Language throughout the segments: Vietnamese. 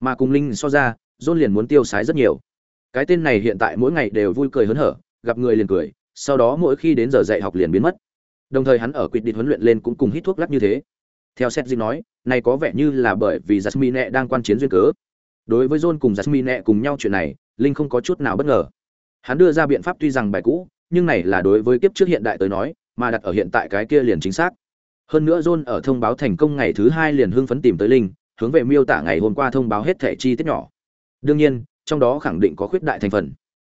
mà cùng linh so ra, john liền muốn tiêu sái rất nhiều. Cái tên này hiện tại mỗi ngày đều vui cười hớn hở, gặp người liền cười, sau đó mỗi khi đến giờ dạy học liền biến mất. Đồng thời hắn ở quyết định huấn luyện lên cũng cùng hít thuốc lắc như thế. Theo seth nói, này có vẻ như là bởi vì jasmine đang quan chiến duyên cớ. Đối với john cùng jasmine cùng nhau chuyện này, linh không có chút nào bất ngờ. Hắn đưa ra biện pháp tuy rằng bài cũ, nhưng này là đối với kiếp trước hiện đại tới nói, mà đặt ở hiện tại cái kia liền chính xác. Hơn nữa john ở thông báo thành công ngày thứ hai liền hưng phấn tìm tới linh hướng về miêu tả ngày hôm qua thông báo hết thẻ chi tiết nhỏ. Đương nhiên, trong đó khẳng định có khuyết đại thành phần.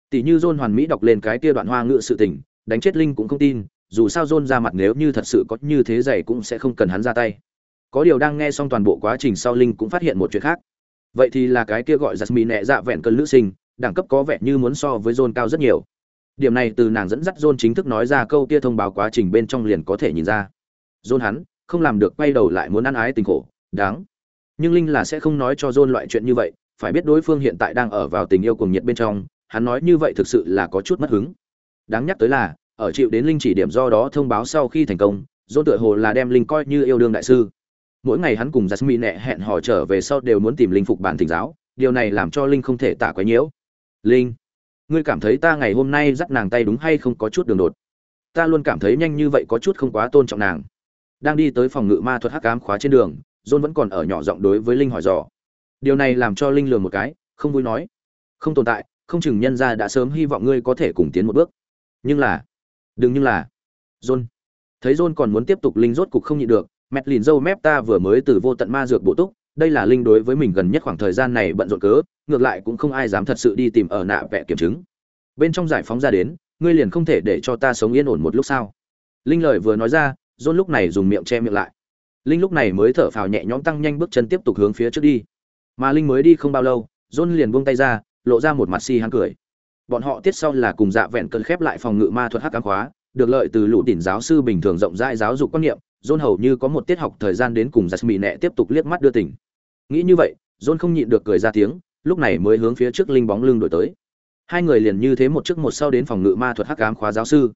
Tỷ như john hoàn mỹ đọc lên cái kia đoạn hoa ngựa sự tình, đánh chết linh cũng không tin, dù sao john ra mặt nếu như thật sự có như thế dày cũng sẽ không cần hắn ra tay. Có điều đang nghe xong toàn bộ quá trình sau linh cũng phát hiện một chuyện khác. Vậy thì là cái kia gọi giặt mì nhẹ dạ vẹn cơn nữ sinh, đẳng cấp có vẻ như muốn so với john cao rất nhiều. Điểm này từ nàng dẫn dắt john chính thức nói ra câu kia thông báo quá trình bên trong liền có thể nhìn ra. John hắn, không làm được quay đầu lại muốn ăn ái tình khổ, đáng nhưng linh là sẽ không nói cho john loại chuyện như vậy, phải biết đối phương hiện tại đang ở vào tình yêu cuồng nhiệt bên trong, hắn nói như vậy thực sự là có chút mất hứng. Đáng nhắc tới là, ở chịu đến linh chỉ điểm do đó thông báo sau khi thành công, john tựa hồ là đem linh coi như yêu đương đại sư. Mỗi ngày hắn cùng jasmine hẹn hò trở về sau đều muốn tìm linh phục bản thỉnh giáo, điều này làm cho linh không thể tả quấy nhiễu. Linh, ngươi cảm thấy ta ngày hôm nay dắt nàng tay đúng hay không có chút đường đột? Ta luôn cảm thấy nhanh như vậy có chút không quá tôn trọng nàng. Đang đi tới phòng ngự ma thuật hắc ám khóa trên đường john vẫn còn ở nhỏ giọng đối với linh hỏi dò. Điều này làm cho linh lừa một cái, không vui nói. Không tồn tại, không chừng nhân ra đã sớm hy vọng ngươi có thể cùng tiến một bước. Nhưng là, đừng nhưng là. John, thấy john còn muốn tiếp tục linh rốt cục không nhịn được, mẹt lìn dâu mép ta vừa mới từ vô tận ma dược bộ túc, đây là linh đối với mình gần nhất khoảng thời gian này bận rộn cớ, ngược lại cũng không ai dám thật sự đi tìm ở nạ vẽ kiểm chứng. Bên trong giải phóng ra đến, ngươi liền không thể để cho ta sống yên ổn một lúc sao? Linh lời vừa nói ra, john lúc này dùng miệng che miệng lại linh lúc này mới thở phào nhẹ nhõm tăng nhanh bước chân tiếp tục hướng phía trước đi. Mà linh mới đi không bao lâu, john liền buông tay ra, lộ ra một mặt si hắn cười. Bọn họ tiết sau là cùng dạ vẹn cơn khép lại phòng ngự ma thuật hắc ám khóa, được lợi từ lũ đỉnh giáo sư bình thường rộng rãi giáo dục quan niệm, john hầu như có một tiết học thời gian đến cùng jasmine nẹ tiếp tục liếc mắt đưa tỉnh nghĩ như vậy, john không nhịn được cười ra tiếng, lúc này mới hướng phía trước linh bóng lưng đổi tới. Hai người liền như thế một trước một sau đến phòng ngự ma thuật hắc ám khóa giáo sư.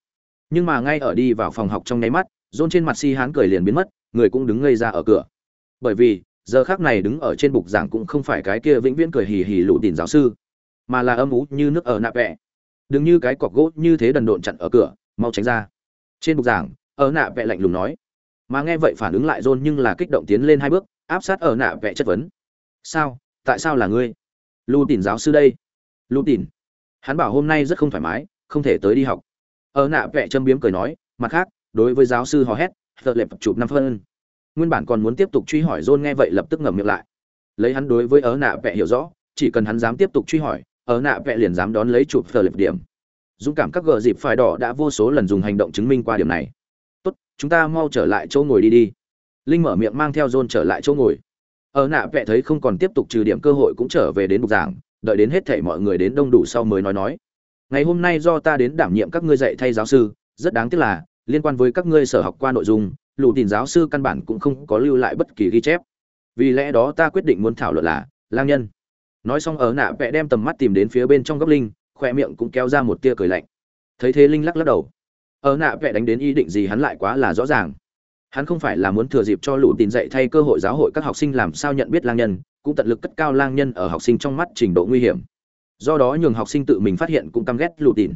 Nhưng mà ngay ở đi vào phòng học trong nháy mắt, john trên mặt si hán cười liền biến mất người cũng đứng ngây ra ở cửa. Bởi vì, giờ khác này đứng ở trên bục giảng cũng không phải cái kia vĩnh viễn cười hì hì lụ tìm giáo sư, mà là âm ú như nước ở nạ vẹ. Đừng như cái cọc gỗ như thế đần độn chặn ở cửa, mau tránh ra. Trên bục giảng, ở nạ vẹ lạnh lùng nói. Mà nghe vậy phản ứng lại rôn nhưng là kích động tiến lên hai bước, áp sát ở nạ vẹ chất vấn. Sao? Tại sao là ngươi? Lụ tìm giáo sư đây. Lụ tìm hắn bảo hôm nay rất không thoải mái, không thể tới đi học. Ở nạ vẹ châm biếm cười nói, mặt khác, đối với giáo sư hò hét tờ lệp chụp năm phân. Nguyên bản còn muốn tiếp tục truy hỏi john nghe vậy lập tức ngậm miệng lại. Lấy hắn đối với ớ nạ vẽ hiểu rõ, chỉ cần hắn dám tiếp tục truy hỏi, ớ nạ vẽ liền dám đón lấy chụp tờ lệp điểm. Dũng cảm các gờ dịp phải đỏ đã vô số lần dùng hành động chứng minh qua điểm này. Tốt, chúng ta mau trở lại chỗ ngồi đi đi. Linh mở miệng mang theo john trở lại chỗ ngồi. Ở nạ vẽ thấy không còn tiếp tục trừ điểm cơ hội cũng trở về đến bục giảng, đợi đến hết thảy mọi người đến đông đủ sau mới nói nói. Ngày hôm nay do ta đến đảm nhiệm các ngươi dạy thay giáo sư, rất đáng tiếc là liên quan với các ngươi sở học qua nội dung lù tìm giáo sư căn bản cũng không có lưu lại bất kỳ ghi chép. Vì lẽ đó ta quyết định muốn thảo luận là, lang nhân. Nói xong ở nạ vẽ đem tầm mắt tìm đến phía bên trong góc linh khoe miệng cũng kéo ra một tia cười lạnh. Thấy thế linh lắc lắc đầu. Ở nạ vẽ đánh đến ý định gì hắn lại quá là rõ ràng. Hắn không phải là muốn thừa dịp cho lũ tìm dạy thay cơ hội giáo hội các học sinh làm sao nhận biết lang nhân, cũng tận lực cất cao lang nhân ở học sinh trong mắt trình độ nguy hiểm. Do đó nhường học sinh tự mình phát hiện cũng căm ghét lũ tìm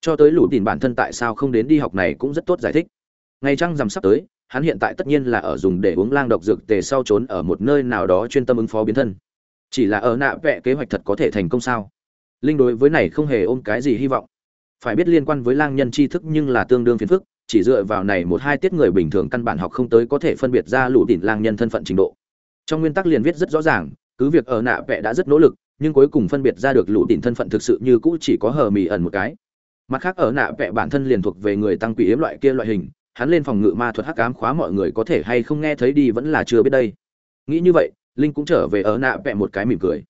cho tới lũ tìm bản thân tại sao không đến đi học này cũng rất tốt giải thích. Ngày trăng rằm sắp tới, hắn hiện tại tất nhiên là ở dùng để uống lang độc dược tề sau trốn ở một nơi nào đó chuyên tâm ứng phó biến thân. Chỉ là ở nạ vẽ kế hoạch thật có thể thành công sao? Linh đối với này không hề ôm cái gì hy vọng. Phải biết liên quan với lang nhân tri thức nhưng là tương đương phiền phức, chỉ dựa vào này một hai tiết người bình thường căn bản học không tới có thể phân biệt ra lũ đỉnh lang nhân thân phận trình độ. Trong nguyên tắc liền viết rất rõ ràng, cứ việc ở nạ vẽ đã rất nỗ lực, nhưng cuối cùng phân biệt ra được lũ đỉnh thân phận thực sự như cũ chỉ có hờ mì ẩn một cái mặt khác ở nạ vẽ bản thân liền thuộc về người tăng quỷ yếm loại kia loại hình, hắn lên phòng ngự ma thuật hắc ám khóa mọi người có thể hay không nghe thấy đi vẫn là chưa biết đây. Nghĩ như vậy, linh cũng trở về ở nạ vẽ một cái mỉm cười.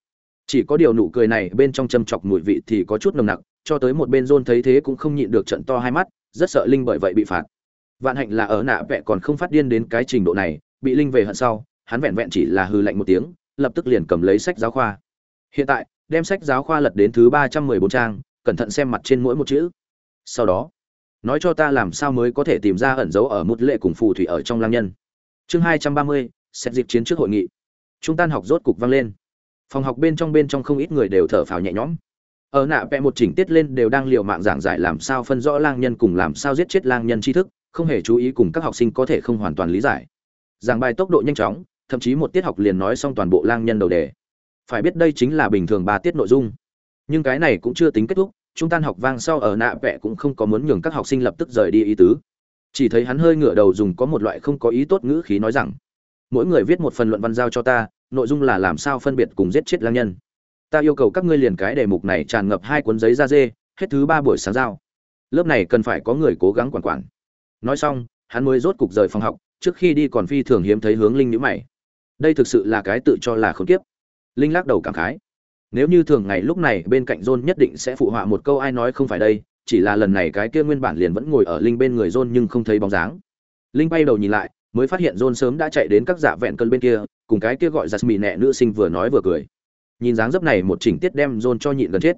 Chỉ có điều nụ cười này bên trong châm chọc mùi vị thì có chút nồng nặc, cho tới một bên john thấy thế cũng không nhịn được trận to hai mắt, rất sợ linh bởi vậy bị phạt. Vạn hạnh là ở nạ vẽ còn không phát điên đến cái trình độ này, bị linh về hận sau, hắn vẹn vẹn chỉ là hư lạnh một tiếng, lập tức liền cầm lấy sách giáo khoa. Hiện tại, đem sách giáo khoa lật đến thứ ba trăm mười bốn trang cẩn thận xem mặt trên mỗi một chữ. Sau đó, nói cho ta làm sao mới có thể tìm ra ẩn dấu ở một lệ cùng phù thủy ở trong lang nhân. Chương hai trăm ba mươi, xét dịp chiến trước hội nghị. Trung tan học rốt cục vang lên. Phòng học bên trong bên trong không ít người đều thở phào nhẹ nhõm. Ở nạ vẽ một chỉnh tiết lên đều đang liều mạng giảng giải làm sao phân rõ lang nhân cùng làm sao giết chết lang nhân tri thức, không hề chú ý cùng các học sinh có thể không hoàn toàn lý giải. Giảng bài tốc độ nhanh chóng, thậm chí một tiết học liền nói xong toàn bộ lang nhân đầu đề. Phải biết đây chính là bình thường ba tiết nội dung nhưng cái này cũng chưa tính kết thúc chúng tan học vang sau ở nạ vẽ cũng không có muốn nhường các học sinh lập tức rời đi ý tứ. Chỉ thấy hắn hơi ngửa đầu dùng có một loại không có ý tốt ngữ khí nói rằng, mỗi người viết một phần luận văn giao cho ta, nội dung là làm sao phân biệt cùng giết chết lang nhân. Ta yêu cầu các ngươi liền cái đề mục này tràn ngập hai cuốn giấy da dê, hết thứ ba buổi sáng giao. Lớp này cần phải có người cố gắng quản quản. Nói xong, hắn mới rốt cục rời phòng học, trước khi đi còn phi thường hiếm thấy hướng linh nhữ mày. Đây thực sự là cái tự cho là khốn kiếp. linh lắc đầu cảm khái nếu như thường ngày lúc này bên cạnh john nhất định sẽ phụ họa một câu ai nói không phải đây, chỉ là lần này cái kia nguyên bản liền vẫn ngồi ở linh bên người john nhưng không thấy bóng dáng. Linh bay đầu nhìn lại, mới phát hiện john sớm đã chạy đến các giả vẹn cơn bên kia, cùng cái kia gọi giặt mì nẹ nữ sinh vừa nói vừa cười. Nhìn dáng dấp này một chỉnh tiết đem john cho nhịn gần chết.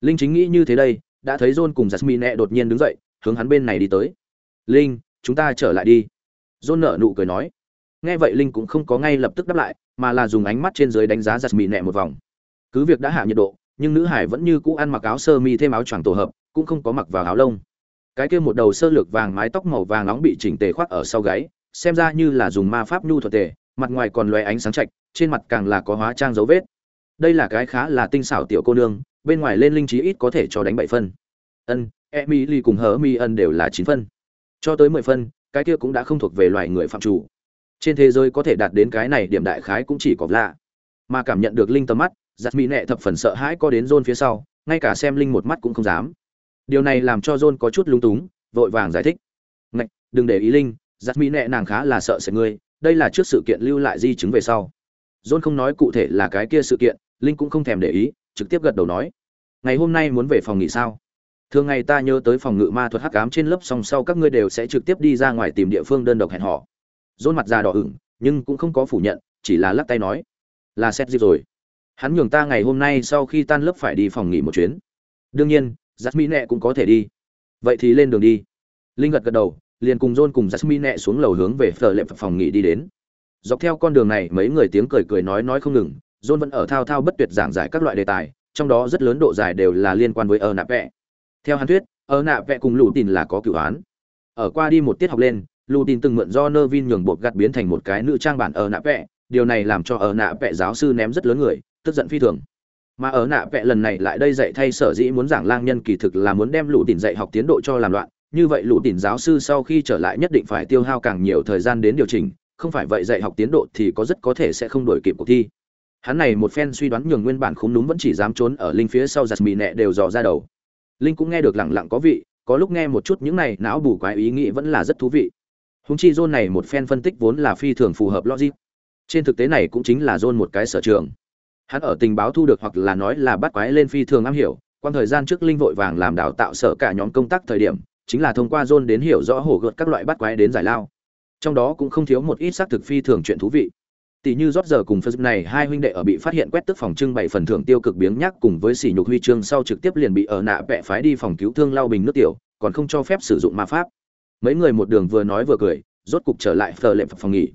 Linh chính nghĩ như thế đây, đã thấy john cùng giặt mì nẹ đột nhiên đứng dậy, hướng hắn bên này đi tới. Linh, chúng ta trở lại đi. John nở nụ cười nói. Nghe vậy linh cũng không có ngay lập tức đáp lại, mà là dùng ánh mắt trên dưới đánh giá giặt mì nẹ một vòng cứ việc đã hạ nhiệt độ, nhưng nữ hải vẫn như cũ ăn mặc áo sơ mi thêm áo choàng tổ hợp, cũng không có mặc vào áo lông. Cái kia một đầu sơ lược vàng mái tóc màu vàng nóng bị chỉnh tề khoác ở sau gáy, xem ra như là dùng ma pháp nhu thuật tề, mặt ngoài còn loé ánh sáng chạch trên mặt càng là có hóa trang dấu vết. Đây là cái khá là tinh xảo tiểu cô nương, bên ngoài lên linh trí ít có thể cho đánh bảy phân. Ân, emily cùng hớ mi ân đều là chín phân. Cho tới mười phân, cái kia cũng đã không thuộc về loài người phạm chủ. Trên thế giới có thể đạt đến cái này điểm đại khái cũng chỉ có lạ. Mà cảm nhận được linh tầm mắt giặt mỹ nệ thập phần sợ hãi có đến john phía sau, ngay cả xem linh một mắt cũng không dám. Điều này làm cho john có chút lung túng, vội vàng giải thích. Ngạch, đừng để ý linh, giặt mỹ nệ nàng khá là sợ sệt ngươi, đây là trước sự kiện lưu lại di chứng về sau. John không nói cụ thể là cái kia sự kiện, linh cũng không thèm để ý, trực tiếp gật đầu nói. Ngày hôm nay muốn về phòng nghỉ sao? Thường ngày ta nhớ tới phòng ngự ma thuật hắc ám trên lớp song sau các ngươi đều sẽ trực tiếp đi ra ngoài tìm địa phương đơn độc hẹn họ John mặt già đỏ ửng, nhưng cũng không có phủ nhận, chỉ là lắc tay nói. Là xét dịp rồi hắn nhường ta ngày hôm nay sau khi tan lớp phải đi phòng nghỉ một chuyến. Đương nhiên giặc mỹ nẹ cũng có thể đi. Vậy thì lên đường đi. Linh gật gật đầu, liền cùng john cùng giặc mỹ nẹ xuống lầu hướng về phở lệm phòng nghỉ đi đến. Dọc theo con đường này, mấy người tiếng cười cười nói nói không ngừng. John vẫn ở thao thao bất tuyệt giảng giải các loại đề tài, trong đó rất lớn độ dài đều là liên quan với ơ nạp vẹ theo hắn thuyết ơ nạp vẹ cùng lũ tin là có cựu án. Ở qua đi một tiết học lên, lũ tin từng mượn do nơ vin nhường bột gặt biến thành một cái nữ trang bản ơ nạp vẹ điều này làm cho ở nạ vẹ giáo sư ném rất lớn người tức giận phi thường. Mà ở nạ vẽ lần này lại đây dạy thay sở dĩ muốn giảng lang nhân kỳ thực là muốn đem lũ tỉn dạy học tiến độ cho làm loạn. Như vậy lũ tỉn giáo sư sau khi trở lại nhất định phải tiêu hao càng nhiều thời gian đến điều chỉnh. Không phải vậy dạy học tiến độ thì có rất có thể sẽ không đổi kịp cuộc thi. Hắn này một phen suy đoán nhường nguyên bản không đúng vẫn chỉ dám trốn ở linh phía sau giặt mì nẹ đều dò ra đầu. Linh cũng nghe được lẳng lặng có vị, có lúc nghe một chút những này não bù quái ý nghĩ vẫn là rất thú vị. Húng chi john này một phen phân tích vốn là phi thường phù hợp logic. Trên thực tế này cũng chính là john một cái sở trường hắn ở tình báo thu được hoặc là nói là bắt quái lên phi thường am hiểu quan thời gian trước linh vội vàng làm đào tạo sở cả nhóm công tác thời điểm, chính là thông qua john đến hiểu rõ hổ gợt các loại bắt quái đến giải lao. Trong đó cũng không thiếu một ít xác thực phi thường chuyện thú vị. Tỷ như rót giờ cùng phân này, hai huynh đệ ở bị phát hiện quét tức phòng trưng bày phần thưởng tiêu cực biếng nhắc cùng với sỉ nhục huy chương sau trực tiếp liền bị ở nạ bẹ phái đi phòng cứu thương lau bình nước tiểu, còn không cho phép sử dụng ma pháp. Mấy người một đường vừa nói vừa cười, rốt cục trở lại phờ lệm phòng nghỉ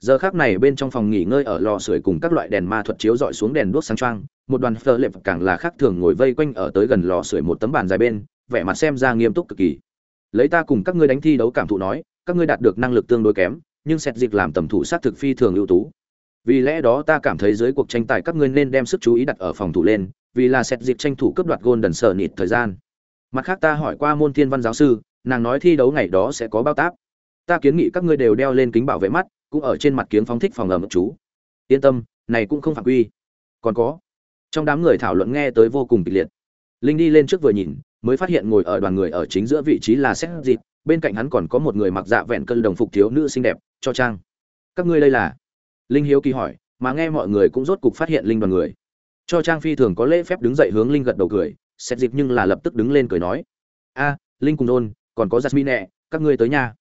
giờ khác này bên trong phòng nghỉ ngơi ở lò sưởi cùng các loại đèn ma thuật chiếu dọi xuống đèn đuốc sáng trang. một đoàn phơ lệp càng là khác thường ngồi vây quanh ở tới gần lò sưởi một tấm bàn dài bên, vẻ mặt xem ra nghiêm túc cực kỳ. Lấy ta cùng các ngươi đánh thi đấu cảm thụ nói, các ngươi đạt được năng lực tương đối kém, nhưng xét dịch làm tầm thủ sát thực phi thường ưu tú. Vì lẽ đó ta cảm thấy dưới cuộc tranh tài các ngươi nên đem sức chú ý đặt ở phòng thủ lên, vì là xét dịch tranh thủ cướp đoạt gôn đần sở nịt thời gian. Mặt khác ta hỏi qua môn thiên văn giáo sư, nàng nói thi đấu ngày đó sẽ có bao táp. Ta kiến nghị các ngươi đều đeo lên kính bảo vệ mắt cũng ở trên mặt kiếng phóng thích phòng ẩm chú. Yên tâm, này cũng không phạm quy. Còn có, trong đám người thảo luận nghe tới vô cùng kịch liệt. Linh đi lên trước vừa nhìn, mới phát hiện ngồi ở đoàn người ở chính giữa vị trí là xét dịp bên cạnh hắn còn có một người mặc dạ vẹn cân đồng phục thiếu nữ xinh đẹp, cho trang. Các ngươi đây là? Linh hiếu kỳ hỏi, mà nghe mọi người cũng rốt cục phát hiện linh đoàn người. Cho trang phi thường có lễ phép đứng dậy hướng linh gật đầu cười xét dịp nhưng là lập tức đứng lên cười nói. A, linh cùng đôn còn có jasmine nẹ các ngươi tới nhà.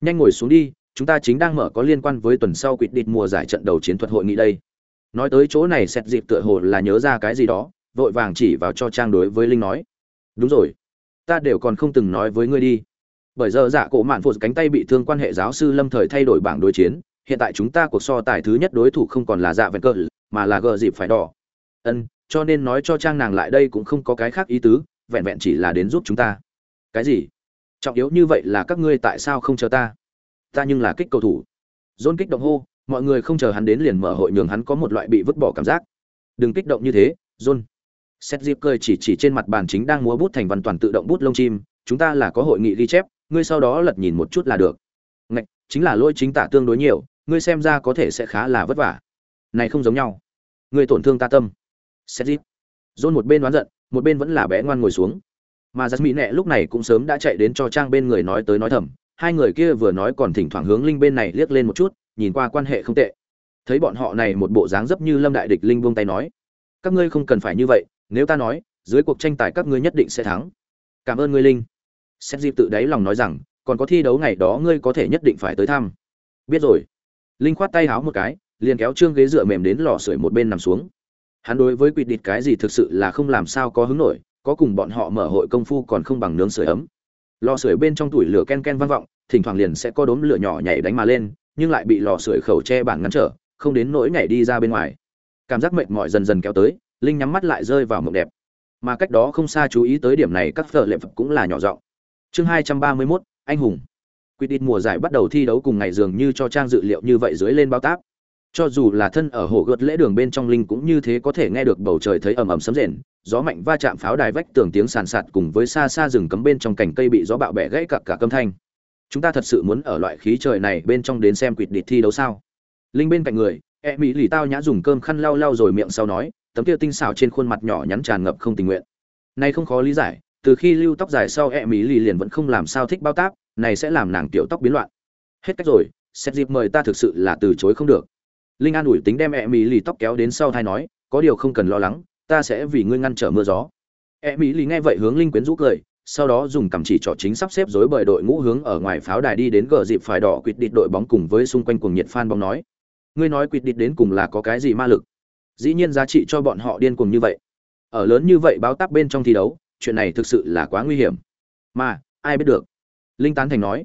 Nhanh ngồi xuống đi chúng ta chính đang mở có liên quan với tuần sau quyết định mùa giải trận đầu chiến thuật hội nghị đây. Nói tới chỗ này xét dịp tựa hồ là nhớ ra cái gì đó, vội vàng chỉ vào cho trang đối với linh nói. Đúng rồi, ta đều còn không từng nói với ngươi đi. Bởi giờ dạ cổ mạn phụ cánh tay bị thương quan hệ giáo sư lâm thời thay đổi bảng đối chiến, hiện tại chúng ta cuộc so tài thứ nhất đối thủ không còn là dạ vẹn cờ mà là gờ dịp phải đỏ. Ân, cho nên nói cho trang nàng lại đây cũng không có cái khác ý tứ, vẹn vẹn chỉ là đến giúp chúng ta. Cái gì? Trọng yếu như vậy là các ngươi tại sao không chờ ta? Ta nhưng là kích cầu thủ. Dôn kích động hô, mọi người không chờ hắn đến liền mở hội nhường hắn có một loại bị vứt bỏ cảm giác. Đừng kích động như thế, john. Xét dịp cười chỉ chỉ trên mặt bàn chính đang múa bút thành văn toàn tự động bút lông chim, chúng ta là có hội nghị ghi chép, ngươi sau đó lật nhìn một chút là được. Ngạch, chính là lỗi chính tả tương đối nhiều, ngươi xem ra có thể sẽ khá là vất vả. Này không giống nhau. Ngươi tổn thương ta tâm. Xét dịp john một bên đoán giận, một bên vẫn là bé ngoan ngồi xuống. Mà giặc mỹ nẹ lúc này cũng sớm đã chạy đến cho trang bên người nói tới nói thầm hai người kia vừa nói còn thỉnh thoảng hướng linh bên này liếc lên một chút, nhìn qua quan hệ không tệ. Thấy bọn họ này một bộ dáng dấp như lâm đại địch linh buông tay nói, các ngươi không cần phải như vậy, nếu ta nói, dưới cuộc tranh tài các ngươi nhất định sẽ thắng. Cảm ơn ngươi, linh. Xét dịp tự đáy lòng nói rằng, còn có thi đấu ngày đó ngươi có thể nhất định phải tới thăm. Biết rồi. Linh khoát tay háo một cái, liền kéo trương ghế dựa mềm đến lò sưởi một bên nằm xuống. Hắn đối với quỵt địt cái gì thực sự là không làm sao có hứng nổi, có cùng bọn họ mở hội công phu còn không bằng nướng sưởi ấm lò sưởi bên trong tủi lửa ken ken vang vọng thỉnh thoảng liền sẽ có đốm lửa nhỏ nhảy đánh mà lên nhưng lại bị lò sưởi khẩu che bản ngăn trở không đến nỗi nhảy đi ra bên ngoài. Cảm giác mệt mỏi dần dần kéo tới linh nhắm mắt lại rơi vào mộng đẹp. Mà cách đó không xa chú ý tới điểm này các thợ lệ phật cũng là nhỏ giọng. Chương hai trăm ba mươi 231, anh hùng. Quy định mùa giải bắt đầu thi đấu cùng ngày dường như cho trang dự liệu như vậy dưới lên bao táp. Cho dù là thân ở hồ gợt lễ đường bên trong linh cũng như thế có thể nghe được bầu trời thấy ầm ầm sấm rền gió mạnh va chạm pháo đài vách tường tiếng sàn sạt cùng với xa xa rừng cấm bên trong cành cây bị gió bạo bẻ gãy cả cả câm thanh. Chúng ta thật sự muốn ở loại khí trời này bên trong đến xem quỵt địch thi đấu sao? Linh bên cạnh người e mỹ lì tao nhã dùng cơm khăn lau lau rồi miệng sau nói, tấm kia tinh xảo trên khuôn mặt nhỏ nhắn tràn ngập không tình nguyện. Này không khó lý giải, từ khi lưu tóc dài sau e mỹ lì liền vẫn không làm sao thích bao táp, này sẽ làm nàng tiểu tóc biến loạn. Hết cách rồi, xét dịp mời ta thực sự là từ chối không được. Linh an ủi tính đem e mỹ lì tóc kéo đến sau thai nói, có điều không cần lo lắng ta sẽ vì ngươi ngăn trở mưa gió. E mỹ lì nghe vậy hướng linh quyến rũ cười, sau đó dùng cầm chỉ trỏ chính sắp xếp dối bởi đội ngũ hướng ở ngoài pháo đài đi đến gờ dịp phải đỏ quỵt địch đội bóng cùng với xung quanh cuồng nhiệt fan bóng nói. Ngươi nói quỵt địch đến cùng là có cái gì ma lực? Dĩ nhiên giá trị cho bọn họ điên cuồng như vậy. Ở lớn như vậy báo táp bên trong thi đấu, chuyện này thực sự là quá nguy hiểm. Mà, ai biết được? Linh tán thành nói,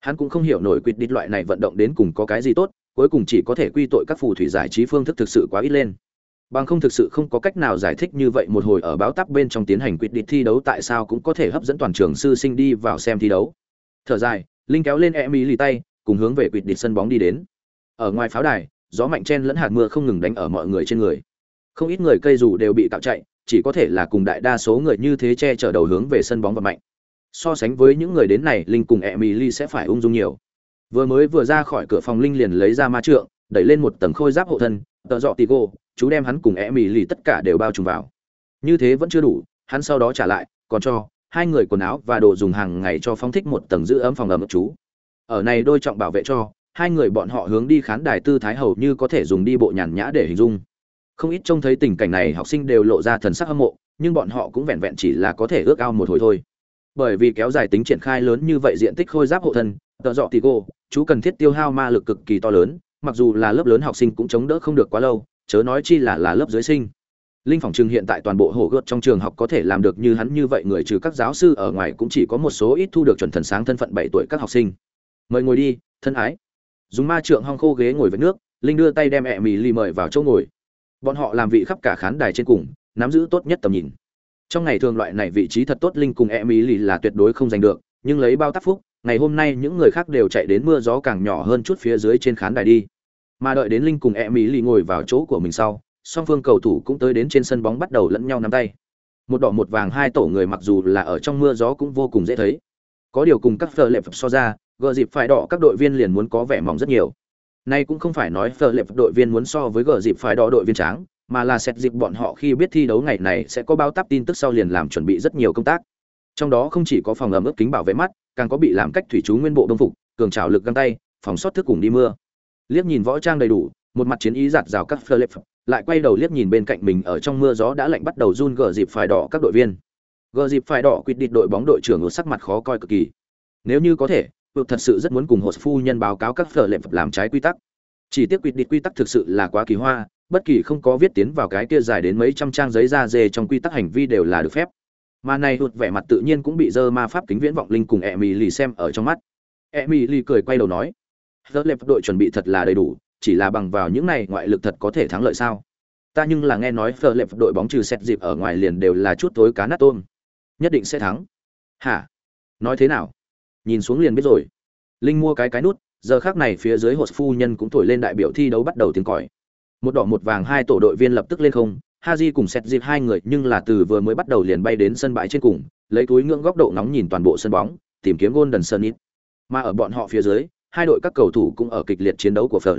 hắn cũng không hiểu nổi quỵt địch loại này vận động đến cùng có cái gì tốt, cuối cùng chỉ có thể quy tội các phù thủy giải trí phương thức thực sự quá ít lên bằng không thực sự không có cách nào giải thích như vậy một hồi ở báo tắp bên trong tiến hành quyết định thi đấu tại sao cũng có thể hấp dẫn toàn trường sư sinh đi vào xem thi đấu. Thở dài, linh kéo lên e mỹ lì tay, cùng hướng về quyết định sân bóng đi đến. Ở ngoài pháo đài, gió mạnh chen lẫn hạt mưa không ngừng đánh ở mọi người trên người. Không ít người cây dù đều bị tạo chạy, chỉ có thể là cùng đại đa số người như thế che chở đầu hướng về sân bóng và mạnh. So sánh với những người đến này, linh cùng e mỹ lì sẽ phải ung dung nhiều. Vừa mới vừa ra khỏi cửa phòng linh liền lấy ra ma trượng, đẩy lên một tầng khôi giáp hộ thân tợ dọ tì gô chú đem hắn cùng e mỹ lì tất cả đều bao trùm vào. Như thế vẫn chưa đủ, hắn sau đó trả lại, còn cho hai người quần áo và đồ dùng hàng ngày cho phong thích một tầng giữ ấm phòng ấm chú. Ở này đôi trọng bảo vệ cho, hai người bọn họ hướng đi khán đài tư thái hầu như có thể dùng đi bộ nhàn nhã để hình dung. Không ít trông thấy tình cảnh này, học sinh đều lộ ra thần sắc hâm mộ, nhưng bọn họ cũng vẹn vẹn chỉ là có thể ước ao một hồi thôi. Bởi vì kéo dài tính triển khai lớn như vậy diện tích khôi giáp hộ thân tợ dọ tì cô chú cần thiết tiêu hao ma lực cực kỳ to lớn mặc dù là lớp lớn học sinh cũng chống đỡ không được quá lâu, chớ nói chi là là lớp dưới sinh. Linh phòng trường hiện tại toàn bộ hổ gợt trong trường học có thể làm được như hắn như vậy người trừ các giáo sư ở ngoài cũng chỉ có một số ít thu được chuẩn thần sáng thân phận bảy tuổi các học sinh. Mời ngồi đi, thân ái. Dùng ma trượng hong khô ghế ngồi với nước, linh đưa tay đem ẹ mì ly mời vào chỗ ngồi. Bọn họ làm vị khắp cả khán đài trên cùng, nắm giữ tốt nhất tầm nhìn. Trong ngày thường loại này vị trí thật tốt, linh cùng e mỹ lì là tuyệt đối không giành được, nhưng lấy bao tác phúc ngày hôm nay những người khác đều chạy đến mưa gió càng nhỏ hơn chút phía dưới trên khán đài đi. Mà đợi đến linh cùng e mỹ lì ngồi vào chỗ của mình sau, song phương cầu thủ cũng tới đến trên sân bóng bắt đầu lẫn nhau nắm tay. Một đỏ một vàng hai tổ người mặc dù là ở trong mưa gió cũng vô cùng dễ thấy. Có điều cùng các phờ phật so ra, gờ dịp phải đỏ các đội viên liền muốn có vẻ mỏng rất nhiều. Nay cũng không phải nói phờ phật đội viên muốn so với gờ dịp phải đỏ đội viên tráng, mà là xét dịp bọn họ khi biết thi đấu ngày này sẽ có bao tắp tin tức sau liền làm chuẩn bị rất nhiều công tác. Trong đó không chỉ có phòng ẩm ướt kính bảo vệ mắt càng có bị làm cách thủy chú nguyên bộ đông phục, cường trào lực găng tay, phòng sót thức cùng đi mưa. Liếc nhìn võ trang đầy đủ, một mặt chiến ý giạt rào các phơ lệp lại quay đầu liếc nhìn bên cạnh mình ở trong mưa gió đã lạnh bắt đầu run gờ dịp phải đỏ các đội viên. Gờ dịp phải đỏ quyết định đội bóng đội trưởng ở sắc mặt khó coi cực kỳ. Nếu như có thể vượt thật sự rất muốn cùng hộ phu nhân báo cáo các phở lệm làm trái quy tắc. Chỉ tiếc quyết định quy tắc thực sự là quá kỳ hoa, bất kỳ không có viết tiến vào cái kia dài đến mấy trăm trang giấy da dê trong quy tắc hành vi đều là được phép mà này hụt vẻ mặt tự nhiên cũng bị dơ ma pháp kính viễn vọng linh cùng e mỹ lì xem ở trong mắt. E mỹ lì cười quay đầu nói dơ lệp đội chuẩn bị thật là đầy đủ, chỉ là bằng vào những này ngoại lực thật có thể thắng lợi sao? ta nhưng là nghe nói phờ lệp đội bóng trừ xét dịp ở ngoài liền đều là chút tối cá nát tôm. Nhất định sẽ thắng. Hả? Nói thế nào? Nhìn xuống liền biết rồi. Linh mua cái cái nút giờ khác này phía dưới hột phu nhân cũng thổi lên đại biểu thi đấu bắt đầu tiếng còi. Một đỏ một vàng hai tổ đội viên lập tức lên không haji cùng Sẹt dịp hai người nhưng là từ vừa mới bắt đầu liền bay đến sân bãi trên cùng, lấy túi ngưỡng góc độ nóng nhìn toàn bộ sân bóng, tìm kiếm golden sunnit mà ở bọn họ phía dưới, hai đội các cầu thủ cũng ở kịch liệt chiến đấu của phở.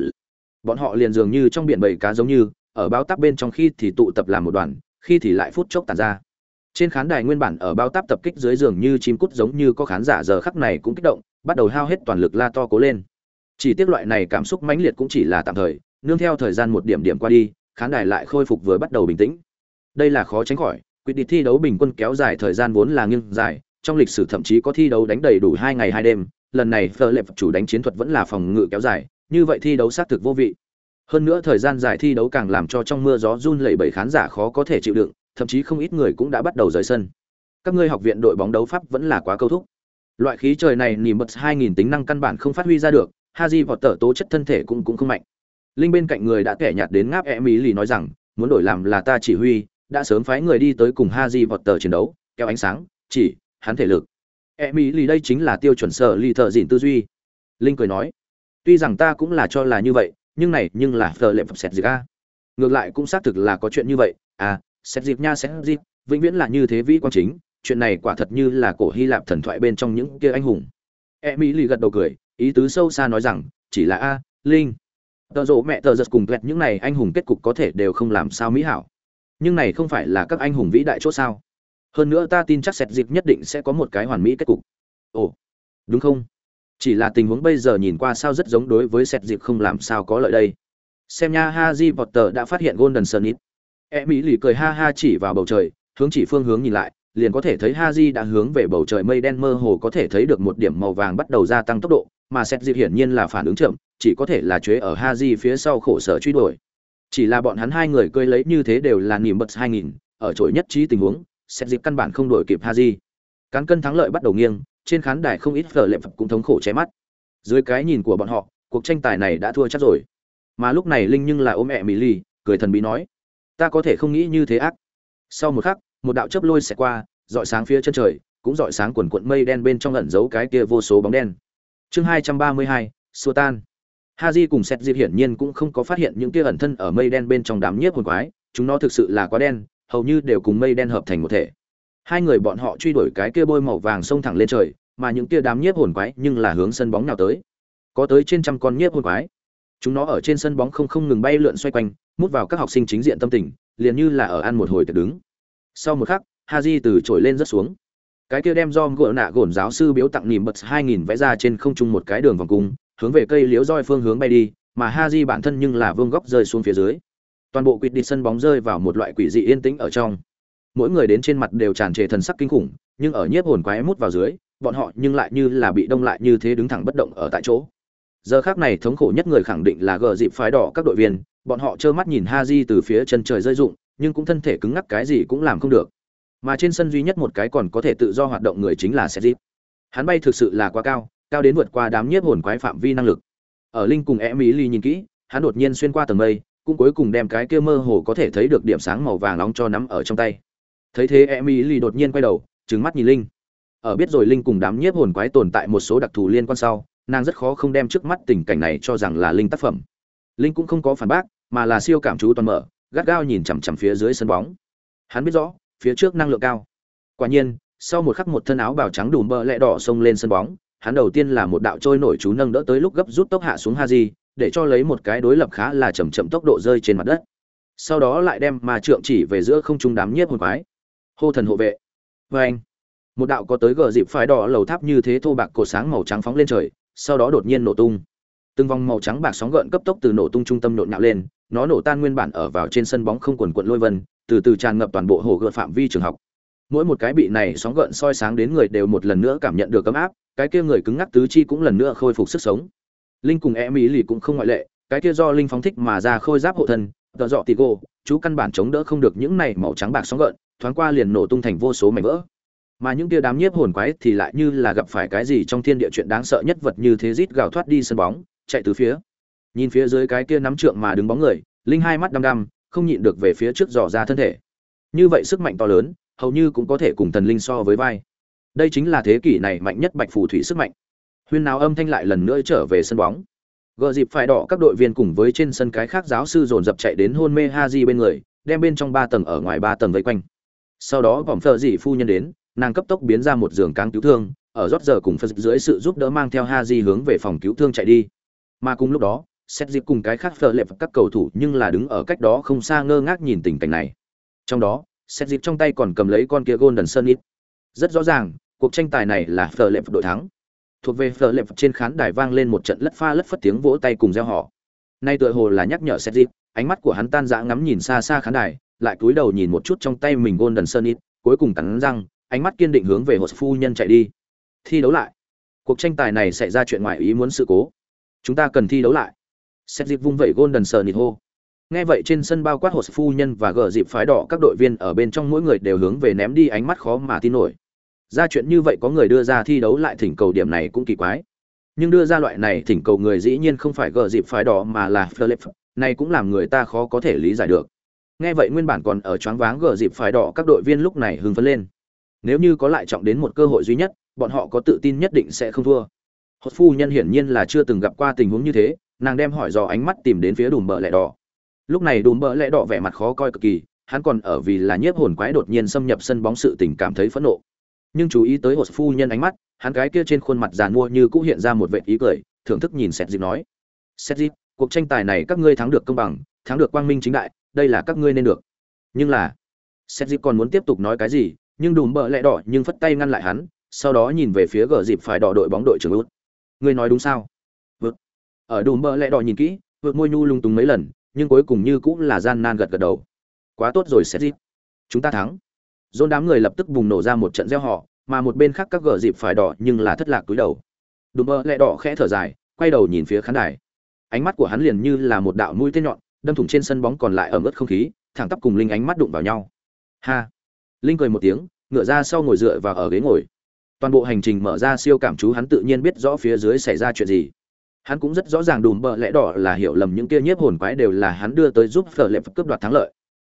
Bọn họ liền dường như trong biển bầy cá giống như, ở bao táp bên trong khi thì tụ tập làm một đoàn, khi thì lại phút chốc tàn ra. Trên khán đài nguyên bản ở bao táp tập kích dưới giường như chim cút giống như có khán giả giờ khắc này cũng kích động, bắt đầu hao hết toàn lực la to cố lên. Chỉ tiếc loại này cảm xúc mãnh liệt cũng chỉ là tạm thời, nương theo thời gian một điểm điểm qua đi khán đài lại khôi phục vừa bắt đầu bình tĩnh. Đây là khó tránh khỏi, quyết định thi đấu bình quân kéo dài thời gian vốn là nghiêng dài, trong lịch sử thậm chí có thi đấu đánh đầy đủ hai ngày hai đêm, lần này phờ lệp chủ đánh chiến thuật vẫn là phòng ngự kéo dài, như vậy thi đấu xác thực vô vị. Hơn nữa thời gian dài thi đấu càng làm cho trong mưa gió run lẩy bẩy khán giả khó có thể chịu đựng, thậm chí không ít người cũng đã bắt đầu rời sân. Các ngươi học viện đội bóng đấu pháp vẫn là quá câu thúc. Loại khí trời này nỉ bật 2000 tính năng căn bản không phát huy ra được, haji vọt tở tố chất thân thể cũng cũng không mạnh linh bên cạnh người đã kẻ nhạt đến ngáp e mỹ lì nói rằng, muốn đổi làm là ta chỉ huy, đã sớm phái người đi tới cùng haji vọt tờ chiến đấu, kéo ánh sáng, chỉ, hắn thể lực. E mỹ lì đây chính là tiêu chuẩn sở lì thợ dịn tư duy. Linh cười nói, tuy rằng ta cũng là cho là như vậy, nhưng này, nhưng là thợ lệ phật sẹt dịp a. Ngược lại cũng xác thực là có chuyện như vậy. À xét dịp nha xét dịp vĩnh viễn là như thế vĩ quan chính, chuyện này quả thật như là cổ hy lạp thần thoại bên trong những kia anh hùng. E mỹ lì gật đầu cười, ý tứ sâu xa nói rằng, chỉ là a, linh tợ rộ mẹ tờ giật cùng tuyệt những này anh hùng kết cục có thể đều không làm sao mỹ hảo. Nhưng này không phải là các anh hùng vĩ đại c h ỗ sao? Hơn nữa ta tin chắc sẹt dịp nhất định sẽ có một cái hoàn mỹ kết cục. Ồ, đúng không? Chỉ là tình huống bây giờ nhìn qua sao rất giống đối với sẹt dịp không làm sao có lợi đây. Xem nha ha di potter đã phát hiện golden sun ít e mỹ lì cười ha ha chỉ vào bầu trời, hướng chỉ phương hướng nhìn lại, liền có thể thấy ha di đã hướng về bầu trời mây đen mơ hồ có thể thấy được một điểm màu vàng bắt đầu gia tăng tốc độ mà xét dịp hiển nhiên là phản ứng chậm, chỉ có thể là chế ở ha di phía sau khổ sở truy đuổi. Chỉ là bọn hắn hai người cơi lấy như thế đều là niềm bật hai nghìn, ở chỗ nhất trí tình huống xét dịp căn bản không đuổi kịp ha di cán cân thắng lợi bắt đầu nghiêng, trên khán đài không ít phở lệm phật cũng thống khổ che mắt. Dưới cái nhìn của bọn họ, cuộc tranh tài này đã thua chắc rồi. Mà lúc này linh nhưng là ôm mẹ mỹ ly cười thần bí nói, ta có thể không nghĩ như thế ác. Sau một khắc, một đạo chớp lôi sẽ qua dọi sáng phía chân trời, cũng dọi sáng quần quận mây đen bên trong ẩn giấu cái kia vô số bóng đen chương hai trăm ba mươi hai, xua tan. Haji cùng sét dịp hiển nhiên cũng không có phát hiện những kia ẩn thân ở mây đen bên trong đám nhiếp hồn quái, chúng nó thực sự là quá đen, hầu như đều cùng mây đen hợp thành một thể. Hai người bọn họ truy đuổi cái kia bôi màu vàng xông thẳng lên trời, mà những kia đám nhiếp hồn quái nhưng là hướng sân bóng nào tới. Có tới trên trăm con nhiếp hồn quái. Chúng nó ở trên sân bóng không không ngừng bay lượn xoay quanh, mút vào các học sinh chính diện tâm tình, liền như là ở ăn một hồi tiệc đứng. Sau một khắc, haji từ trồi lên rất xuống cái kia đem do gỡ nạ gổn giáo sư biếu tặng nỉm bật hai nghìn vẽ ra trên không trung một cái đường vòng cung, hướng về cây liếu roi phương hướng bay đi, mà Ha haji bản thân nhưng là vương góc rơi xuống phía dưới. Toàn bộ quýt đi sân bóng rơi vào một loại quỷ dị yên tĩnh ở trong. Mỗi người đến trên mặt đều tràn trề thần sắc kinh khủng, nhưng ở nhiếp hồn quái mút vào dưới, bọn họ nhưng lại như là bị đông lại như thế đứng thẳng bất động ở tại chỗ. Giờ khác này thống khổ nhất người khẳng định là gờ dịp phái đỏ các đội viên, bọn họ trơ mắt nhìn ha di từ phía chân trời rơi rụng, nhưng cũng thân thể cứng ngắc cái gì cũng làm không được mà trên sân duy nhất một cái còn có thể tự do hoạt động người chính là xe dịp hắn bay thực sự là quá cao cao đến vượt qua đám nhiếp hồn quái phạm vi năng lực. Ở linh cùng em mỹ ly nhìn kỹ, hắn đột nhiên xuyên qua tầng mây, cũng cuối cùng đem cái kia mơ hồ có thể thấy được điểm sáng màu vàng nóng cho nắm ở trong tay. Thấy thế em mỹ ly đột nhiên quay đầu, trừng mắt nhìn linh. Ở biết rồi linh cùng đám nhiếp hồn quái tồn tại một số đặc thù liên quan sau, nàng rất khó không đem trước mắt tình cảnh này cho rằng là linh tác phẩm. Linh cũng không có phản bác, mà là siêu cảm chú toàn mở, gắt gao nhìn chằm chằm phía dưới sân bóng. Hắn biết rõ phía trước năng lượng cao. Quả nhiên, sau một khắc một thân áo bào trắng đùm bờ lẹ đỏ xông lên sân bóng, hắn đầu tiên là một đạo trôi nổi chú nâng đỡ tới lúc gấp rút tốc hạ xuống haji, để cho lấy một cái đối lập khá là chậm chậm tốc độ rơi trên mặt đất. Sau đó lại đem mà trượng chỉ về giữa không trung đám nhiếp hồn quái. Hô thần hộ vệ. Vê anh, một đạo có tới gờ dịp phái đỏ lầu tháp như thế thô bạc cột sáng màu trắng phóng lên trời, sau đó đột nhiên nổ tung. Từng vòng màu trắng bạc sóng gợn cấp tốc từ nổ tung trung tâm nhộn nhạo lên nó nổ tan nguyên bản ở vào trên sân bóng không quần quận lôi vân, từ từ tràn ngập toàn bộ hồ gợn phạm vi trường học. Mỗi một cái bị này sóng gợn soi sáng đến người đều một lần nữa cảm nhận được ấm áp, cái kia người cứng ngắc tứ chi cũng lần nữa khôi phục sức sống. Linh cùng e mỹ lì cũng không ngoại lệ, cái kia do linh phóng thích mà ra khôi giáp hộ thân, tợ dọ tì gô, chú căn bản chống đỡ không được những này màu trắng bạc sóng gợn, thoáng qua liền nổ tung thành vô số mảnh vỡ. Mà những kia đám nhiếp hồn quái thì lại như là gặp phải cái gì trong thiên địa chuyện đáng sợ nhất vật như thế rít gào thoát đi sân bóng, chạy từ phía nhìn phía dưới cái kia nắm trượng mà đứng bóng người, linh hai mắt đăm đăm, không nhịn được về phía trước dò ra thân thể. Như vậy sức mạnh to lớn, hầu như cũng có thể cùng thần linh so với vai. Đây chính là thế kỷ này mạnh nhất bạch phù thủy sức mạnh. Huyên nào âm thanh lại lần nữa trở về sân bóng. Gợ dịp phải đỏ các đội viên cùng với trên sân cái khác giáo sư dồn dập chạy đến hôn mê ha di bên người, đem bên trong ba tầng ở ngoài ba tầng vây quanh. Sau đó vòng phờ dị phu nhân đến, nàng cấp tốc biến ra một giường cáng cứu thương, ở rót giờ cùng phật dưới sự giúp đỡ mang theo ha di hướng về phòng cứu thương chạy đi. Mà cùng lúc đó xét dịp cùng cái khác phở lệp các cầu thủ nhưng là đứng ở cách đó không xa ngơ ngác nhìn tình cảnh này. Trong đó, xét dịp trong tay còn cầm lấy con kia golden sun ít rất rõ ràng, cuộc tranh tài này là phở lệp đội thắng. Thuộc về phở lệp trên khán đài vang lên một trận lất pha lất phất tiếng vỗ tay cùng reo họ nay tựa hồ là nhắc nhở xét dịp, ánh mắt của hắn tan dã ngắm nhìn xa xa khán đài, lại cúi đầu nhìn một chút trong tay mình golden sun ít cuối cùng cắn răng, ánh mắt kiên định hướng về hồ phu nhân chạy đi. Thi đấu lại. Cuộc tranh tài này xảy ra chuyện ngoài ý muốn sự cố. Chúng ta cần thi đấu lại xét dịp vung vẩy golden Sun hô. Nghe vậy trên sân bao quát hồ phu nhân và gờ dịp phái đỏ, các đội viên ở bên trong mỗi người đều hướng về ném đi ánh mắt khó mà tin nổi. Ra chuyện như vậy có người đưa ra thi đấu lại thỉnh cầu điểm này cũng kỳ quái. Nhưng đưa ra loại này thỉnh cầu người dĩ nhiên không phải gờ dịp phái đỏ mà là philip. Này cũng làm người ta khó có thể lý giải được. Nghe vậy nguyên bản còn ở choáng váng gờ dịp phái đỏ, các đội viên lúc này hưng phấn lên. Nếu như có lại trọng đến một cơ hội duy nhất, bọn họ có tự tin nhất định sẽ không thua. Hốt phu nhân hiển nhiên là chưa từng gặp qua tình huống như thế nàng đem hỏi dò ánh mắt tìm đến phía đùm bợ lẹ đỏ. Lúc này đùm bợ lẹ đỏ vẻ mặt khó coi cực kỳ, hắn còn ở vì là nhiếp hồn quái đột nhiên xâm nhập sân bóng sự tình cảm thấy phẫn nộ. Nhưng chú ý tới hột phu nhân ánh mắt, hắn cái kia trên khuôn mặt giàn mua như cũ hiện ra một vệ ý cười, thưởng thức nhìn sét dịp nói. Sét dịp, cuộc tranh tài này các ngươi thắng được công bằng, thắng được quang minh chính đại, đây là các ngươi nên được. Nhưng là, sét dịp còn muốn tiếp tục nói cái gì, nhưng đùm bợ lẹ đỏ nhưng phất tay ngăn lại hắn, sau đó nhìn về phía gờ dịp phải đỏ đội bóng đội trưởng út. Ngươi nói đúng sao? Ở đùm bợ lẹ đỏ nhìn kỹ, vượt môi nhu lung túng mấy lần, nhưng cuối cùng như cũng là gian nan gật gật đầu. Quá tốt rồi xét dịp chúng ta thắng. Dôn đám người lập tức bùng nổ ra một trận gieo họ mà một bên khác các gờ dịp phải đỏ nhưng là thất lạc túi đầu. Đùm bơ lẹ đỏ khẽ thở dài, quay đầu nhìn phía khán đài. Ánh mắt của hắn liền như là một đạo mũi tên nhọn, đâm thủng trên sân bóng còn lại ở mức không khí, thẳng tắp cùng linh ánh mắt đụng vào nhau. Ha! Linh cười một tiếng, ngựa ra sau ngồi dựa vào ở ghế ngồi. Toàn bộ hành trình mở ra siêu cảm chú hắn tự nhiên biết rõ phía dưới xảy ra chuyện gì hắn cũng rất rõ ràng đùm bợ lẽ đỏ là hiểu lầm những kia nhiếp hồn quái đều là hắn đưa tới giúp phở lệ cướp đoạt thắng lợi.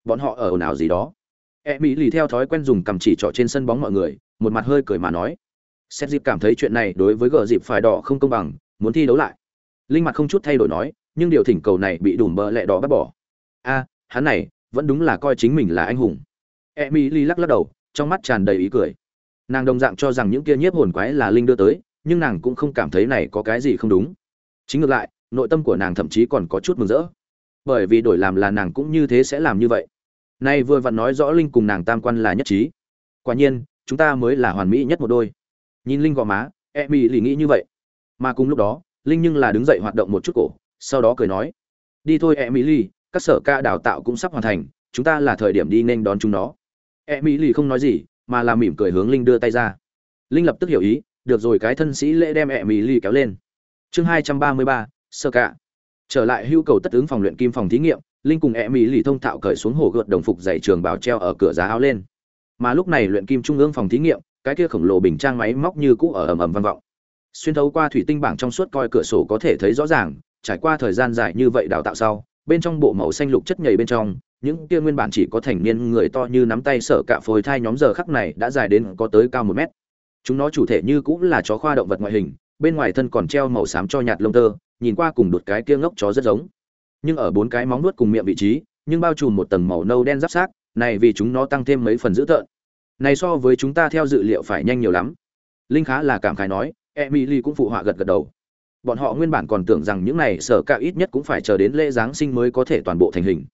Bọn họ ở ồn ào gì đó. E mỹ lì theo thói quen dùng cầm chỉ trỏ trên sân bóng mọi người, một mặt hơi cười mà nói. Xét dịp cảm thấy chuyện này đối với gờ dịp phải đỏ không công bằng, muốn thi đấu lại. Linh mặt không chút thay đổi nói, nhưng điều thỉnh cầu này bị đùm bợ lẹ đỏ bắt bỏ. A, hắn này, vẫn đúng là coi chính mình là anh hùng. E mỹ lì lắc lắc đầu, trong mắt tràn đầy ý cười. Nàng đồng dạng cho rằng những kia nhiếp hồn quái là linh đưa tới, nhưng nàng cũng không cảm thấy này có cái gì không đúng chính ngược lại nội tâm của nàng thậm chí còn có chút mừng rỡ bởi vì đổi làm là nàng cũng như thế sẽ làm như vậy Nay vừa vặn nói rõ Linh cùng nàng tam quan là nhất trí. Quả nhiên, chúng ta mới là hoàn mỹ nhất một đôi. Nhìn Linh gò má, e mỹ lì nghĩ như vậy. Mà cùng lúc đó, Linh nhưng là đứng dậy hoạt động một chút cổ, sau đó cười nói: "Đi thôi e mỹ lì các sở ca đào tạo cũng sắp hoàn thành, chúng ta là thời điểm đi nên đón chúng nó." e mỹ lì không nói gì, mà là mỉm cười hướng Linh đưa tay ra. Linh lập tức hiểu ý, được rồi cái thân sĩ lễ đem e mỹ lì kéo lên. Chương hai trăm ba mươi ba, sơ cạ. Trở lại hưu cầu tất ứng phòng luyện kim phòng thí nghiệm, linh cùng e mỹ lì thông thạo cởi xuống hồ gợt đồng phục dày trường bào treo ở cửa giá áo lên. Mà lúc này luyện kim trung ương phòng thí nghiệm cái kia khổng lồ bình trang máy móc như cũ ở ầm ầm vang vọng. Xuyên thấu qua thủy tinh bảng trong suốt coi cửa sổ có thể thấy rõ ràng trải qua thời gian dài như vậy đào tạo sau bên trong bộ màu xanh lục chất nhầy bên trong những kia nguyên bản chỉ có thành niên người to như nắm tay sở cạ phôi thai nhóm giờ khắc này đã dài đến có tới cao một mét. Chúng nó chủ thể như cũng là chó khoa động vật ngoại hình bên ngoài thân còn treo màu xám cho nhạt lông tơ, nhìn qua cùng đột cái kia ngốc chó rất giống. Nhưng ở bốn cái móng nuốt cùng miệng vị trí, nhưng bao trùm một tầng màu nâu đen giáp sát, này vì chúng nó tăng thêm mấy phần dữ tợn. Này so với chúng ta theo dự liệu phải nhanh nhiều lắm. Linh khá là cảm khái nói, emily cũng phụ họa gật gật đầu. Bọn họ nguyên bản còn tưởng rằng những này sở cả ít nhất cũng phải chờ đến lễ giáng sinh mới có thể toàn bộ thành hình.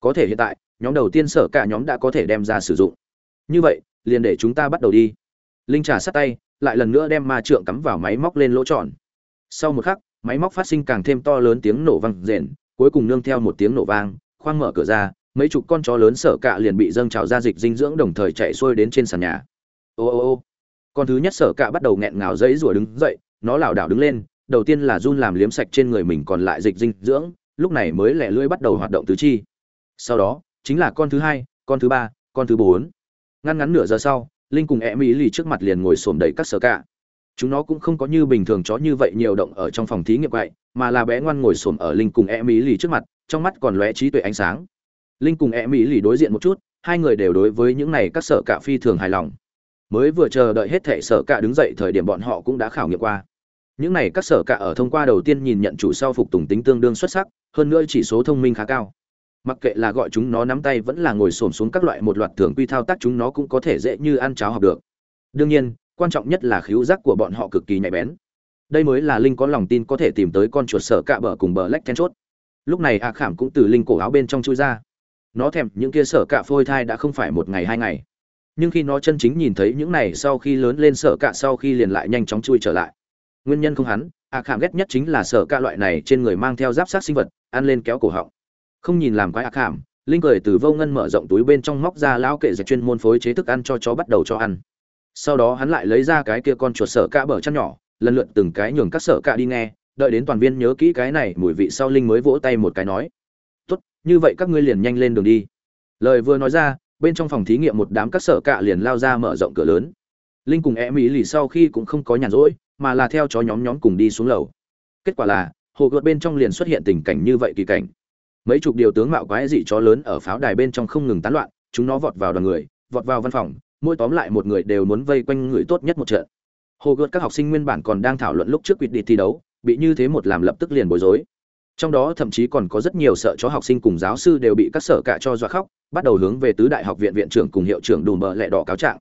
Có thể hiện tại, nhóm đầu tiên sở cả nhóm đã có thể đem ra sử dụng. Như vậy, liền để chúng ta bắt đầu đi. Linh trả sát tay lại lần nữa đem ma trượng cắm vào máy móc lên lỗ tròn. Sau một khắc, máy móc phát sinh càng thêm to lớn tiếng nổ vang rền, cuối cùng nương theo một tiếng nổ vang, khoang mở cửa ra, mấy chục con chó lớn sợ cạ liền bị dâng trào ra dịch dinh dưỡng đồng thời chạy xuôi đến trên sàn nhà. Ô ô ô. Con thứ nhất sợ cạ bắt đầu nghẹn ngào dãy rủa đứng dậy, nó lảo đảo đứng lên, đầu tiên là run làm liếm sạch trên người mình còn lại dịch dinh dưỡng, lúc này mới lẻ lưỡi bắt đầu hoạt động tứ chi. Sau đó, chính là con thứ hai, con thứ ba, con thứ bốn. Ngăn ngắn nửa giờ sau linh cùng e mỹ lì trước mặt liền ngồi xổm đầy các sở cạ chúng nó cũng không có như bình thường chó như vậy nhiều động ở trong phòng thí nghiệm vậy mà là bé ngoan ngồi xổm ở linh cùng e mỹ lì trước mặt, trong mắt còn lóe trí tuệ ánh sáng. Linh cùng e mỹ lì đối diện một chút, hai người đều đối với những này các sở cả phi thường hài lòng. Mới vừa chờ đợi hết thể sở cả đứng dậy thời điểm bọn họ cũng đã khảo nghiệm qua. Những này các sở cả ở thông qua đầu tiên nhìn nhận chủ sau phục tùng tính tương đương xuất sắc, hơn nữa chỉ số thông minh khá cao mặc kệ là gọi chúng nó nắm tay vẫn là ngồi xổm xuống các loại một loạt thường quy thao tác chúng nó cũng có thể dễ như ăn cháo học được. Đương nhiên, quan trọng nhất là khíu giác của bọn họ cực kỳ nhạy bén. Đây mới là linh có lòng tin có thể tìm tới con chuột sở cạ bờ cùng bờ lách then chốt. Lúc này a khảm cũng từ linh cổ áo bên trong chui ra. Nó thèm những kia sở cạ phôi thai đã không phải một ngày hai ngày. Nhưng khi nó chân chính nhìn thấy những này sau khi lớn lên sở cạ sau khi liền lại nhanh chóng chui trở lại. Nguyên nhân không hắn, a khảm ghét nhất chính là sở cạ loại này trên người mang theo giáp sát sinh vật, ăn lên kéo cổ họng không nhìn làm quái ác hàm, linh cười từ vô ngân mở rộng túi bên trong móc ra lão kệ dạch chuyên môn phối chế thức ăn cho chó bắt đầu cho ăn. Sau đó hắn lại lấy ra cái kia con chuột sở cạ bờ chăn nhỏ, lần lượt từng cái nhường các sở cạ đi nghe, đợi đến toàn viên nhớ kỹ cái này, mùi vị sau linh mới vỗ tay một cái nói, tốt, như vậy các ngươi liền nhanh lên đường đi. Lời vừa nói ra, bên trong phòng thí nghiệm một đám các sở cạ liền lao ra mở rộng cửa lớn. Linh cùng e mỹ lì sau khi cũng không có nhàn rỗi, mà là theo chó nhóm nhóm cùng đi xuống lầu. Kết quả là, hồ gợt bên trong liền xuất hiện tình cảnh như vậy kỳ cảnh mấy chục điều tướng mạo quái dị chó lớn ở pháo đài bên trong không ngừng tán loạn, chúng nó vọt vào đoàn người, vọt vào văn phòng, mỗi tóm lại một người đều muốn vây quanh người tốt nhất một trận. Hồ gợt các học sinh nguyên bản còn đang thảo luận lúc trước quyết đi thi đấu, bị như thế một làm lập tức liền bối rối. Trong đó thậm chí còn có rất nhiều sợ chó học sinh cùng giáo sư đều bị các sở cả cho dọa khóc, bắt đầu hướng về tứ đại học viện viện trưởng cùng hiệu trưởng đùm bờ lẹ đỏ cáo trạng.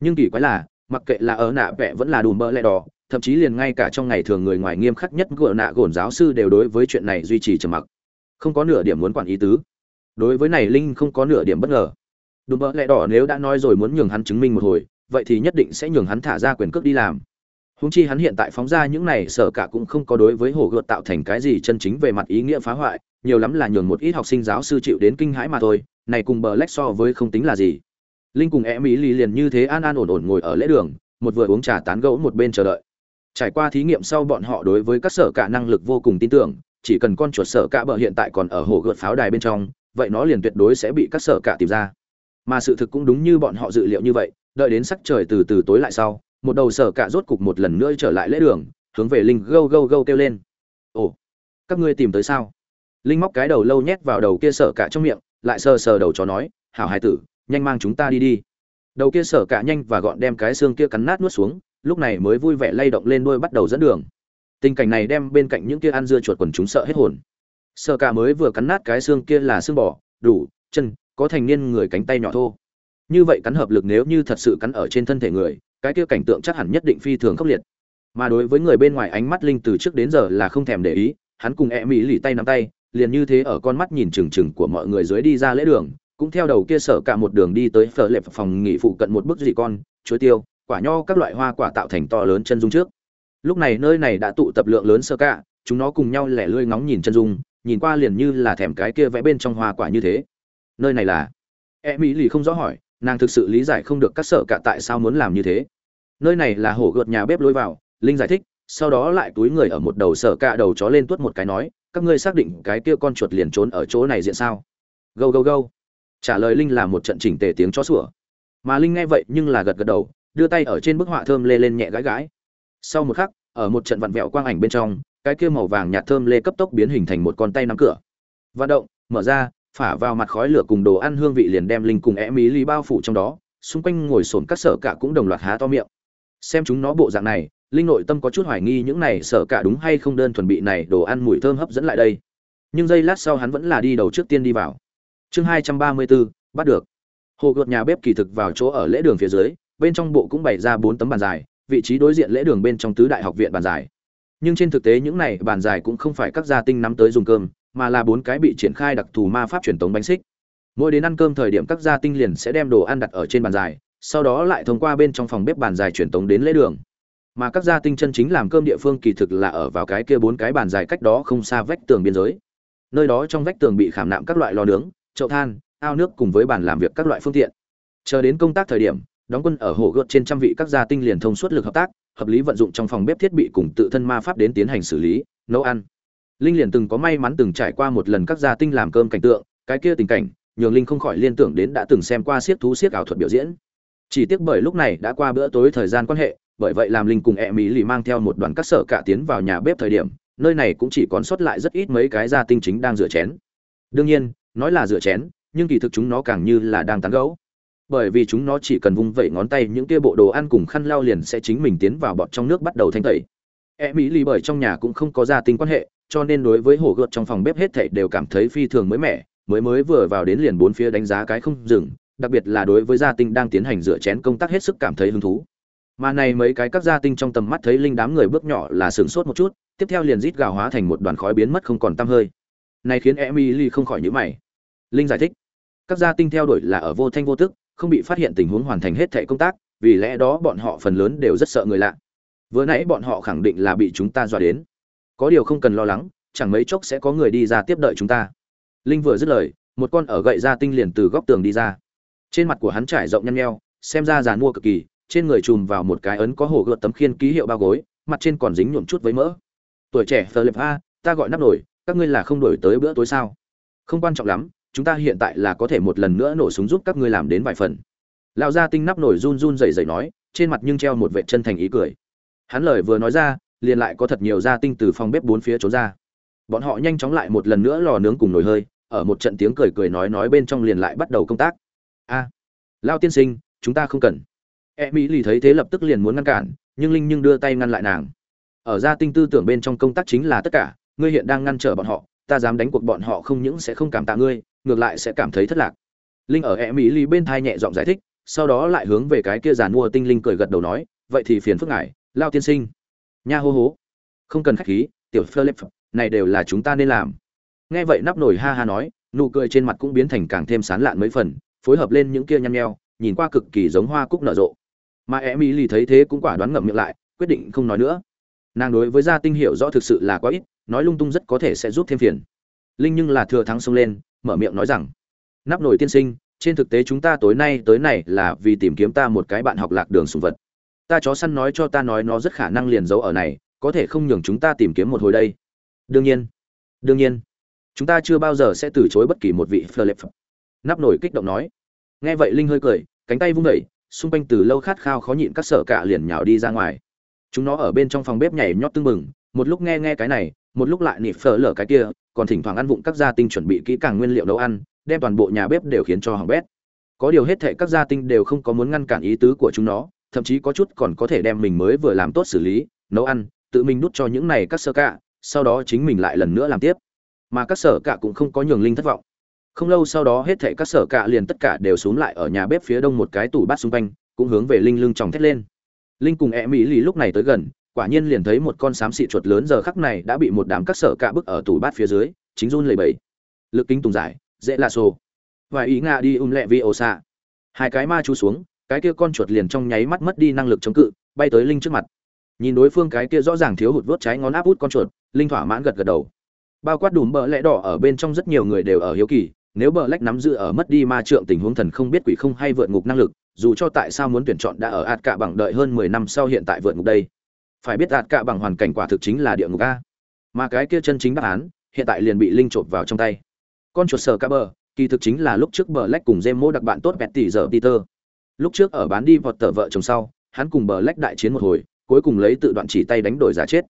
Nhưng kỳ quái là, mặc kệ là ở nạ vẽ vẫn là đùm bờ lẹ đỏ, thậm chí liền ngay cả trong ngày thường người ngoài nghiêm khắc nhất gỡ nạ gồn giáo sư đều đối với chuyện này duy trì trầm mặc không có nửa điểm muốn quản ý tứ. Đối với này linh không có nửa điểm bất ngờ. Đùm bỡ lẹ đỏ nếu đã nói rồi muốn nhường hắn chứng minh một hồi, vậy thì nhất định sẽ nhường hắn thả ra quyền cước đi làm. Húng chi hắn hiện tại phóng ra những này, sở cả cũng không có đối với hồ gợt tạo thành cái gì chân chính về mặt ý nghĩa phá hoại, nhiều lắm là nhường một ít học sinh giáo sư chịu đến kinh hãi mà thôi, này cùng bờ lách so với không tính là gì. Linh cùng e mỹ lì liền như thế an an ổn ổn ngồi ở lễ đường, một vừa uống trà tán gẫu một bên chờ đợi. Trải qua thí nghiệm sau bọn họ đối với các sở cả năng lực vô cùng tin tưởng chỉ cần con chuột sở cả bờ hiện tại còn ở hồ gợt pháo đài bên trong, vậy nó liền tuyệt đối sẽ bị các sở cả tìm ra. Mà sự thực cũng đúng như bọn họ dự liệu như vậy, đợi đến sắc trời từ từ tối lại sau, một đầu sở cả rốt cục một lần nữa trở lại lễ đường, hướng về linh gâu gâu gâu kêu lên. Ồ, các ngươi tìm tới sao? Linh móc cái đầu lâu nhét vào đầu kia sở cả trong miệng, lại sờ sờ đầu chó nói, hảo hài tử, nhanh mang chúng ta đi đi. Đầu kia sở cả nhanh và gọn đem cái xương kia cắn nát nuốt xuống, lúc này mới vui vẻ lay động lên đuôi bắt đầu dẫn đường tình cảnh này đem bên cạnh những kia ăn dưa chuột quần chúng sợ hết hồn. Sợ cả mới vừa cắn nát cái xương kia là xương bò, đủ, chân, có thành niên người cánh tay nhỏ thô. Như vậy cắn hợp lực nếu như thật sự cắn ở trên thân thể người, cái kia cảnh tượng chắc hẳn nhất định phi thường khốc liệt. Mà đối với người bên ngoài ánh mắt linh từ trước đến giờ là không thèm để ý, hắn cùng e mỹ lì tay nắm tay, liền như thế ở con mắt nhìn trừng trừng của mọi người dưới đi ra lễ đường, cũng theo đầu kia sở cả một đường đi tới phở lệp phòng nghỉ phụ cận một bức dị con, chuối tiêu, quả nho các loại hoa quả tạo thành to lớn chân dung trước lúc này nơi này đã tụ tập lượng lớn sơ cạ, chúng nó cùng nhau lẻ lươi ngóng nhìn chân dung nhìn qua liền như là thèm cái kia vẽ bên trong hoa quả như thế. Nơi này là? E mỹ lì không rõ hỏi nàng thực sự lý giải không được các sở cạ tại sao muốn làm như thế. Nơi này là hổ gợt nhà bếp lối vào linh giải thích sau đó lại túi người ở một đầu sở cạ đầu chó lên tuốt một cái nói các ngươi xác định cái kia con chuột liền trốn ở chỗ này diện sao? Gâu gâu gâu. Trả lời linh là một trận chỉnh tề tiếng chó sủa. Mà linh nghe vậy nhưng là gật gật đầu đưa tay ở trên bức họa thơm lê lên nhẹ gãi gãi sau một khắc, ở một trận vặn vẹo quang ảnh bên trong, cái kia màu vàng nhạt thơm lê cấp tốc biến hình thành một con tay nắm cửa. Vận động, mở ra, phả vào mặt khói lửa cùng đồ ăn hương vị liền đem linh cùng e mỹ ly bao phủ trong đó, xung quanh ngồi sồn các sở cả cũng đồng loạt há to miệng. Xem chúng nó bộ dạng này, linh nội tâm có chút hoài nghi những này sở cả đúng hay không đơn thuần bị này đồ ăn mùi thơm hấp dẫn lại đây. Nhưng giây lát sau hắn vẫn là đi đầu trước tiên đi vào. Chương hai trăm ba mươi bốn, bắt được. Hồ gợt nhà bếp kỳ thực vào chỗ ở lễ đường phía dưới, bên trong bộ cũng bày ra bốn tấm bàn dài vị trí đối diện lễ đường bên trong tứ đại học viện bàn dài nhưng trên thực tế những này bàn dài cũng không phải các gia tinh nắm tới dùng cơm, mà là bốn cái bị triển khai đặc thù ma pháp truyền tống bánh xích. Mỗi đến ăn cơm thời điểm các gia tinh liền sẽ đem đồ ăn đặt ở trên bàn dài sau đó lại thông qua bên trong phòng bếp bàn dài truyền tống đến lễ đường. Mà các gia tinh chân chính làm cơm địa phương kỳ thực là ở vào cái kia bốn cái bàn dài cách đó không xa vách tường biên giới. Nơi đó trong vách tường bị khảm nạm các loại lò nướng, chậu than, ao nước cùng với bàn làm việc các loại phương tiện. Chờ đến công tác thời điểm đóng quân ở hồ gợt trên trăm vị các gia tinh liền thông suốt lực hợp tác, hợp lý vận dụng trong phòng bếp thiết bị cùng tự thân ma pháp đến tiến hành xử lý, nấu ăn. Linh liền từng có may mắn từng trải qua một lần các gia tinh làm cơm cảnh tượng, cái kia tình cảnh, nhường linh không khỏi liên tưởng đến đã từng xem qua siết thú siết ảo thuật biểu diễn. Chỉ tiếc bởi lúc này đã qua bữa tối thời gian quan hệ, bởi vậy làm linh cùng e mỹ lì mang theo một đoàn các sở cả tiến vào nhà bếp thời điểm, nơi này cũng chỉ còn sót lại rất ít mấy cái gia tinh chính đang rửa chén. Đương nhiên, nói là rửa chén, nhưng kỳ thực chúng nó càng như là đang tán gẫu bởi vì chúng nó chỉ cần vung vẩy ngón tay những kia bộ đồ ăn cùng khăn lau liền sẽ chính mình tiến vào bọt trong nước bắt đầu thanh tẩy. E mỹ lì bởi trong nhà cũng không có gia tinh quan hệ, cho nên đối với hồ gợt trong phòng bếp hết thảy đều cảm thấy phi thường mới mẻ, mới mới vừa vào đến liền bốn phía đánh giá cái không dừng, đặc biệt là đối với gia tinh đang tiến hành rửa chén công tác hết sức cảm thấy hứng thú. Mà này mấy cái các gia tinh trong tầm mắt thấy linh đám người bước nhỏ là sửng sốt một chút, tiếp theo liền rít gào hóa thành một đoàn khói biến mất không còn tăm hơi. Này khiến emily không khỏi nhíu mày. Linh giải thích. Các gia tinh theo đuổi là ở vô thanh vô tức không bị phát hiện tình huống hoàn thành hết thảy công tác, vì lẽ đó bọn họ phần lớn đều rất sợ người lạ. Vừa nãy bọn họ khẳng định là bị chúng ta dọa đến. Có điều không cần lo lắng, chẳng mấy chốc sẽ có người đi ra tiếp đợi chúng ta. Linh vừa dứt lời, một con ở gậy ra tinh liền từ góc tường đi ra. Trên mặt của hắn trải rộng nhăn nheo, xem ra giàn mua cực kỳ, trên người chùm vào một cái ấn có hồ gợt tấm khiên ký hiệu bao gối, mặt trên còn dính nhuộm chút với mỡ. Tuổi trẻ phờ a, ta gọi nắp nổi các ngươi là không đổi tới bữa tối sao? Không quan trọng lắm chúng ta hiện tại là có thể một lần nữa nổ súng giúp các ngươi làm đến vài phần. Lão gia tinh nắp nổi run run rẩy rẩy nói trên mặt nhưng treo một vệ chân thành ý cười. Hắn lời vừa nói ra liền lại có thật nhiều gia tinh từ phòng bếp bốn phía trốn ra. Bọn họ nhanh chóng lại một lần nữa lò nướng cùng nồi hơi ở một trận tiếng cười cười nói nói bên trong liền lại bắt đầu công tác. A à, lao tiên sinh chúng ta không cần. E mỹ lì thấy thế lập tức liền muốn ngăn cản nhưng linh nhưng đưa tay ngăn lại nàng. Ở gia tinh tư tưởng bên trong công tác chính là tất cả ngươi hiện đang ngăn trở bọn họ ta dám đánh cuộc bọn họ không những sẽ không cảm tạ ngươi ngược lại sẽ cảm thấy thất lạc. Linh ở e mỹ lì bên thai nhẹ giọng giải thích, sau đó lại hướng về cái kia giàn mua tinh linh cười gật đầu nói, vậy thì phiền phức ngài, lao tiên sinh. Nha hô hố. Không cần khách khí, tiểu philip, này đều là chúng ta nên làm. Nghe vậy nắp nổi ha ha nói, nụ cười trên mặt cũng biến thành càng thêm sán lạn mấy phần, phối hợp lên những kia nhăn nheo, nhìn qua cực kỳ giống hoa cúc nở rộ. Mà emily thấy thế cũng quả đoán ngậm miệng lại, quyết định không nói nữa. Nàng đối với gia tinh hiểu rõ thực sự là quá ít, nói lung tung rất có thể sẽ giúp thêm phiền. Linh nhưng là thừa thắng xông lên mở miệng nói rằng, nắp nổi tiên sinh, trên thực tế chúng ta tối nay, tới này là vì tìm kiếm ta một cái bạn học lạc đường sùng vật. Ta chó săn nói cho ta nói nó rất khả năng liền giấu ở này, có thể không nhường chúng ta tìm kiếm một hồi đây. Đương nhiên đương nhiên. Chúng ta chưa bao giờ sẽ từ chối bất kỳ một vị philip nắp nổi kích động nói. Nghe vậy linh hơi cười, cánh tay vung đẩy xung quanh từ lâu khát khao khó nhịn các sở cả liền nhào đi ra ngoài. Chúng nó ở bên trong phòng bếp nhảy nhót tưng bừng, một lúc nghe nghe cái này một lúc lại nịp phở lở cái kia, còn thỉnh thoảng ăn vụng các gia tinh chuẩn bị kỹ càng nguyên liệu nấu ăn, đem toàn bộ nhà bếp đều khiến cho hỏng bét. Có điều hết thệ các gia tinh đều không có muốn ngăn cản ý tứ của chúng nó, thậm chí có chút còn có thể đem mình mới vừa làm tốt xử lý, nấu ăn, tự mình đút cho những này các sơ cạ, sau đó chính mình lại lần nữa làm tiếp. Mà các sở cạ cũng không có nhường linh thất vọng. Không lâu sau đó hết thảy các sở cạ liền tất cả đều xuống lại ở nhà bếp phía đông một cái tủ bát xung quanh, cũng hướng về linh lưng tròng thét lên. Linh cùng e mỹ lì lúc này tới gần quả nhiên liền thấy một con xám xị chuột lớn giờ khắc này đã bị một đám các sở cả bức ở tủ bát phía dưới, chính run lẩy bẩy. Lực kính tùng giải, dễ là xô và ý nga đi um lẹ vi ô xạ. Hai cái ma chú xuống, cái kia con chuột liền trong nháy mắt mất đi năng lực chống cự, bay tới linh trước mặt. Nhìn đối phương cái kia rõ ràng thiếu hụt vớt trái ngón áp út con chuột, linh thỏa mãn gật gật đầu. Bao quát đùm bờ lẽ đỏ ở bên trong rất nhiều người đều ở hiếu kỳ, nếu bờ lách nắm giữ ở mất đi ma trượng tình huống thần không biết quỷ không hay vượt ngục năng lực, dù cho tại sao muốn tuyển chọn đã ở ạt cạ bằng đợi hơn mười năm sau hiện tại vượt ngục đây phải biết đạt cạ bằng hoàn cảnh quả thực chính là địa ngục a. Mà cái kia chân chính đáp án hiện tại liền bị linh trộm vào trong tay. Con chuột sờ cá bờ kỳ thực chính là lúc trước bờ lách cùng jem mô đặc bạn tốt bẹt tỷ giờ peter. Lúc trước ở bán đi vọt tờ vợ chồng sau hắn cùng bờ lách đại chiến một hồi cuối cùng lấy tự đoạn chỉ tay đánh đổi giá chết.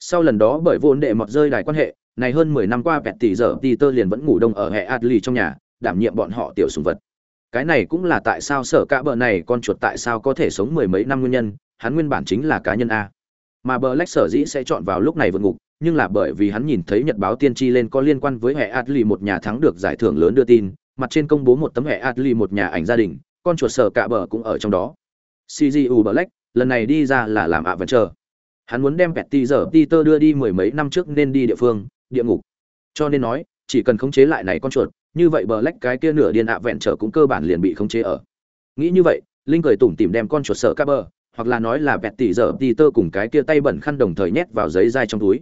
Sau lần đó bởi vốn đệ mọt rơi đài quan hệ này hơn mười năm qua vẹt tỷ giờ Peter liền vẫn ngủ đông ở hệ Adli trong nhà, đảm nhiệm bọn họ tiểu sủng vật. Cái này cũng là tại sao sở cả bờ này con chuột tại sao có thể sống mười mấy năm nguyên nhân, hắn nguyên bản chính là cá nhân a. Mà Black sở dĩ sẽ chọn vào lúc này vượt ngục, nhưng là bởi vì hắn nhìn thấy nhật báo tiên tri lên có liên quan với hệ Adli một nhà thắng được giải thưởng lớn đưa tin, mặt trên công bố một tấm hệ Adli một nhà ảnh gia đình, con chuột sở cả bờ cũng ở trong đó. CGU Black, lần này đi ra là làm ạ vẫn chờ. Hắn muốn đem Petty giờ Peter đưa đi mười mấy năm trước nên đi địa phương, địa ngục cho nên nói chỉ cần khống chế lại này con chuột như vậy bờ lách cái kia nửa điên ạ vẹn trở cũng cơ bản liền bị khống chế ở nghĩ như vậy linh cười tủm tìm đem con chuột sở ca bờ hoặc là nói là vẹt tỉ giờ tỉ tơ cùng cái kia tay bẩn khăn đồng thời nhét vào giấy dai trong túi.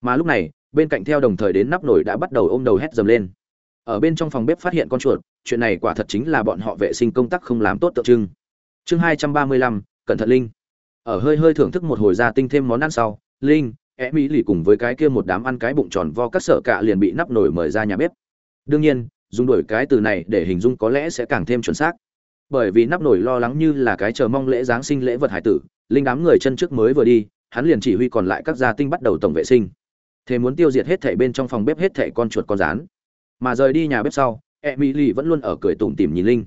Mà lúc này, bên cạnh theo đồng thời đến nắp nổi đã bắt đầu ôm đầu hét dầm lên. Ở bên trong phòng bếp phát hiện con chuột, chuyện này quả thật chính là bọn họ vệ sinh công tác không làm tốt tượng trưng. Chương hai trăm ba mươi lăm, cẩn thận linh. Ở hơi hơi thưởng thức một hồi gia tinh thêm món ăn sau, linh é mỹ lì cùng với cái kia một đám ăn cái bụng tròn vo các sở cạ liền bị nắp nổi mời ra nhà bếp. Đương nhiên, dùng đổi cái từ này để hình dung có lẽ sẽ càng thêm chuẩn xác bởi vì nắp nổi lo lắng như là cái chờ mong lễ giáng sinh lễ vật hải tử, linh đám người chân trước mới vừa đi, hắn liền chỉ huy còn lại các gia tinh bắt đầu tổng vệ sinh. Thế muốn tiêu diệt hết thảy bên trong phòng bếp hết thảy con chuột con rán. Mà rời đi nhà bếp sau, emily vẫn luôn ở cười tủm tỉm nhìn linh.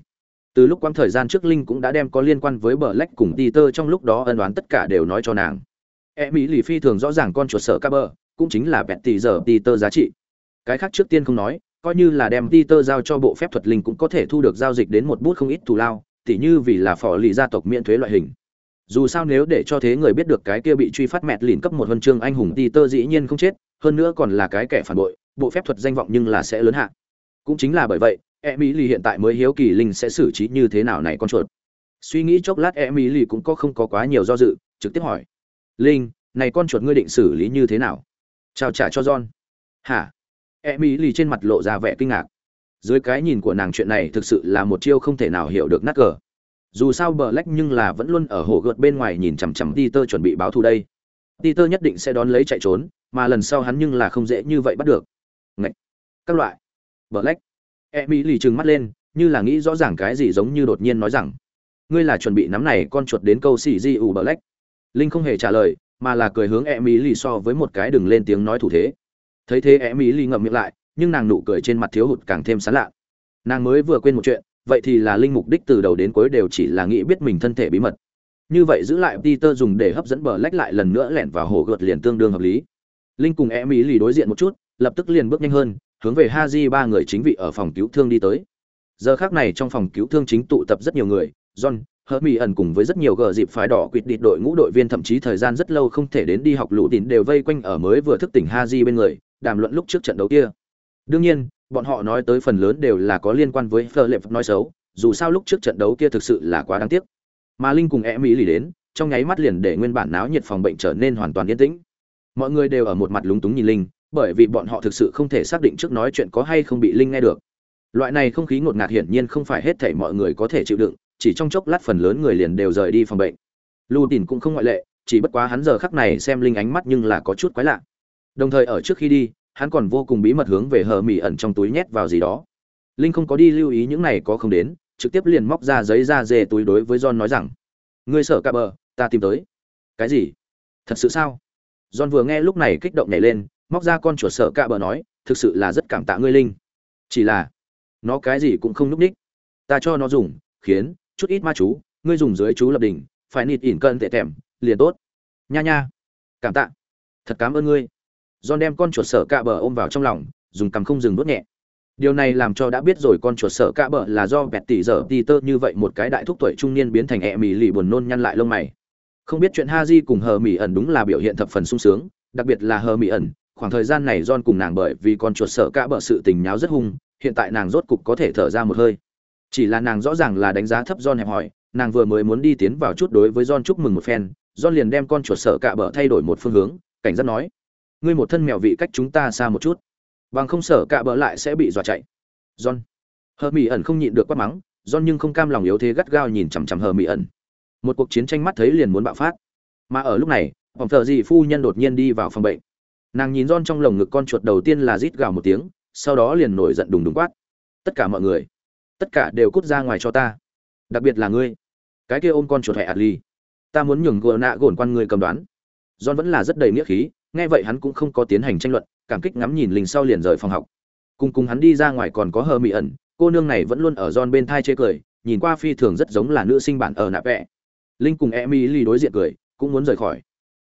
Từ lúc quãng thời gian trước linh cũng đã đem có liên quan với bờ lách cùng peter trong lúc đó ân đoán tất cả đều nói cho nàng. Emily phi thường rõ ràng con chuột sợ ca bờ cũng chính là bẹt tỷ giờ peter giá trị. Cái khác trước tiên không nói coi như là đem peter giao cho bộ phép thuật linh cũng có thể thu được giao dịch đến một bút không ít thù lao, tỉ như vì là phò lì gia tộc miễn thuế loại hình. Dù sao nếu để cho thế người biết được cái kia bị truy phát mẹt lìn cấp một huân chương anh hùng peter dĩ nhiên không chết, hơn nữa còn là cái kẻ phản bội, bộ phép thuật danh vọng nhưng là sẽ lớn hạ. Cũng chính là bởi vậy, emily hiện tại mới hiếu kỳ linh sẽ xử trí như thế nào này con chuột. Suy nghĩ chốc lát emily cũng có không có quá nhiều do dự, trực tiếp hỏi. Linh, này con chuột ngươi định xử lý như thế nào? Chào trả cho john. Hả? Emily trên mặt lộ ra vẻ kinh ngạc dưới cái nhìn của nàng chuyện này thực sự là một chiêu không thể nào hiểu được nát cờ dù sao bờ lách nhưng là vẫn luôn ở hồ gợt bên ngoài nhìn chằm chằm Peter chuẩn bị báo thù đây Peter nhất định sẽ đón lấy chạy trốn mà lần sau hắn nhưng là không dễ như vậy bắt được Ngậy! các loại bờ lách Emily trừng mắt lên, như là nghĩ rõ ràng cái gì giống như đột nhiên nói rằng: "Ngươi là chuẩn bị nắm này con chuột đến câu xỉ Di U Black?" Linh không hề trả lời, mà là cười hướng Emily so với một cái đừng lên tiếng nói thủ thế. Thấy thế Emily ngậm miệng lại, nhưng nàng nụ cười trên mặt thiếu hụt càng thêm sán lạ. Nàng mới vừa quên một chuyện, vậy thì là linh mục đích từ đầu đến cuối đều chỉ là nghĩ biết mình thân thể bí mật. Như vậy giữ lại Peter dùng để hấp dẫn bờ lách lại lần nữa lẻn vào hồ gợt liền tương đương hợp lý. Linh cùng Emily đối diện một chút, lập tức liền bước nhanh hơn, hướng về Haji ba người chính vị ở phòng cứu thương đi tới. Giờ khắc này trong phòng cứu thương chính tụ tập rất nhiều người, John, Hermione cùng với rất nhiều gờ dịp phái đỏ quỵt địt đội ngũ đội viên thậm chí thời gian rất lâu không thể đến đi học lũ tín đều vây quanh ở mới vừa thức tỉnh Haji bên người, đàm luận lúc trước trận đấu kia. Đương nhiên, bọn họ nói tới phần lớn đều là có liên quan với Philip nói xấu, dù sao lúc trước trận đấu kia thực sự là quá đáng tiếc. Mà Linh cùng Emily đến, trong nháy mắt liền để nguyên bản náo nhiệt phòng bệnh trở nên hoàn toàn yên tĩnh. Mọi người đều ở một mặt lúng túng nhìn Linh, bởi vì bọn họ thực sự không thể xác định trước nói chuyện có hay không bị linh nghe được loại này không khí ngột ngạt hiển nhiên không phải hết thảy mọi người có thể chịu đựng chỉ trong chốc lát phần lớn người liền đều rời đi phòng bệnh lưu Tỉnh cũng không ngoại lệ chỉ bất quá hắn giờ khắc này xem linh ánh mắt nhưng là có chút quái lạ đồng thời ở trước khi đi, hắn còn vô cùng bí mật hướng về hờ mỉ ẩn trong túi nhét vào gì đó. Linh không có đi lưu ý những này có không đến, trực tiếp liền móc ra giấy da dê túi đối với john nói rằng, ngươi sợ cả bờ, ta tìm tới. Cái gì? Thật sự sao? John vừa nghe lúc này kích động nhảy lên, móc ra con chuột sợ cạ bờ nói, thực sự là rất cảm tạ ngươi, linh. Chỉ là, nó cái gì cũng không núp ních. Ta cho nó dùng, khiến, chút ít ma chú, ngươi dùng dưới chú lập đỉnh, phải nịt ỉn cân tệ tèm, liền tốt. Nha nha, cảm tạ. Thật cảm ơn ngươi john đem con chuột sở cạ bờ ôm vào trong lòng dùng cằm không dừng nuốt nhẹ điều này làm cho đã biết rồi con chuột sở cạ bờ là do bẹt tỉ giờ tì tơ như vậy một cái đại thúc tuổi trung niên biến thành ẹ mì lì buồn nôn nhăn lại lông mày không biết chuyện Haji cùng hờ mỹ ẩn đúng là biểu hiện thập phần sung sướng đặc biệt là hờ mỹ ẩn khoảng thời gian này John cùng nàng bởi vì con chuột sở cạ bờ sự tình nháo rất hung, hiện tại nàng rốt cục có thể thở ra một hơi. Chỉ là nàng rõ ràng là đánh giá thấp John hẹp hỏi, nàng vừa mới muốn đi tiến vào chút đối với John chúc mừng một phen, John liền đem con chuột sở cạ bờ thay đổi một phương hướng, cảnh giác nói: "Ngươi một thân mèo vị cách chúng ta xa một chút, bằng không sợ cả bỡ lại sẽ bị dọa chạy." John. Hờ Mị ẩn không nhịn được quát mắng, John nhưng không cam lòng yếu thế gắt gao nhìn chằm chằm Hờ Mị ẩn. Một cuộc chiến tranh mắt thấy liền muốn bạo phát. Mà ở lúc này, phòng thợ dị phu nhân đột nhiên đi vào phòng bệnh nàng nhìn John trong lồng ngực con chuột đầu tiên là rít gào một tiếng sau đó liền nổi giận đùng đùng quát tất cả mọi người tất cả đều cút ra ngoài cho ta đặc biệt là ngươi cái kia ôm con chuột hẹ ạt ly ta muốn nhường gờ nạ gồn quan người cầm đoán john vẫn là rất đầy nghĩa khí nghe vậy hắn cũng không có tiến hành tranh luận, cảm kích ngắm nhìn linh sau liền rời phòng học. Cùng cùng hắn đi ra ngoài còn có hờ mị ẩn, cô nương này vẫn luôn ở john bên thai chê cười, nhìn qua phi thường rất giống là nữ sinh bản ở nạ vẽ linh cùng emily đối diện cười, cũng muốn rời khỏi.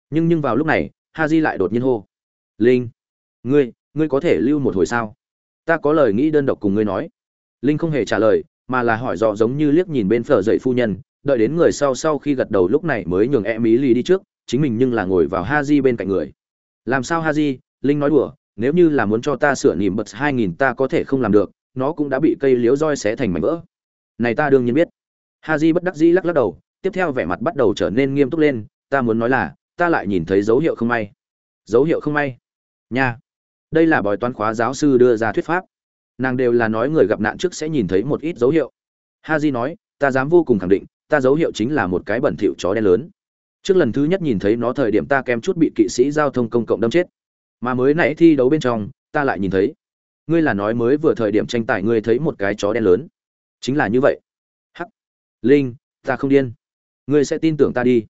Nhưng nhưng vào lúc này ha di lại đột nhiên hô. Linh, ngươi ngươi có thể lưu một hồi sao? Ta có lời nghĩ đơn độc cùng ngươi nói. Linh không hề trả lời, mà là hỏi dò giống như liếc nhìn bên phở dậy phu nhân, đợi đến người sau sau khi gật đầu lúc này mới nhường em ý ly đi trước, chính mình nhưng là ngồi vào ha di bên cạnh người làm sao ha di linh nói đùa, nếu như là muốn cho ta sửa nỉm bật hai nghìn ta có thể không làm được, nó cũng đã bị cây liếu roi xé thành mảnh vỡ. Này ta đương nhiên biết. Ha di bất đắc dĩ lắc lắc đầu, tiếp theo vẻ mặt bắt đầu trở nên nghiêm túc lên, ta muốn nói là, ta lại nhìn thấy dấu hiệu không may. Dấu hiệu không may? Nha. Đây là bói toán khóa giáo sư đưa ra thuyết pháp. Nàng đều là nói người gặp nạn trước sẽ nhìn thấy một ít dấu hiệu. Ha di nói, ta dám vô cùng khẳng định, ta dấu hiệu chính là một cái bẩn thỉu chó đen lớn trước lần thứ nhất nhìn thấy nó thời điểm ta kém chút bị kỵ sĩ giao thông công cộng đâm chết. Mà mới nãy thi đấu bên trong, ta lại nhìn thấy. Ngươi là nói mới vừa thời điểm tranh tài ngươi thấy một cái chó đen lớn. Chính là như vậy. Hắc. Linh, ta không điên. Ngươi sẽ tin tưởng ta đi.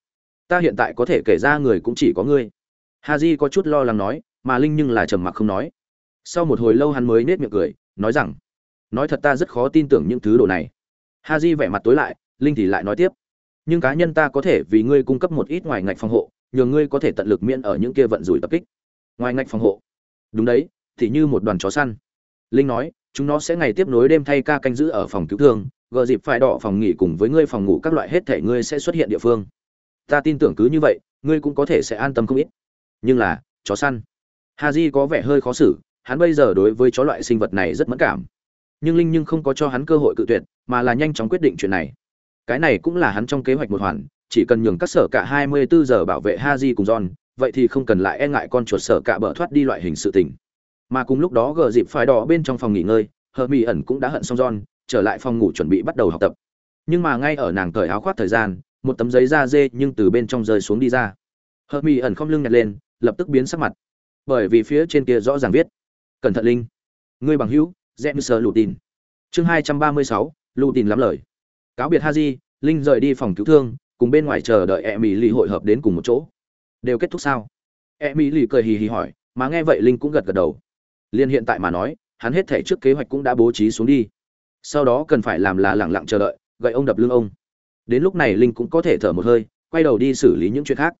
Ta hiện tại có thể kể ra người cũng chỉ có ngươi. Ha di có chút lo lắng nói, mà linh nhưng là trầm mặc không nói. Sau một hồi lâu hắn mới nết miệng cười, nói rằng, nói thật ta rất khó tin tưởng những thứ đồ này. Ha di vẻ mặt tối lại, linh thì lại nói tiếp nhưng cá nhân ta có thể vì ngươi cung cấp một ít ngoài ngạch phòng hộ, nhờ ngươi có thể tận lực miễn ở những kia vận rủi tập kích. Ngoài ngạch phòng hộ? Đúng đấy, thì như một đoàn chó săn. Linh nói, chúng nó sẽ ngày tiếp nối đêm thay ca canh giữ ở phòng cứu thương, gờ dịp phải đỏ phòng nghỉ cùng với ngươi phòng ngủ các loại hết thể ngươi sẽ xuất hiện địa phương. Ta tin tưởng cứ như vậy, ngươi cũng có thể sẽ an tâm không ít. Nhưng là, chó săn? Ha di có vẻ hơi khó xử, hắn bây giờ đối với chó loại sinh vật này rất mẫn cảm. Nhưng linh nhưng không có cho hắn cơ hội cự tuyệt, mà là nhanh chóng quyết định chuyện này cái này cũng là hắn trong kế hoạch một hoàn, chỉ cần nhường các sở cả 24 giờ bảo vệ ha cùng john, vậy thì không cần lại e ngại con chuột sở cả bỡ thoát đi loại hình sự tình. Mà cùng lúc đó gờ dịp phải đỏ bên trong phòng nghỉ ngơi hờ mỹ ẩn cũng đã hận xong john, trở lại phòng ngủ chuẩn bị bắt đầu học tập. Nhưng mà ngay ở nàng cởi áo khoác thời gian, một tấm giấy da dê nhưng từ bên trong rơi xuống đi ra. Hờ mỹ ẩn không lưng nhặt lên, lập tức biến sắc mặt. Bởi vì phía trên kia rõ ràng viết, cẩn thận linh, ngươi bằng hữu rẽ sơ lù tin chương hai trăm ba mươi sáu lù tin lắm lời cáo biệt haji, linh rời đi phòng cứu thương, cùng bên ngoài chờ đợi e mỹ lì hội hợp đến cùng một chỗ. Đều kết thúc sao? E mỹ lì cười hì hì hỏi, mà nghe vậy linh cũng gật gật đầu. Liên hiện tại mà nói, hắn hết thể trước kế hoạch cũng đã bố trí xuống đi. Sau đó cần phải làm là lẳng lặng chờ đợi, gậy ông đập lưng ông. Đến lúc này linh cũng có thể thở một hơi, quay đầu đi xử lý những chuyện khác.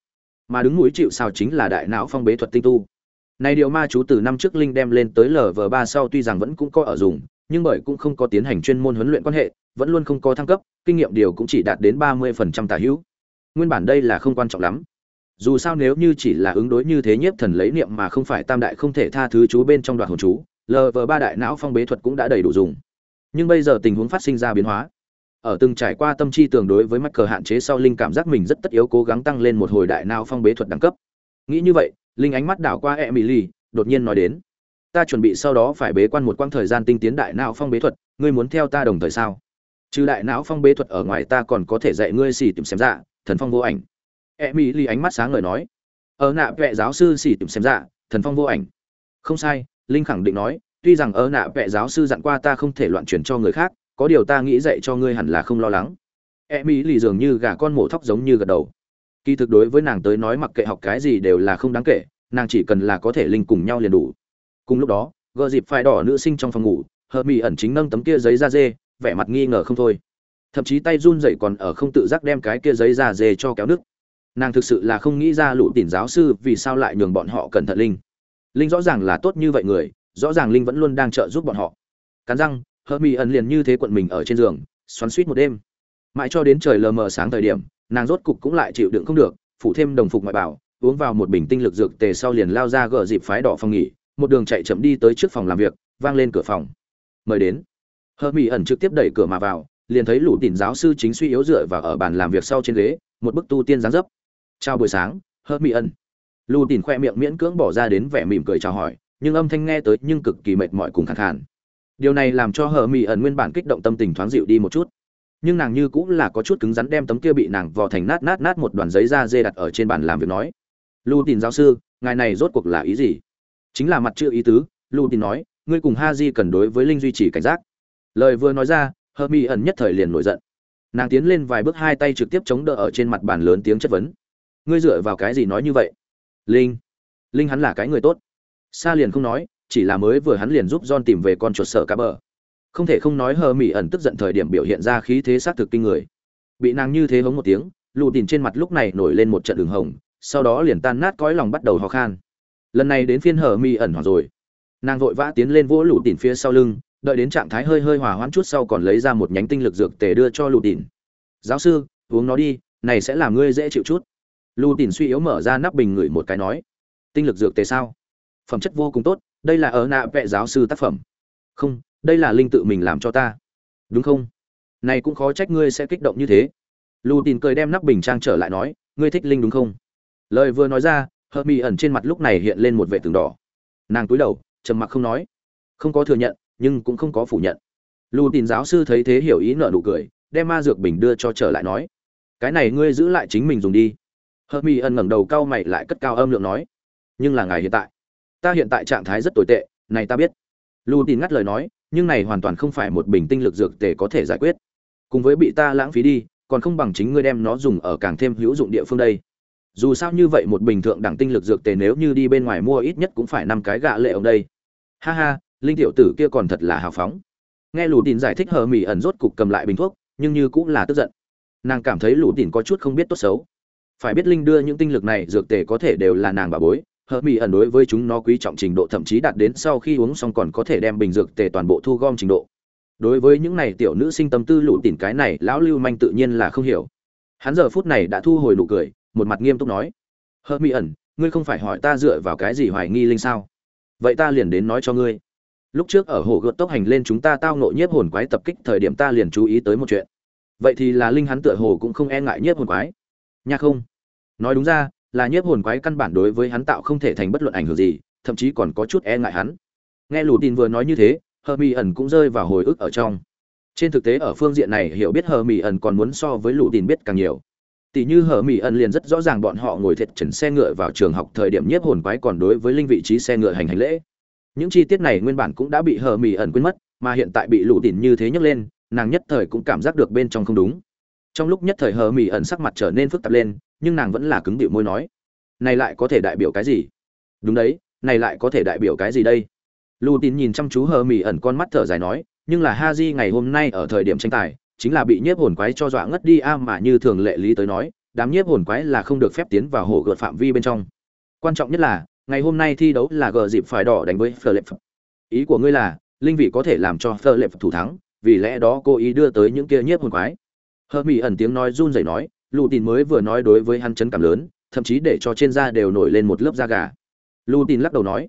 Mà đứng mũi chịu sao chính là đại não phong bế thuật tinh tu. Này điều ma chú từ năm trước linh đem lên tới lv ba sau tuy rằng vẫn cũng có ở dùng nhưng bởi cũng không có tiến hành chuyên môn huấn luyện quan hệ, vẫn luôn không có thăng cấp, kinh nghiệm điều cũng chỉ đạt đến ba mươi phần trăm tả hữu. Nguyên bản đây là không quan trọng lắm. Dù sao nếu như chỉ là ứng đối như thế nhiếp thần lấy niệm mà không phải tam đại không thể tha thứ chú bên trong đoạn hồn chú lv ba đại não phong bế thuật cũng đã đầy đủ dùng. Nhưng bây giờ tình huống phát sinh ra biến hóa. Ở từng trải qua tâm chi tường đối với mắc cờ hạn chế sau linh cảm giác mình rất tất yếu cố gắng tăng lên một hồi đại não phong bế thuật đẳng cấp. Nghĩ như vậy, linh ánh mắt đảo qua emily, đột nhiên nói đến ta chuẩn bị sau đó phải bế quan một quãng thời gian tinh tiến đại não phong bế thuật, ngươi muốn theo ta đồng thời sao? Trừ đại não phong bế thuật ở ngoài ta còn có thể dạy ngươi xì tìm xem dạ thần phong vô ảnh. E mỹ ly ánh mắt sáng ngời nói. Ở nạ vệ giáo sư xì tìm xem dạ thần phong vô ảnh. Không sai, linh khẳng định nói, tuy rằng ở nạ vệ giáo sư dặn qua ta không thể loạn truyền cho người khác, có điều ta nghĩ dạy cho ngươi hẳn là không lo lắng. E mỹ lì dường như gà con mổ thóc giống như gật đầu. Kỳ thực đối với nàng tới nói mặc kệ học cái gì đều là không đáng kể, nàng chỉ cần là có thể linh cùng nhau liền đủ cùng lúc đó, gờ dịp phải đỏ nữ sinh trong phòng ngủ, hờ mỹ ẩn chính nâng tấm kia giấy da dê, vẻ mặt nghi ngờ không thôi. Thậm chí tay run rẩy còn ở không tự giác đem cái kia giấy da dê cho kéo nước nàng thực sự là không nghĩ ra lũ tỉn giáo sư vì sao lại nhường bọn họ cẩn thận linh. Linh rõ ràng là tốt như vậy người, rõ ràng linh vẫn luôn đang trợ giúp bọn họ. Cắn răng, hờ mỹ ẩn liền như thế quận mình ở trên giường, xoắn suýt một đêm. Mãi cho đến trời lờ mờ sáng thời điểm, nàng rốt cục cũng lại chịu đựng không được, phủ thêm đồng phục ngoại bảo, uống vào một bình tinh lực dược tề sau liền lao ra gờ dịp phái đỏ phòng nghỉ một đường chạy chậm đi tới trước phòng làm việc, vang lên cửa phòng. Mời đến. Hờ mỹ ẩn trực tiếp đẩy cửa mà vào, liền thấy lũ tỉn giáo sư chính suy yếu dựa vào ở bàn làm việc sau trên ghế, một bức tu tiên dáng dấp. Chào buổi sáng, hờ mỹ ẩn. Lù tỉn khoe miệng miễn cưỡng bỏ ra đến vẻ mỉm cười chào hỏi, nhưng âm thanh nghe tới nhưng cực kỳ mệt mỏi cùng khẳng khàn. Điều này làm cho hờ mỹ ẩn nguyên bản kích động tâm tình thoáng dịu đi một chút. Nhưng nàng như cũng là có chút cứng rắn đem tấm kia bị nàng vò thành nát nát nát một đoàn giấy da dê đặt ở trên bàn làm việc nói. Lu tỉn giáo sư, ngài này rốt cuộc là ý gì? Chính là mặt chữ ý tứ lưu tin nói, ngươi cùng ha di cần đối với linh duy trì cảnh giác. Lời vừa nói ra hờ mỹ ẩn nhất thời liền nổi giận. Nàng tiến lên vài bước hai tay trực tiếp chống đỡ ở trên mặt bàn lớn tiếng chất vấn. Ngươi dựa vào cái gì nói như vậy? Linh linh hắn là cái người tốt. Xa liền không nói, chỉ là mới vừa hắn liền giúp john tìm về con chuột sợ cá bờ. Không thể không nói hờ mỹ ẩn tức giận thời điểm biểu hiện ra khí thế xác thực kinh người. Bị nàng như thế hống một tiếng lù tìm trên mặt lúc này nổi lên một trận đường hồng, sau đó liền tan nát cõi lòng bắt đầu ho khan lần này đến phiên hở mi ẩn hoặc rồi. Nàng vội vã tiến lên vỗ lù tìm phía sau lưng, đợi đến trạng thái hơi hơi hòa hoãn chút sau còn lấy ra một nhánh tinh lực dược tề đưa cho lù tìm giáo sư, uống nó đi, này sẽ làm ngươi dễ chịu chút. Lù tìm suy yếu mở ra nắp bình ngửi một cái nói, tinh lực dược tề sao? Phẩm chất vô cùng tốt, đây là ở nạ vệ giáo sư tác phẩm. Không, đây là linh tự mình làm cho ta. Đúng không? Này cũng khó trách ngươi sẽ kích động như thế. Lù tin cười đem nắp bình trang trở lại nói, ngươi thích linh đúng không? Lời vừa nói ra hờ mỹ ẩn trên mặt lúc này hiện lên một vệ tường đỏ. Nàng cúi đầu, trầm mặc không nói. Không có thừa nhận, nhưng cũng không có phủ nhận. Lù Tín giáo sư thấy thế hiểu ý nợ nụ cười, đem ma dược bình đưa cho trở lại nói, cái này ngươi giữ lại chính mình dùng đi. Hờ mỹ ẩn ngẩng đầu cau mày lại cất cao âm lượng nói, nhưng là ngài hiện tại. Ta hiện tại trạng thái rất tồi tệ, này ta biết. Lù Tín ngắt lời nói, nhưng này hoàn toàn không phải một bình tinh lực dược tề có thể giải quyết. Cùng với bị ta lãng phí đi, còn không bằng chính ngươi đem nó dùng ở càng thêm hữu dụng địa phương đây dù sao như vậy một bình thượng đẳng tinh lực dược tề nếu như đi bên ngoài mua ít nhất cũng phải năm cái gạ lệ ông đây. Ha ha, linh tiểu tử kia còn thật là hào phóng. Nghe lù tin giải thích hờ mỹ ẩn rốt cục cầm lại bình thuốc, nhưng như cũng là tức giận. Nàng cảm thấy lù tin có chút không biết tốt xấu. Phải biết linh đưa những tinh lực này, dược tề có thể đều là nàng bà bối. Hờ mỹ ẩn đối với chúng nó quý trọng trình độ thậm chí đạt đến sau khi uống xong còn có thể đem bình dược tề toàn bộ thu gom trình độ. Đối với những này tiểu nữ sinh tâm tư lũ tỉn cái này lão lưu manh tự nhiên là không hiểu. Hắn giờ phút này đã thu hồi nụ cười một mặt nghiêm túc nói hờ mỹ ẩn, ngươi không phải hỏi ta dựa vào cái gì hoài nghi linh sao? Vậy ta liền đến nói cho ngươi. Lúc trước ở hồ gợt tốc hành lên chúng ta tao nộ nhiếp hồn quái tập kích thời điểm ta liền chú ý tới một chuyện. Vậy thì là linh hắn tựa hồ cũng không e ngại nhiếp hồn quái. Nha không. Nói đúng ra, là nhiếp hồn quái căn bản đối với hắn tạo không thể thành bất luận ảnh hưởng gì, thậm chí còn có chút e ngại hắn. Nghe lù tin vừa nói như thế hờ mỹ ẩn cũng rơi vào hồi ức ở trong. Trên thực tế ở phương diện này hiểu biết hờ mỹ ẩn còn muốn so với lù tin biết càng nhiều tỷ như hờ Mị ẩn liền rất rõ ràng bọn họ ngồi thiệt trần xe ngựa vào trường học thời điểm nhiếp hồn quái còn đối với linh vị trí xe ngựa hành hành lễ. Những chi tiết này nguyên bản cũng đã bị hờ Mị ẩn quên mất, mà hiện tại bị lũ tin như thế nhấc lên, nàng nhất thời cũng cảm giác được bên trong không đúng. Trong lúc nhất thời hờ Mị ẩn sắc mặt trở nên phức tạp lên, nhưng nàng vẫn là cứng điệu môi nói, này lại có thể đại biểu cái gì? Đúng đấy, này lại có thể đại biểu cái gì đây? Lù tín nhìn chăm chú hờ Mị ẩn con mắt thở dài nói, nhưng là ha ngày hôm nay ở thời điểm tranh tài chính là bị nhiếp hồn quái cho dọa ngất đi a mà như thường lệ lý tới nói đám nhiếp hồn quái là không được phép tiến vào hồ gợt phạm vi bên trong quan trọng nhất là ngày hôm nay thi đấu là gờ dịp phải đỏ đánh với Philip. Ý của ngươi là, linh vị có thể làm cho Philip thủ thắng, vì lẽ đó cô ý đưa tới những kia nhiếp hồn quái. hợp Mỹ ẩn tiếng nói run rẩy nói, Lù Tín mới vừa nói đối với hắn chấn cảm lớn, thậm chí để cho trên da đều nổi lên một lớp da gà. Lù Tín lắc đầu nói,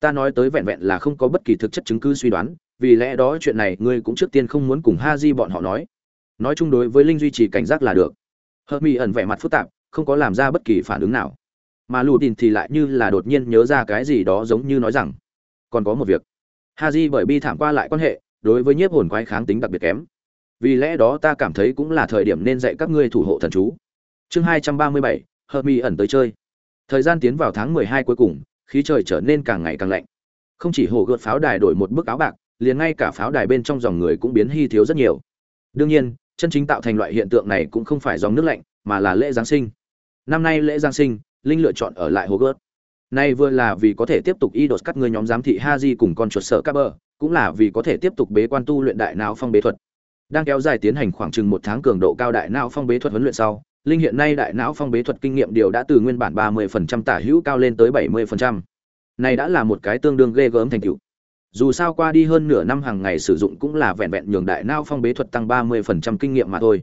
ta nói tới vẹn vẹn là không có bất kỳ thực chất chứng cứ suy đoán, vì lẽ đó chuyện này ngươi cũng trước tiên không muốn cùng Haji bọn họ nói. Nói chung đối với linh duy trì cảnh giác là được. Hờ Mỹ ẩn vẻ mặt phức tạp, không có làm ra bất kỳ phản ứng nào. Mà Lù Tín thì lại như là đột nhiên nhớ ra cái gì đó giống như nói rằng, còn có một việc. Haji bởi bi thảm qua lại quan hệ, đối với nhiếp hồn quái kháng tính đặc biệt kém vì lẽ đó ta cảm thấy cũng là thời điểm nên dạy các ngươi thủ hộ thần chú chương hai trăm ba mươi bảy hermi ẩn tới chơi thời gian tiến vào tháng mười hai cuối cùng khí trời trở nên càng ngày càng lạnh không chỉ hồ gợt pháo đài đổi một bức áo bạc liền ngay cả pháo đài bên trong dòng người cũng biến hy thiếu rất nhiều đương nhiên, chân chính tạo thành loại hiện tượng này cũng không phải dòng nước lạnh, mà là lễ giáng sinh năm nay lễ giáng sinh, linh lựa chọn ở lại hồ Gớt. nay vừa là vì có thể tiếp tục y đột cắt người nhóm giám thị ha di cùng con chuột sợ các bờ cũng là vì có thể tiếp tục bế quan tu luyện đại não phong bế thuật đang kéo dài tiến hành khoảng chừng một tháng cường độ cao đại não phong bế thuật huấn luyện sau, linh hiện nay đại não phong bế thuật kinh nghiệm điều đã từ nguyên bản 30% tả hữu cao lên tới 70%. này đã là một cái tương đương ghê gớm thành tựu dù sao qua đi hơn nửa năm hàng ngày sử dụng cũng là vẹn vẹn nhường đại nao phong bế thuật tăng 30% kinh nghiệm mà thôi.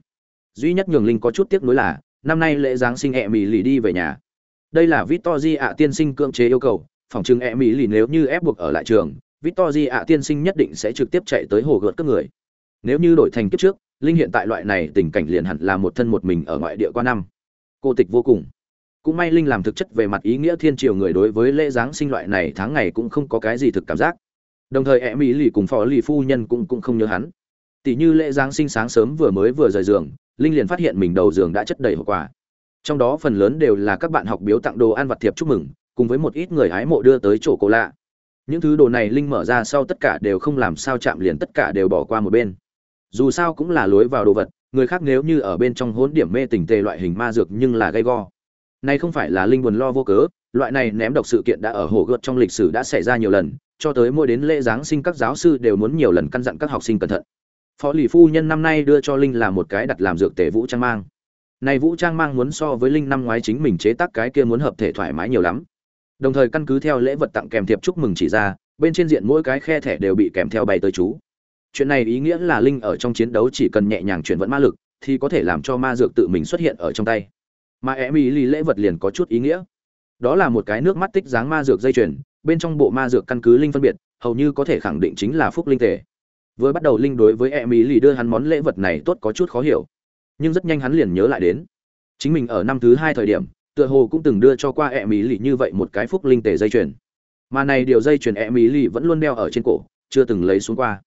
Duy nhất nhường linh có chút tiếc nuối là, năm nay lễ giáng sinh ẹ mỹ lì đi về nhà. Đây là victor ạ tiên sinh cưỡng chế yêu cầu, phòng chừng ẹ mỹ lì nếu như ép buộc ở lại trường victor ạ tiên sinh nhất định sẽ trực tiếp chạy tới hồ gợt các người. Nếu như đổi thành kiếp trước, linh hiện tại loại này tình cảnh liền hẳn là một thân một mình ở ngoại địa qua năm. Cô tịch vô cùng. Cũng may linh làm thực chất về mặt ý nghĩa thiên triều người đối với lễ giáng sinh loại này tháng ngày cũng không có cái gì thực cảm giác đồng thời e mỹ lì cùng phó lì phu nhân cũng cũng không nhớ hắn. Tỷ như lễ giáng sinh sáng sớm vừa mới vừa rời giường, linh liền phát hiện mình đầu giường đã chất đầy hậu quả. Trong đó phần lớn đều là các bạn học biếu tặng đồ ăn vặt thiệp chúc mừng, cùng với một ít người hái mộ đưa tới chỗ cổ lạ. Những thứ đồ này linh mở ra sau tất cả đều không làm sao chạm liền tất cả đều bỏ qua một bên. Dù sao cũng là lối vào đồ vật, người khác nếu như ở bên trong hỗn điểm mê tình tề loại hình ma dược nhưng là gây go. Nay không phải là linh buồn lo vô cớ, loại này ném độc sự kiện đã ở hồ gợt trong lịch sử đã xảy ra nhiều lần cho tới mỗi đến lễ giáng sinh các giáo sư đều muốn nhiều lần căn dặn các học sinh cẩn thận. Phó lì phu nhân năm nay đưa cho linh là một cái đặt làm dược tể vũ trang mang. Này vũ trang mang muốn so với linh năm ngoái chính mình chế tác cái kia muốn hợp thể thoải mái nhiều lắm. Đồng thời căn cứ theo lễ vật tặng kèm thiệp chúc mừng chỉ ra, bên trên diện mỗi cái khe thẻ đều bị kèm theo bay tới chú. Chuyện này ý nghĩa là linh ở trong chiến đấu chỉ cần nhẹ nhàng chuyển vận ma lực, thì có thể làm cho ma dược tự mình xuất hiện ở trong tay. Mà e mỹ lì lễ vật liền có chút ý nghĩa. Đó là một cái nước mắt tích dáng ma dược dây chuyền bên trong bộ ma dược căn cứ linh phân biệt, hầu như có thể khẳng định chính là phúc linh thể. Vừa bắt đầu linh đối với e mỹ lì đưa hắn món lễ vật này tốt có chút khó hiểu. Nhưng rất nhanh hắn liền nhớ lại đến. Chính mình ở năm thứ hai thời điểm, tựa hồ cũng từng đưa cho qua e mỹ lì như vậy một cái phúc linh tề dây chuyền. Mà này điều dây chuyền e mỹ lì vẫn luôn đeo ở trên cổ, chưa từng lấy xuống qua.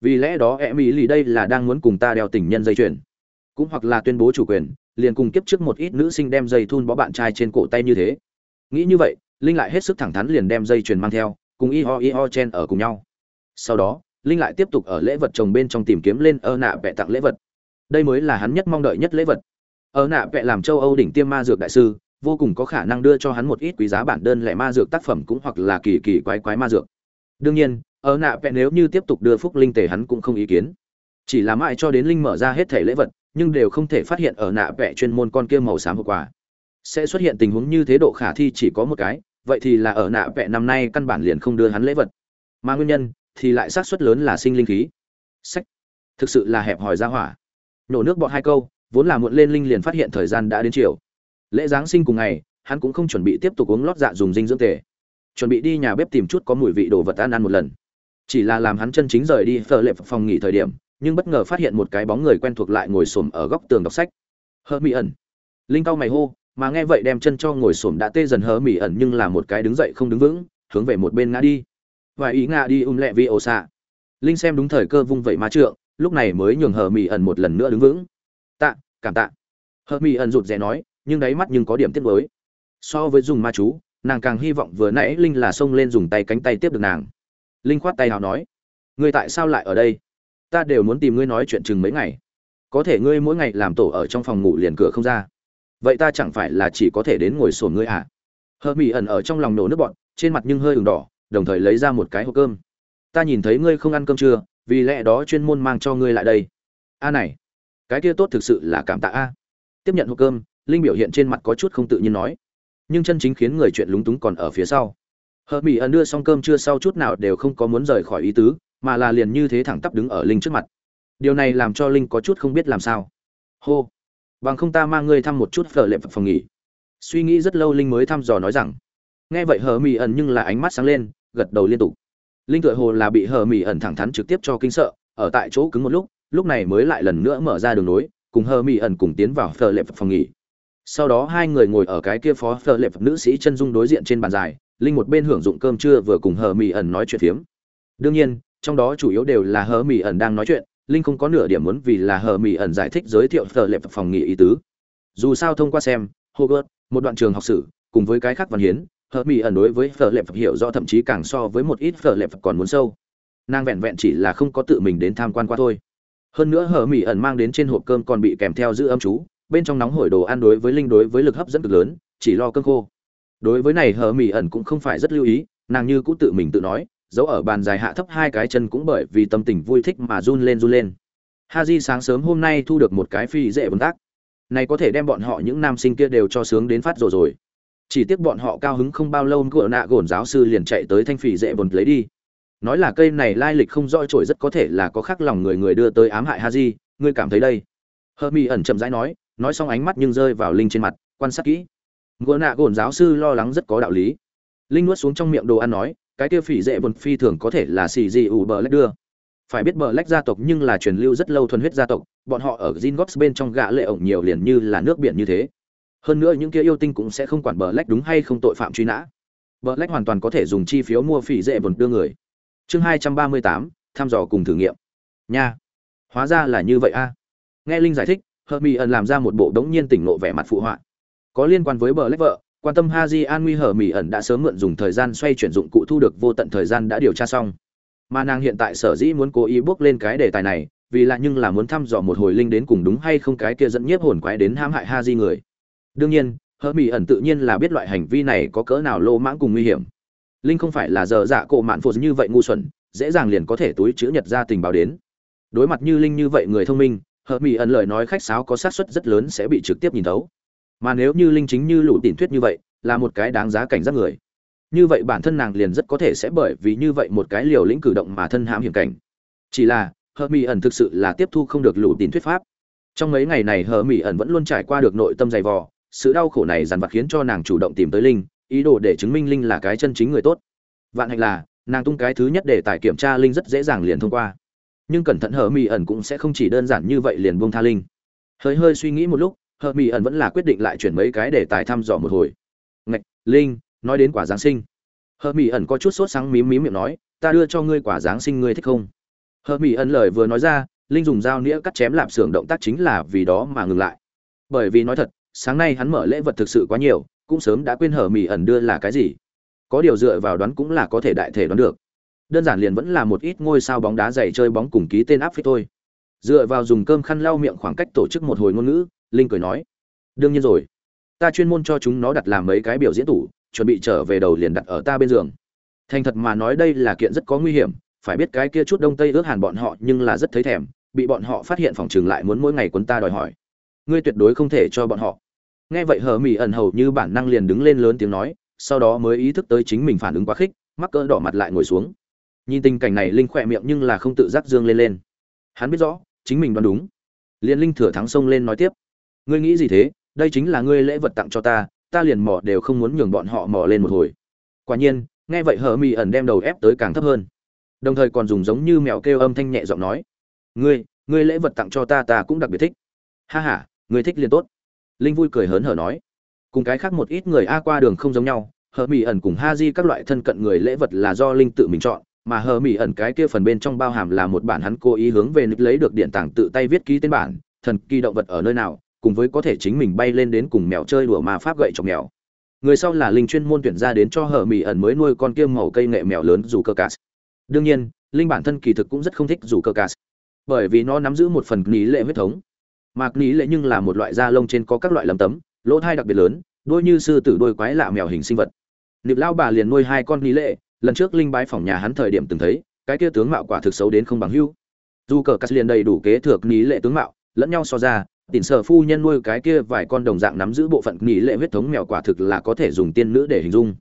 Vì lẽ đó e mỹ lì đây là đang muốn cùng ta đeo tình nhân dây chuyền. Cũng hoặc là tuyên bố chủ quyền, liền cùng kiếp trước một ít nữ sinh đem dây thun bó bạn trai trên cổ tay như thế. Nghĩ như vậy linh lại hết sức thẳng thắn liền đem dây chuyền mang theo, cùng y ho y ho chen ở cùng nhau. Sau đó, linh lại tiếp tục ở lễ vật trồng bên trong tìm kiếm lên ơ nạ vẽ tặng lễ vật. Đây mới là hắn nhất mong đợi nhất lễ vật. Ơ nạ vẽ làm châu âu đỉnh tiêm ma dược đại sư, vô cùng có khả năng đưa cho hắn một ít quý giá bản đơn lẻ ma dược tác phẩm cũng hoặc là kỳ kỳ quái quái ma dược. Đương nhiên ở nạ vẽ nếu như tiếp tục đưa phúc linh tề hắn cũng không ý kiến. Chỉ là mãi cho đến linh mở ra hết thể lễ vật, nhưng đều không thể phát hiện ở nạ vẽ chuyên môn con kia màu xám hậu quả sẽ xuất hiện tình huống như thế độ khả thi chỉ có một cái, vậy thì là ở nạ vẽ năm nay căn bản liền không đưa hắn lễ vật. Mà nguyên nhân thì lại xác suất lớn là sinh linh khí. Sách. Thực sự là hẹp hòi ra hỏa. Nổ nước bọt hai câu, vốn là muộn lên linh liền phát hiện thời gian đã đến chiều. Lễ giáng sinh cùng ngày, hắn cũng không chuẩn bị tiếp tục uống lót dạ dùng dinh dưỡng tề. Chuẩn bị đi nhà bếp tìm chút có mùi vị đồ vật ăn ăn một lần. Chỉ là làm hắn chân chính rời đi phở lệ phòng nghỉ thời điểm, nhưng bất ngờ phát hiện một cái bóng người quen thuộc lại ngồi xổm ở góc tường đọc sách. Hơ mỹ ẩn. Linh cao mày hô mà nghe vậy đem chân cho ngồi xổm đã tê dần hờ mỉ ẩn nhưng là một cái đứng dậy không đứng vững, hướng về một bên ngã đi. Và ý ngã đi um lẹ vi ồ xạ. Linh xem đúng thời cơ vung vậy ma trượng, lúc này mới nhường hờ mỉ ẩn một lần nữa đứng vững. Tạ, cảm tạ. Hờ mỉ ẩn rụt rè nói, nhưng đáy mắt nhưng có điểm tiếc với so với dùng ma chú, nàng càng hy vọng vừa nãy linh là xông lên dùng tay cánh tay tiếp được nàng. Linh khoát tay hào nói, ngươi tại sao lại ở đây? Ta đều muốn tìm ngươi nói chuyện chừng mấy ngày. Có thể ngươi mỗi ngày làm tổ ở trong phòng ngủ liền cửa không ra vậy ta chẳng phải là chỉ có thể đến ngồi sổn ngươi à? Hờ mỹ ẩn ở trong lòng nổ nước bọn trên mặt nhưng hơi ửng đỏ, đồng thời lấy ra một cái hộp cơm. Ta nhìn thấy ngươi không ăn cơm trưa, vì lẽ đó chuyên môn mang cho ngươi lại đây. A này, cái kia tốt thực sự là cảm tạ a. Tiếp nhận hộp cơm, linh biểu hiện trên mặt có chút không tự nhiên nói. Nhưng chân chính khiến người chuyện lúng túng còn ở phía sau. Hờ mỹ ẩn đưa xong cơm chưa sau chút nào đều không có muốn rời khỏi ý tứ, mà là liền như thế thẳng tắp đứng ở linh trước mặt. Điều này làm cho linh có chút không biết làm sao. Hô bằng không ta mang ngươi thăm một chút phở lệm phòng nghỉ. Suy nghĩ rất lâu linh mới thăm dò nói rằng, nghe vậy hờ mỹ ẩn nhưng là ánh mắt sáng lên, gật đầu liên tục. Linh tựa hồ là bị hờ mỹ ẩn thẳng thắn trực tiếp cho kinh sợ, ở tại chỗ cứng một lúc lúc này mới lại lần nữa mở ra đường nối cùng hờ mỹ ẩn cùng tiến vào phở lệm phòng nghỉ. Sau đó hai người ngồi ở cái kia phó phở lệm nữ sĩ chân dung đối diện trên bàn dài, linh một bên hưởng dụng cơm trưa vừa cùng hờ mỹ ẩn nói chuyện phiếm. Đương nhiên, trong đó chủ yếu đều là hờ mỹ ẩn đang nói chuyện linh không có nửa điểm muốn vì là hờ mỹ ẩn giải thích giới thiệu phở lệm phòng nghỉ ý tứ. Dù sao thông qua xem, hogwarts, một đoạn trường học sử, cùng với cái khác văn hiến, hờ mỹ ẩn đối với phở lệ phật hiểu rõ thậm chí càng so với một ít phở lệ phật còn muốn sâu. Nàng vẹn vẹn chỉ là không có tự mình đến tham quan qua thôi. Hơn nữa hờ mỹ ẩn mang đến trên hộp cơm còn bị kèm theo giữ âm chú, bên trong nóng hổi đồ ăn đối với linh đối với lực hấp dẫn cực lớn, chỉ lo cơm khô. Đối với này hờ mỹ ẩn cũng không phải rất lưu ý, nàng như cũng tự mình tự nói dấu ở bàn dài hạ thấp hai cái chân cũng bởi vì tâm tình vui thích mà run lên run lên. Haji sáng sớm hôm nay thu được một cái phi dễ vấn tác. Này có thể đem bọn họ những nam sinh kia đều cho sướng đến phát rồi rồi. Chỉ tiếc bọn họ cao hứng không bao lâu cửa nạ gồn giáo sư liền chạy tới thanh phỉ dễ bồn lấy đi. Nói là cây này lai lịch không rõ trội rất có thể là có khắc lòng người người đưa tới ám hại ha di ngươi cảm thấy đây? Hơ mi ẩn chậm rãi nói nói xong ánh mắt nhưng rơi vào linh trên mặt, quan sát kỹ. Gỗ nạ gồn giáo sư lo lắng rất có đạo lý. Linh nuốt xuống trong miệng đồ ăn nói cái kia phỉ dễ bồn phi thường có thể là xì gì ủ bờ lách đưa. Phải biết bờ lách gia tộc nhưng là truyền lưu rất lâu thuần huyết gia tộc, bọn họ ở gin bên trong gã lệ ổng nhiều liền như là nước biển như thế. Hơn nữa những kia yêu tinh cũng sẽ không quản bờ lách đúng hay không tội phạm truy nã. Bờ lách hoàn toàn có thể dùng chi phiếu mua phỉ dễ bồn đưa người. Chương hai trăm ba mươi tám, thăm dò cùng thử nghiệm. Nha. Hóa ra là như vậy a. Nghe linh giải thích hờ mỹ ẩn làm ra một bộ đống nhiên tỉnh nộ vẻ mặt phụ họa. Có liên quan với bờ lách vợ quan tâm ha di an nguy hờ mỹ ẩn đã sớm mượn dùng thời gian xoay chuyển dụng cụ thu được vô tận thời gian đã điều tra xong. Mà nàng hiện tại sở dĩ muốn cố ý bước lên cái đề tài này, vì là nhưng là muốn thăm dò một hồi linh đến cùng đúng hay không cái kia dẫn nhiếp hồn quái đến hãm hại ha di người. Đương nhiên, hở mỹ ẩn tự nhiên là biết loại hành vi này có cỡ nào lô mãng cùng nguy hiểm. Linh không phải là giờ dạ cổ mạn phụ như vậy ngu xuẩn, dễ dàng liền có thể túi chữ nhật ra tình báo đến. Đối mặt như linh như vậy người thông minh Hợp mỹ ẩn lời nói khách sáo có xác suất rất lớn sẽ bị trực tiếp nhìn thấu mà nếu như linh chính như lũ tìm thuyết như vậy, là một cái đáng giá cảnh giác người. Như vậy bản thân nàng liền rất có thể sẽ bởi vì như vậy một cái liều lĩnh cử động mà thân hãm hiểm cảnh. Chỉ là, hờ mỹ ẩn thực sự là tiếp thu không được lũ tìm thuyết pháp. Trong mấy ngày này hờ mỹ ẩn vẫn luôn trải qua được nội tâm dày vò, sự đau khổ này dằn vặt khiến cho nàng chủ động tìm tới linh, ý đồ để chứng minh linh là cái chân chính người tốt. Vạn hạnh là, nàng tung cái thứ nhất để tài kiểm tra linh rất dễ dàng liền thông qua. Nhưng cẩn thận hờ mỹ ẩn cũng sẽ không chỉ đơn giản như vậy liền buông tha linh. Hơi hơi suy nghĩ một lúc hờ mỹ ẩn vẫn là quyết định lại chuyển mấy cái để tài thăm dò một hồi. Ngạch, linh, nói đến quả giáng sinh. Hờ mỹ ẩn có chút sốt sáng mím mím miệng nói, ta đưa cho ngươi quả giáng sinh ngươi thích không? Hờ mỹ ẩn lời vừa nói ra, linh dùng dao nĩa cắt chém lạp xưởng động tác chính là vì đó mà ngừng lại. Bởi vì nói thật, sáng nay hắn mở lễ vật thực sự quá nhiều, cũng sớm đã quên hở mỹ ẩn đưa là cái gì. Có điều dựa vào đoán cũng là có thể đại thể đoán được. Đơn giản liền vẫn là một ít ngôi sao bóng đá dày chơi bóng cùng ký tên áp phích thôi. Dựa vào dùng cơm khăn lau miệng khoảng cách tổ chức một hồi ngôn ngữ linh cười nói, đương nhiên rồi. Ta chuyên môn cho chúng nó đặt làm mấy cái biểu diễn tủ, chuẩn bị trở về đầu liền đặt ở ta bên giường. Thành thật mà nói đây là kiện rất có nguy hiểm, phải biết cái kia chút đông tây ước hàn bọn họ nhưng là rất thấy thèm, bị bọn họ phát hiện phòng trường lại muốn mỗi ngày quấn ta đòi hỏi. Ngươi tuyệt đối không thể cho bọn họ. Nghe vậy hờ mỹ ẩn hầu như bản năng liền đứng lên lớn tiếng nói, sau đó mới ý thức tới chính mình phản ứng quá khích, mắc cỡ đỏ mặt lại ngồi xuống. Nhìn tình cảnh này linh khỏe miệng nhưng là không tự giác dương lên lên. Hắn biết rõ, chính mình đoán đúng. Liền linh thừa thắng sông lên nói tiếp ngươi nghĩ gì thế? Đây chính là ngươi lễ vật tặng cho ta ta liền mỏ đều không muốn nhường bọn họ mỏ lên một hồi. Quả nhiên, nghe vậy hờ mỹ ẩn đem đầu ép tới càng thấp hơn. Đồng thời còn dùng giống như mèo kêu âm thanh nhẹ giọng nói, ngươi ngươi lễ vật tặng cho ta ta cũng đặc biệt thích. Ha h a ngươi thích liền tốt. Linh vui cười hớn hở nói. Cùng cái khác một ít người a qua đường không giống nhau hờ mỹ ẩn cùng ha di các loại thân cận người lễ vật là do linh tự mình chọn, mà hờ mỹ ẩn cái kia phần bên trong bao hàm là một bản hắn cố ý hướng về nịch lấy được điện tảng tự tay viết ký tên bản, thần kỳ động vật ở nơi nào cùng với có thể chính mình bay lên đến cùng mèo chơi đùa mà pháp gậy cho mèo. Người sau là linh chuyên môn tuyển ra đến cho hở mỹ ẩn mới nuôi con kiêm màu cây nghệ mèo lớn dù cơ cát. Đương nhiên, linh bản thân kỳ thực cũng rất không thích dù cơ cát. Bởi vì nó nắm giữ một phần ní lệ huyết thống. Mạc ní lệ nhưng là một loại da lông trên có các loại lấm tấm, lỗ thai đặc biệt lớn, đôi như sư tử đôi quái lạ mèo hình sinh vật. Niệm lao bà liền nuôi hai con ní lệ, lần trước linh bái phòng nhà hắn thời điểm từng thấy, cái kia tướng mạo quả thực xấu đến không bằng hưu. Dù cờ cắt liền đầy đủ kế thừa ní lệ tướng mạo, lẫn nhau so ra tỉnh sở phu nhân nuôi cái kia vài con đồng dạng nắm giữ bộ phận nghỉ lệ huyết thống mèo quả thực là có thể dùng tiên nữ để hình dung.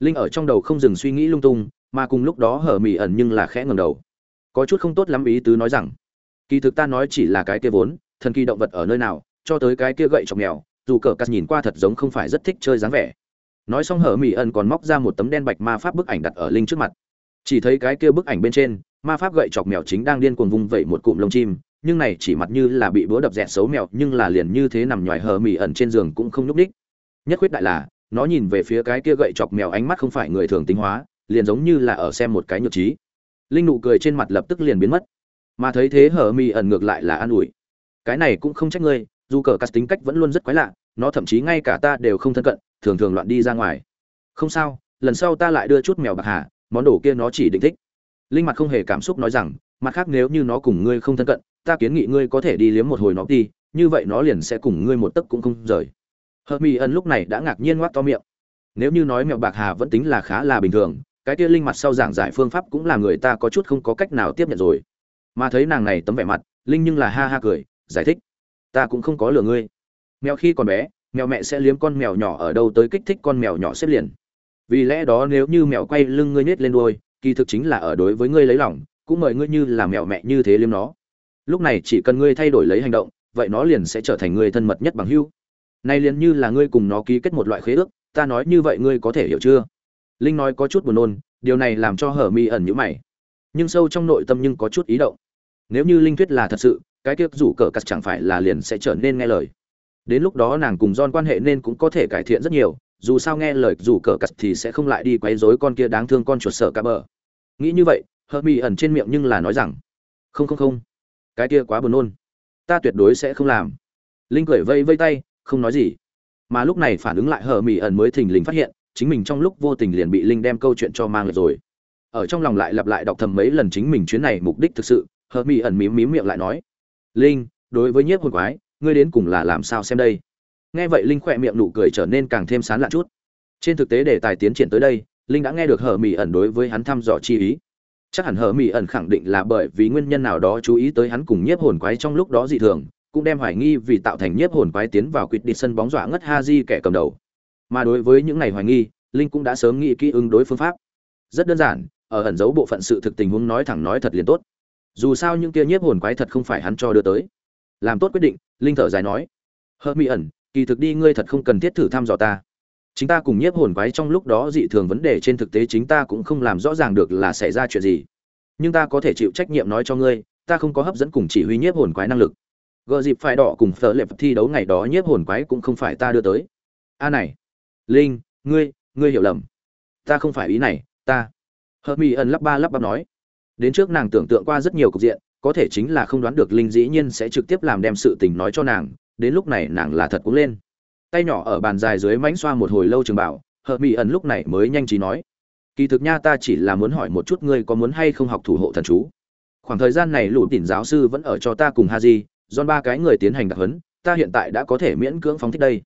Linh ở trong đầu không dừng suy nghĩ lung tung, mà cùng lúc đó hở mỉ ẩn nhưng là khẽ ngầm đầu. Có chút không tốt lắm ý tứ nói rằng, kỳ thực ta nói chỉ là cái kia vốn, thần kỳ động vật ở nơi nào, cho tới cái kia gậy chọc mèo, dù cờ cắt nhìn qua thật giống không phải rất thích chơi dáng vẻ. Nói xong hở mỉ ẩn còn móc ra một tấm đen bạch ma pháp bức ảnh đặt ở linh trước mặt. Chỉ thấy cái kia bức ảnh bên trên, ma pháp gậy chọc mèo chính đang điên cuồng vung vẩy một cụm lông chim nhưng này chỉ mặt như là bị búa đập dẹt xấu mèo, nhưng là liền như thế nằm nhòi hờ mỹ ẩn trên giường cũng không nhúc đích nhất quyết đại là, nó nhìn về phía cái kia gậy chọc mèo ánh mắt không phải người thường tính hóa, liền giống như là ở xem một cái nhược trí. Linh nụ cười trên mặt lập tức liền biến mất. Mà thấy thế hờ mỹ ẩn ngược lại là an ủi. Cái này cũng không trách ngươi, dù cờ cắt tính cách vẫn luôn rất quái lạ, nó thậm chí ngay cả ta đều không thân cận, thường thường loạn đi ra ngoài. Không sao, lần sau ta lại đưa chút mèo bạc hà, món đồ kia nó chỉ định thích. Linh mặt không hề cảm xúc nói rằng, mặt khác nếu như nó cùng ngươi không thân cận ta kiến nghị ngươi có thể đi liếm một hồi nó đi, như vậy nó liền sẽ cùng ngươi một tấc cũng không rời. Hợp mỹ ân lúc này đã ngạc nhiên ngoác to miệng. Nếu như nói mèo bạc hà vẫn tính là khá là bình thường, cái tia linh mặt sau giảng giải phương pháp cũng là người ta có chút không có cách nào tiếp nhận rồi. Mà thấy nàng này tấm vẻ mặt, linh nhưng là ha ha cười, giải thích. Ta cũng không có lừa ngươi. Mèo khi còn bé, mèo mẹ sẽ liếm con mèo nhỏ ở đâu tới kích thích con mèo nhỏ xếp liền. Vì lẽ đó nếu như mèo quay lưng ngươi nhét lên đuôi, kỳ thực chính là ở đối với ngươi lấy lòng, cũng mời ngươi như là mèo mẹ như thế liếm nó lúc này chỉ cần ngươi thay đổi lấy hành động, vậy nó liền sẽ trở thành người thân mật nhất bằng hưu nay liền như là ngươi cùng nó ký kết một loại khế ước, ta nói như vậy ngươi có thể hiểu chưa? Linh nói có chút buồn nôn, điều này làm cho hở mi ẩn nhữ mày. Nhưng sâu trong nội tâm nhưng có chút ý động. Nếu như linh thuyết là thật sự, cái tiếc rủ cờ cắt chẳng phải là liền sẽ trở nên nghe lời. Đến lúc đó nàng cùng don quan hệ nên cũng có thể cải thiện rất nhiều, dù sao nghe lời rủ cờ cắt thì sẽ không lại đi quấy rối con kia đáng thương con chuột sợ cả bờ. Nghĩ như vậy hờ mi ẩn trên miệng nhưng là nói rằng, không không không cái kia quá buồn nôn. Ta tuyệt đối sẽ không làm. Linh cười vây vây tay, không nói gì. Mà lúc này phản ứng lại hờ mỹ ẩn mới thình lình phát hiện, chính mình trong lúc vô tình liền bị linh đem câu chuyện cho mang lại rồi. Ở trong lòng lại lặp lại đọc thầm mấy lần chính mình chuyến này mục đích thực sự, hờ mỹ ẩn mím mím miệng lại nói, linh, đối với nhiếp hồn quái, ngươi đến cùng là làm sao xem đây? Nghe vậy linh khỏe miệng nụ cười trở nên càng thêm sán lạ chút. Trên thực tế để tài tiến triển tới đây, linh đã nghe được hờ mỹ ẩn đối với hắn thăm dò chi ý chắc hẳn hở mỹ ẩn khẳng định là bởi vì nguyên nhân nào đó chú ý tới hắn cùng nhiếp hồn quái trong lúc đó dị thường, cũng đem hoài nghi vì tạo thành nhiếp hồn quái tiến vào quyết định sân bóng dọa ngất ha di kẻ cầm đầu. Mà đối với những ngày hoài nghi, linh cũng đã sớm nghĩ kỹ ứng đối phương pháp. Rất đơn giản, ở ẩn giấu bộ phận sự thực tình huống nói thẳng nói thật liền tốt. Dù sao những kia nhiếp hồn quái thật không phải hắn cho đưa tới. Làm tốt quyết định, linh thở dài nói, hờ mỹ ẩn, kỳ thực đi, ngươi thật không cần thiết thử thăm dò ta chính ta cùng nhiếp hồn quái trong lúc đó dị thường vấn đề trên thực tế chính ta cũng không làm rõ ràng được là xảy ra chuyện gì. Nhưng ta có thể chịu trách nhiệm nói cho ngươi, ta không có hấp dẫn cùng chỉ huy nhiếp hồn quái năng lực. Gợ dịp phải đỏ cùng phở lệp thi đấu ngày đó nhiếp hồn quái cũng không phải ta đưa tới. A này, linh, ngươi ngươi hiểu lầm. Ta không phải ý này, ta. Hợp mỹ ẩn lắp ba lắp bắp nói. Đến trước nàng tưởng tượng qua rất nhiều cục diện, có thể chính là không đoán được linh dĩ nhiên sẽ trực tiếp làm đem sự tình nói cho nàng, đến lúc này nàng là thật cũng lên tay nhỏ ở bàn dài dưới mánh xoa một hồi lâu trường bảo, hợp mỹ ẩn lúc này mới nhanh trí nói, kỳ thực nha, ta chỉ là muốn hỏi một chút ngươi có muốn hay không học thủ hộ thần chú? Khoảng thời gian này lũ tỉn giáo sư vẫn ở cho ta cùng ha di do ba cái người tiến hành đặc huấn, ta hiện tại đã có thể miễn cưỡng phóng thích đây.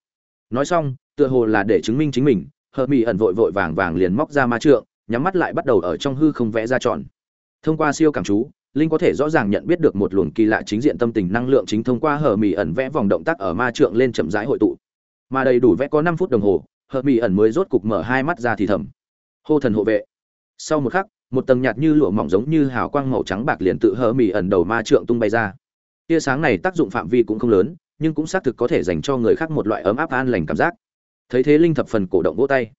Nói xong, tựa hồ là để chứng minh chính mình, hợp mỹ ẩn vội vội vàng vàng liền móc ra ma trượng, nhắm mắt lại bắt đầu ở trong hư không vẽ ra tròn. Thông qua siêu cảm chú, linh có thể rõ ràng nhận biết được một luồng kỳ lạ chính diện tâm tình năng lượng chính thông qua hờ mì ẩn vẽ vòng động tác ở ma trượng lên chậm rãi hội tụ mà đầy đủ vẽ có năm phút đồng hồ, hợp mỹ ẩn mới rốt cục mở hai mắt ra thì thầm. Hô thần hộ vệ. Sau một khắc, một tầng nhạt như lụa mỏng giống như hào quang màu trắng bạc liền tự hờ mì ẩn đầu ma trượng tung bay ra. Tia sáng này tác dụng phạm vi cũng không lớn, nhưng cũng xác thực có thể dành cho người khác một loại ấm áp an lành cảm giác. Thấy thế linh thập phần cổ động vỗ tay.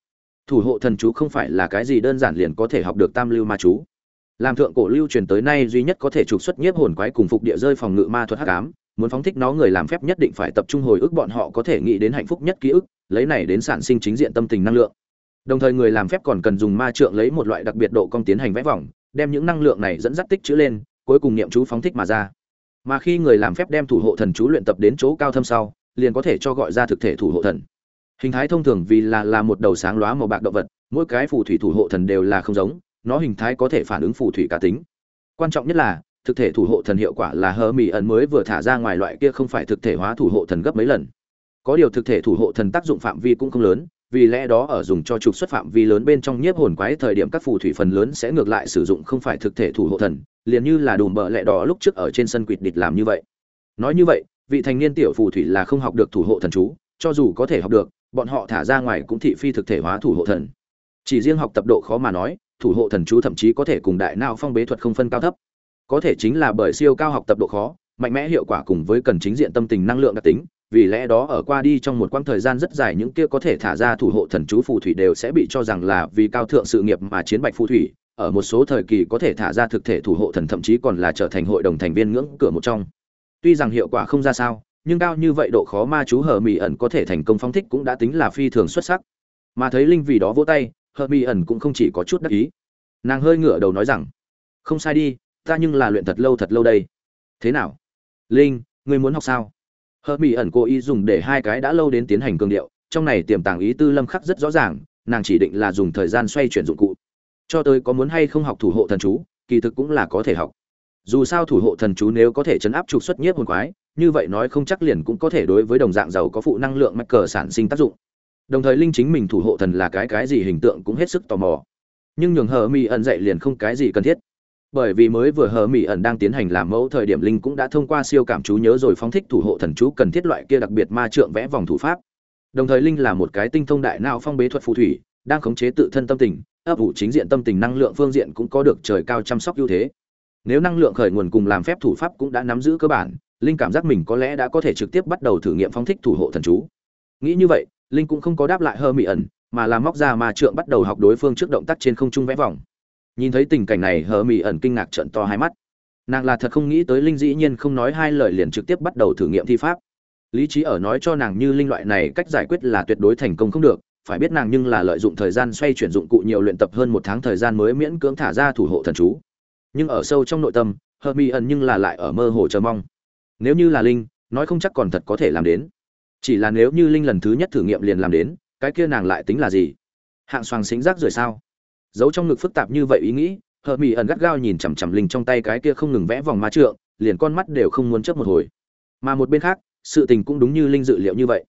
Thủ hộ thần chú không phải là cái gì đơn giản liền có thể học được tam lưu ma chú. Làm thượng cổ lưu truyền tới nay duy nhất có thể trục xuất nhiếp hồn quái cùng phục địa rơi phòng ngự ma thuật hắc ám muốn phóng thích nó người làm phép nhất định phải tập trung hồi ức bọn họ có thể nghĩ đến hạnh phúc nhất ký ức, lấy này đến sản sinh chính diện tâm tình năng lượng. Đồng thời người làm phép còn cần dùng ma trượng lấy một loại đặc biệt độ công tiến hành vẽ vòng, đem những năng lượng này dẫn dắt tích chữ lên, cuối cùng niệm chú phóng thích mà ra. Mà khi người làm phép đem thủ hộ thần chú luyện tập đến chỗ cao thâm sau, liền có thể cho gọi ra thực thể thủ hộ thần. Hình thái thông thường vì là là một đầu sáng lóa màu bạc động vật, mỗi cái phù thủy thủ hộ thần đều là không giống, nó hình thái có thể phản ứng phù thủy cá tính. Quan trọng nhất là thực thể thủ hộ thần hiệu quả là hơ mỹ ẩn mới vừa thả ra ngoài loại kia không phải thực thể hóa thủ hộ thần gấp mấy lần. Có điều thực thể thủ hộ thần tác dụng phạm vi cũng không lớn, vì lẽ đó ở dùng cho trục xuất phạm vi lớn bên trong nhiếp hồn quái thời điểm các phù thủy phần lớn sẽ ngược lại sử dụng không phải thực thể thủ hộ thần, liền như là đùm bợ lẹ đỏ lúc trước ở trên sân quỵt địch làm như vậy. Nói như vậy, vị thành niên tiểu phù thủy là không học được thủ hộ thần chú, cho dù có thể học được, bọn họ thả ra ngoài cũng thị phi thực thể hóa thủ hộ thần. Chỉ riêng học tập độ khó mà nói, thủ hộ thần chú thậm chí có thể cùng đại não phong bế thuật không phân cao thấp có thể chính là bởi siêu cao học tập độ khó, mạnh mẽ hiệu quả cùng với cần chính diện tâm tình năng lượng đặc tính, vì lẽ đó ở qua đi trong một quãng thời gian rất dài những kia có thể thả ra thủ hộ thần chú phù thủy đều sẽ bị cho rằng là vì cao thượng sự nghiệp mà chiến bạch phù thủy, ở một số thời kỳ có thể thả ra thực thể thủ hộ thần thậm chí còn là trở thành hội đồng thành viên ngưỡng cửa một trong. Tuy rằng hiệu quả không ra sao, nhưng cao như vậy độ khó ma chú hờ mỹ ẩn có thể thành công phong thích cũng đã tính là phi thường xuất sắc. Mà thấy linh vì đó vỗ tay, hờ mỹ ẩn cũng không chỉ có chút đắc ý. Nàng hơi ngửa đầu nói rằng, không sai đi ta nhưng là luyện thật lâu thật lâu đây. Thế nào? Linh, ngươi muốn học sao? Hờ mỹ ẩn cố ý dùng để hai cái đã lâu đến tiến hành cường điệu, trong này tiềm tàng ý tư lâm khắc rất rõ ràng, nàng chỉ định là dùng thời gian xoay chuyển dụng cụ. Cho tới có muốn hay không học thủ hộ thần chú, kỳ thực cũng là có thể học. Dù sao thủ hộ thần chú nếu có thể chấn áp trục xuất nhiếp hồn quái, như vậy nói không chắc liền cũng có thể đối với đồng dạng giàu có phụ năng lượng mạch cờ sản sinh tác dụng. Đồng thời linh chính mình thủ hộ thần là cái cái gì hình tượng cũng hết sức tò mò. Nhưng nhường hờ mi ẩn dạy liền không cái gì cần thiết bởi vì mới vừa hờ mỹ ẩn đang tiến hành làm mẫu thời điểm linh cũng đã thông qua siêu cảm chú nhớ rồi phóng thích thủ hộ thần chú cần thiết loại kia đặc biệt ma trượng vẽ vòng thủ pháp. Đồng thời linh là một cái tinh thông đại não phong bế thuật phù thủy, đang khống chế tự thân tâm tình, ấp ủ chính diện tâm tình năng lượng phương diện cũng có được trời cao chăm sóc ưu thế. Nếu năng lượng khởi nguồn cùng làm phép thủ pháp cũng đã nắm giữ cơ bản, linh cảm giác mình có lẽ đã có thể trực tiếp bắt đầu thử nghiệm phóng thích thủ hộ thần chú. Nghĩ như vậy, linh cũng không có đáp lại hơ mỹ ẩn, mà là móc ra ma trượng bắt đầu học đối phương trước động tác trên không trung vẽ vòng nhìn thấy tình cảnh này, hờ mỹ ẩn kinh ngạc trận to hai mắt. Nàng là thật không nghĩ tới linh dĩ nhiên không nói hai lời liền trực tiếp bắt đầu thử nghiệm thi pháp. Lý trí ở nói cho nàng như linh loại này cách giải quyết là tuyệt đối thành công không được, phải biết nàng nhưng là lợi dụng thời gian xoay chuyển dụng cụ nhiều luyện tập hơn một tháng thời gian mới miễn cưỡng thả ra thủ hộ thần chú. Nhưng ở sâu trong nội tâm, hờ mỹ ẩn nhưng là lại ở mơ hồ chờ mong. Nếu như là linh, nói không chắc còn thật có thể làm đến. Chỉ là nếu như linh lần thứ nhất thử nghiệm liền làm đến, cái kia nàng lại tính là gì? Hạng xoàng xính rác rồi sao? Giấu trong ngực phức tạp như vậy ý nghĩ, hờ mỹ ẩn gắt gao nhìn chằm chằm linh trong tay cái kia không ngừng vẽ vòng ma trượng, liền con mắt đều không muốn chớp một hồi. Mà một bên khác, sự tình cũng đúng như linh dự liệu như vậy.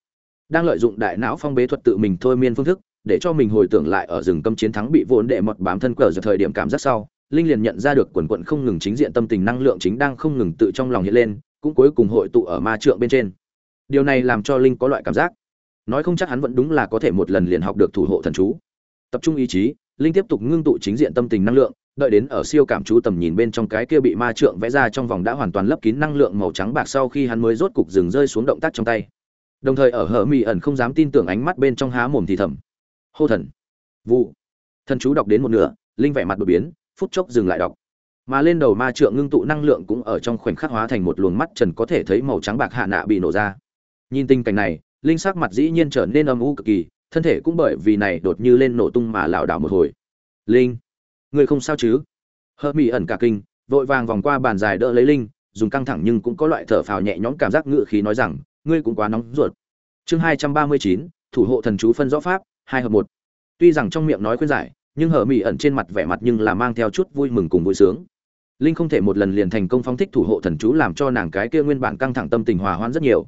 Đang lợi dụng đại não phong bế thuật tự mình thôi miên phương thức, để cho mình hồi tưởng lại ở rừng cấm chiến thắng bị vốn đệ mật bám thân cờ giờ thời điểm cảm giác sau, linh liền nhận ra được quần quận không ngừng chính diện tâm tình năng lượng chính đang không ngừng tự trong lòng hiện lên, cũng cuối cùng hội tụ ở ma trượng bên trên. Điều này làm cho linh có loại cảm giác. Nói không chắc hắn vẫn đúng là có thể một lần liền học được thủ hộ thần chú. Tập trung ý chí linh tiếp tục ngưng tụ chính diện tâm tình năng lượng, đợi đến ở siêu cảm chú tầm nhìn bên trong cái kia bị ma trượng vẽ ra trong vòng đã hoàn toàn lấp kín năng lượng màu trắng bạc sau khi hắn mới rốt cục dừng rơi xuống động tác trong tay. Đồng thời ở hở mị ẩn không dám tin tưởng ánh mắt bên trong há mồm thì thầm. Hô thần. Vụ. Thần chú đọc đến một nửa, linh vẻ mặt đột biến, phút chốc dừng lại đọc. Mà lên đầu ma trượng ngưng tụ năng lượng cũng ở trong khoảnh khắc hóa thành một luồng mắt trần có thể thấy màu trắng bạc hạ nạ bị nổ ra. Nhìn tình cảnh này, linh sắc mặt dĩ nhiên trở nên âm u cực kỳ thân thể cũng bởi vì này đột như lên nổ tung mà lảo đảo một hồi. Linh, người không sao chứ? Hơ mỹ ẩn cả kinh, vội vàng vòng qua bàn dài đỡ lấy linh, dùng căng thẳng nhưng cũng có loại thở phào nhẹ nhõm cảm giác ngự khí nói rằng, ngươi cũng quá nóng ruột. Chương hai trăm ba mươi chín, thủ hộ thần chú phân rõ pháp, hai hợp một. Tuy rằng trong miệng nói khuyên giải, nhưng hợp mỹ ẩn trên mặt vẻ mặt nhưng là mang theo chút vui mừng cùng vui sướng. Linh không thể một lần liền thành công phong thích thủ hộ thần chú làm cho nàng cái kia nguyên bản căng thẳng tâm tình hòa hoãn rất nhiều.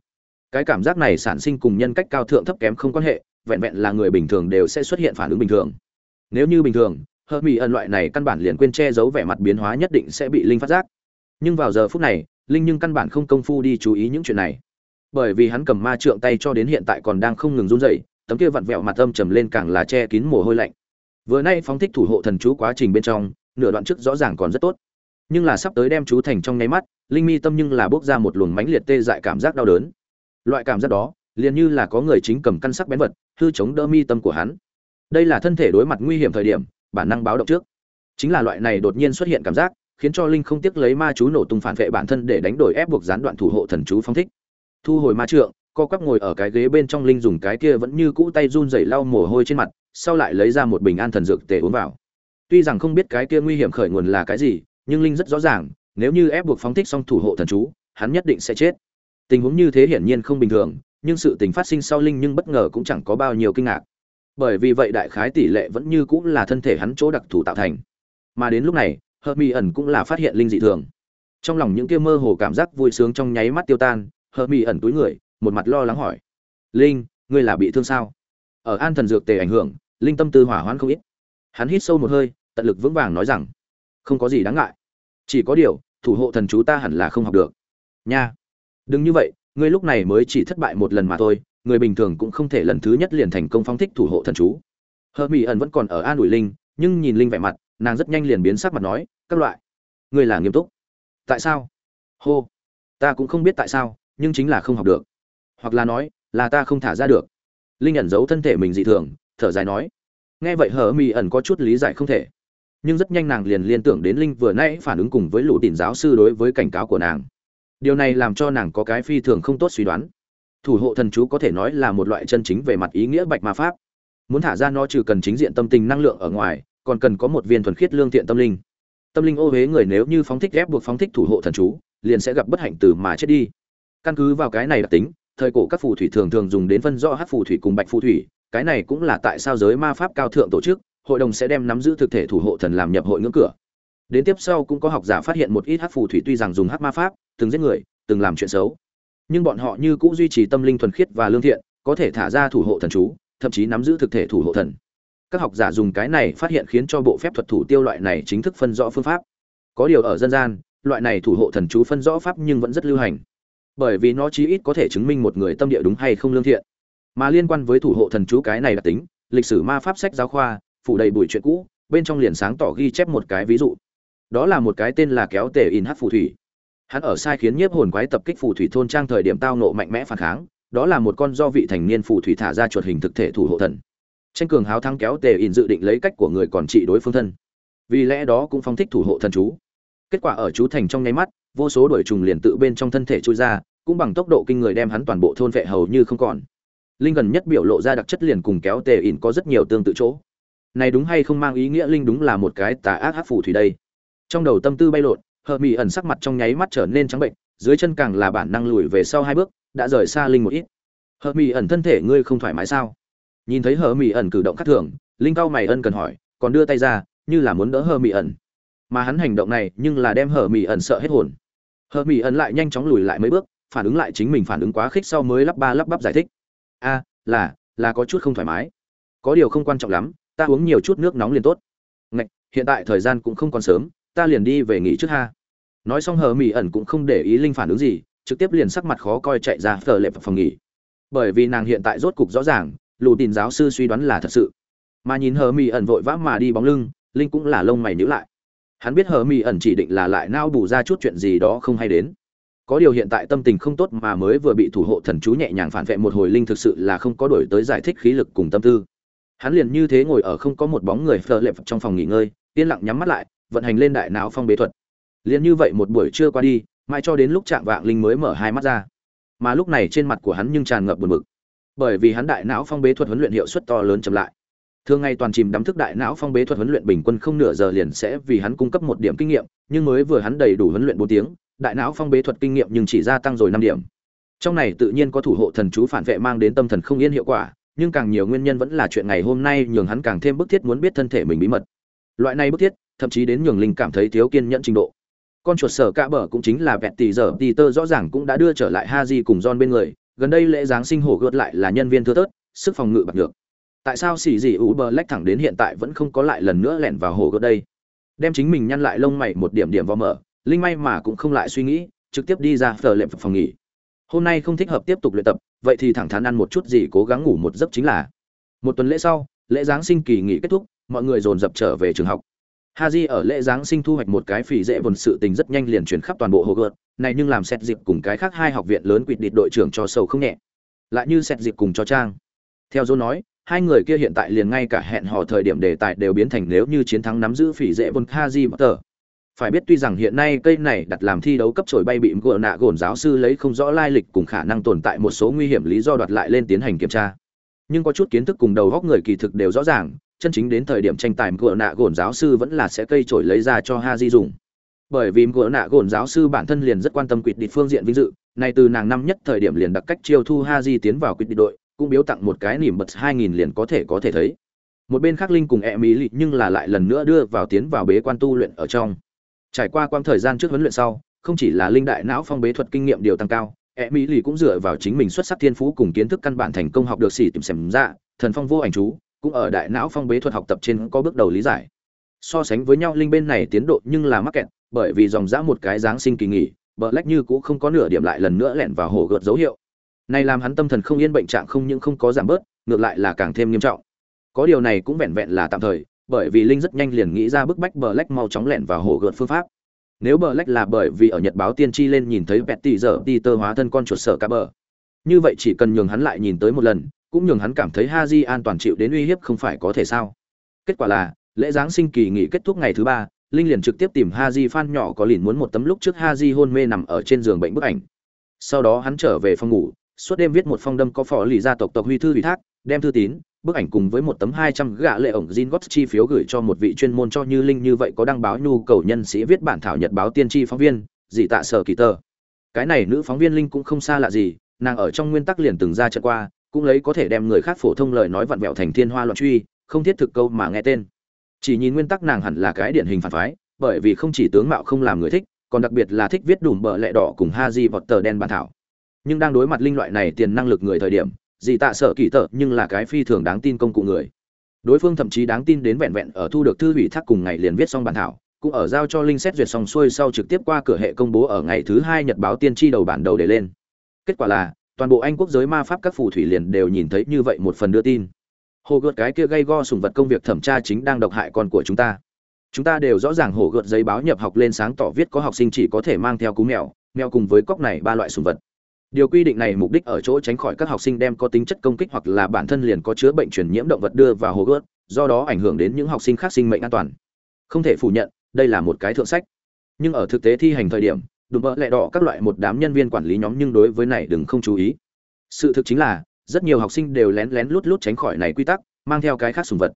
Cái cảm giác này sản sinh cùng nhân cách cao thượng thấp kém không quan hệ vẹn vẹn là người bình thường đều sẽ xuất hiện phản ứng bình thường. Nếu như bình thường hợp mỹ ẩn loại này căn bản liền quên che giấu vẻ mặt biến hóa nhất định sẽ bị linh phát giác. Nhưng vào giờ phút này, linh nhưng căn bản không công phu đi chú ý những chuyện này. Bởi vì hắn cầm ma trượng tay cho đến hiện tại còn đang không ngừng run rẩy, tấm kia vặn vẹo mặt âm trầm lên càng là che kín mồ hôi lạnh. Vừa nay phóng thích thủ hộ thần chú quá trình bên trong, nửa đoạn trước rõ ràng còn rất tốt. Nhưng là sắp tới đem chú thành trong nháy mắt, linh mi tâm nhưng là bước ra một luồng mãnh liệt tê dại cảm giác đau đớn. Loại cảm giác đó liền như là có người chính cầm căn sắc bén vật, hư chống đỡ mi tâm của hắn. Đây là thân thể đối mặt nguy hiểm thời điểm, bản năng báo động trước. Chính là loại này đột nhiên xuất hiện cảm giác, khiến cho linh không tiếc lấy ma chú nổ tung phản vệ bản thân để đánh đổi ép buộc gián đoạn thủ hộ thần chú phong thích. Thu hồi ma trượng, co quắp ngồi ở cái ghế bên trong linh dùng cái kia vẫn như cũ tay run rẩy lau mồ hôi trên mặt, sau lại lấy ra một bình an thần dược tề uống vào. Tuy rằng không biết cái kia nguy hiểm khởi nguồn là cái gì, nhưng linh rất rõ ràng, nếu như ép buộc phóng thích xong thủ hộ thần chú, hắn nhất định sẽ chết. Tình huống như thế hiển nhiên không bình thường nhưng sự tình phát sinh sau linh nhưng bất ngờ cũng chẳng có bao nhiêu kinh ngạc. Bởi vì vậy đại khái tỷ lệ vẫn như cũng là thân thể hắn chỗ đặc thù tạo thành. Mà đến lúc này hợp mỹ ẩn cũng là phát hiện linh dị thường. Trong lòng những kia mơ hồ cảm giác vui sướng trong nháy mắt tiêu tan hợp mỹ ẩn túi người, một mặt lo lắng hỏi. Linh, ngươi là bị thương sao? Ở an thần dược tề ảnh hưởng, linh tâm tư hỏa hoãn không ít. Hắn hít sâu một hơi, tận lực vững vàng nói rằng, không có gì đáng ngại. Chỉ có điều, thủ hộ thần chú ta hẳn là không học được. Nha, đừng như vậy ngươi lúc này mới chỉ thất bại một lần mà thôi, người bình thường cũng không thể lần thứ nhất liền thành công phong thích thủ hộ thần chú. Hơ mỹ ẩn vẫn còn ở an ủi linh, nhưng nhìn linh vẻ mặt, nàng rất nhanh liền biến sắc mặt nói, các loại, ngươi là nghiêm túc. Tại sao? Hô, ta cũng không biết tại sao, nhưng chính là không học được. Hoặc là nói, là ta không thả ra được. Linh ẩn giấu thân thể mình dị thường, thở dài nói, nghe vậy hờ mỹ ẩn có chút lý giải không thể. Nhưng rất nhanh nàng liền liên tưởng đến linh vừa nãy phản ứng cùng với lũ tìm giáo sư đối với cảnh cáo của nàng điều này làm cho nàng có cái phi thường không tốt suy đoán. Thủ hộ thần chú có thể nói là một loại chân chính về mặt ý nghĩa bạch ma pháp. Muốn thả ra nó trừ cần chính diện tâm tình năng lượng ở ngoài, còn cần có một viên thuần khiết lương thiện tâm linh. Tâm linh ô huế người nếu như phóng thích ghép buộc phóng thích thủ hộ thần chú, liền sẽ gặp bất hạnh từ mà chết đi. Căn cứ vào cái này đặc tính, thời cổ các phù thủy thường thường dùng đến phân rõ hát phù thủy cùng bạch phù thủy, cái này cũng là tại sao giới ma pháp cao thượng tổ chức, hội đồng sẽ đem nắm giữ thực thể thủ hộ thần làm nhập hội ngưỡng cửa. Đến tiếp sau cũng có học giả phát hiện một ít hát phù thủy tuy rằng dùng hát ma pháp từng giết người, từng làm chuyện xấu. Nhưng bọn họ như cũ duy trì tâm linh thuần khiết và lương thiện, có thể thả ra thủ hộ thần chú, thậm chí nắm giữ thực thể thủ hộ thần. Các học giả dùng cái này phát hiện khiến cho bộ phép thuật thủ tiêu loại này chính thức phân rõ phương pháp. Có điều ở dân gian, loại này thủ hộ thần chú phân rõ pháp nhưng vẫn rất lưu hành. Bởi vì nó chí ít có thể chứng minh một người tâm địa đúng hay không lương thiện. Mà liên quan với thủ hộ thần chú cái này đặc tính, lịch sử ma pháp sách giáo khoa, phủ đầy bụi chuyện cũ, bên trong liền sáng tỏ ghi chép một cái ví dụ. Đó là một cái tên là kéo tể in hát phù thủy hắn ở sai khiến nhiếp hồn quái tập kích phù thủy thôn trang thời điểm tao nộ mạnh mẽ phản kháng, đó là một con do vị thành niên phù thủy thả ra chuột hình thực thể thủ hộ thần. Tranh cường háo thắng kéo tề in dự định lấy cách của người còn trị đối phương thân. Vì lẽ đó cũng phong thích thủ hộ thần chú. Kết quả ở chú thành trong nháy mắt, vô số đuổi trùng liền tự bên trong thân thể trôi ra, cũng bằng tốc độ kinh người đem hắn toàn bộ thôn vệ hầu như không còn. Linh gần nhất biểu lộ ra đặc chất liền cùng kéo tề in có rất nhiều tương tự chỗ. Này đúng hay không mang ý nghĩa linh đúng là một cái tà ác hắc phù thủy đây. Trong đầu tâm tư bay lộn hờ mỹ ẩn sắc mặt trong nháy mắt trở nên trắng bệnh, dưới chân càng là bản năng lùi về sau hai bước, đã rời xa linh một ít. Hờ mỹ ẩn thân thể ngươi không thoải mái sao? Nhìn thấy hờ mỹ ẩn cử động khác thường, linh cao mày ân cần hỏi, còn đưa tay ra, như là muốn đỡ hờ mỹ ẩn. Mà hắn hành động này nhưng là đem hờ mỹ ẩn sợ hết hồn. Hờ mỹ ẩn lại nhanh chóng lùi lại mấy bước, phản ứng lại chính mình phản ứng quá khích sau mới lắp ba lắp bắp giải thích. A, là là có chút không thoải mái. Có điều không quan trọng lắm, ta uống nhiều chút nước nóng liền tốt. Ngạch, hiện tại thời gian cũng không còn sớm ta liền đi về nghỉ trước ha. Nói xong hờ mỹ ẩn cũng không để ý linh phản ứng gì, trực tiếp liền sắc mặt khó coi chạy ra phở lệ phòng nghỉ. Bởi vì nàng hiện tại rốt cục rõ ràng, lù tin giáo sư suy đoán là thật sự. Mà nhìn hờ mỹ ẩn vội vã mà đi bóng lưng, linh cũng là lông mày nhíu lại. Hắn biết hờ mỹ ẩn chỉ định là lại nao bù ra chút chuyện gì đó không hay đến. Có điều hiện tại tâm tình không tốt mà mới vừa bị thủ hộ thần chú nhẹ nhàng phản vệ một hồi linh thực sự là không có đổi tới giải thích khí lực cùng tâm tư. Hắn liền như thế ngồi ở không có một bóng người phờ lệp trong phòng nghỉ ngơi, yên lặng nhắm mắt lại vận hành lên đại não phong bế thuật. Liền như vậy một buổi trưa qua đi mai cho đến lúc trạng vạng linh mới mở hai mắt ra. Mà lúc này trên mặt của hắn nhưng tràn ngập buồn bực. Bởi vì hắn đại não phong bế thuật huấn luyện hiệu suất to lớn chậm lại. Thường ngày toàn chìm đắm thức đại não phong bế thuật huấn luyện bình quân không nửa giờ liền sẽ vì hắn cung cấp một điểm kinh nghiệm, nhưng mới vừa hắn đầy đủ huấn luyện bốn tiếng, đại não phong bế thuật kinh nghiệm nhưng chỉ gia tăng rồi năm điểm. Trong này tự nhiên có thủ hộ thần chú phản vệ mang đến tâm thần không yên hiệu quả, nhưng càng nhiều nguyên nhân vẫn là chuyện ngày hôm nay nhường hắn càng thêm bức thiết muốn biết thân thể mình bí mật. Loại này bức thiết thậm chí đến nhường linh cảm thấy thiếu kiên nhẫn trình độ. Con chuột sở cạ bờ cũng chính là vẹt tỷ giờ tỷ tơ rõ ràng cũng đã đưa trở lại ha di cùng john bên người. Gần đây lễ giáng sinh hổ gợt lại là nhân viên thưa tớt sức phòng ngự bạc được tại sao xì gì ủ bờ lách thẳng đến hiện tại vẫn không có lại lần nữa lẻn vào hổ gợt đây? Đem chính mình nhăn lại lông mày một điểm điểm vào mở, linh may mà cũng không lại suy nghĩ, trực tiếp đi ra phở lệm phòng nghỉ. Hôm nay không thích hợp tiếp tục luyện tập, vậy thì thẳng thắn ăn một chút gì, cố gắng ngủ một giấc chính là. Một tuần lễ sau, lễ giáng sinh kỳ nghỉ kết thúc, mọi người dồn dập trở về trường học haji ở lễ giáng sinh thu hoạch một cái phỉ dễ vần sự tình rất nhanh liền chuyển khắp toàn bộ hồ gợt này nhưng làm xét dịp cùng cái khác hai học viện lớn quỵt địt đội trưởng cho sầu không nhẹ. Lại như xét dịp cùng cho trang. Theo dô nói, hai người kia hiện tại liền ngay cả hẹn hò thời điểm đề tài đều biến thành nếu như chiến thắng nắm giữ phỉ dễ vân haji potter. Phải biết tuy rằng hiện nay cây này đặt làm thi đấu cấp trổi bay bị gỡ nạ gổn giáo sư lấy không rõ lai lịch cùng khả năng tồn tại một số nguy hiểm lý do đoạt lại lên tiến hành kiểm tra. Nhưng có chút kiến thức cùng đầu góc người kỳ thực đều rõ ràng chân chính đến thời điểm tranh tài của nạ gồn giáo sư vẫn là sẽ cây trổi lấy ra cho ha di dùng. Bởi vì của nạ gồn giáo sư bản thân liền rất quan tâm quyết định phương diện vinh dự này từ nàng năm nhất thời điểm liền đặc cách chiêu thu ha di tiến vào quyết định đội, cũng biếu tặng một cái nỉm bật hai nghìn liền có thể có thể thấy. Một bên khác linh cùng e mỹ lị nhưng là lại lần nữa đưa vào tiến vào bế quan tu luyện ở trong. Trải qua quãng thời gian trước huấn luyện sau, không chỉ là linh đại não phong bế thuật kinh nghiệm điều tăng cao e mỹ lì cũng dựa vào chính mình xuất sắc thiên phú cùng kiến thức căn bản thành công học được xỉ tìm xem ra, thần phong vô ảnh chú cũng ở đại não phong bế thuật học tập trên có bước đầu lý giải. So sánh với nhau, linh bên này tiến độ nhưng là mắc kẹt, bởi vì dòng dã một cái giáng sinh kỳ nghỉ, bờ lách như cũng không có nửa điểm lại lần nữa lẻn vào hồ gợt dấu hiệu. Này làm hắn tâm thần không yên bệnh trạng không những không có giảm bớt, ngược lại là càng thêm nghiêm trọng. Có điều này cũng vẹn vẹn là tạm thời, bởi vì linh rất nhanh liền nghĩ ra bức bách bờ lách mau chóng lẻn vào hồ gợt phương pháp. Nếu bờ lách là bởi vì ở nhật báo tiên tri lên nhìn thấy petty giờ đi tơ hóa thân con chuột sợ cá bờ. Như vậy chỉ cần nhường hắn lại nhìn tới một lần cũng nhường hắn cảm thấy ha di an toàn chịu đến uy hiếp không phải có thể sao kết quả là lễ giáng sinh kỳ nghỉ kết thúc ngày thứ ba linh liền trực tiếp tìm ha di fan nhỏ có liền muốn một tấm lúc trước ha di hôn mê nằm ở trên giường bệnh bức ảnh sau đó hắn trở về phòng ngủ suốt đêm viết một phong đâm có phò lì gia tộc tộc huy thư ủy thác đem thư tín bức ảnh cùng với một tấm hai trăm gạ lệ ổng Jin gót chi phiếu gửi cho một vị chuyên môn cho như linh như vậy có đăng báo nhu cầu nhân sĩ viết bản thảo nhật báo tiên tri phóng viên, dị tạ sở kỳ tờ. Cái này nữ phóng viên linh cũng không xa lạ gì, nàng ở trong nguyên tắc liền từng ra trận qua, cũng lấy có thể đem người khác phổ thông lời nói vặn vẹo thành thiên hoa loạn truy, không thiết thực câu mà nghe tên. Chỉ nhìn nguyên tắc nàng hẳn là cái điển hình phản phái, bởi vì không chỉ tướng mạo không làm người thích, còn đặc biệt là thích viết đùm bờ lẹ đỏ cùng ha di vọt tờ đen bản thảo. Nhưng đang đối mặt linh loại này tiền năng lực người thời điểm, dì tạ sợ kỳ tợ nhưng là cái phi thường đáng tin công cụ người đối phương thậm chí đáng tin đến vẹn vẹn ở thu được thư ủy thác cùng ngày liền viết xong bản thảo cũng ở giao cho linh xét duyệt xong xuôi sau trực tiếp qua cửa hệ công bố ở ngày thứ hai nhật báo tiên tri đầu bản đầu để lên kết quả là toàn bộ anh quốc giới ma pháp các phù thủy liền đều nhìn thấy như vậy một phần đưa tin hồ gợt cái kia gây go sùng vật công việc thẩm tra chính đang độc hại con của chúng ta chúng ta đều rõ ràng hồ gợt giấy báo nhập học lên sáng tỏ viết có học sinh chỉ có thể mang theo cú mèo mèo cùng với cóc này ba loại sùng vật Điều quy định này mục đích ở chỗ tránh khỏi các học sinh đem có tính chất công kích hoặc là bản thân liền có chứa bệnh truyền nhiễm động vật đưa vào hồ gươm, do đó ảnh hưởng đến những học sinh khác sinh mệnh an toàn. Không thể phủ nhận, đây là một cái thượng sách. Nhưng ở thực tế thi hành thời điểm, đùm bỡ lẹ đỏ các loại một đám nhân viên quản lý nhóm nhưng đối với này đừng không chú ý. Sự thực chính là, rất nhiều học sinh đều lén lén lút lút tránh khỏi này quy tắc, mang theo cái khác sùng vật.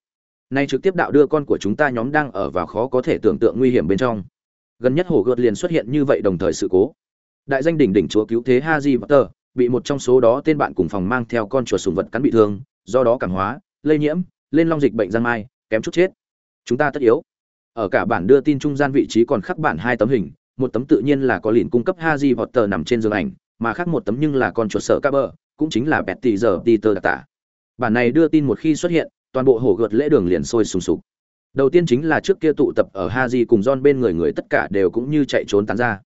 Nay trực tiếp đạo đưa con của chúng ta nhóm đang ở vào khó có thể tưởng tượng nguy hiểm bên trong. Gần nhất hồ gợt liền xuất hiện như vậy đồng thời sự cố đại danh đỉnh đỉnh chúa cứu thế Haji Potter bị một trong số đó tên bạn cùng phòng mang theo con chuột sùng vật cắn bị thương, do đó cảm hóa, lây nhiễm, lên long dịch bệnh giang mai, kém chút chết. Chúng ta tất yếu. Ở cả bản đưa tin trung gian vị trí còn khắc bản hai tấm hình, một tấm tự nhiên là có liền cung cấp Haji Potter nằm trên giường ảnh, mà khác một tấm nhưng là con chuột sợ bờ, cũng chính là Betty giờ Peter đặc tả. Bản này đưa tin một khi xuất hiện, toàn bộ hổ gợt lễ đường liền sôi sùng sục. Đầu tiên chính là trước kia tụ tập ở Haji cùng John bên người người tất cả đều cũng như chạy trốn tán ra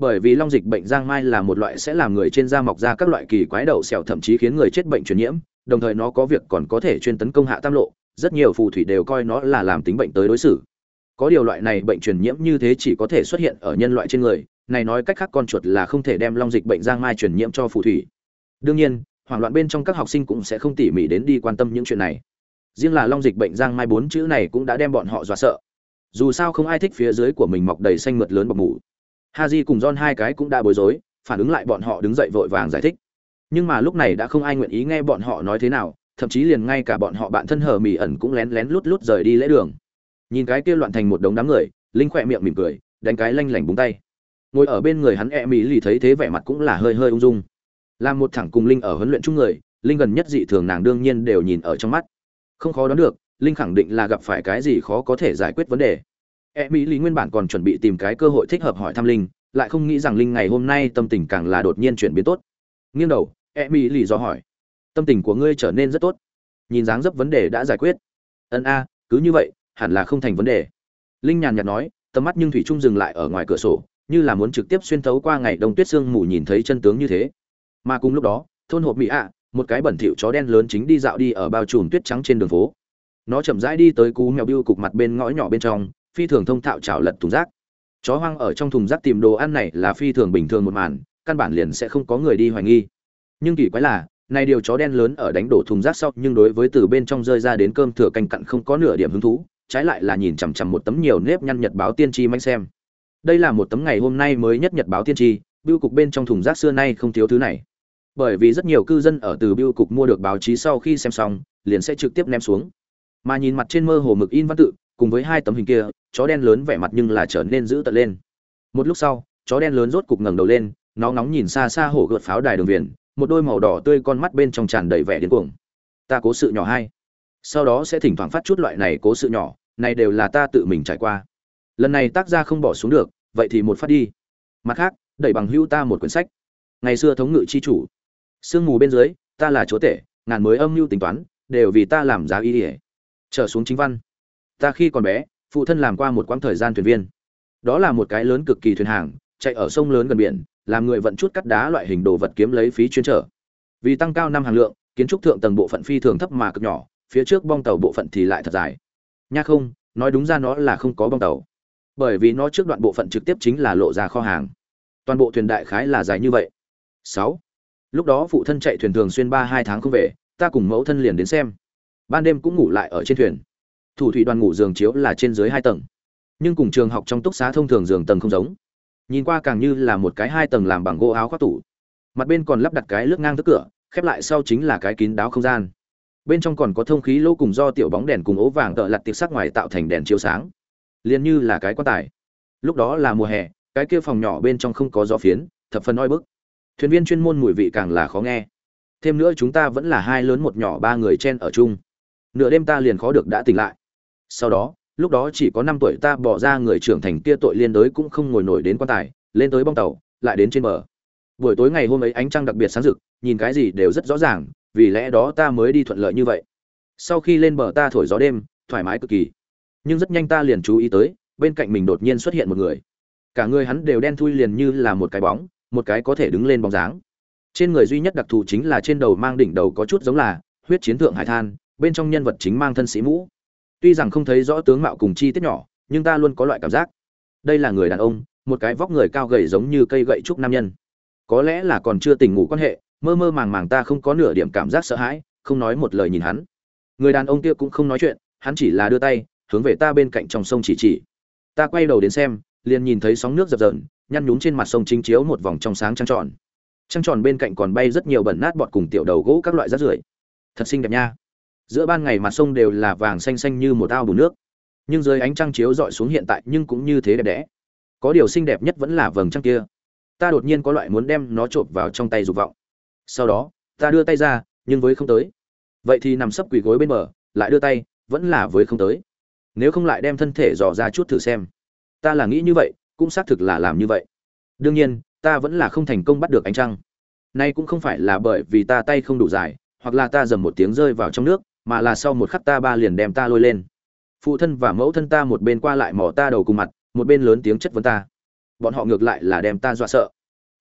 bởi vì long dịch bệnh giang mai là một loại sẽ làm người trên da mọc ra các loại kỳ quái đậu sẹo thậm chí khiến người chết bệnh truyền nhiễm đồng thời nó có việc còn có thể chuyên tấn công hạ tam lộ rất nhiều phù thủy đều coi nó là làm tính bệnh tới đối xử có điều loại này bệnh truyền nhiễm như thế chỉ có thể xuất hiện ở nhân loại trên người này nói cách khác con chuột là không thể đem long dịch bệnh giang mai truyền nhiễm cho phù thủy đương nhiên hoảng loạn bên trong các học sinh cũng sẽ không tỉ mỉ đến đi quan tâm những chuyện này riêng là long dịch bệnh giang mai bốn chữ này cũng đã đem bọn họ dọa sợ dù sao không ai thích phía dưới của mình mọc đầy xanh mượt lớn bọc mủ Haji cùng John hai cái cũng đã bối rối, phản ứng lại bọn họ đứng dậy vội vàng giải thích. Nhưng mà lúc này đã không ai nguyện ý nghe bọn họ nói thế nào, thậm chí liền ngay cả bọn họ bạn thân hờ mỉ ẩn cũng lén lén lút lút rời đi lễ đường. Nhìn cái kia loạn thành một đống đám người, Linh khỏe miệng mỉm cười, đánh cái lanh lảnh búng tay. Ngồi ở bên người hắn e mỹ lì thấy thế vẻ mặt cũng là hơi hơi ung dung. Làm một thẳng cùng Linh ở huấn luyện chung người, Linh gần nhất dị thường nàng đương nhiên đều nhìn ở trong mắt. Không khó đoán được, Linh khẳng định là gặp phải cái gì khó có thể giải quyết vấn đề e mỹ lì nguyên bản còn chuẩn bị tìm cái cơ hội thích hợp hỏi thăm linh lại không nghĩ rằng linh ngày hôm nay tâm tình càng là đột nhiên chuyển biến tốt nghiêng đầu e mỹ lì do hỏi tâm tình của ngươi trở nên rất tốt nhìn dáng dấp vấn đề đã giải quyết ân a cứ như vậy hẳn là không thành vấn đề. Linh nhàn nhạt nói, tầm mắt nhưng thủy trung dừng lại ở ngoài cửa sổ, như là muốn trực tiếp xuyên thấu qua ngày đông tuyết sương mù nhìn thấy chân tướng như thế. Mà cùng lúc đó, thôn hộp mỹ ạ, một cái bẩn thỉu chó đen lớn chính đi dạo đi ở bao trùm tuyết trắng trên đường phố. Nó chậm rãi đi tới cú mèo biêu cục mặt bên ngõ nhỏ bên trong, phi thường thông thạo chảo lật thùng rác. Chó hoang ở trong thùng rác tìm đồ ăn này là phi thường bình thường một màn, căn bản liền sẽ không có người đi hoài nghi. Nhưng kỳ quái là, này điều chó đen lớn ở đánh đổ thùng rác sau, nhưng đối với từ bên trong rơi ra đến cơm thừa canh cặn không có nửa điểm hứng thú trái lại là nhìn chằm chằm một tấm nhiều nếp nhăn nhật báo tiên tri manh xem. Đây là một tấm ngày hôm nay mới nhất nhật báo tiên tri, biêu cục bên trong thùng rác xưa nay không thiếu thứ này. Bởi vì rất nhiều cư dân ở từ biêu cục mua được báo chí sau khi xem xong, liền sẽ trực tiếp ném xuống. Mà nhìn mặt trên mơ hồ mực in văn tự, cùng với hai tấm hình kia, chó đen lớn vẻ mặt nhưng là trở nên dữ tợn lên. Một lúc sau, chó đen lớn rốt cục ngẩng đầu lên, nó ngóng nhìn xa xa hổ gợt pháo đài đường viền, một đôi màu đỏ tươi con mắt bên trong tràn đầy vẻ điên cuồng. Ta cố sự nhỏ hai sau đó sẽ thỉnh thoảng phát chút loại này cố sự nhỏ này đều là ta tự mình trải qua. Lần này tác gia không bỏ xuống được, vậy thì một phát đi. Mặt khác, đẩy bằng hữu ta một quyển sách. Ngày xưa thống ngự chi chủ. Sương mù bên dưới, ta là chúa tể, ngàn mới âm mưu tính toán, đều vì ta làm giá ý ỉa trở xuống chính văn. Ta khi còn bé, phụ thân làm qua một quãng thời gian thuyền viên. Đó là một cái lớn cực kỳ thuyền hàng, chạy ở sông lớn gần biển, làm người vận chút cắt đá loại hình đồ vật kiếm lấy phí chuyên trở. Vì tăng cao năm hàng lượng, kiến trúc thượng tầng bộ phận phi thường thấp mà cực nhỏ, phía trước bong tàu bộ phận thì lại thật dài nha không, nói đúng ra nó là không có bong tàu. Bởi vì nó trước đoạn bộ phận trực tiếp chính là lộ ra kho hàng. Toàn bộ thuyền đại khái là dài như vậy. Sáu. Lúc đó phụ thân chạy thuyền thường xuyên ba hai tháng không về, ta cùng mẫu thân liền đến xem. Ban đêm cũng ngủ lại ở trên thuyền. Thủ thủy đoàn ngủ giường chiếu là trên dưới hai tầng. Nhưng cùng trường học trong túc xá thông thường giường tầng không giống. Nhìn qua càng như là một cái hai tầng làm bằng gỗ áo khoác tủ. Mặt bên còn lắp đặt cái lướt ngang tức cửa, khép lại sau chính là cái kín đáo không gian bên trong còn có thông khí lỗ cùng do tiểu bóng đèn cùng ố vàng tợ lặt tiệc sắc ngoài tạo thành đèn chiếu sáng. Liền như là cái quan tài. Lúc đó là mùa hè, cái kia phòng nhỏ bên trong không có gió phiến, thập phần oi bức. Thuyền viên chuyên môn mùi vị càng là khó nghe. Thêm nữa chúng ta vẫn là hai lớn một nhỏ ba người chen ở chung. Nửa đêm ta liền khó được đã tỉnh lại. Sau đó, lúc đó chỉ có năm tuổi ta bỏ ra người trưởng thành kia tội liên đới cũng không ngồi nổi đến quan tài, lên tới bong tàu, lại đến trên bờ. Buổi tối ngày hôm ấy ánh trăng đặc biệt sáng rực, nhìn cái gì đều rất rõ ràng vì lẽ đó ta mới đi thuận lợi như vậy. Sau khi lên bờ ta thổi gió đêm, thoải mái cực kỳ. Nhưng rất nhanh ta liền chú ý tới, bên cạnh mình đột nhiên xuất hiện một người. Cả người hắn đều đen thui liền như là một cái bóng, một cái có thể đứng lên bóng dáng. Trên người duy nhất đặc thù chính là trên đầu mang đỉnh đầu có chút giống là huyết chiến thượng hải than, bên trong nhân vật chính mang thân sĩ mũ. Tuy rằng không thấy rõ tướng mạo cùng chi tiết nhỏ, nhưng ta luôn có loại cảm giác. Đây là người đàn ông, một cái vóc người cao gầy giống như cây gậy trúc nam nhân. Có lẽ là còn chưa tỉnh ngủ quan hệ mơ mơ màng màng ta không có nửa điểm cảm giác sợ hãi, không nói một lời nhìn hắn. Người đàn ông kia cũng không nói chuyện, hắn chỉ là đưa tay, hướng về ta bên cạnh trong sông chỉ chỉ. Ta quay đầu đến xem, liền nhìn thấy sóng nước dập dờn, nhăn nhún trên mặt sông chính chiếu một vòng trong sáng trăng tròn. Trăng tròn bên cạnh còn bay rất nhiều bẩn nát bọt cùng tiểu đầu gỗ các loại rác rưởi. Thật xinh đẹp nha. Giữa ban ngày mặt sông đều là vàng xanh xanh như một ao bùn nước. Nhưng dưới ánh trăng chiếu dọi xuống hiện tại nhưng cũng như thế đẹp đẽ. Có điều xinh đẹp nhất vẫn là vầng trăng kia. Ta đột nhiên có loại muốn đem nó trộm vào trong tay dục vọng sau đó, ta đưa tay ra, nhưng với không tới. Vậy thì nằm sấp quỳ gối bên bờ, lại đưa tay, vẫn là với không tới. Nếu không lại đem thân thể dò ra chút thử xem. Ta là nghĩ như vậy, cũng xác thực là làm như vậy. Đương nhiên, ta vẫn là không thành công bắt được ánh trăng. Nay cũng không phải là bởi vì ta tay không đủ dài, hoặc là ta dầm một tiếng rơi vào trong nước, mà là sau một khắc ta ba liền đem ta lôi lên. Phụ thân và mẫu thân ta một bên qua lại mò ta đầu cùng mặt, một bên lớn tiếng chất vấn ta. Bọn họ ngược lại là đem ta dọa sợ.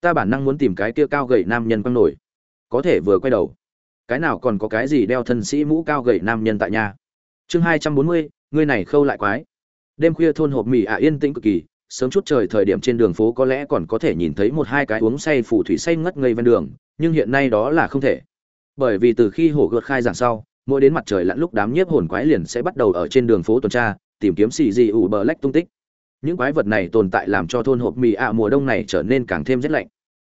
Ta bản năng muốn tìm cái kia cao gầy nam nhân quăng nổi có thể vừa quay đầu. Cái nào còn có cái gì đeo thân sĩ mũ cao gầy nam nhân tại nhà? Chương hai trăm bốn mươi, ngươi này khâu lại quái. Đêm khuya thôn hộp mì ạ yên tĩnh cực kỳ, sớm chút trời thời điểm trên đường phố có lẽ còn có thể nhìn thấy một hai cái uống say phủ thủy say ngất ngây ven đường, nhưng hiện nay đó là không thể. Bởi vì từ khi hổ gợt khai giảng sau, mỗi đến mặt trời lặn lúc đám nhiếp hồn quái liền sẽ bắt đầu ở trên đường phố tuần tra, tìm kiếm xì gì ủ bờ lách tung tích. Những quái vật này tồn tại làm cho thôn hộp mì ạ mùa đông này trở nên càng thêm rét lạnh.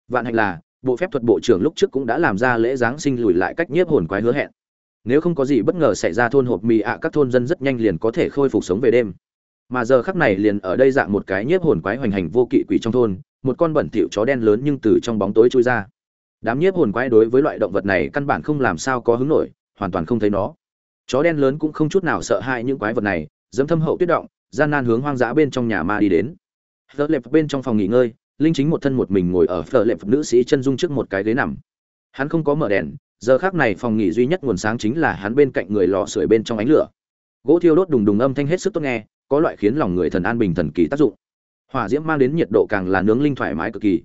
Vạn hạnh là bộ phép thuật bộ trưởng lúc trước cũng đã làm ra lễ giáng sinh lùi lại cách nhiếp hồn quái hứa hẹn. Nếu không có gì bất ngờ xảy ra thôn hộp mì ạ, các thôn dân rất nhanh liền có thể khôi phục sống về đêm. Mà giờ khắc này liền ở đây dạng một cái nhiếp hồn quái hoành hành vô kỵ quỷ trong thôn, một con bẩn thỉu chó đen lớn nhưng từ trong bóng tối trôi ra. Đám nhiếp hồn quái đối với loại động vật này căn bản không làm sao có hứng nổi, hoàn toàn không thấy nó. Chó đen lớn cũng không chút nào sợ hãi những quái vật này, dẫm thâm hậu tuyết động, gian nan hướng hoang dã bên trong nhà ma đi đến. Phở lệp bên trong phòng nghỉ ngơi linh chính một thân một mình ngồi ở phở lệp nữ sĩ chân dung trước một cái ghế nằm. Hắn không có mở đèn, giờ khác này phòng nghỉ duy nhất nguồn sáng chính là hắn bên cạnh người lò sưởi bên trong ánh lửa. Gỗ thiêu đốt đùng đùng âm thanh hết sức tốt nghe, có loại khiến lòng người thần an bình thần kỳ tác dụng. Hỏa diễm mang đến nhiệt độ càng là nướng linh thoải mái cực kỳ.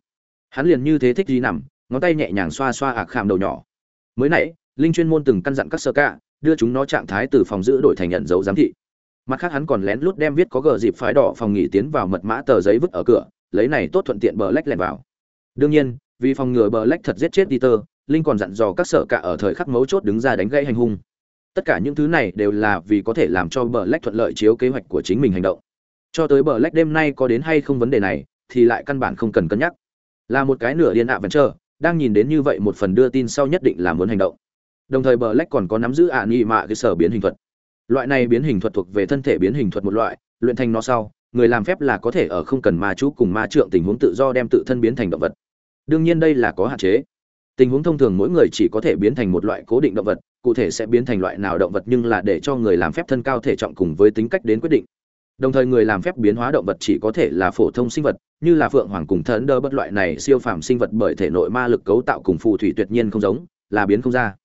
Hắn liền như thế thích gì nằm, ngón tay nhẹ nhàng xoa xoa ạc khảm đầu nhỏ. Mới nãy, linh chuyên môn từng căn dặn các sơ cả đưa chúng nó trạng thái từ phòng giữ đổi thành nhận dấu giám thị. Mặt khác hắn còn lén lút đem viết có gờ dịp phái đỏ phòng nghỉ tiến vào mật mã tờ giấy vứt ở cửa lấy này tốt thuận tiện bờ lách lẻn vào. Đương nhiên, vì phòng ngừa bờ lách thật giết chết peter, linh còn dặn dò các sở cả ở thời khắc mấu chốt đứng ra đánh gãy hành hung. Tất cả những thứ này đều là vì có thể làm cho bờ lách thuận lợi chiếu kế hoạch của chính mình hành động. Cho tới bờ lách đêm nay có đến hay không vấn đề này, thì lại căn bản không cần cân nhắc. Là một cái nửa điên ạ vẫn chờ đang nhìn đến như vậy một phần đưa tin sau nhất định là muốn hành động. Đồng thời bờ lách còn có nắm giữ ạ nghị mạ cái sở biến hình thuật. Loại này biến hình thuật thuộc về thân thể biến hình thuật một loại, luyện thành nó sau người làm phép là có thể ở không cần ma chú cùng ma trượng tình huống tự do đem tự thân biến thành động vật. Đương nhiên đây là có hạn chế. Tình huống thông thường mỗi người chỉ có thể biến thành một loại cố định động vật, cụ thể sẽ biến thành loại nào động vật nhưng là để cho người làm phép thân cao thể trọng cùng với tính cách đến quyết định. Đồng thời người làm phép biến hóa động vật chỉ có thể là phổ thông sinh vật, như là phượng hoàng cùng thần đơ bất loại này siêu phàm sinh vật bởi thể nội ma lực cấu tạo cùng phù thủy tuyệt nhiên không giống, là biến không ra.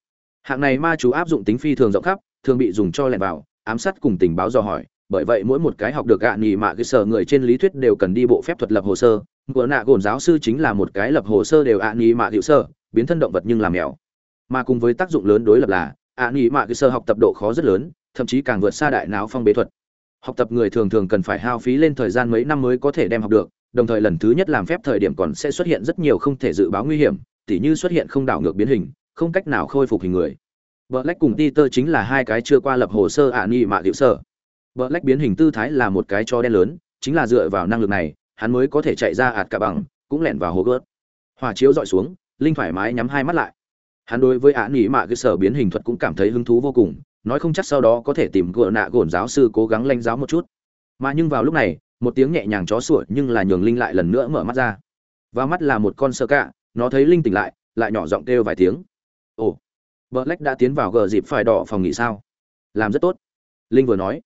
Hạng này ma chú áp dụng tính phi thường rộng khắp, thường bị dùng cho lẻn vào, ám sát cùng tình báo dò hỏi bởi vậy mỗi một cái học được gạ nhì mạ cái sở người trên lý thuyết đều cần đi bộ phép thuật lập hồ sơ. Của nạ gồn giáo sư chính là một cái lập hồ sơ đều ạ nhì mạ hữu sơ biến thân động vật nhưng làm mèo. Mà cùng với tác dụng lớn đối lập là, ạ nhì mạ cái sơ học tập độ khó rất lớn, thậm chí càng vượt xa đại não phong bế thuật. Học tập người thường thường cần phải hao phí lên thời gian mấy năm mới có thể đem học được, đồng thời lần thứ nhất làm phép thời điểm còn sẽ xuất hiện rất nhiều không thể dự báo nguy hiểm, tỉ như xuất hiện không đảo ngược biến hình, không cách nào khôi phục hình người. Vợ lách cùng ti tơ chính là hai cái chưa qua lập hồ sơ ạ nhì mạ hữu sơ Black biến hình tư thái là một cái cho đen lớn, chính là dựa vào năng lực này, hắn mới có thể chạy ra ạt cả bằng, cũng lẻn vào hồ gớt. Hỏa chiếu dọi xuống, linh thoải mái nhắm hai mắt lại. Hắn đối với án nghỉ mạ cái sở biến hình thuật cũng cảm thấy hứng thú vô cùng, nói không chắc sau đó có thể tìm gỡ nạ gổn giáo sư cố gắng lanh giáo một chút. Mà nhưng vào lúc này, một tiếng nhẹ nhàng chó sủa nhưng là nhường linh lại lần nữa mở mắt ra. Và mắt là một con sơ cạ, nó thấy linh tỉnh lại, lại nhỏ giọng kêu vài tiếng. Ồ, Black đã tiến vào gờ dịp phải đỏ phòng nghỉ sao? Làm rất tốt. Linh vừa nói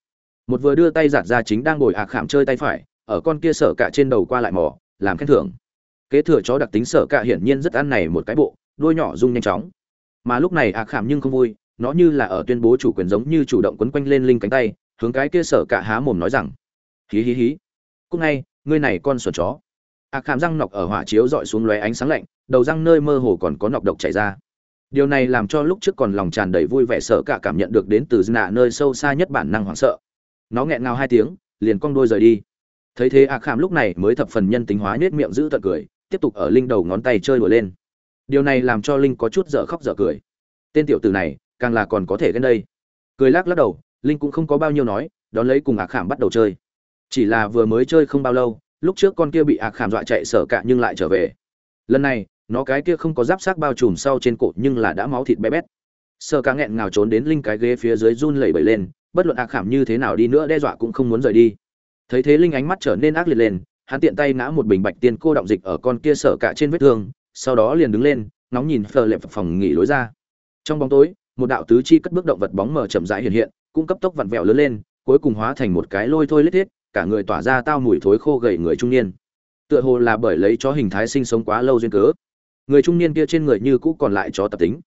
một vừa đưa tay giạt ra chính đang ngồi ạc khảm chơi tay phải, ở con kia sở cả trên đầu qua lại mỏ làm khen thưởng. Kế thừa chó đặc tính sở cả hiển nhiên rất ăn này một cái bộ, đuôi nhỏ rung nhanh chóng. Mà lúc này ạc khảm nhưng không vui, nó như là ở tuyên bố chủ quyền giống như chủ động quấn quanh lên linh cánh tay, hướng cái kia sở cả há mồm nói rằng, hí hí hí cúc ngay, ngươi này con xuẩn chó. Ạc khảm răng nọc ở hỏa chiếu dọi xuống lóe ánh sáng lạnh, đầu răng nơi mơ hồ còn có nọc độc chảy ra. Điều này làm cho lúc trước còn lòng tràn đầy vui vẻ sợ cả cảm nhận được đến từ nạ nơi sâu xa nhất bản năng hoảng sợ nó nghẹn ngào hai tiếng, liền cong đôi rời đi. Thấy thế ạ khảm lúc này mới thập phần nhân tính hóa nết miệng giữ tận cười, tiếp tục ở linh đầu ngón tay chơi đùa lên. Điều này làm cho linh có chút dở khóc dở cười. Tên tiểu tử này, càng là còn có thể gần đây. Cười lắc lắc đầu, linh cũng không có bao nhiêu nói, đón lấy cùng ạ khảm bắt đầu chơi. Chỉ là vừa mới chơi không bao lâu, lúc trước con kia bị ạ khảm dọa chạy sở cạ nhưng lại trở về. Lần này, nó cái kia không có giáp xác bao trùm sau trên cổ nhưng là đã máu thịt bé bét. Sở cả nghẹn ngào trốn đến linh cái ghế phía dưới run lẩy bẩy lên bất luận ác khảm như thế nào đi nữa đe dọa cũng không muốn rời đi. Thấy thế linh ánh mắt trở nên ác liệt lên, hắn tiện tay ngã một bình bạch tiên cô động dịch ở con kia sở cả trên vết thương, sau đó liền đứng lên nóng nhìn phờ lệp phòng nghỉ lối ra. Trong bóng tối, một đạo tứ chi cất bước động vật bóng mờ chậm rãi hiện hiện, cũng cấp tốc vặn vẹo lớn lên, cuối cùng hóa thành một cái lôi thôi lết thiết, cả người tỏa ra tao mùi thối khô gầy người trung niên. Tựa hồ là bởi lấy chó hình thái sinh sống quá lâu duyên cớ. Người trung niên kia trên người như cũ còn lại chó tập tính.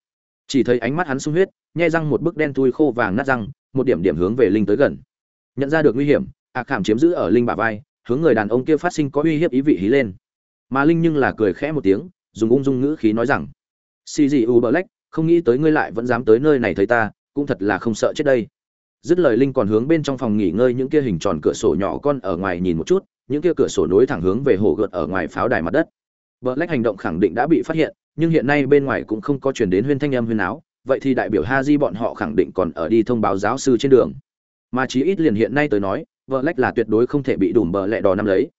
Chỉ thấy ánh mắt hắn sung huyết, nhai răng một bức đen thui khô vàng nát răng một điểm điểm hướng về linh tới gần. Nhận ra được nguy hiểm ạ khảm chiếm giữ ở linh bả vai, hướng người đàn ông kia phát sinh có uy hiếp ý vị hí lên. Mà linh nhưng là cười khẽ một tiếng, dùng ung dung ngữ khí nói rằng, xì gì u black không nghĩ tới ngươi lại vẫn dám tới nơi này thấy ta, cũng thật là không sợ chết đây. Dứt lời linh còn hướng bên trong phòng nghỉ ngơi những kia hình tròn cửa sổ nhỏ con ở ngoài nhìn một chút, những kia cửa sổ nối thẳng hướng về hồ gợt ở ngoài pháo đài mặt đất. Black hành động khẳng định đã bị phát hiện, nhưng hiện nay bên ngoài cũng không có chuyển đến huyên thanh âm huyên áo vậy thì đại biểu ha di bọn họ khẳng định còn ở đi thông báo giáo sư trên đường. Mà chí ít liền hiện nay tới nói vợ lách là tuyệt đối không thể bị đùm bờ lẹ đỏ năm lấy.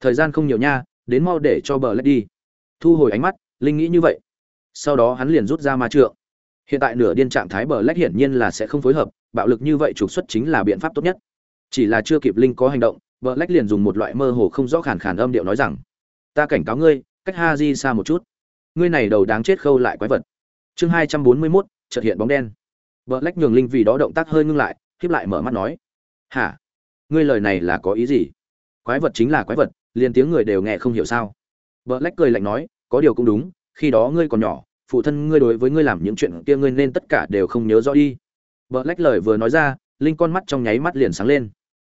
Thời gian không nhiều nha, đến mau để cho bờ lách đi. Thu hồi ánh mắt, linh nghĩ như vậy. Sau đó hắn liền rút ra ma trượng. Hiện tại nửa điên trạng thái bờ lách hiển nhiên là sẽ không phối hợp, bạo lực như vậy trục xuất chính là biện pháp tốt nhất. Chỉ là chưa kịp linh có hành động, bờ lách liền dùng một loại mơ hồ không rõ khàn khàn âm điệu nói rằng, ta cảnh cáo ngươi, cách ha di xa một chút. Ngươi này đầu đáng chết khâu lại quái vật chương hai trăm bốn mươi mốt, chợt hiện bóng đen. Vợ lách nhường linh vì đó động tác hơi ngưng lại, khiếp lại mở mắt nói. Hả? Ngươi lời này là có ý gì? Quái vật chính là quái vật, liền tiếng người đều nghe không hiểu sao? Vợ lách cười lạnh nói, có điều cũng đúng, khi đó ngươi còn nhỏ, phụ thân ngươi đối với ngươi làm những chuyện kia ngươi nên tất cả đều không nhớ rõ đi. Vợ lách lời vừa nói ra, linh con mắt trong nháy mắt liền sáng lên.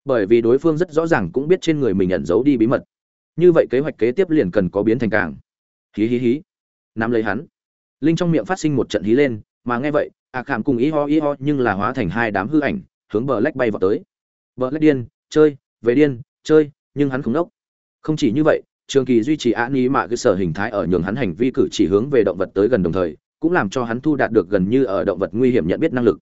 Bởi vì đối phương rất rõ ràng cũng biết trên người mình ẩn giấu đi bí mật. Như vậy kế hoạch kế tiếp liền cần có biến thành càng. Hí hí hí. Nắm lấy hắn linh trong miệng phát sinh một trận hí lên, mà nghe vậy ạ à cùng y ho y ho nhưng là hóa thành hai đám hư ảnh, hướng bờ lách bay vào tới. Bờ lách điên, chơi, về điên, chơi, nhưng hắn không đốc không chỉ như vậy, trường kỳ duy trì án ý mạ cơ sở hình thái ở nhường hắn hành vi cử chỉ hướng về động vật tới gần đồng thời, cũng làm cho hắn thu đạt được gần như ở động vật nguy hiểm nhận biết năng lực.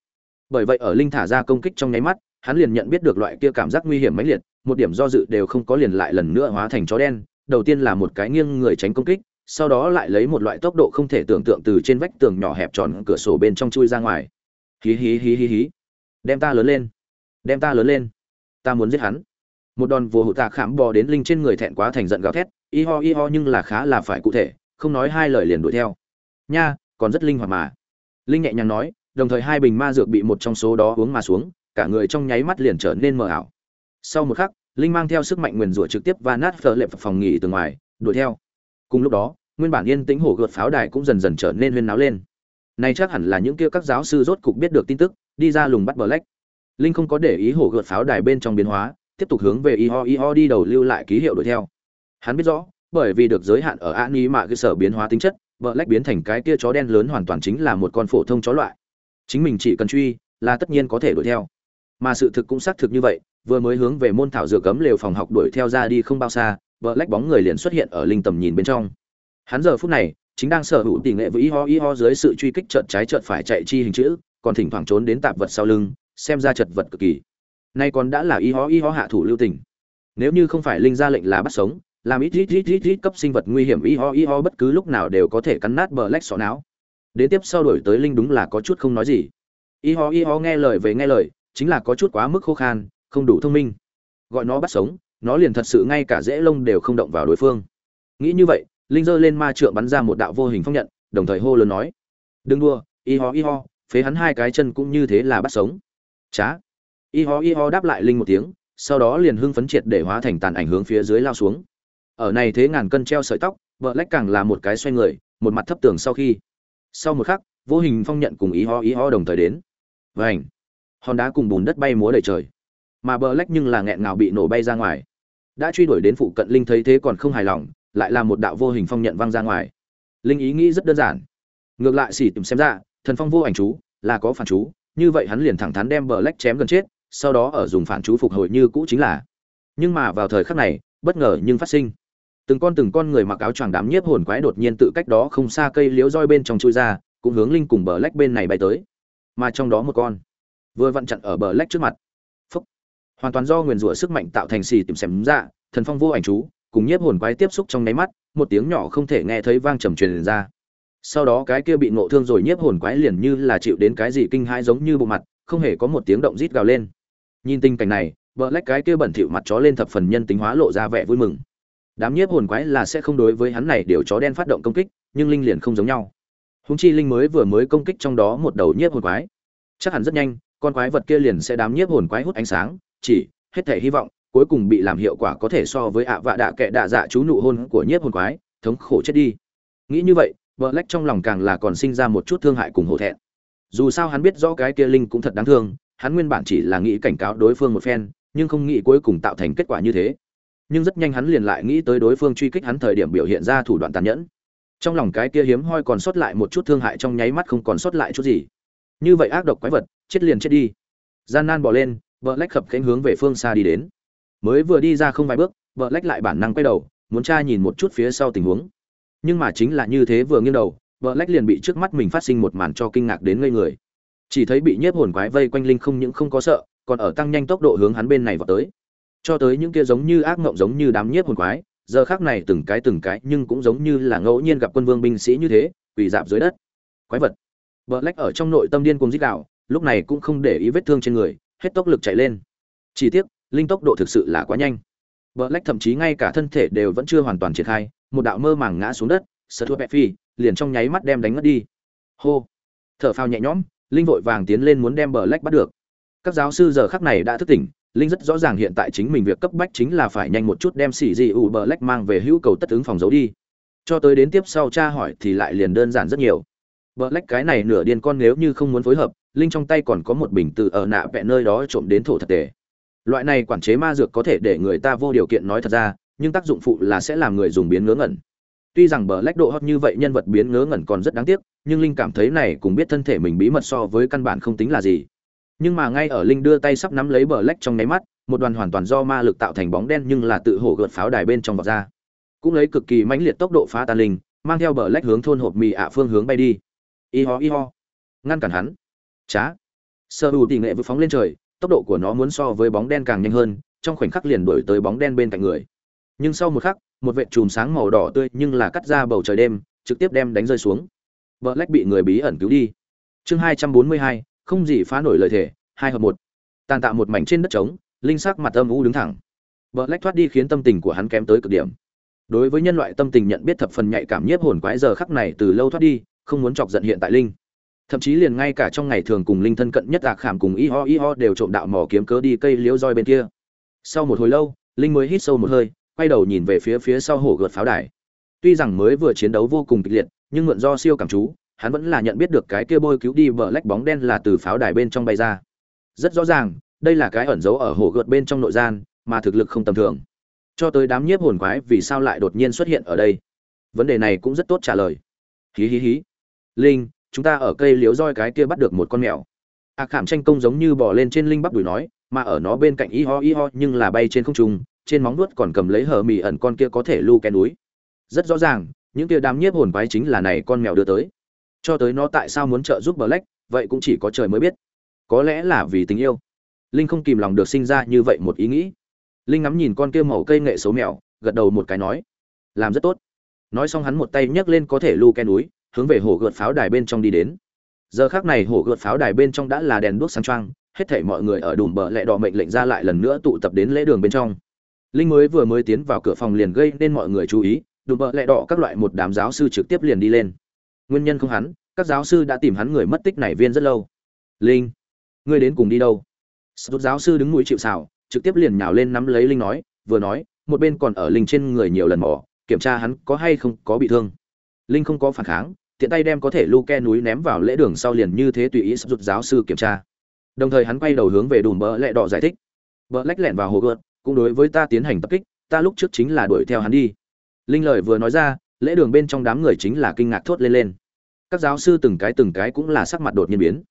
Bởi vậy ở linh thả ra công kích trong nháy mắt, hắn liền nhận biết được loại kia cảm giác nguy hiểm mãnh liệt, một điểm do dự đều không có liền lại lần nữa hóa thành chó đen, đầu tiên là một cái nghiêng người tránh công kích sau đó lại lấy một loại tốc độ không thể tưởng tượng từ trên vách tường nhỏ hẹp tròn cửa sổ bên trong chui ra ngoài. Hí hí hí hí hí. Đem ta lớn lên. Đem ta lớn lên. Ta muốn giết hắn. Một đòn vồ hụ tạ khảm bò đến linh trên người thẹn quá thành giận gào thét. Y ho y ho nhưng là khá là phải cụ thể, không nói hai lời liền đuổi theo. Nha, còn rất linh hoạt mà. Linh nhẹ nhàng nói, đồng thời hai bình ma dược bị một trong số đó uống mà xuống, cả người trong nháy mắt liền trở nên mờ ảo. Sau một khắc, linh mang theo sức mạnh nguyền rủa trực tiếp và nát phở lệp phòng nghỉ từ ngoài, đuổi theo cùng lúc đó, nguyên bản yên tĩnh hổ gợt pháo đài cũng dần dần trở nên huyên náo lên. Này chắc hẳn là những kia các giáo sư rốt cục biết được tin tức, đi ra lùng bắt bờ lách. linh không có để ý hổ gợt pháo đài bên trong biến hóa, tiếp tục hướng về iho iho đi đầu lưu lại ký hiệu đuổi theo. Hắn biết rõ, bởi vì được giới hạn ở an ý mạ cơ sở biến hóa tính chất bờ lách biến thành cái kia chó đen lớn hoàn toàn chính là một con phổ thông chó loại. Chính mình chỉ cần truy, là tất nhiên có thể đuổi theo. Mà sự thực cũng xác thực như vậy, vừa mới hướng về môn thảo dược cấm lều phòng học đuổi theo ra đi không bao xa vợ lách bóng người liền xuất hiện ở linh tầm nhìn bên trong. Hắn giờ phút này, chính đang sở hữu tỷ nghệ với y ho y ho dưới sự truy kích trợt trái trợt phải chạy chi hình chữ, còn thỉnh thoảng trốn đến tạp vật sau lưng, xem ra chật vật cực kỳ. Nay còn đã là y ho y ho hạ thủ lưu tình. Nếu như không phải linh ra lệnh là bắt sống, làm ít ít ít ít ít cấp sinh vật nguy hiểm y ho y ho bất cứ lúc nào đều có thể cắn nát bờ lách sọ não. Đến tiếp sau đổi tới linh đúng là có chút không nói gì. Y ho y ho nghe lời về nghe lời, chính là có chút quá mức khô khan, không đủ thông minh. Gọi nó bắt sống nó liền thật sự ngay cả rễ lông đều không động vào đối phương. Nghĩ như vậy linh giơ lên ma trượng bắn ra một đạo vô hình phong nhận đồng thời hô lớn nói. Đừng đua y ho y ho phế hắn hai cái chân cũng như thế là bắt sống. Chá. Y ho y ho đáp lại linh một tiếng sau đó liền hưng phấn triệt để hóa thành tàn ảnh hướng phía dưới lao xuống. Ở này thế ngàn cân treo sợi tóc vợ lách càng là một cái xoay người một mặt thấp tường sau khi. Sau một khắc vô hình phong nhận cùng ý ho ý ho đồng thời đến. Vành, hòn đá cùng bùn đất bay múa đầy trời mà bờ lách nhưng là nghẹn ngào bị nổ bay ra ngoài. Đã truy đuổi đến phụ cận linh thấy thế còn không hài lòng, lại là một đạo vô hình phong nhận văng ra ngoài. Linh ý nghĩ rất đơn giản. Ngược lại xỉ tìm xem ra, thần phong vô ảnh chú, là có phản chú, như vậy hắn liền thẳng thắn đem bờ lách chém gần chết, sau đó ở dùng phản chú phục hồi như cũ chính là. Nhưng mà vào thời khắc này, bất ngờ nhưng phát sinh. Từng con từng con người mặc áo choàng đám nhiếp hồn quái đột nhiên tự cách đó không xa cây liễu roi bên trong chui ra, cũng hướng linh cùng bờ lách bên này bay tới. Mà trong đó một con, vừa vặn chặn ở bờ lách trước mặt hoàn toàn do nguyền rủa sức mạnh tạo thành xì tìm xem dạ thần phong vô ảnh chú, cùng nhiếp hồn quái tiếp xúc trong nháy mắt, một tiếng nhỏ không thể nghe thấy vang trầm truyền ra. Sau đó cái kia bị ngộ thương rồi nhiếp hồn quái liền như là chịu đến cái gì kinh hãi giống như bộ mặt, không hề có một tiếng động rít gào lên. Nhìn tình cảnh này vợ lách cái kia bẩn thỉu mặt chó lên thập phần nhân tính hóa lộ ra vẻ vui mừng. Đám nhiếp hồn quái là sẽ không đối với hắn này điều chó đen phát động công kích, nhưng linh liền không giống nhau. Húng chi linh mới vừa mới công kích trong đó một đầu nhiếp hồn quái. Chắc hẳn rất nhanh, con quái vật kia liền sẽ đám nhiếp hồn quái hút ánh sáng chỉ, hết thể hy vọng, cuối cùng bị làm hiệu quả có thể so với ạ vạ đạ kệ đạ dạ chú nụ hôn của nhiếp hồn quái, thống khổ chết đi. Nghĩ như vậy vợ lách trong lòng càng là còn sinh ra một chút thương hại cùng hổ thẹn. Dù sao hắn biết rõ cái kia linh cũng thật đáng thương, hắn nguyên bản chỉ là nghĩ cảnh cáo đối phương một phen, nhưng không nghĩ cuối cùng tạo thành kết quả như thế. Nhưng rất nhanh hắn liền lại nghĩ tới đối phương truy kích hắn thời điểm biểu hiện ra thủ đoạn tàn nhẫn. Trong lòng cái kia hiếm hoi còn sót lại một chút thương hại trong nháy mắt không còn sót lại chút gì. Như vậy ác độc quái vật, chết liền chết đi. Gian nan bỏ lên vợ lách khập khẽnh hướng về phương xa đi đến. Mới vừa đi ra không vài bước vợ lách lại bản năng quay đầu, muốn tra nhìn một chút phía sau tình huống. Nhưng mà chính là như thế vừa nghiêng đầu vợ lách liền bị trước mắt mình phát sinh một màn cho kinh ngạc đến ngây người. Chỉ thấy bị nhiếp hồn quái vây quanh linh không những không có sợ, còn ở tăng nhanh tốc độ hướng hắn bên này vào tới. Cho tới những kia giống như ác mộng giống như đám nhiếp hồn quái, giờ khác này từng cái từng cái nhưng cũng giống như là ngẫu nhiên gặp quân vương binh sĩ như thế, quỳ dạp dưới đất. Quái vật. Vợ lách ở trong nội tâm điên cùng dích đạo lúc này cũng không để ý vết thương trên người hết tốc lực chạy lên. Chỉ tiếc linh tốc độ thực sự là quá nhanh. Vợ lách thậm chí ngay cả thân thể đều vẫn chưa hoàn toàn triển khai một đạo mơ màng ngã xuống đất sơ thua bẹp phi liền trong nháy mắt đem đánh ngất đi. Hô. Thở phào nhẹ nhõm linh vội vàng tiến lên muốn đem bờ lách bắt được. Các giáo sư giờ khắc này đã thức tỉnh linh rất rõ ràng hiện tại chính mình việc cấp bách chính là phải nhanh một chút đem xỉ dị ủ bờ lách mang về hữu cầu tất ứng phòng giấu đi. Cho tới đến tiếp sau tra hỏi thì lại liền đơn giản rất nhiều. Black cái này nửa điên con nếu như không muốn phối hợp, linh trong tay còn có một bình từ ở nạ vẽ nơi đó trộm đến thổ thật tệ. Loại này quản chế ma dược có thể để người ta vô điều kiện nói thật ra, nhưng tác dụng phụ là sẽ làm người dùng biến ngớ ngẩn. Tuy rằng bờ lách độ hot như vậy nhân vật biến ngớ ngẩn còn rất đáng tiếc, nhưng linh cảm thấy này cũng biết thân thể mình bí mật so với căn bản không tính là gì. Nhưng mà ngay ở linh đưa tay sắp nắm lấy bờ lách trong nháy mắt, một đoàn hoàn toàn do ma lực tạo thành bóng đen nhưng là tự hổ gợt pháo đài bên trong vọt ra. Cũng lấy cực kỳ mãnh liệt tốc độ phá tan linh, mang theo bờ lách hướng thôn hộp mì ạ phương hướng bay đi y ho y ho ngăn cản hắn chá sơ hữu tỷ nghệ vừa phóng lên trời tốc độ của nó muốn so với bóng đen càng nhanh hơn trong khoảnh khắc liền đuổi tới bóng đen bên cạnh người. Nhưng sau một khắc một vệt chùm sáng màu đỏ tươi nhưng là cắt ra bầu trời đêm trực tiếp đem đánh rơi xuống. Black lách bị người bí ẩn cứu đi. Chương hai trăm bốn mươi hai không gì phá nổi lời thể, hai hợp một. Tàn tạ một mảnh trên đất trống linh sắc mặt âm u đứng thẳng. Black lách thoát đi khiến tâm tình của hắn kém tới cực điểm. Đối với nhân loại tâm tình nhận biết thập phần nhạy cảm nhiếp hồn quái giờ khắc này từ lâu thoát đi không muốn chọc giận hiện tại linh thậm chí liền ngay cả trong ngày thường cùng linh thân cận nhất ạc khảm cùng y ho y ho đều trộm đạo mỏ kiếm cớ đi cây liễu roi bên kia. Sau một hồi lâu, linh mới hít sâu một hơi, quay đầu nhìn về phía phía sau hổ gợt pháo đài. Tuy rằng mới vừa chiến đấu vô cùng kịch liệt, nhưng mượn do siêu cảm chú, hắn vẫn là nhận biết được cái kia bôi cứu đi vợ lách bóng đen là từ pháo đài bên trong bay ra. Rất rõ ràng, đây là cái ẩn giấu ở hổ gợt bên trong nội gian, mà thực lực không tầm thường. Cho tới đám nhiếp hồn quái vì sao lại đột nhiên xuất hiện ở đây? Vấn đề này cũng rất tốt trả lời. Hí hí hí. Linh chúng ta ở cây liếu roi cái kia bắt được một con mèo. A à, khảm tranh công giống như bò lên trên linh bắp đùi nói mà ở nó bên cạnh y ho y ho nhưng là bay trên không trung trên móng vuốt còn cầm lấy hờ mì ẩn con kia có thể lu cái núi. Rất rõ ràng những kia đám nhiếp hồn quái chính là này con mèo đưa tới. Cho tới nó tại sao muốn trợ giúp black vậy cũng chỉ có trời mới biết. Có lẽ là vì tình yêu. Linh không kìm lòng được sinh ra như vậy một ý nghĩ. Linh ngắm nhìn con kia màu cây nghệ số mèo gật đầu một cái nói làm rất tốt. Nói xong hắn một tay nhấc lên có thể lu cái núi hướng về hồ gợt pháo đài bên trong đi đến. Giờ khác này hồ gợt pháo đài bên trong đã là đèn đuốc sáng trăng hết thảy mọi người ở đùm bờ lẹ đỏ mệnh lệnh ra lại lần nữa tụ tập đến lễ đường bên trong. Linh mới vừa mới tiến vào cửa phòng liền gây nên mọi người chú ý, đùm bờ lẹ đỏ các loại một đám giáo sư trực tiếp liền đi lên. Nguyên nhân không hắn, các giáo sư đã tìm hắn người mất tích này viên rất lâu. Linh, ngươi đến cùng đi đâu? Sút giáo sư đứng mũi chịu xào trực tiếp liền nhào lên nắm lấy linh nói, vừa nói, một bên còn ở linh trên người nhiều lần mỏ kiểm tra hắn có hay không có bị thương linh không có phản kháng, tiện tay đem có thể lu ke núi ném vào lễ đường sau liền như thế tùy ý sắp rụt giáo sư kiểm tra. Đồng thời hắn quay đầu hướng về đùm bỡ lẹ đỏ giải thích. Bỡ lách lẹn vào hồ gợt, cũng đối với ta tiến hành tập kích, ta lúc trước chính là đuổi theo hắn đi. Linh lời vừa nói ra, lễ đường bên trong đám người chính là kinh ngạc thốt lên lên. Các giáo sư từng cái từng cái cũng là sắc mặt đột nhiên biến.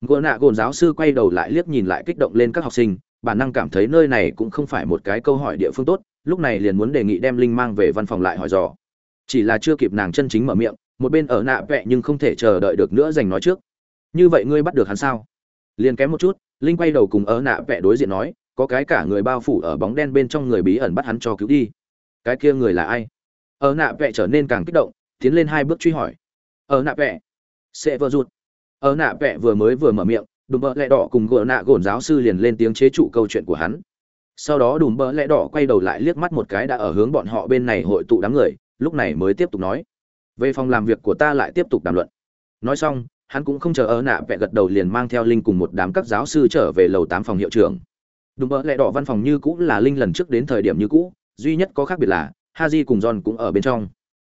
Gỗ nạ gồn giáo sư quay đầu lại liếc nhìn lại kích động lên các học sinh, bản năng cảm thấy nơi này cũng không phải một cái câu hỏi địa phương tốt, lúc này liền muốn đề nghị đem linh mang về văn phòng lại hỏi dò chỉ là chưa kịp nàng chân chính mở miệng, một bên ở nạ vẹ nhưng không thể chờ đợi được nữa dành nói trước. Như vậy ngươi bắt được hắn sao? Liền kém một chút, linh quay đầu cùng ở nạ vẹ đối diện nói, có cái cả người bao phủ ở bóng đen bên trong người bí ẩn bắt hắn cho cứu đi. Cái kia người là ai? Ở nạ vẹ trở nên càng kích động, tiến lên hai bước truy hỏi. Ở nạ vẹ. Sẽ vợ rụt. Ở nạ vẹ vừa mới vừa mở miệng, đùm bợ lẹ đỏ cùng gỡ nạ gồn giáo sư liền lên tiếng chế trụ câu chuyện của hắn. Sau đó đùm bợ lẹ đỏ quay đầu lại liếc mắt một cái đã ở hướng bọn họ bên này hội tụ đám người lúc này mới tiếp tục nói. Về phòng làm việc của ta lại tiếp tục đàm luận. Nói xong, hắn cũng không chờ ơ nạ vẹ gật đầu liền mang theo linh cùng một đám các giáo sư trở về lầu tám phòng hiệu trưởng. Đúng bỡ lẹ đỏ văn phòng như cũ là linh lần trước đến thời điểm như cũ, duy nhất có khác biệt là ha j cùng john cũng ở bên trong.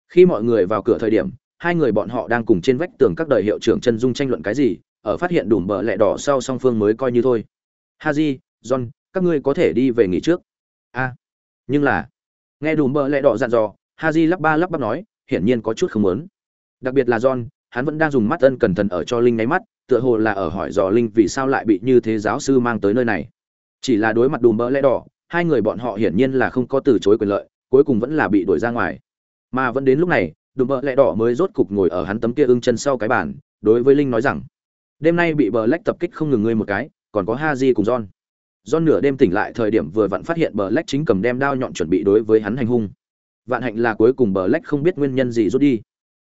Khi mọi người vào cửa thời điểm, hai người bọn họ đang cùng trên vách tường các đời hiệu trưởng chân dung tranh luận cái gì, ở phát hiện đủ bờ lẹ đỏ sau song phương mới coi như thôi. Ha j john, các ngươi có thể đi về nghỉ trước. A nhưng là, nghe đủ bờ lẹ đỏ dặn dò Haji lắp ba lắp bắp nói hiển nhiên có chút không muốn. Đặc biệt là John, hắn vẫn đang dùng mắt ân cẩn thận ở cho Linh ngáy mắt, tựa hồ là ở hỏi dò Linh vì sao lại bị như thế giáo sư mang tới nơi này. Chỉ là đối mặt đùm bỡ lẽ đỏ, hai người bọn họ hiển nhiên là không có từ chối quyền lợi, cuối cùng vẫn là bị đuổi ra ngoài. Mà vẫn đến lúc này, đùm bỡ lẽ đỏ mới rốt cục ngồi ở hắn tấm kia ưng chân sau cái bàn, đối với Linh nói rằng: "Đêm nay bị bờ lách tập kích không ngừng ngươi một cái, còn có Haji cùng John." John nửa đêm tỉnh lại thời điểm vừa vặn phát hiện bờ lách chính cầm đem đao nhọn chuẩn bị đối với hắn hành hung vạn hạnh là cuối cùng bờ lách không biết nguyên nhân gì rút đi.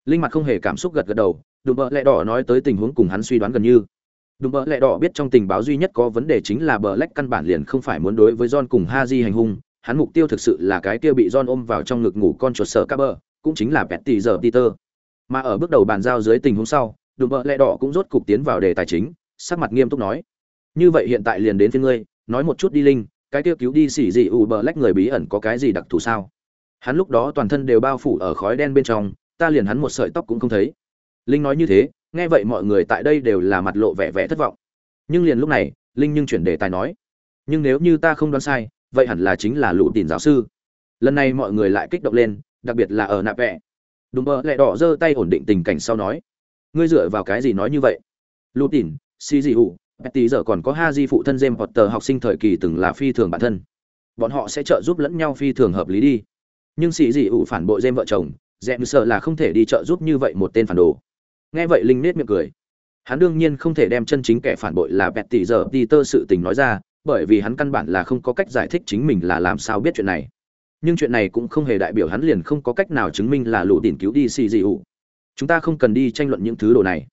Linh mặt không hề cảm xúc gật gật đầu, đùm bợ lẹ đỏ nói tới tình huống cùng hắn suy đoán gần như. Đùm bợ lẹ đỏ biết trong tình báo duy nhất có vấn đề chính là bờ lách căn bản liền không phải muốn đối với john cùng ha di hành hung, hắn mục tiêu thực sự là cái kia bị john ôm vào trong ngực ngủ con chuột sở cá bờ cũng chính là petty giờ peter. Mà ở bước đầu bàn giao dưới tình huống sau, đùm bợ lẹ đỏ cũng rốt cục tiến vào đề tài chính, sắc mặt nghiêm túc nói, như vậy hiện tại liền đến phía ngươi, nói một chút đi linh, cái kia cứu đi xỉ dị u bờ lách người bí ẩn có cái gì đặc thù sao? Hắn lúc đó toàn thân đều bao phủ ở khói đen bên trong, ta liền hắn một sợi tóc cũng không thấy. Linh nói như thế, nghe vậy mọi người tại đây đều là mặt lộ vẻ vẻ thất vọng. Nhưng liền lúc này, linh nhưng chuyển đề tài nói, nhưng nếu như ta không đoán sai, vậy hẳn là chính là lũ tìm giáo sư. Lần này mọi người lại kích động lên, đặc biệt là ở nạ vẽ đùm bơ lẹ đỏ giơ tay ổn định tình cảnh sau nói, ngươi dựa vào cái gì nói như vậy? Lũ tìm si dị hụ Betty giờ còn có Haji phụ thân James tờ học sinh thời kỳ từng là phi thường bản thân. Bọn họ sẽ trợ giúp lẫn nhau phi thường hợp lý đi. Nhưng sĩ dị ủ phản bội dêm vợ chồng, dẹm sợ là không thể đi trợ giúp như vậy một tên phản đồ. Nghe vậy Linh nết miệng cười. Hắn đương nhiên không thể đem chân chính kẻ phản bội là bẹt tỷ giờ đi tơ sự tình nói ra, bởi vì hắn căn bản là không có cách giải thích chính mình là làm sao biết chuyện này. Nhưng chuyện này cũng không hề đại biểu hắn liền không có cách nào chứng minh là lũ tìm cứu đi sĩ dị ủ. Chúng ta không cần đi tranh luận những thứ đồ này.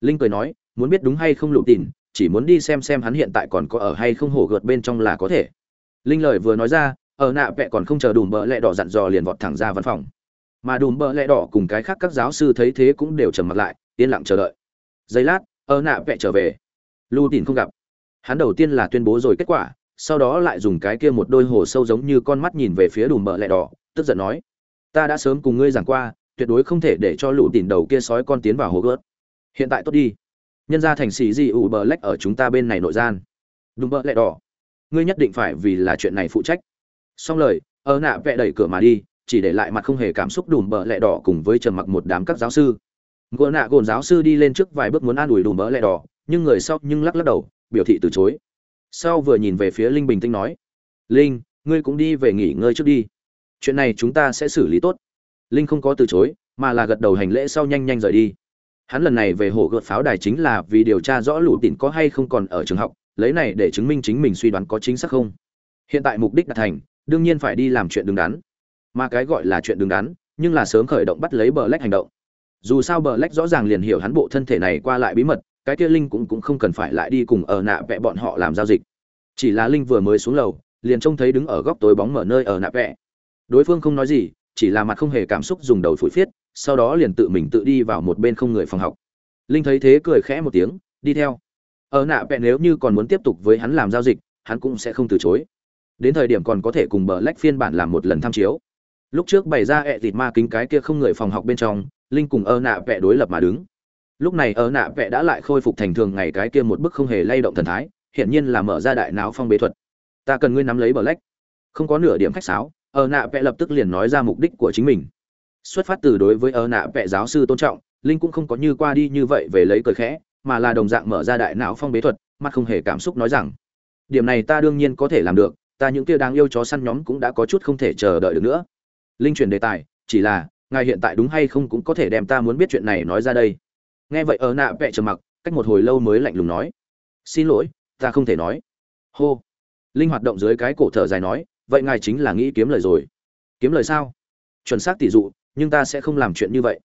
Linh cười nói, muốn biết đúng hay không lũ tìm chỉ muốn đi xem xem hắn hiện tại còn có ở hay không hổ gợt bên trong là có thể linh lời vừa nói ra ở nạ vẽ còn không chờ đùm bợ lẹ đỏ dặn dò liền vọt thẳng ra văn phòng. Mà đùm bợ lẹ đỏ cùng cái khác các giáo sư thấy thế cũng đều trầm mặt lại, yên lặng chờ đợi. Giây lát, ở nạ vẽ trở về. Lưu tìm không gặp. Hắn đầu tiên là tuyên bố rồi kết quả, sau đó lại dùng cái kia một đôi hồ sâu giống như con mắt nhìn về phía đùm bợ lẹ đỏ, tức giận nói, ta đã sớm cùng ngươi giảng qua, tuyệt đối không thể để cho lũ tìm đầu kia sói con tiến vào hồ gớt. Hiện tại tốt đi. Nhân ra thành sĩ gì ủ bờ lách ở chúng ta bên này nội gian. Đúng bợ lẹ đỏ, ngươi nhất định phải vì là chuyện này phụ trách xong lời ơ nạ vẽ đẩy cửa mà đi chỉ để lại mặt không hề cảm xúc đùm bợ lẹ đỏ cùng với trầm mặc một đám các giáo sư. Gỗ nạ gồn giáo sư đi lên trước vài bước muốn an ủi đùm bợ lẹ đỏ nhưng người sau nhưng lắc lắc đầu biểu thị từ chối. Sau vừa nhìn về phía linh bình tĩnh nói linh ngươi cũng đi về nghỉ ngơi trước đi. Chuyện này chúng ta sẽ xử lý tốt. Linh không có từ chối mà là gật đầu hành lễ sau nhanh nhanh rời đi. Hắn lần này về hồ gợt pháo đài chính là vì điều tra rõ lũ tịn có hay không còn ở trường học, lấy này để chứng minh chính mình suy đoán có chính xác không. Hiện tại mục đích đạt thành, đương nhiên phải đi làm chuyện đứng đắn. Mà cái gọi là chuyện đứng đắn, nhưng là sớm khởi động bắt lấy bờ lách hành động. Dù sao bờ lách rõ ràng liền hiểu hắn bộ thân thể này qua lại bí mật, cái kia linh cũng cũng không cần phải lại đi cùng ở nạ vẽ bọn họ làm giao dịch. Chỉ là linh vừa mới xuống lầu, liền trông thấy đứng ở góc tối bóng mở nơi ở nạ vẽ. Đối phương không nói gì, chỉ là mặt không hề cảm xúc dùng đầu phủi phiết, sau đó liền tự mình tự đi vào một bên không người phòng học linh thấy thế cười khẽ một tiếng đi theo ở nạ vẽ nếu như còn muốn tiếp tục với hắn làm giao dịch hắn cũng sẽ không từ chối đến thời điểm còn có thể cùng bờ lách phiên bản làm một lần tham chiếu. Lúc trước bày ra ẹ thịt ma kính cái kia không người phòng học bên trong, linh cùng ơ nạ vẽ đối lập mà đứng. Lúc này ơ nạ vẽ đã lại khôi phục thành thường ngày cái kia một bức không hề lay động thần thái, hiển nhiên là mở ra đại não phong bế thuật. Ta cần ngươi nắm lấy bờ lách. Không có nửa điểm khách sáo, ơ nạ vẽ lập tức liền nói ra mục đích của chính mình. Xuất phát từ đối với ơ nạ vẽ giáo sư tôn trọng, linh cũng không có như qua đi như vậy về lấy cười khẽ, mà là đồng dạng mở ra đại não phong bế thuật mắt không hề cảm xúc nói rằng, điểm này ta đương nhiên có thể làm được ta những kia đáng yêu chó săn nhóm cũng đã có chút không thể chờ đợi được nữa. Linh truyền đề tài, chỉ là, ngài hiện tại đúng hay không cũng có thể đem ta muốn biết chuyện này nói ra đây. Nghe vậy, ở nạ vẽ trầm mặc, cách một hồi lâu mới lạnh lùng nói. Xin lỗi, ta không thể nói. Hô. Linh hoạt động dưới cái cổ thở dài nói, vậy ngài chính là nghĩ kiếm lời rồi. Kiếm lời sao? Chuẩn xác tỷ dụ, nhưng ta sẽ không làm chuyện như vậy.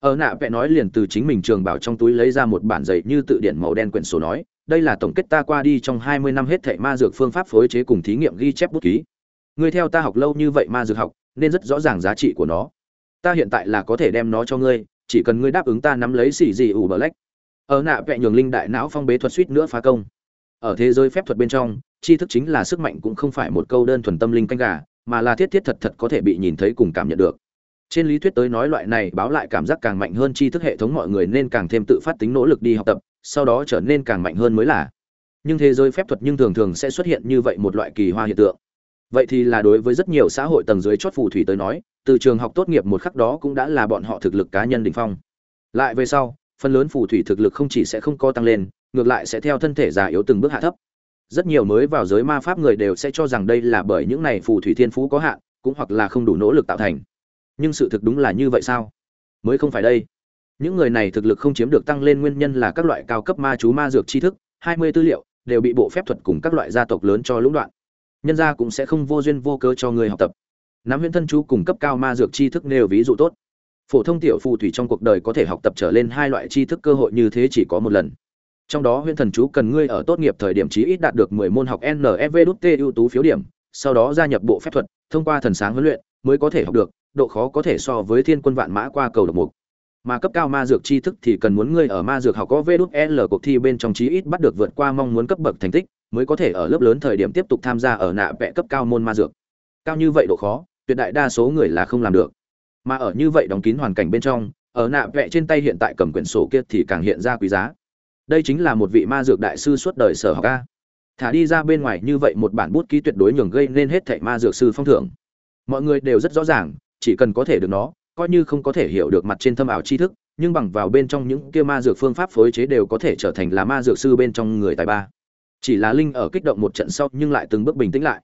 Ở nạ vẽ nói liền từ chính mình trường bảo trong túi lấy ra một bản giấy như tự điển màu đen quyển sổ nói đây là tổng kết ta qua đi trong hai mươi năm hết thảy ma dược phương pháp phối chế cùng thí nghiệm ghi chép bút ký. Ngươi theo ta học lâu như vậy ma dược học, nên rất rõ ràng giá trị của nó. Ta hiện tại là có thể đem nó cho ngươi, chỉ cần ngươi đáp ứng ta nắm lấy xỉ gì ủ bờ lách. Ở nạ vẽ nhường linh đại não phong bế thuật suýt nữa phá công. Ở thế giới phép thuật bên trong, tri thức chính là sức mạnh cũng không phải một câu đơn thuần tâm linh canh gà, mà là thiết thiết thật thật có thể bị nhìn thấy cùng cảm nhận được. Trên lý thuyết tới nói loại này báo lại cảm giác càng mạnh hơn tri thức hệ thống mọi người nên càng thêm tự phát tính nỗ lực đi học tập sau đó trở nên càng mạnh hơn mới là. Nhưng thế giới phép thuật nhưng thường thường sẽ xuất hiện như vậy một loại kỳ hoa hiện tượng. Vậy thì là đối với rất nhiều xã hội tầng dưới chót phù thủy tới nói, từ trường học tốt nghiệp một khắc đó cũng đã là bọn họ thực lực cá nhân đ ỉ n h phong. Lại về sau, phần lớn phù thủy thực lực không chỉ sẽ không co tăng lên, ngược lại sẽ theo thân thể già yếu từng bước hạ thấp. Rất nhiều mới vào giới ma pháp người đều sẽ cho rằng đây là bởi những này phù thủy thiên phú có hạn, cũng hoặc là không đủ nỗ lực tạo thành. Nhưng sự thực đúng là như vậy sao? Mới không phải đây những người này thực lực không chiếm được tăng lên nguyên nhân là các loại cao cấp ma chú ma dược tri thức, hai mươi tư liệu, đều bị bộ phép thuật cùng các loại gia tộc lớn cho lũng đoạn. Nhân gia cũng sẽ không vô duyên vô cớ cho người học tập. Nắm huyền thân chú cùng cấp cao ma dược tri thức nêu ví dụ tốt. Phổ thông tiểu phù thủy trong cuộc đời có thể học tập trở lên hai loại tri thức cơ hội như thế chỉ có một lần. Trong đó huyền thần chú cần ngươi ở tốt nghiệp thời điểm chí ít đạt được mười môn học nev t ưu tú phiếu điểm, sau đó gia nhập bộ phép thuật, thông qua thần sáng huấn luyện mới có thể học được, độ khó có thể so với thiên quân vạn mã qua cầu độc mục mà cấp cao ma dược tri thức thì cần muốn ngươi ở ma dược học có vê đút e l cuộc thi bên trong chí ít bắt được vượt qua mong muốn cấp bậc thành tích, mới có thể ở lớp lớn thời điểm tiếp tục tham gia ở nạ vẽ cấp cao môn ma dược. Cao như vậy độ khó, tuyệt đại đa số người là không làm được. Mà ở như vậy đóng kín hoàn cảnh bên trong, ở nạ vẽ trên tay hiện tại cầm quyển sổ kia thì càng hiện ra quý giá. Đây chính là một vị ma dược đại sư suốt đời sở học ca thả đi ra bên ngoài như vậy một bản bút ký tuyệt đối nhường gây nên hết thảy ma dược sư phong thưởng. Mọi người đều rất rõ ràng, chỉ cần có thể được nó coi như không có thể hiểu được mặt trên thâm ảo tri thức, nhưng bằng vào bên trong những kia ma dược phương pháp phối chế đều có thể trở thành là ma dược sư bên trong người tài ba. Chỉ là linh ở kích động một trận sau nhưng lại từng bước bình tĩnh lại.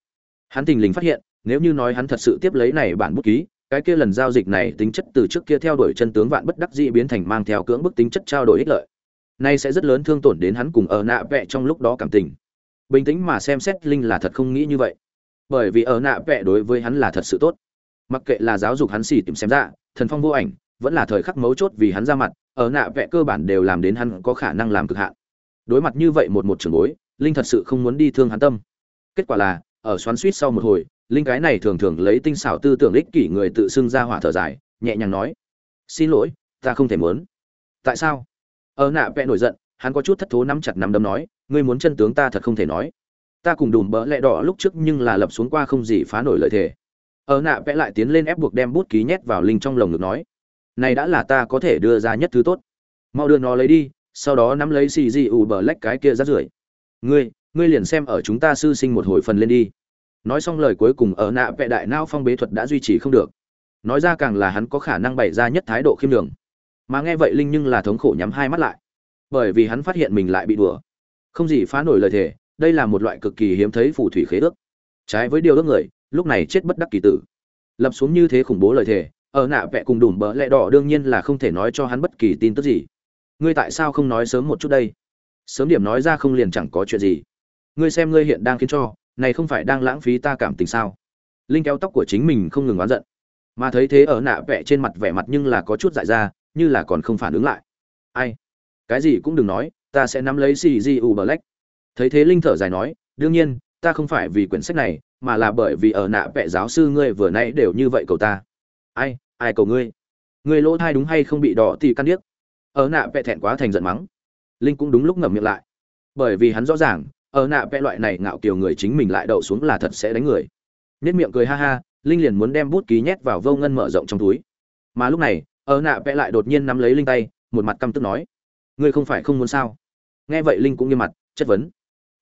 Hắn tình lình phát hiện, nếu như nói hắn thật sự tiếp lấy này bản bút ký, cái kia lần giao dịch này tính chất từ trước kia theo đuổi chân tướng vạn bất đắc dĩ biến thành mang theo cưỡng bức tính chất trao đổi ích lợi. Nay sẽ rất lớn thương tổn đến hắn cùng ở nạ vẽ trong lúc đó cảm tình. Bình tĩnh mà xem xét linh là thật không nghĩ như vậy. Bởi vì ở nạ vẽ đối với hắn là thật sự tốt mặc kệ là giáo dục hắn xì tìm xem ra, thần phong vô ảnh, vẫn là thời khắc mấu chốt vì hắn ra mặt, ở nạ vẽ cơ bản đều làm đến hắn có khả năng làm cực hạn. Đối mặt như vậy một một trường bối, linh thật sự không muốn đi thương hắn tâm. Kết quả là, ở xoắn suýt sau một hồi, linh cái này thường thường lấy tinh xảo tư tưởng ích kỷ người tự xưng ra hỏa thở dài, nhẹ nhàng nói, xin lỗi, ta không thể muốn. Tại sao? Ở nạ vẽ nổi giận, hắn có chút thất thố nắm chặt nắm đấm nói, ngươi muốn chân tướng ta thật không thể nói. Ta cùng đùm bỡ lẹ đỏ lúc trước nhưng là lập xuống qua không gì phá nổi lợi thế ở nạ vẽ lại tiến lên ép buộc đem bút ký nhét vào linh trong lồng ngực nói, này đã là ta có thể đưa ra nhất thứ tốt. Mau đưa nó lấy đi, sau đó nắm lấy xì gì ủ bờ lách cái kia rát rưởi. Ngươi ngươi liền xem ở chúng ta sư sinh một hồi phần lên đi. Nói xong lời cuối cùng, ở nạ vẽ đại nao phong bế thuật đã duy trì không được. Nói ra càng là hắn có khả năng bày ra nhất thái độ khiêm đường mà nghe vậy linh nhưng là thống khổ nhắm hai mắt lại, bởi vì hắn phát hiện mình lại bị đùa. Không gì phá nổi lời thề, đây là một loại cực kỳ hiếm thấy phù thủy khế ước. Trái với điều ước người lúc này chết bất đắc kỳ tử. Lập xuống như thế khủng bố lời thề, ở nạ vẽ cùng đùm bỡ lẹ đỏ đương nhiên là không thể nói cho hắn bất kỳ tin tức gì. Ngươi tại sao không nói sớm một chút đây? Sớm điểm nói ra không liền chẳng có chuyện gì. Ngươi xem ngươi hiện đang khiến cho, này không phải đang lãng phí ta cảm tình sao? Linh kéo tóc của chính mình không ngừng oán giận. Mà thấy thế ở nạ vẽ trên mặt vẻ mặt nhưng là có chút dại ra, như là còn không phản ứng lại. Ai? Cái gì cũng đừng nói, ta sẽ nắm lấy cgu black thấy thế linh thở dài nói, đương nhiên, ta không phải vì quyển sách này mà là bởi vì ở nạ vẽ giáo sư ngươi vừa nãy đều như vậy cầu ta. Ai ai cầu ngươi? Ngươi lỗ thai đúng hay không bị đỏ thì căn điếc? Ở nạ vẽ thẹn quá thành giận mắng. Linh cũng đúng lúc ngậm miệng lại. Bởi vì hắn rõ ràng, ở nạ vẽ loại này ngạo kiều người chính mình lại đậu xuống là thật sẽ đánh người. Nết miệng cười ha ha, linh liền muốn đem bút ký nhét vào vô ngân mở rộng trong túi. Mà lúc này, ở nạ vẽ lại đột nhiên nắm lấy linh tay, một mặt căm tức nói. Ngươi không phải không muốn sao? Nghe vậy linh cũng nghiêm mặt, chất vấn.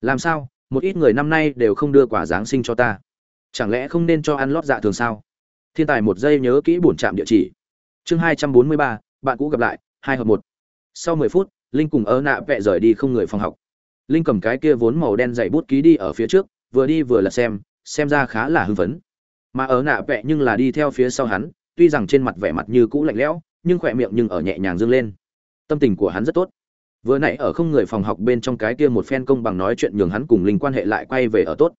Làm sao? Một ít người năm nay đều không đưa quả giáng sinh cho ta. Chẳng lẽ không nên cho ăn lót dạ thường sao? Thiên tài một giây nhớ kỹ bổn trạm địa chỉ. Chương hai trăm bốn mươi ba, bạn cũ gặp lại, hai hợp một. Sau mười phút, linh cùng ơ nạ vẽ rời đi không người phòng học. Linh cầm cái kia vốn màu đen dày bút ký đi ở phía trước, vừa đi vừa là xem xem ra khá là hưng phấn. Mà ớ nạ vẽ nhưng là đi theo phía sau hắn, tuy rằng trên mặt vẻ mặt như cũ lạnh lẽo, nhưng khỏe miệng nhưng ở nhẹ nhàng dâng lên. Tâm tình của hắn rất tốt vừa nãy ở không người phòng học bên trong cái kia một phen công bằng nói chuyện nhường hắn cùng linh quan hệ lại quay về ở tốt.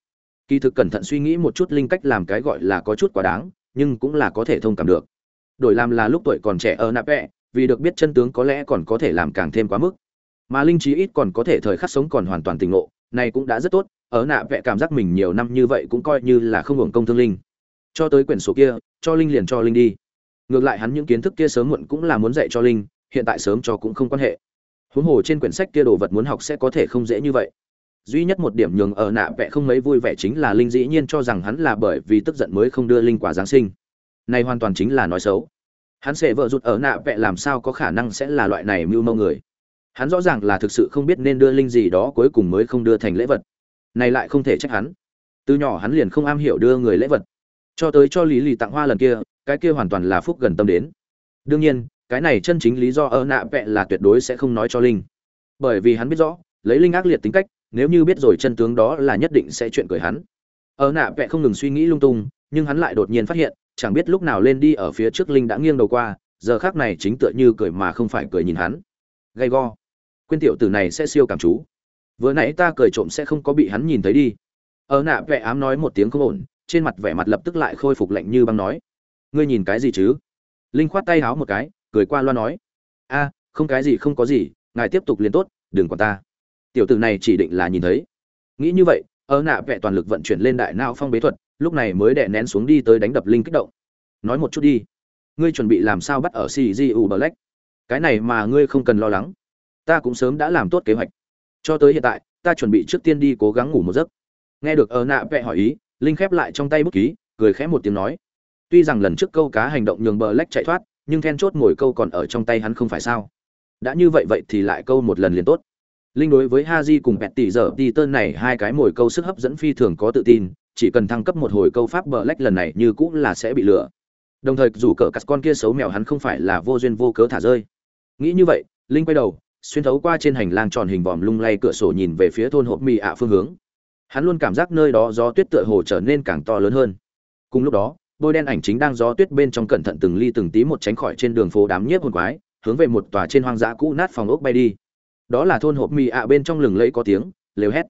Kỳ thực cẩn thận suy nghĩ một chút linh cách làm cái gọi là có chút quá đáng, nhưng cũng là có thể thông cảm được. Đổi làm là lúc tuổi còn trẻ ở nạp vẽ vì được biết chân tướng có lẽ còn có thể làm càng thêm quá mức. Mà linh trí ít còn có thể thời khắc sống còn hoàn toàn tỉnh ngộ, này cũng đã rất tốt, ở nạ vẽ cảm giác mình nhiều năm như vậy cũng coi như là không hưởng công thương linh. Cho tới quyển sổ kia, cho linh liền cho linh đi. Ngược lại hắn những kiến thức kia sớm muộn cũng là muốn dạy cho linh, hiện tại sớm cho cũng không quan hệ huống hồ trên quyển sách kia đồ vật muốn học sẽ có thể không dễ như vậy. Duy nhất một điểm nhường ở nạ vẽ không mấy vui vẻ chính là linh dĩ nhiên cho rằng hắn là bởi vì tức giận mới không đưa linh quả giáng sinh. Này hoàn toàn chính là nói xấu. Hắn sẽ vợ rụt ở nạ vẽ làm sao có khả năng sẽ là loại này mưu mâu người. Hắn rõ ràng là thực sự không biết nên đưa linh gì đó cuối cùng mới không đưa thành lễ vật. Này lại không thể trách hắn. Từ nhỏ hắn liền không am hiểu đưa người lễ vật. Cho tới cho lý lì tặng hoa lần kia, cái kia hoàn toàn là phúc gần tâm đến. Đương nhiên cái này chân chính lý do ở nạ vẹ là tuyệt đối sẽ không nói cho linh. Bởi vì hắn biết rõ, lấy linh ác liệt tính cách, nếu như biết rồi chân tướng đó là nhất định sẽ chuyện cười hắn. Ở nạ vẹ không ngừng suy nghĩ lung tung, nhưng hắn lại đột nhiên phát hiện, chẳng biết lúc nào lên đi ở phía trước linh đã nghiêng đầu qua, giờ khác này chính tựa như cười mà không phải cười nhìn hắn. Gay go. Quên tiểu tử này sẽ siêu cảm chú. Vừa nãy ta cười trộm sẽ không có bị hắn nhìn thấy đi. Ở nạ vẽ ám nói một tiếng không ổn, trên mặt vẻ mặt lập tức lại khôi phục lạnh như băng nói. Ngươi nhìn cái gì chứ? Linh khoát tay háo một cái cười qua loa nói, a, không cái gì không có gì, ngài tiếp tục liền tốt, đừng quản ta. Tiểu tử này chỉ định là nhìn thấy. Nghĩ như vậy ở nạ vẽ toàn lực vận chuyển lên đại não phong bế thuật, lúc này mới đè nén xuống đi tới đánh đập linh kích động. Nói một chút đi, ngươi chuẩn bị làm sao bắt ở cgu black? Cái này mà ngươi không cần lo lắng. Ta cũng sớm đã làm tốt kế hoạch. Cho tới hiện tại, ta chuẩn bị trước tiên đi cố gắng ngủ một giấc. Nghe được ở nạ vẽ hỏi ý, linh khép lại trong tay bút ký, cười khẽ một tiếng nói, tuy rằng lần trước câu cá hành động nhường bờ lách chạy thoát nhưng then chốt ngồi câu còn ở trong tay hắn không phải sao? Đã như vậy vậy thì lại câu một lần liền tốt. Linh đối với haji cùng bẹt tỷ giờ đi tơn này hai cái mồi câu sức hấp dẫn phi thường có tự tin, chỉ cần thăng cấp một hồi câu pháp bờ lách lần này như cũng là sẽ bị lừa. Đồng thời, dù cỡ cắt con kia xấu mèo hắn không phải là vô duyên vô cớ thả rơi. Nghĩ như vậy, linh quay đầu, xuyên thấu qua trên hành lang tròn hình vòm lung lay cửa sổ nhìn về phía thôn hộp mì ạ phương hướng. Hắn luôn cảm giác nơi đó gió tuyết tựa hồ trở nên càng to lớn hơn. Cùng lúc đó bôi đen ảnh chính đang gió tuyết bên trong cẩn thận từng ly từng tí một tránh khỏi trên đường phố đám nhiếp hồn quái, hướng về một tòa trên hoang dã cũ nát phòng ốc bay đi. Đó là thôn hộp mì ạ bên trong lừng lẫy có tiếng, lều hét.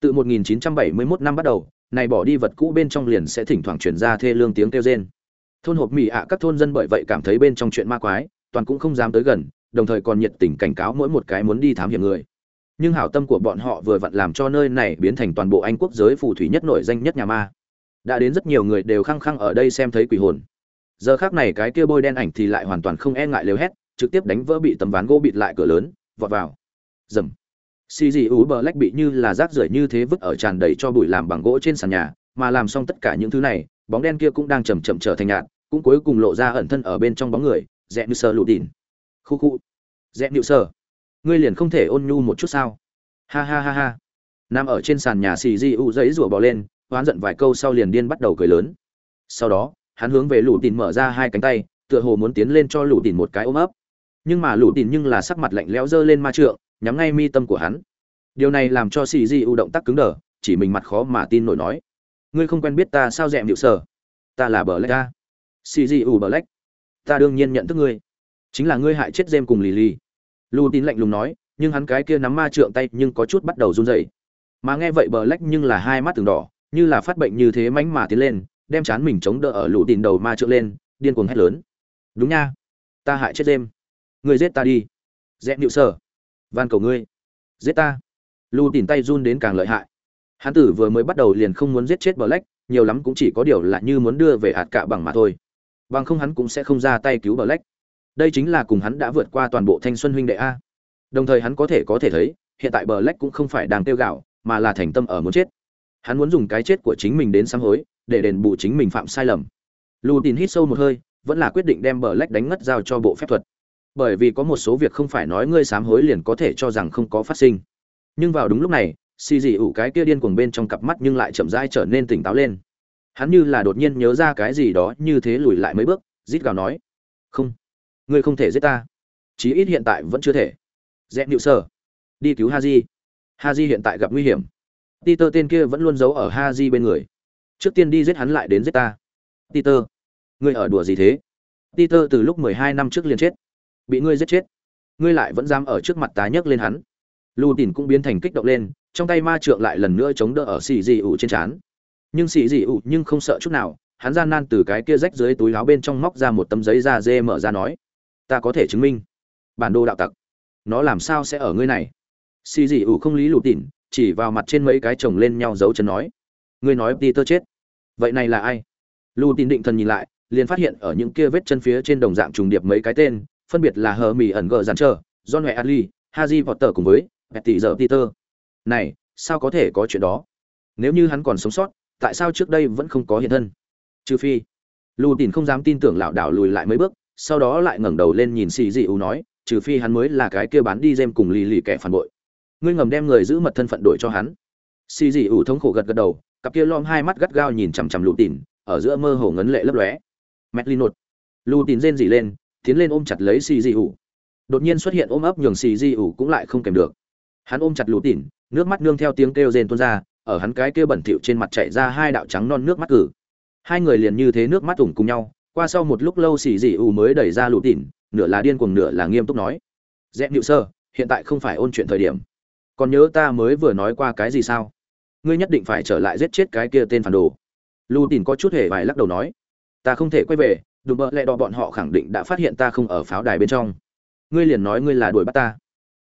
Từ 1971 năm bắt đầu, này bỏ đi vật cũ bên trong liền sẽ thỉnh thoảng truyền ra thê lương tiếng kêu rên. Thôn hộp mì ạ các thôn dân bởi vậy cảm thấy bên trong chuyện ma quái, toàn cũng không dám tới gần, đồng thời còn nhiệt tình cảnh cáo mỗi một cái muốn đi thám hiểm người. Nhưng hảo tâm của bọn họ vừa vặn làm cho nơi này biến thành toàn bộ anh quốc giới phù thủy nhất nổi danh nhất nhà ma đã đến rất nhiều người đều khăng khăng ở đây xem thấy quỷ hồn. Giờ khác này cái kia bôi đen ảnh thì lại hoàn toàn không e ngại lều hét, trực tiếp đánh vỡ bị tấm ván gỗ bịt lại cửa lớn, vọt vào. Dầm. Xì dị ú bờ lách bị như là rác rưởi như thế vứt ở tràn đầy cho bụi làm bằng gỗ trên sàn nhà, mà làm xong tất cả những thứ này, bóng đen kia cũng đang chầm chậm trở thành nhạt, cũng cuối cùng lộ ra ẩn thân ở bên trong bóng người dạ rẽ như sơ lụt đỉn khu khu. Dạ Dẹ như sơ. Ngươi liền không thể ôn nhu một chút sao? Ha ha ha ha. Nằm ở trên sàn nhà xì dị ú giấy rủa bò lên oán giận vài câu sau liền điên bắt đầu cười lớn. Sau đó, hắn hướng về lũ tìn mở ra hai cánh tay, tựa hồ muốn tiến lên cho lũ tìn một cái ôm ấp. Nhưng mà lũ tìn nhưng là sắc mặt lạnh lẽo dơ lên ma trượng, nhắm ngay mi tâm của hắn. Điều này làm cho xì di u động tác cứng đờ, chỉ mình mặt khó mà tin nổi nói. Ngươi không quen biết ta sao dẹm điệu sở? Ta là bờ lách ta xì di u bờ lách. Ta đương nhiên nhận thức ngươi. Chính là ngươi hại chết dêm cùng lì lì lù tín lạnh lùng nói, nhưng hắn cái kia nắm ma trượng tay nhưng có chút bắt đầu run rẩy. Mà nghe vậy bờ lách nhưng là hai mắt từng đỏ như là phát bệnh như thế mánh mà tiến lên đem chán mình chống đỡ ở lũ tín đầu ma trượng lên điên cuồng hét lớn. Đúng nha ta hại chết đêm. Người giết ta đi. Dẹp nịu sở van cầu ngươi. Giết ta. Lưu tìm tay run đến càng lợi hại. Hán tử vừa mới bắt đầu liền không muốn giết chết Bờ Lách, nhiều lắm cũng chỉ có điều là như muốn đưa về hạt cạ bằng mà thôi. Bằng không hắn cũng sẽ không ra tay cứu Bờ Lách. đây chính là cùng hắn đã vượt qua toàn bộ thanh xuân huynh đệ a. Đồng thời hắn có thể có thể thấy hiện tại Bờ Lách cũng không phải đang tiêu gạo mà là thành tâm ở muốn chết hắn muốn dùng cái chết của chính mình đến sám hối, để đền bù chính mình phạm sai lầm. Lù tin hít sâu một hơi, vẫn là quyết định đem bờ lách đánh ngất giao cho bộ phép thuật. Bởi vì có một số việc không phải nói ngươi sám hối liền có thể cho rằng không có phát sinh. Nhưng vào đúng lúc này, xì dị ủ cái kia điên cuồng bên trong cặp mắt nhưng lại chậm rãi trở nên tỉnh táo lên. Hắn như là đột nhiên nhớ ra cái gì đó, như thế lùi lại mấy bước, rít gào nói, không, ngươi không thể giết ta. Chí ít hiện tại vẫn chưa thể. Dẹp nịu sơ đi cứu ha di ha di hiện tại gặp nguy hiểm peter tên kia vẫn luôn giấu ở Haji bên người. Trước tiên đi giết hắn lại đến giết ta. Peter, ngươi ở đùa gì thế? Peter từ lúc mười hai năm trước liền chết. Bị ngươi giết chết. Ngươi lại vẫn dám ở trước mặt ta nhấc lên hắn. Lù tìn cũng biến thành kích động lên, trong tay ma trượng lại lần nữa chống đỡ ở xì dị ủ trên trán. Nhưng xì dị ủ nhưng không sợ chút nào, hắn gian nan từ cái kia rách dưới túi áo bên trong móc ra một tấm giấy da dê mở ra nói, ta có thể chứng minh. Bản đồ đạo tặc, nó làm sao sẽ ở ngươi này? Xì dị ủ không lý lù tìn chỉ vào mặt trên mấy cái chồng lên nhau dấu chân nói, ngươi nói peter chết, vậy này là ai? Lu tin định thần nhìn lại, liền phát hiện ở những kia vết chân phía trên đồng dạng trùng điệp mấy cái tên, phân biệt là hờ mỹ ẩn gờ dàn trờ john huệ adli haji potter cùng với petty giờ peter. Này, sao có thể có chuyện đó? Nếu như hắn còn sống sót, tại sao trước đây vẫn không có hiện thân? Trừ phi lu tin không dám tin tưởng lảo đảo lùi lại mấy bước, sau đó lại ngẩng đầu lên nhìn xì dị u nói, trừ phi hắn mới là cái kia bán đi dêm cùng lì lì kẻ phản bội ngươi ngầm đem người giữ mật thân phận đổi cho hắn. Xì dị ủ thống khổ gật gật đầu, cặp kia lom hai mắt gắt gao nhìn chằm chằm lụ tìn, ở giữa mơ hồ ngấn lệ lấp lóe. Mẹt li nột. Lụ tìn rên dỉ lên, tiến lên ôm chặt lấy xì dị ủ. Đột nhiên xuất hiện ôm ấp nhường xì dị ủ cũng lại không kèm được. Hắn ôm chặt lụ tìn, nước mắt nương theo tiếng kêu rên tuôn ra, ở hắn cái kia bẩn thỉu trên mặt chảy ra hai đạo trắng non nước mắt cử. Hai người liền như thế nước mắt ủng cùng nhau, qua sau một lúc lâu xì dị ủ mới đẩy ra lụ tìn, nửa là điên cuồng nửa là nghiêm túc nói. Dạ, Dẹp nịu sơ, hiện tại không phải ôn chuyện thời điểm còn nhớ ta mới vừa nói qua cái gì sao? Ngươi nhất định phải trở lại giết chết cái kia tên phản đồ. Lù tìm có chút hề vài lắc đầu nói. Ta không thể quay về đùm bợ lẹ đỏ bọn họ khẳng định đã phát hiện ta không ở pháo đài bên trong. Ngươi liền nói ngươi là đuổi bắt ta.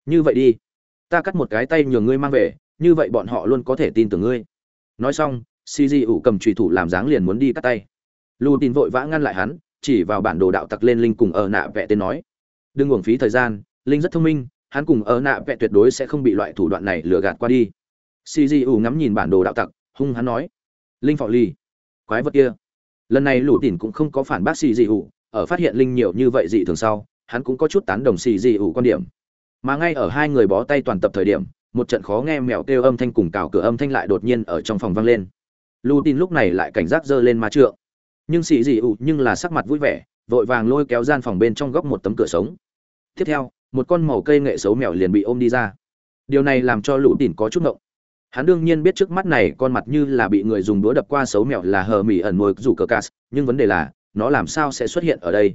Như vậy đi. Ta cắt một cái tay nhường ngươi mang về, như vậy bọn họ luôn có thể tin tưởng ngươi. Nói xong si di ủ cầm trùy thủ làm dáng liền muốn đi cắt tay. Lu tin vội vã ngăn lại hắn, chỉ vào bản đồ đạo tặc lên linh cùng ở nạ vẽ tên nói. Đừng uổng phí thời gian, linh rất thông minh hắn cùng ở nạ vẽ tuyệt đối sẽ không bị loại thủ đoạn này lừa gạt qua đi. Si di ngắm nhìn bản đồ đạo tặc, hung hắn nói, linh phò ly quái vật kia. Lần này lũ tỉn cũng không có phản bác si di ở phát hiện linh nhiều như vậy dị thường sau, hắn cũng có chút tán đồng xì dị quan điểm. Mà ngay ở hai người bó tay toàn tập thời điểm, một trận khó nghe mèo kêu âm thanh cùng cào cửa âm thanh lại đột nhiên ở trong phòng vang lên. Lù tin lúc này lại cảnh giác giơ lên ma trượng. Nhưng xì dị ụ nhưng là sắc mặt vui vẻ, vội vàng lôi kéo gian phòng bên trong góc một tấm cửa sống. Tiếp theo một con màu cây nghệ xấu mèo liền bị ôm đi ra. Điều này làm cho lũ tỉn có chút ngộng. Hắn đương nhiên biết trước mắt này con mặt như là bị người dùng đũa đập qua xấu mèo là hờ mỉ ẩn mồi rủ cờ cas nhưng vấn đề là, nó làm sao sẽ xuất hiện ở đây?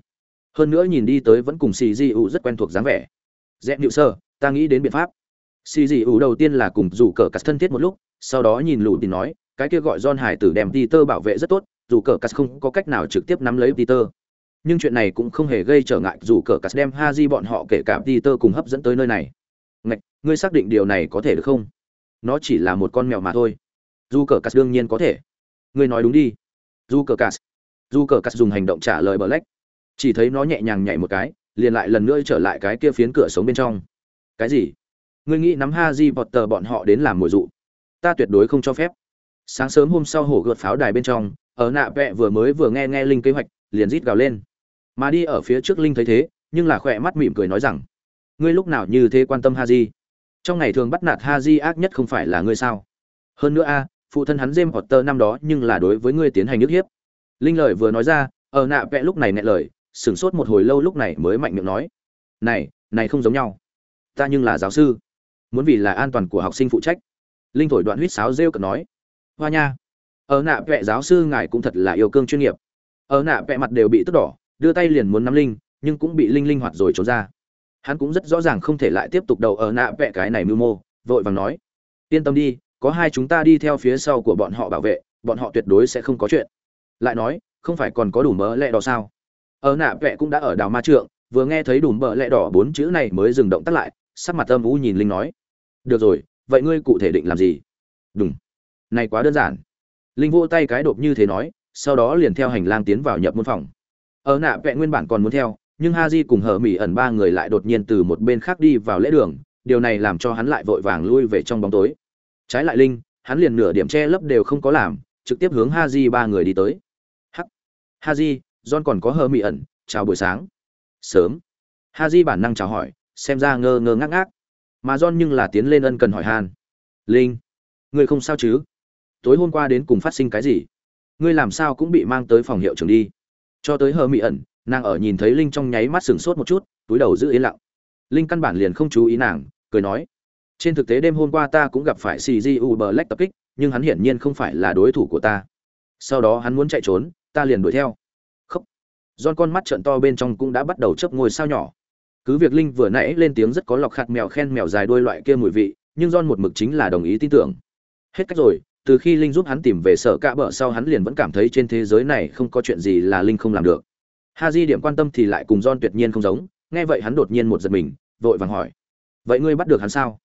Hơn nữa nhìn đi tới vẫn cùng xì di ủ rất quen thuộc dáng vẻ. Dẹp nịu sơ, ta nghĩ đến biện pháp. Xì di ủ đầu tiên là cùng rủ cờ cas thân thiết một lúc, sau đó nhìn lũ tỉn nói, cái kia gọi john hải tử đem peter bảo vệ rất tốt dù cờ cas không có cách nào trực tiếp nắm lấy peter nhưng chuyện này cũng không hề gây trở ngại dù cờ cắt đem ha di bọn họ kể cả peter cùng hấp dẫn tới nơi này. Ngạch ngươi xác định điều này có thể được không? Nó chỉ là một con mèo mà thôi. Dù cờ cắt đương nhiên có thể. Ngươi nói đúng đi. Dù cờ cắt dù cờ cắt dùng hành động trả lời bờ lách, chỉ thấy nó nhẹ nhàng nhảy một cái liền lại lần nữa trở lại cái kia phiến cửa sống bên trong. Cái gì? Ngươi nghĩ nắm ha di potter bọn họ đến làm mồi dụ? Ta tuyệt đối không cho phép. Sáng sớm hôm sau hổ gợt pháo đài bên trong ở nạ vẹ vừa mới vừa nghe nghe linh kế hoạch liền rít gào lên mà đi ở phía trước linh thấy thế, nhưng là khỏe mắt mỉm cười nói rằng, ngươi lúc nào như thế quan tâm ha di trong ngày thường bắt nạt ha di ác nhất không phải là ngươi sao? Hơn nữa a, phụ thân hắn jem potter năm đó nhưng là đối với ngươi tiến hành nước hiếp. Linh lời vừa nói ra, ở nạ vẽ lúc này nẹ lời, sửng sốt một hồi lâu lúc này mới mạnh miệng nói, này này không giống nhau. Ta nhưng là giáo sư, muốn vì là an toàn của học sinh phụ trách. Linh thổi đoạn huýt sáo rêu cợt nói, hoa nha, ở nạ vẽ giáo sư ngài cũng thật là yêu cương chuyên nghiệp. Ở nạ vẽ mặt đều bị tức đỏ đưa tay liền muốn nắm linh, nhưng cũng bị linh linh hoạt rồi trốn ra. Hắn cũng rất rõ ràng không thể lại tiếp tục đầu ở nạ vẽ cái này mưu mô, vội vàng nói, yên tâm đi, có hai chúng ta đi theo phía sau của bọn họ bảo vệ, bọn họ tuyệt đối sẽ không có chuyện. Lại nói, không phải còn có đủ mỡ lẹ đỏ sao? Ở nạ vẽ cũng đã ở đào ma trượng, vừa nghe thấy đủ mỡ lẹ đỏ bốn chữ này mới dừng động tắt lại, sắc mặt âm u nhìn linh nói, được rồi, vậy ngươi cụ thể định làm gì? Đúng này quá đơn giản. Linh vỗ tay cái đột như thế nói, sau đó liền theo hành lang tiến vào nhập môn phòng ở nạ vẽ nguyên bản còn muốn theo, nhưng ha di cùng hờ mỹ ẩn ba người lại đột nhiên từ một bên khác đi vào lễ đường, điều này làm cho hắn lại vội vàng lui về trong bóng tối. Trái lại linh, hắn liền nửa điểm che lấp đều không có làm, trực tiếp hướng ha di ba người đi tới. Hắc! Ha di, john còn có hờ mỹ ẩn, chào buổi sáng. Sớm. Ha di bản năng chào hỏi, xem ra ngơ ngơ ngác ngác. Mà john nhưng là tiến lên ân cần hỏi han. Linh, người không sao chứ? Tối hôm qua đến cùng phát sinh cái gì? Ngươi làm sao cũng bị mang tới phòng hiệu trưởng đi cho tới hờ mỹ ẩn, nàng ở nhìn thấy linh trong nháy mắt sừng sốt một chút, túi đầu giữ yên lặng. Linh căn bản liền không chú ý nàng, cười nói, trên thực tế đêm hôm qua ta cũng gặp phải cgu black tập kích, nhưng hắn hiển nhiên không phải là đối thủ của ta. Sau đó hắn muốn chạy trốn, ta liền đuổi theo. Khóc don con mắt trợn to bên trong cũng đã bắt đầu chớp ngôi sao nhỏ. Cứ việc linh vừa nãy lên tiếng rất có lọc khạt mèo khen mèo dài đuôi loại kia mùi vị, nhưng don một mực chính là đồng ý tin tưởng. Hết cách rồi từ khi linh giúp hắn tìm về sở cạ bờ sau hắn liền vẫn cảm thấy trên thế giới này không có chuyện gì là linh không làm được. Ha di điểm quan tâm thì lại cùng john tuyệt nhiên không giống, nghe vậy hắn đột nhiên một giật mình, vội vàng hỏi, vậy ngươi bắt được hắn sao?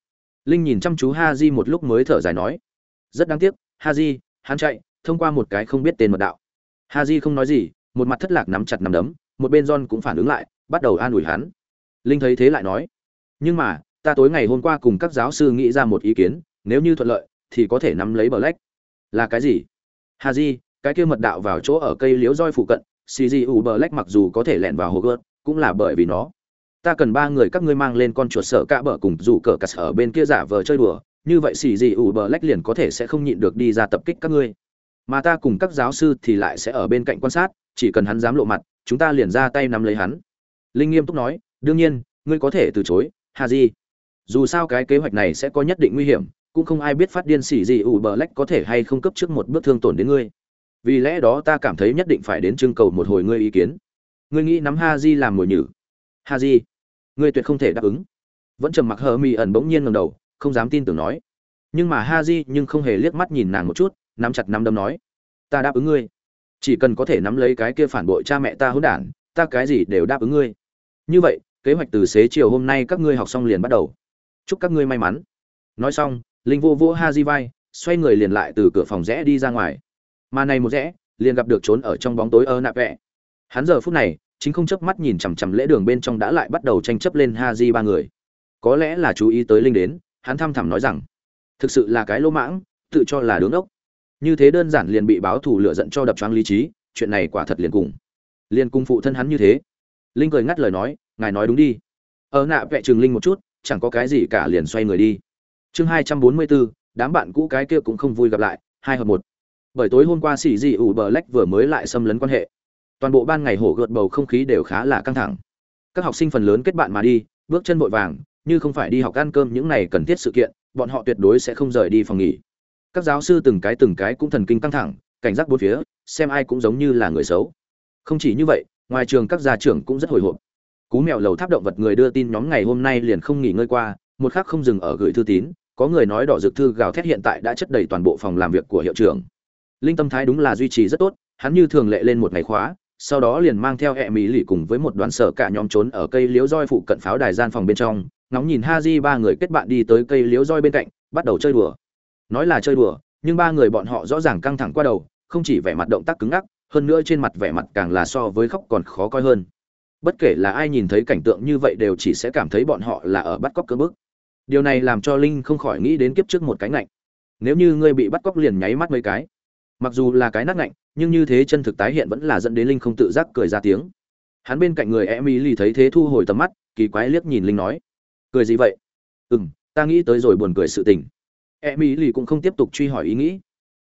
Linh nhìn chăm chú ha di một lúc mới thở dài nói, rất đáng tiếc, ha di, hắn chạy, thông qua một cái không biết tên mật đạo. Ha di không nói gì, một mặt thất lạc nắm chặt nắm đấm, một bên john cũng phản ứng lại, bắt đầu an ủi hắn. Linh thấy thế lại nói, nhưng mà, ta tối ngày hôm qua cùng các giáo sư nghĩ ra một ý kiến, nếu như thuận lợi thì có thể nắm lấy bờ lách. Là cái gì? Hà di, cái kia mật đạo vào chỗ ở cây liễu roi phụ cận cgu bờ lách mặc dù có thể lẻn vào hồ gớt cũng là bởi vì nó. Ta cần ba người các ngươi mang lên con chuột sợ cả bờ cùng rủ cờ cắt ở bên kia giả vờ chơi đùa, như vậy xì gì ủ bờ lách liền có thể sẽ không nhịn được đi ra tập kích các ngươi. Mà ta cùng các giáo sư thì lại sẽ ở bên cạnh quan sát, chỉ cần hắn dám lộ mặt, chúng ta liền ra tay nắm lấy hắn. Linh nghiêm túc nói, đương nhiên, ngươi có thể từ chối, hà di. Dù sao cái kế hoạch này sẽ có nhất định nguy hiểm cũng không ai biết phát điên xỉ gì ủ bờ lách có thể hay không cấp trước một bước thương tổn đến ngươi. Vì lẽ đó ta cảm thấy nhất định phải đến trưng cầu một hồi ngươi ý kiến. Ngươi nghĩ nắm ha di làm mồi nhử. Ha di, ngươi tuyệt không thể đáp ứng. Vẫn trầm mặc hờ mi ẩn bỗng nhiên ngầm đầu, không dám tin tưởng nói. Nhưng mà ha di nhưng không hề liếc mắt nhìn nàng một chút, nắm chặt nắm đấm nói. Ta đáp ứng ngươi. Chỉ cần có thể nắm lấy cái kia phản bội cha mẹ ta hỗn đản, ta cái gì đều đáp ứng ngươi. Như vậy, kế hoạch từ xế chiều hôm nay các ngươi học xong liền bắt đầu. Chúc các ngươi may mắn. Nói xong linh vô vô ha di vai, xoay người liền lại từ cửa phòng rẽ đi ra ngoài. Mà này một rẽ, liền gặp được trốn ở trong bóng tối ơ nạ vẹ. Hắn giờ phút này, chính không chớp mắt nhìn chằm chằm lễ đường bên trong đã lại bắt đầu tranh chấp lên ha di ba người. Có lẽ là chú ý tới linh đến, hắn thăm thẳm nói rằng, thực sự là cái lỗ mãng, tự cho là đứng ốc. Như thế đơn giản liền bị báo thù lựa giận cho đập choáng lý trí, chuyện này quả thật liền cùng, liền cung phụ thân hắn như thế. Linh cười ngắt lời nói, ngài nói đúng đi. Ở nạ vẽ trường linh một chút, chẳng có cái gì cả, liền xoay người đi chương hai trăm bốn mươi bốn đám bạn cũ cái kia cũng không vui gặp lại, hai hợp một. Bởi tối hôm qua xì dị ủ bờ lách vừa mới lại xâm lấn quan hệ. Toàn bộ ban ngày hổ gợt bầu không khí đều khá là căng thẳng. Các học sinh phần lớn kết bạn mà đi, bước chân vội vàng, như không phải đi học ăn cơm những này cần thiết sự kiện, bọn họ tuyệt đối sẽ không rời đi phòng nghỉ. Các giáo sư từng cái từng cái cũng thần kinh căng thẳng, cảnh giác bốn phía, xem ai cũng giống như là người xấu. Không chỉ như vậy, ngoài trường các gia trưởng cũng rất hồi hộp. Cú mèo lầu tháp động vật người đưa tin nhóm ngày hôm nay liền không nghỉ ngơi qua một khắc không dừng ở gửi thư tín, có người nói đỏ dược thư gào thét hiện tại đã chất đầy toàn bộ phòng làm việc của hiệu trưởng. Linh tâm thái đúng là duy trì rất tốt, hắn như thường lệ lên một ngày khóa, sau đó liền mang theo hệ mỹ lì cùng với một đoàn sở cả nhóm trốn ở cây liếu roi phụ cận pháo đài gian phòng bên trong, ngóng nhìn ha di ba người kết bạn đi tới cây liếu roi bên cạnh, bắt đầu chơi đùa. Nói là chơi đùa, nhưng ba người bọn họ rõ ràng căng thẳng qua đầu, không chỉ vẻ mặt động tác cứng ngắc, hơn nữa trên mặt vẻ mặt càng là so với khóc còn khó coi hơn. Bất kể là ai nhìn thấy cảnh tượng như vậy đều chỉ sẽ cảm thấy bọn họ là ở bắt cóc cơ bức điều này làm cho linh không khỏi nghĩ đến kiếp trước một cái ngạnh. Nếu như ngươi bị bắt cóc liền nháy mắt mấy cái. Mặc dù là cái nát ngạnh, nhưng như thế chân thực tái hiện vẫn là dẫn đến linh không tự giác cười ra tiếng. Hắn bên cạnh người em lì thấy thế thu hồi tầm mắt, kỳ quái liếc nhìn linh nói. Cười gì vậy? Ừ m ta nghĩ tới rồi buồn cười sự tình. Em lì cũng không tiếp tục truy hỏi ý nghĩ.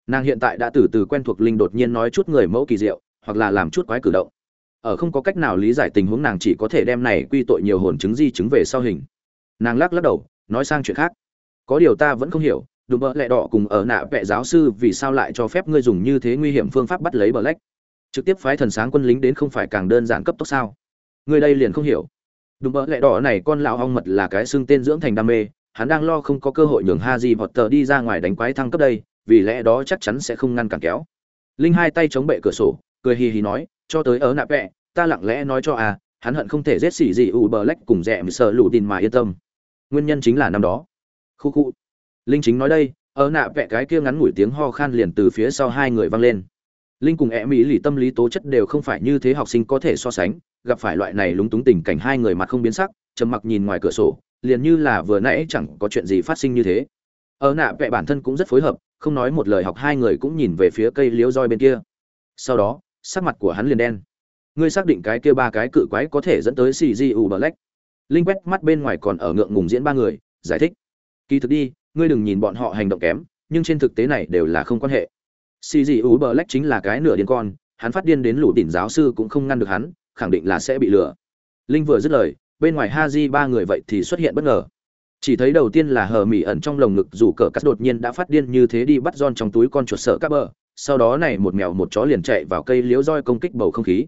Nàng hiện tại đã từ từ quen thuộc linh đột nhiên nói chút người mẫu kỳ diệu, hoặc là làm chút quái cử động. Ở không có cách nào lý giải tình huống nàng chỉ có thể đem này quy tội nhiều hồn chứng di chứng về sau hình. Nàng lắc lắc đầu nói sang chuyện khác. Có điều ta vẫn không hiểu đùm bợ lẹ đỏ cùng ở nạ vệ giáo sư vì sao lại cho phép ngươi dùng như thế nguy hiểm phương pháp bắt lấy bờ lách? Trực tiếp phái thần sáng quân lính đến không phải càng đơn giản cấp tốc sao? Ngươi đây liền không hiểu. Đùm bợ lẹ đỏ này con lão hong mật là cái xương tên dưỡng thành đam mê hắn đang lo không có cơ hội nhường ha gì hoặc tờ đi ra ngoài đánh quái thăng cấp đây vì lẽ đó chắc chắn sẽ không ngăn cản kéo. Linh hai tay chống bệ cửa sổ cười hì hì nói cho tới ở nạ vệ, ta lặng lẽ nói cho à hắn hận không thể giết xỉ gì u bờ lách cùng rẻ sợ lụ tin mà yên tâm nguyên nhân chính là năm đó. Khu khu. Linh chính nói đây, ở nạ vẽ cái kia ngắn ngủi tiếng ho khan liền từ phía sau hai người vang lên. Linh cùng e mỹ lì tâm lý tố chất đều không phải như thế học sinh có thể so sánh, gặp phải loại này lúng túng tình cảnh hai người mặt không biến sắc, trầm mặc nhìn ngoài cửa sổ, liền như là vừa nãy chẳng có chuyện gì phát sinh như thế. Ở nạ vẽ bản thân cũng rất phối hợp, không nói một lời học hai người cũng nhìn về phía cây liễu roi bên kia. Sau đó, sắc mặt của hắn liền đen. Ngươi xác định cái kia ba cái cự quái có thể dẫn tới cgu black linh quét mắt bên ngoài còn ở ngượng ngùng diễn ba người, giải thích. Kỳ thực đi, ngươi đừng nhìn bọn họ hành động kém, nhưng trên thực tế này đều là không quan hệ. Cgu black chính là cái nửa điên con, hắn phát điên đến lũ đỉnh giáo sư cũng không ngăn được hắn, khẳng định là sẽ bị lừa. Linh vừa dứt lời, bên ngoài ha di ba người vậy thì xuất hiện bất ngờ. Chỉ thấy đầu tiên là hờ mỹ ẩn trong lồng ngực rủ cờ cắt đột nhiên đã phát điên như thế đi bắt giòn trong túi con chuột sợ các bờ, sau đó này một mèo một chó liền chạy vào cây liếu roi công kích bầu không khí.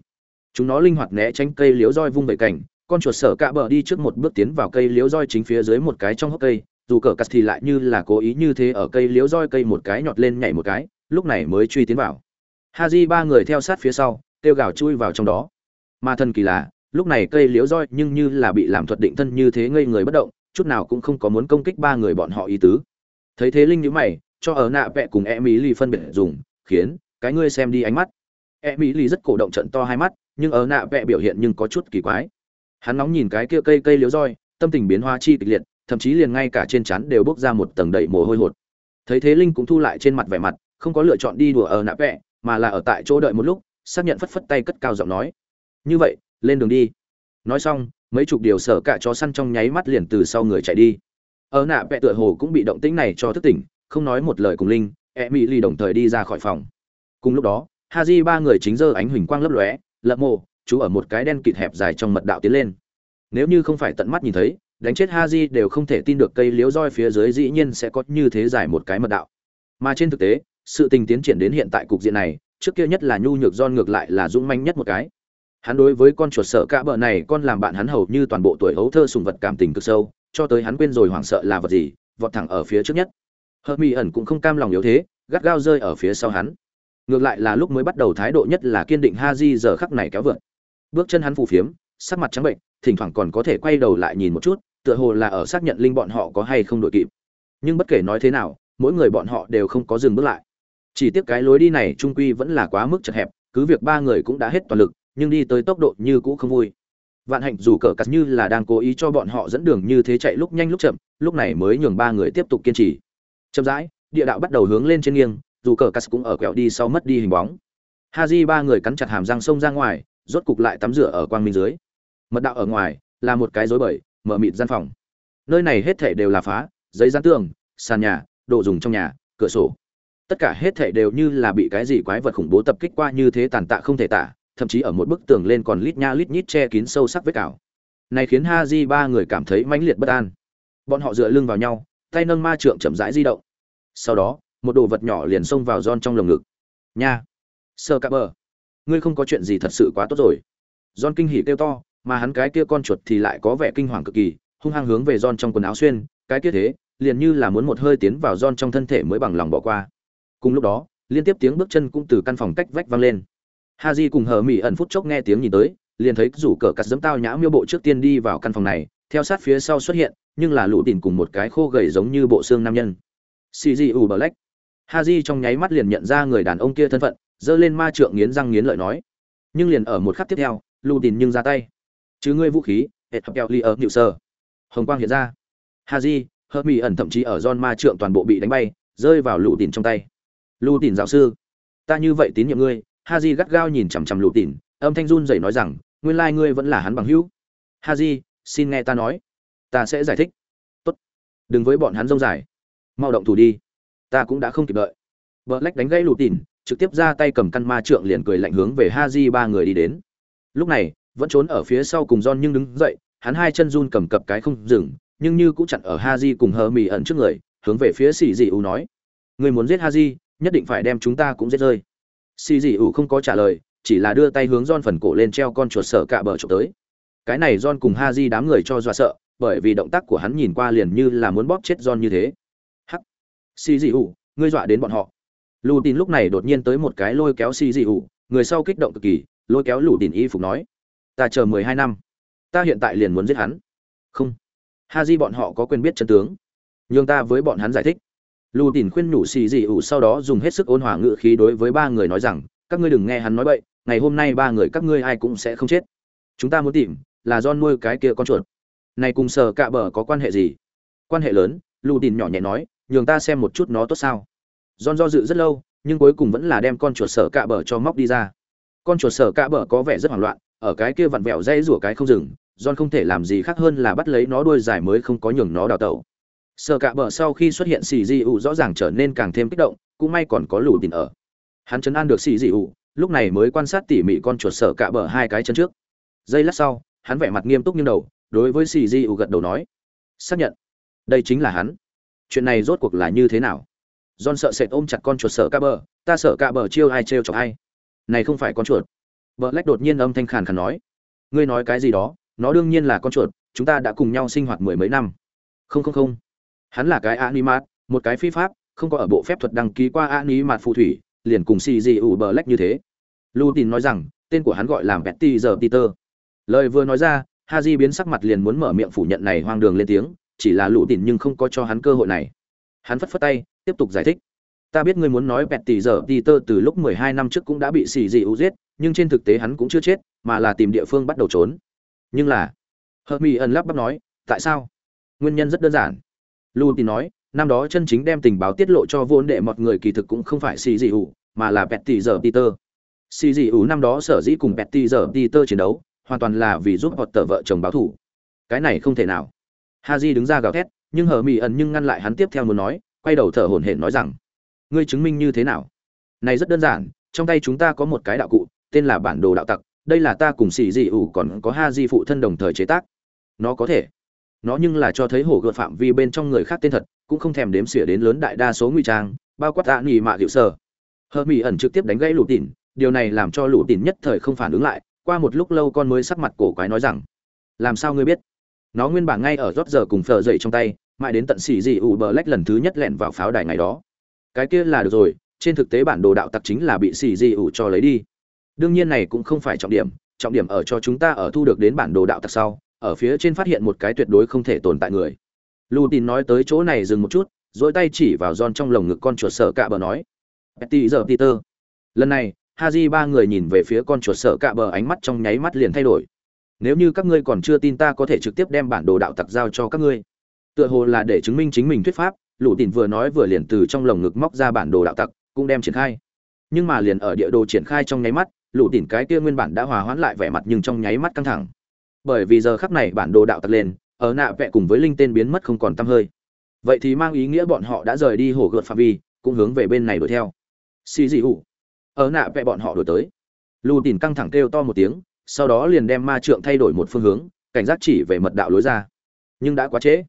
Chúng nó linh hoạt né tránh cây liếu roi vung vẩy cảnh con chuột sở cạ bờ đi trước một bước tiến vào cây liếu roi chính phía dưới một cái trong hốc cây dù cờ cắt thì lại như là cố ý như thế ở cây liếu roi cây một cái nhọt lên nhảy một cái lúc này mới truy tiến vào. Ha di ba người theo sát phía sau kêu gào chui vào trong đó. Mà thần kỳ lạ, lúc này cây liếu roi nhưng như là bị làm thuật định thân như thế ngây người bất động chút nào cũng không có muốn công kích ba người bọn họ ý tứ. Thấy thế linh nhữ mày cho ở nạ vẹ cùng e mỹ lì phân biệt dùng khiến cái ngươi xem đi ánh mắt. E mỹ lì rất cổ động trận to hai mắt nhưng ở nạ vẹ biểu hiện nhưng có chút kỳ quái hắn nóng nhìn cái kia cây cây liếu roi, tâm tình biến hóa chi kịch liệt, thậm chí liền ngay cả trên chắn đều bốc ra một tầng đầy mồ hôi hột. Thấy thế linh cũng thu lại trên mặt vẻ mặt, không có lựa chọn đi đùa ở nạ vẹ, mà là ở tại chỗ đợi một lúc, xác nhận phất phất tay cất cao giọng nói. Như vậy, lên đường đi. Nói xong, mấy chục điều sở cả chó săn trong nháy mắt liền từ sau người chạy đi. Ở nạ vẹ tựa hồ cũng bị động tĩnh này cho thức tỉnh, không nói một lời cùng linh e mỹ ly đồng thời đi ra khỏi phòng. Cùng lúc đó ha di ba người chính giơ ánh huỳnh quang lấp lóe lập mộ chú ở một cái đen kịt hẹp dài trong mật đạo tiến lên. Nếu như không phải tận mắt nhìn thấy, đánh chết ha di đều không thể tin được cây liếu roi phía dưới dĩ nhiên sẽ có như thế dài một cái mật đạo. Mà trên thực tế, sự tình tiến triển đến hiện tại cục diện này, trước kia nhất là nhu nhược don ngược lại là dũng manh nhất một cái. Hắn đối với con chuột sợ cả bờ này, con làm bạn hắn hầu như toàn bộ tuổi hấu thơ sùng vật cảm tình cực sâu, cho tới hắn quên rồi hoảng sợ là vật gì, vọt thẳng ở phía trước nhất. Hợp mỹ ẩn cũng không cam lòng yếu thế, gắt gao rơi ở phía sau hắn. Ngược lại là lúc mới bắt đầu thái độ nhất là kiên định ha di giờ khắc này kéo vượt bước chân hắn phù phiếm, sắc mặt trắng bệnh, thỉnh thoảng còn có thể quay đầu lại nhìn một chút, tựa hồ là ở xác nhận linh bọn họ có hay không đội kịp. Nhưng bất kể nói thế nào, mỗi người bọn họ đều không có dừng bước lại. Chỉ tiếc cái lối đi này trung quy vẫn là quá mức chật hẹp, cứ việc ba người cũng đã hết toàn lực, nhưng đi tới tốc độ như cũ không vui. Vạn hạnh dù cờ cắt như là đang cố ý cho bọn họ dẫn đường như thế chạy lúc nhanh lúc chậm, lúc này mới nhường ba người tiếp tục kiên trì. Chậm rãi, địa đạo bắt đầu hướng lên trên nghiêng, dù cờ cắt cũng ở quẹo đi sau mất đi hình bóng. Ha di ba người cắn chặt hàm răng xông ra ngoài rốt cục lại tắm rửa ở quang minh dưới. Mật đạo ở ngoài là một cái rối bời, mở mịt gian phòng. Nơi này hết thảy đều là phá, giấy dán tường, sàn nhà, đồ dùng trong nhà, cửa sổ. Tất cả hết thảy đều như là bị cái gì quái vật khủng bố tập kích qua như thế tàn tạ không thể tả, thậm chí ở một bức tường lên còn lít nha lít nhít che kín sâu sắc vết cào. Này khiến ha di ba người cảm thấy mãnh liệt bất an. Bọn họ dựa lưng vào nhau, tay nâng ma trượng chậm rãi di động. Sau đó, một đồ vật nhỏ liền xông vào giòn trong lồng ngực. Nha. Sơ cả bờ ngươi không có chuyện gì thật sự quá tốt rồi. John kinh hỉ kêu to, mà hắn cái kia con chuột thì lại có vẻ kinh hoàng cực kỳ, hung hăng hướng về John trong quần áo xuyên, cái kia thế, liền như là muốn một hơi tiến vào John trong thân thể mới bằng lòng bỏ qua. Cùng lúc đó, liên tiếp tiếng bước chân cũng từ căn phòng cách vách vang lên. Haji cùng hờ mỹ ẩn phút chốc nghe tiếng nhìn tới, liền thấy rủ cờ cắt dẫm tao nhã miêu bộ trước tiên đi vào căn phòng này, theo sát phía sau xuất hiện, nhưng là lũ đỉnh cùng một cái khô gầy giống như bộ xương nam nhân. Cg u black haji trong nháy mắt liền nhận ra người đàn ông kia thân phận giơ lên ma trượng nghiến răng nghiến lợi nói. Nhưng liền ở một khắc tiếp theo lù tìm nhưng ra tay. Chứ ngươi vũ khí hệt hợp kẹo ly ở nhự sơ hồng quang hiện ra. Haji hơ mỹ ẩn thậm chí ở don ma trượng toàn bộ bị đánh bay, rơi vào lù tìm trong tay. Lù tìm giáo sư, ta như vậy tín nhiệm ngươi haji gắt gao nhìn chằm chằm lù tìm âm thanh run rẩy nói rằng, nguyên lai ngươi vẫn là hắn bằng hữu. Haji xin nghe ta nói. Ta sẽ giải thích. Tốt. Đừng với bọn hắn rông dài. Mau động thủ đi. Ta cũng đã không kịp đợi. Vợ lách đánh gãy lù tìn trực tiếp ra tay cầm căn ma trượng liền cười lạnh hướng về ha di ba người đi đến lúc này vẫn trốn ở phía sau cùng Don nhưng đứng dậy hắn hai chân run cầm cập cái không dừng nhưng như cũng chặn ở ha di cùng hờ mì ẩn trước người hướng về phía xì dị U nói người muốn giết ha di nhất định phải đem chúng ta cũng giết rơi xì dị U không có trả lời chỉ là đưa tay hướng Don phần cổ lên treo con chuột sợ cạ bờ trộm tới cái này Don cùng ha di đám người cho dọa sợ bởi vì động tác của hắn nhìn qua liền như là muốn bóp chết Don như thế. Hắc. Xi Dị U, ngươi dọa đến bọn họ. Lù Tín lúc này đột nhiên tới một cái lôi kéo xì Dị ủ, người sau kích động cực kỳ, lôi kéo Lù Tín y phục nói: "Ta chờ mười hai năm, ta hiện tại liền muốn giết hắn." "Không. Ha Di bọn họ có quyền biết chân tướng, nhưng ta với bọn hắn giải thích." Lù Tín khuyên nhủ xì Dị ủ sau đó dùng hết sức ôn hòa ngự khí đối với ba người nói rằng: "Các ngươi đừng nghe hắn nói bậy, ngày hôm nay ba người các ngươi ai cũng sẽ không chết. Chúng ta muốn tìm là do nuôi cái kia con chuột." này cùng sờ cạ bờ có quan hệ gì quan hệ lớn lù tin nhỏ nhẹ nói nhường ta xem một chút nó tốt sao John do dự rất lâu, nhưng cuối cùng vẫn là đem con chuột sở cạ bờ cho móc đi ra. Con chuột sở cạ bờ có vẻ rất hoảng loạn, ở cái kia vặn vẹo dây rủa cái không dừng, John không thể làm gì khác hơn là bắt lấy nó đuôi dài mới không có nhường nó đào tẩu. Sở cạ bờ sau khi xuất hiện xì di ủ rõ ràng trở nên càng thêm kích động, cũng may còn có lũ tin ở. Hắn chấn an được xì di ủ lúc này mới quan sát tỉ mỉ con chuột sở cạ bờ hai cái chân trước. Giây lát sau, hắn vẻ mặt nghiêm túc như đầu, đối với xì di ủ gật đầu nói, xác nhận, đây chính là hắn. Chuyện này rốt cuộc là như thế nào? John sợ sệt ôm chặt con chuột sợ ca bờ. Ta sợ ca bờ chiêu ai trêu chọc ai? Này không phải con chuột. Black đột nhiên âm thanh khàn khàn nói. Ngươi nói cái gì đó? Nó đương nhiên là con chuột, chúng ta đã cùng nhau sinh hoạt mười mấy năm. Không không không. Hắn là cái animat, một cái phi pháp, không có ở bộ phép thuật đăng ký qua animat phù thủy, liền cùng CGU Black ủ như thế. Lutin nói rằng, tên của hắn gọi là betty giờ peter. Lời vừa nói ra, Haji biến sắc mặt liền muốn mở miệng phủ nhận này hoang đường lên tiếng, chỉ là Lutin nhưng không có cho hắn cơ hội này. Hắn phất phất tay tiếp tục giải thích. Ta biết ngươi muốn nói bẹt tỷ giờ đi tơ từ lúc mười hai năm trước cũng đã bị xì dị U giết nhưng trên thực tế hắn cũng chưa chết mà là tìm địa phương bắt đầu trốn. Nhưng là hờ mỹ ẩn lắp bắp nói tại sao? Nguyên nhân rất đơn giản. Lu tin nói năm đó chân chính đem tình báo tiết lộ cho vốn đệ mọi người kỳ thực cũng không phải xì dị U, mà là bẹt tỷ giờ peter. Xì dị U năm đó sở dĩ cùng bẹt tỷ giờ peter chiến đấu hoàn toàn là vì giúp họ tờ vợ chồng báo thủ cái này không thể nào. Ha di đứng ra gào thét nhưng hờ mỹ ẩn nhưng ngăn lại hắn tiếp theo muốn nói quay đầu thở hổn hển nói rằng, ngươi chứng minh như thế nào? Này rất đơn giản, trong tay chúng ta có một cái đạo cụ, tên là bản đồ đạo tặc, đây là ta cùng xì dị ủ còn có ha di phụ thân đồng thời chế tác. Nó có thể. Nó nhưng là cho thấy hổ gợt phạm vi bên trong người khác tên thật, cũng không thèm đếm xỉa đến lớn đại đa số nguy trang, bao quát tạ nghỉ mạ hiệu sơ hờ mỹ ẩn trực tiếp đánh gãy lũ tỉn, điều này làm cho lũ tỉn nhất thời không phản ứng lại, qua một lúc lâu con mới sắc mặt cổ quái nói rằng, làm sao ngươi biết? Nó nguyên bản ngay ở rót giờ cùng phờ dậy trong tay mãi đến tận xỉ dị ủ bờ lách lần thứ nhất lẹn vào pháo đài ngày đó cái kia là được rồi, trên thực tế bản đồ đạo tặc chính là bị xỉ dị ủ cho lấy đi đương nhiên này cũng không phải trọng điểm trọng điểm ở cho chúng ta ở thu được đến bản đồ đạo tặc sau, ở phía trên phát hiện một cái tuyệt đối không thể tồn tại người lù tin nói tới chỗ này dừng một chút dỗi tay chỉ vào giòn trong lồng ngực con chuột sợ cạ bờ nói, petty giờ, peter lần này, Haji ba người nhìn về phía con chuột sợ cạ bờ ánh mắt trong nháy mắt liền thay đổi. Nếu như các ngươi còn chưa tin ta có thể trực tiếp đem bản đồ đạo tặc giao cho các ngươi. Tựa hồ là để chứng minh chính mình thuyết pháp, Lũ Tìn vừa nói vừa liền từ trong lồng ngực móc ra bản đồ đạo tặc, cũng đem triển khai. Nhưng mà liền ở địa đồ triển khai trong nháy mắt, lũ tỉn cái kia nguyên bản đã hòa hoãn lại vẻ mặt nhưng trong nháy mắt căng thẳng. Bởi vì giờ khắc này bản đồ đạo tật lên ở nạ vẽ cùng với linh tên biến mất không còn tăm hơi. Vậy thì mang ý nghĩa bọn họ đã rời đi hồ gợt phạm vi cũng hướng về bên này đuổi theo. Xì dị ủ ở nạ vẽ bọn họ đuổi tới. Lù tỉn căng thẳng kêu to một tiếng sau đó liền đem ma trượng thay đổi một phương hướng cảnh giác chỉ về mật đạo lối ra. Nhưng đã quá trễ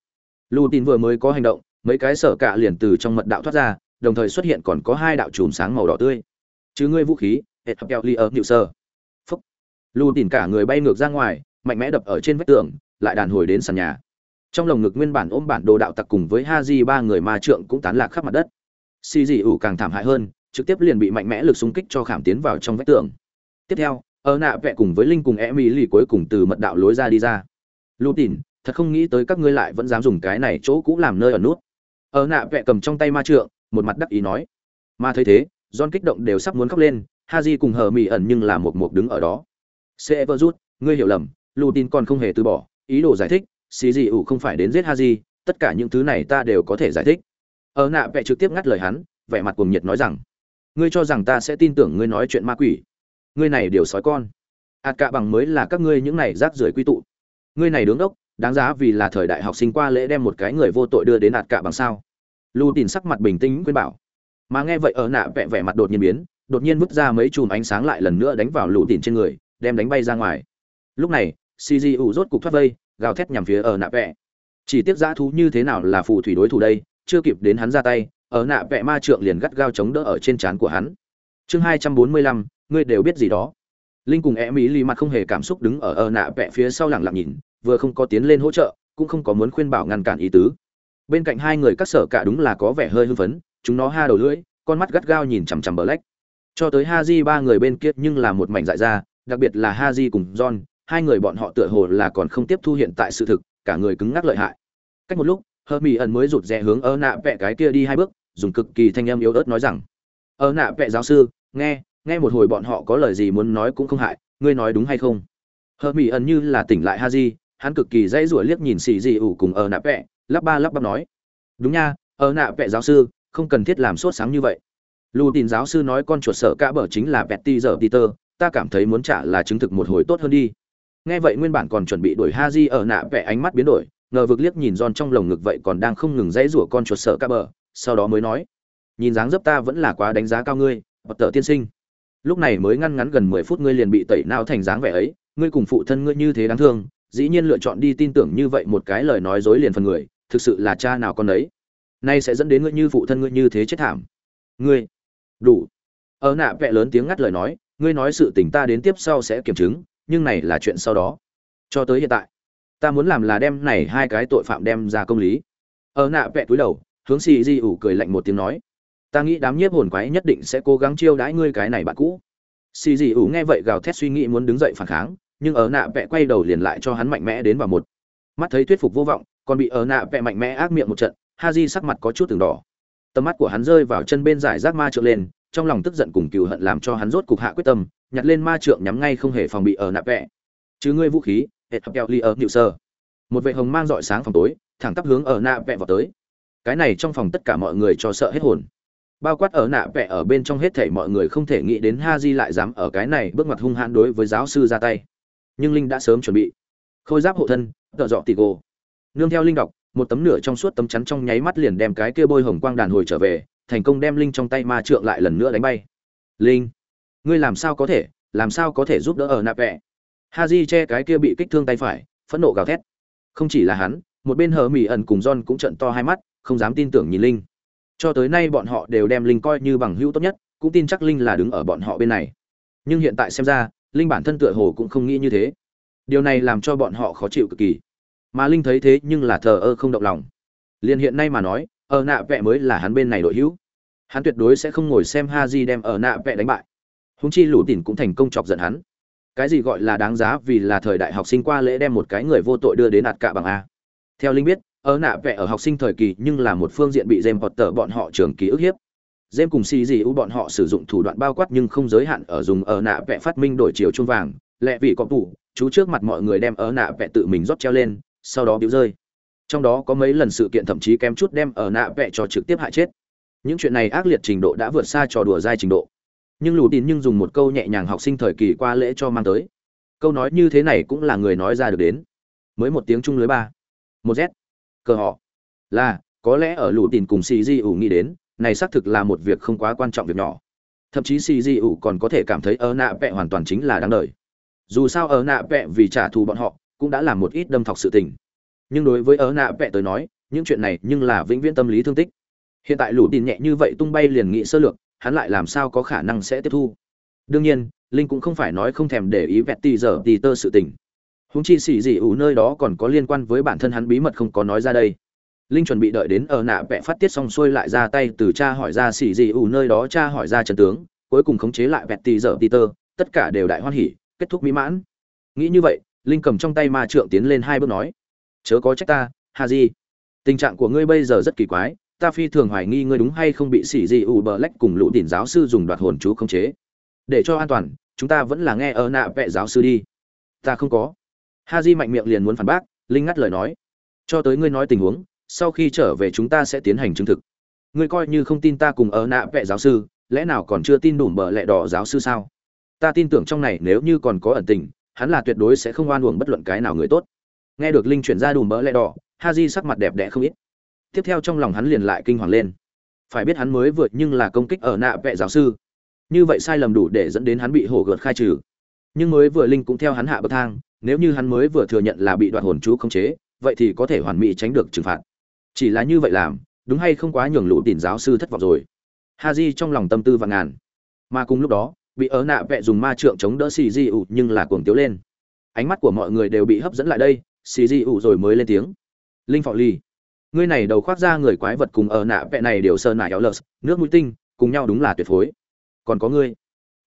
lù tin vừa mới có hành động, mấy cái sở cạ liền từ trong mật đạo thoát ra, đồng thời xuất hiện còn có hai đạo chùm sáng màu đỏ tươi. Chứ ngươi vũ khí, hệt hợp keo ly ở nhự sơ. Phúc. Lù tin cả người bay ngược ra ngoài, mạnh mẽ đập ở trên vách tường, lại đàn hồi đến sàn nhà. Trong lồng ngực nguyên bản ôm bản đồ đạo tặc cùng với ha di ba người ma trượng cũng tán lạc khắp mặt đất. Xì dị ủ càng thảm hại hơn, trực tiếp liền bị mạnh mẽ lực xung kích cho khảm tiến vào trong vách tường. Tiếp theo ở nạ vẽ cùng với linh cùng e mỹ lì cuối cùng từ mật đạo lối ra đi ra. Lù tỉn thật không nghĩ tới các ngươi lại vẫn dám dùng cái này chỗ cũ làm nơi ở nút. Ở nạ vẽ cầm trong tay ma trượng, một mặt đắc ý nói. Mà thấy thế, John kích động đều sắp muốn khóc lên, Haji cùng hờ mỉ ẩn nhưng là một một đứng ở đó. Sever rút, ngươi hiểu lầm lù tin còn không hề từ bỏ, ý đồ giải thích, xì gì ủ không phải đến giết Haji, tất cả những thứ này ta đều có thể giải thích. Ở nạ vẽ trực tiếp ngắt lời hắn, vẻ mặt cuồng nhiệt nói rằng, ngươi cho rằng ta sẽ tin tưởng ngươi nói chuyện ma quỷ. Ngươi này đều sói con. Ạt cạ bằng mới là các ngươi những này rác rưởi quy tụ. Ngươi này đứng đốc đáng giá vì là thời đại học sinh qua lễ đem một cái người vô tội đưa đến ạt cả bằng sao? Lu tìm sắc mặt bình tĩnh khuyên bảo. Mà nghe vậy ở nạ vẽ vẻ mặt đột nhiên biến, đột nhiên vứt ra mấy chùm ánh sáng lại lần nữa đánh vào lũ tìm trên người, đem đánh bay ra ngoài. Lúc này cgu rốt cục thoát vây, gào thét nhằm phía ở nạ vẽ chỉ tiếc giã thú như thế nào là phù thủy đối thủ đây, chưa kịp đến hắn ra tay, ở nạ vẽ ma trượng liền gắt gao chống đỡ ở trên trán của hắn. Chương hai trăm bốn mươi lăm, ngươi đều biết gì đó. Linh cùng e mỹ lì mặt không hề cảm xúc đứng ở ở nạ vẽ phía sau lẳng lặng nhìn vừa không có tiến lên hỗ trợ, cũng không có muốn khuyên bảo ngăn cản ý tứ. Bên cạnh hai người các sở cả đúng là có vẻ hơi hưng phấn, chúng nó ha đầu lưỡi, con mắt gắt gao nhìn chằm chằm bờ lách. Cho tới ha di ba người bên kia nhưng là một mảnh dại ra, đặc biệt là ha di cùng john, hai người bọn họ tựa hồ là còn không tiếp thu hiện tại sự thực, cả người cứng ngắc lợi hại. Cách một lúc hơ mỹ ẩn mới rụt rè hướng ơ nạ vẹ cái kia đi hai bước, dùng cực kỳ thanh âm yếu ớt nói rằng, ơ nạ vẹ giáo sư, nghe nghe một hồi bọn họ có lời gì muốn nói cũng không hại, ngươi nói đúng hay không? Hơ mỹ ẩn như là tỉnh lại ha di hắn cực kỳ dãy rủa liếc nhìn xì dị ủ cùng ở nạ vẹ lắp ba lắp bắp nói. Đúng nha ở nạ vẹ giáo sư không cần thiết làm sốt sáng như vậy. Lù tin giáo sư nói con chuột sợ cả bở chính là betty giờ peter ta cảm thấy muốn trả là chứng thực một hồi tốt hơn đi. Nghe vậy nguyên bản còn chuẩn bị đuổi ha di ở nạ vẽ ánh mắt biến đổi ngờ vực liếc nhìn giòn trong lồng ngực vậy còn đang không ngừng dãy rủa con chuột sợ cả bờ, sau đó mới nói: "Nhìn dáng dấp ta vẫn là quá đánh giá cao ngươi, Bật tờ tiên sinh. Lúc này mới ngăn ngắn gần mười phút ngươi liền bị tẩy não thành dáng vẻ ấy, ngươi cùng phụ thân ngươi như thế đáng thương, dĩ nhiên lựa chọn đi tin tưởng như vậy một cái lời nói dối liền phần người, thực sự là cha nào con đấy nay sẽ dẫn đến ngươi như phụ thân ngươi như thế chết thảm. Ngươi đủ. Ở nạ vẽ lớn tiếng ngắt lời nói ngươi nói sự tình ta đến tiếp sau sẽ kiểm chứng nhưng này là chuyện sau đó. Cho tới hiện tại ta muốn làm là đem này hai cái tội phạm đem ra công lý. Ở nạ vẽ túi đầu hướng xì di ủ cười lạnh một tiếng nói ta nghĩ đám nhiếp hồn quái nhất định sẽ cố gắng chiêu đãi ngươi cái này bạn cũ. Xì di ủ nghe vậy gào thét suy nghĩ muốn đứng dậy phản kháng nhưng ở nạ vẽ quay đầu liền lại cho hắn mạnh mẽ đến vào một mắt thấy thuyết phục vô vọng còn bị ở nạ vẽ mạnh mẽ ác miệng một trận Haji sắc mặt có chút từng đỏ. Tầm mắt của hắn rơi vào chân bên giải rác ma trượng lên, trong lòng tức giận cùng cừu hận làm cho hắn rốt cục hạ quyết tâm, nhặt lên ma trượng nhắm ngay không hề phòng bị ở nạ vẽ. Chứ ngươi vũ khí, hệt thập kẹo li ở nhự sơ. Một vệ hồng mang rọi sáng phòng tối, thẳng tắp hướng ở nạ vẽ vào tới. Cái này trong phòng tất cả mọi người cho sợ hết hồn. Bao quát ở nạ vẽ ở bên trong hết thảy mọi người không thể nghĩ đến Haji lại dám ở cái này bước ngoặt hung hãn đối với giáo sư ra tay. Nhưng Linh đã sớm chuẩn bị. Khôi giáp hộ thân, tợ dọ tỷ gô Nương theo Linh đọc, một tấm nửa trong suốt tấm chắn trong nháy mắt liền đem cái kia bôi hồng quang đàn hồi trở về thành công đem linh trong tay ma trượng lại lần nữa đánh bay. Linh ngươi làm sao có thể làm sao có thể giúp đỡ ở nạp vẹ? Ha di che cái kia bị kích thương tay phải phẫn nộ gào thét. Không chỉ là hắn một bên hờ mỹ ẩn cùng john cũng trận to hai mắt không dám tin tưởng nhìn linh. Cho tới nay bọn họ đều đem linh coi như bằng hữu tốt nhất cũng tin chắc linh là đứng ở bọn họ bên này. Nhưng hiện tại xem ra linh bản thân tựa hồ cũng không nghĩ như thế. Điều này làm cho bọn họ khó chịu cực kỳ. Mà linh thấy thế nhưng là thờ ơ không động lòng. Liền hiện nay mà nói, ở nạ vẽ mới là hắn bên này đội hữu. Hắn tuyệt đối sẽ không ngồi xem ha di đem ở nạ vẽ đánh bại. Húng chi lũ tỉn cũng thành công chọc giận hắn. Cái gì gọi là đáng giá vì là thời đại học sinh qua lễ đem một cái người vô tội đưa đến ạt cạ bằng a. Theo linh biết, ở nạ vẽ ở học sinh thời kỳ nhưng là một phương diện bị dèm hoặc tờ bọn họ trường ký ức hiếp. Dêm cùng xì gì u bọn họ sử dụng thủ đoạn bao quát nhưng không giới hạn ở dùng ở nạ vẽ phát minh đổi chiều chuông vàng, lẹ vị có tủ, chú trước mặt mọi người đem ở nạ vẽ tự mình rót treo lên, sau đó biểu rơi. Trong đó có mấy lần sự kiện thậm chí kém chút đem ở nạ vẽ cho trực tiếp hại chết. Những chuyện này ác liệt trình độ đã vượt xa trò đùa dai trình độ. Nhưng lù tin nhưng dùng một câu nhẹ nhàng học sinh thời kỳ qua lễ cho mang tới. Câu nói như thế này cũng là người nói ra được đến. Mới một tiếng chung lưới ba. Một z. Cờ họ. Là, có lẽ ở lù tin cùng xì gì ủ nghĩ đến này xác thực là một việc không quá quan trọng việc nhỏ. Thậm chí xì di ủ còn có thể cảm thấy ơ nạ vẹ hoàn toàn chính là đáng đời. Dù sao ơ nạ vẹ vì trả thù bọn họ cũng đã làm một ít đâm thọc sự tình. Nhưng đối với ơ nạ vẹ tới nói, những chuyện này nhưng là vĩnh viễn tâm lý thương tích. Hiện tại lũ tin nhẹ như vậy tung bay liền nghĩ sơ lược, hắn lại làm sao có khả năng sẽ tiếp thu? Đương nhiên, linh cũng không phải nói không thèm để ý vẹt tì giờ tì tơ sự tình. Húng chi xì dị ủ nơi đó còn có liên quan với bản thân hắn bí mật không có nói ra đây linh chuẩn bị đợi đến ở nạ vẽ phát tiết xong xuôi lại ra tay từ cha hỏi ra xì gì ủ nơi đó cha hỏi ra trần tướng, cuối cùng khống chế lại vẹt tì dở tì tơ, tất cả đều đại hoan hỉ, kết thúc mỹ mãn. Nghĩ như vậy, linh cầm trong tay ma trượng tiến lên hai bước nói, chớ có trách ta hà di. Tình trạng của ngươi bây giờ rất kỳ quái, ta phi thường hoài nghi ngươi đúng hay không bị xỉ gì ủ bờ lách cùng lũ đỉnh giáo sư dùng đoạt hồn chú khống chế. Để cho an toàn, chúng ta vẫn là nghe ở nạ vẽ giáo sư đi. Ta không có. Ha di mạnh miệng liền muốn phản bác, linh ngắt lời nói, cho tới ngươi nói tình huống sau khi trở về chúng ta sẽ tiến hành chứng thực. Ngươi coi như không tin ta cùng ở nạ vệ giáo sư, lẽ nào còn chưa tin đủ bờ lẹ đỏ giáo sư sao? Ta tin tưởng trong này nếu như còn có ẩn tình, hắn là tuyệt đối sẽ không oan uổng bất luận cái nào người tốt. Nghe được linh chuyển ra đủ mở lẹ đỏ ha di sắc mặt đẹp đẽ không ít. Tiếp theo trong lòng hắn liền lại kinh hoàng lên. Phải biết hắn mới vượt nhưng là công kích ở nạ vệ giáo sư. Như vậy sai lầm đủ để dẫn đến hắn bị hổ gợt khai trừ. Nhưng mới vừa linh cũng theo hắn hạ bậc thang, nếu như hắn mới vừa thừa nhận là bị đoạt hồn chú khống chế, vậy thì có thể hoàn mỹ tránh được trừng phạt chỉ là như vậy làm, đúng hay không quá nhường lũ tỉn giáo sư thất vọng rồi. Ha di trong lòng tâm tư và ngàn. Mà cùng lúc đó, bị ớ nạ vẹ dùng ma trượng chống đỡ xì di ủ nhưng là cuồng tiếu lên. Ánh mắt của mọi người đều bị hấp dẫn lại đây xì di ủ rồi mới lên tiếng. Linh phò ly, ngươi này đầu khoác ra người quái vật cùng ở nạ vẹ này đều sơn nải éo lợt, nước mũi tinh, cùng nhau đúng là tuyệt phối. Còn có ngươi,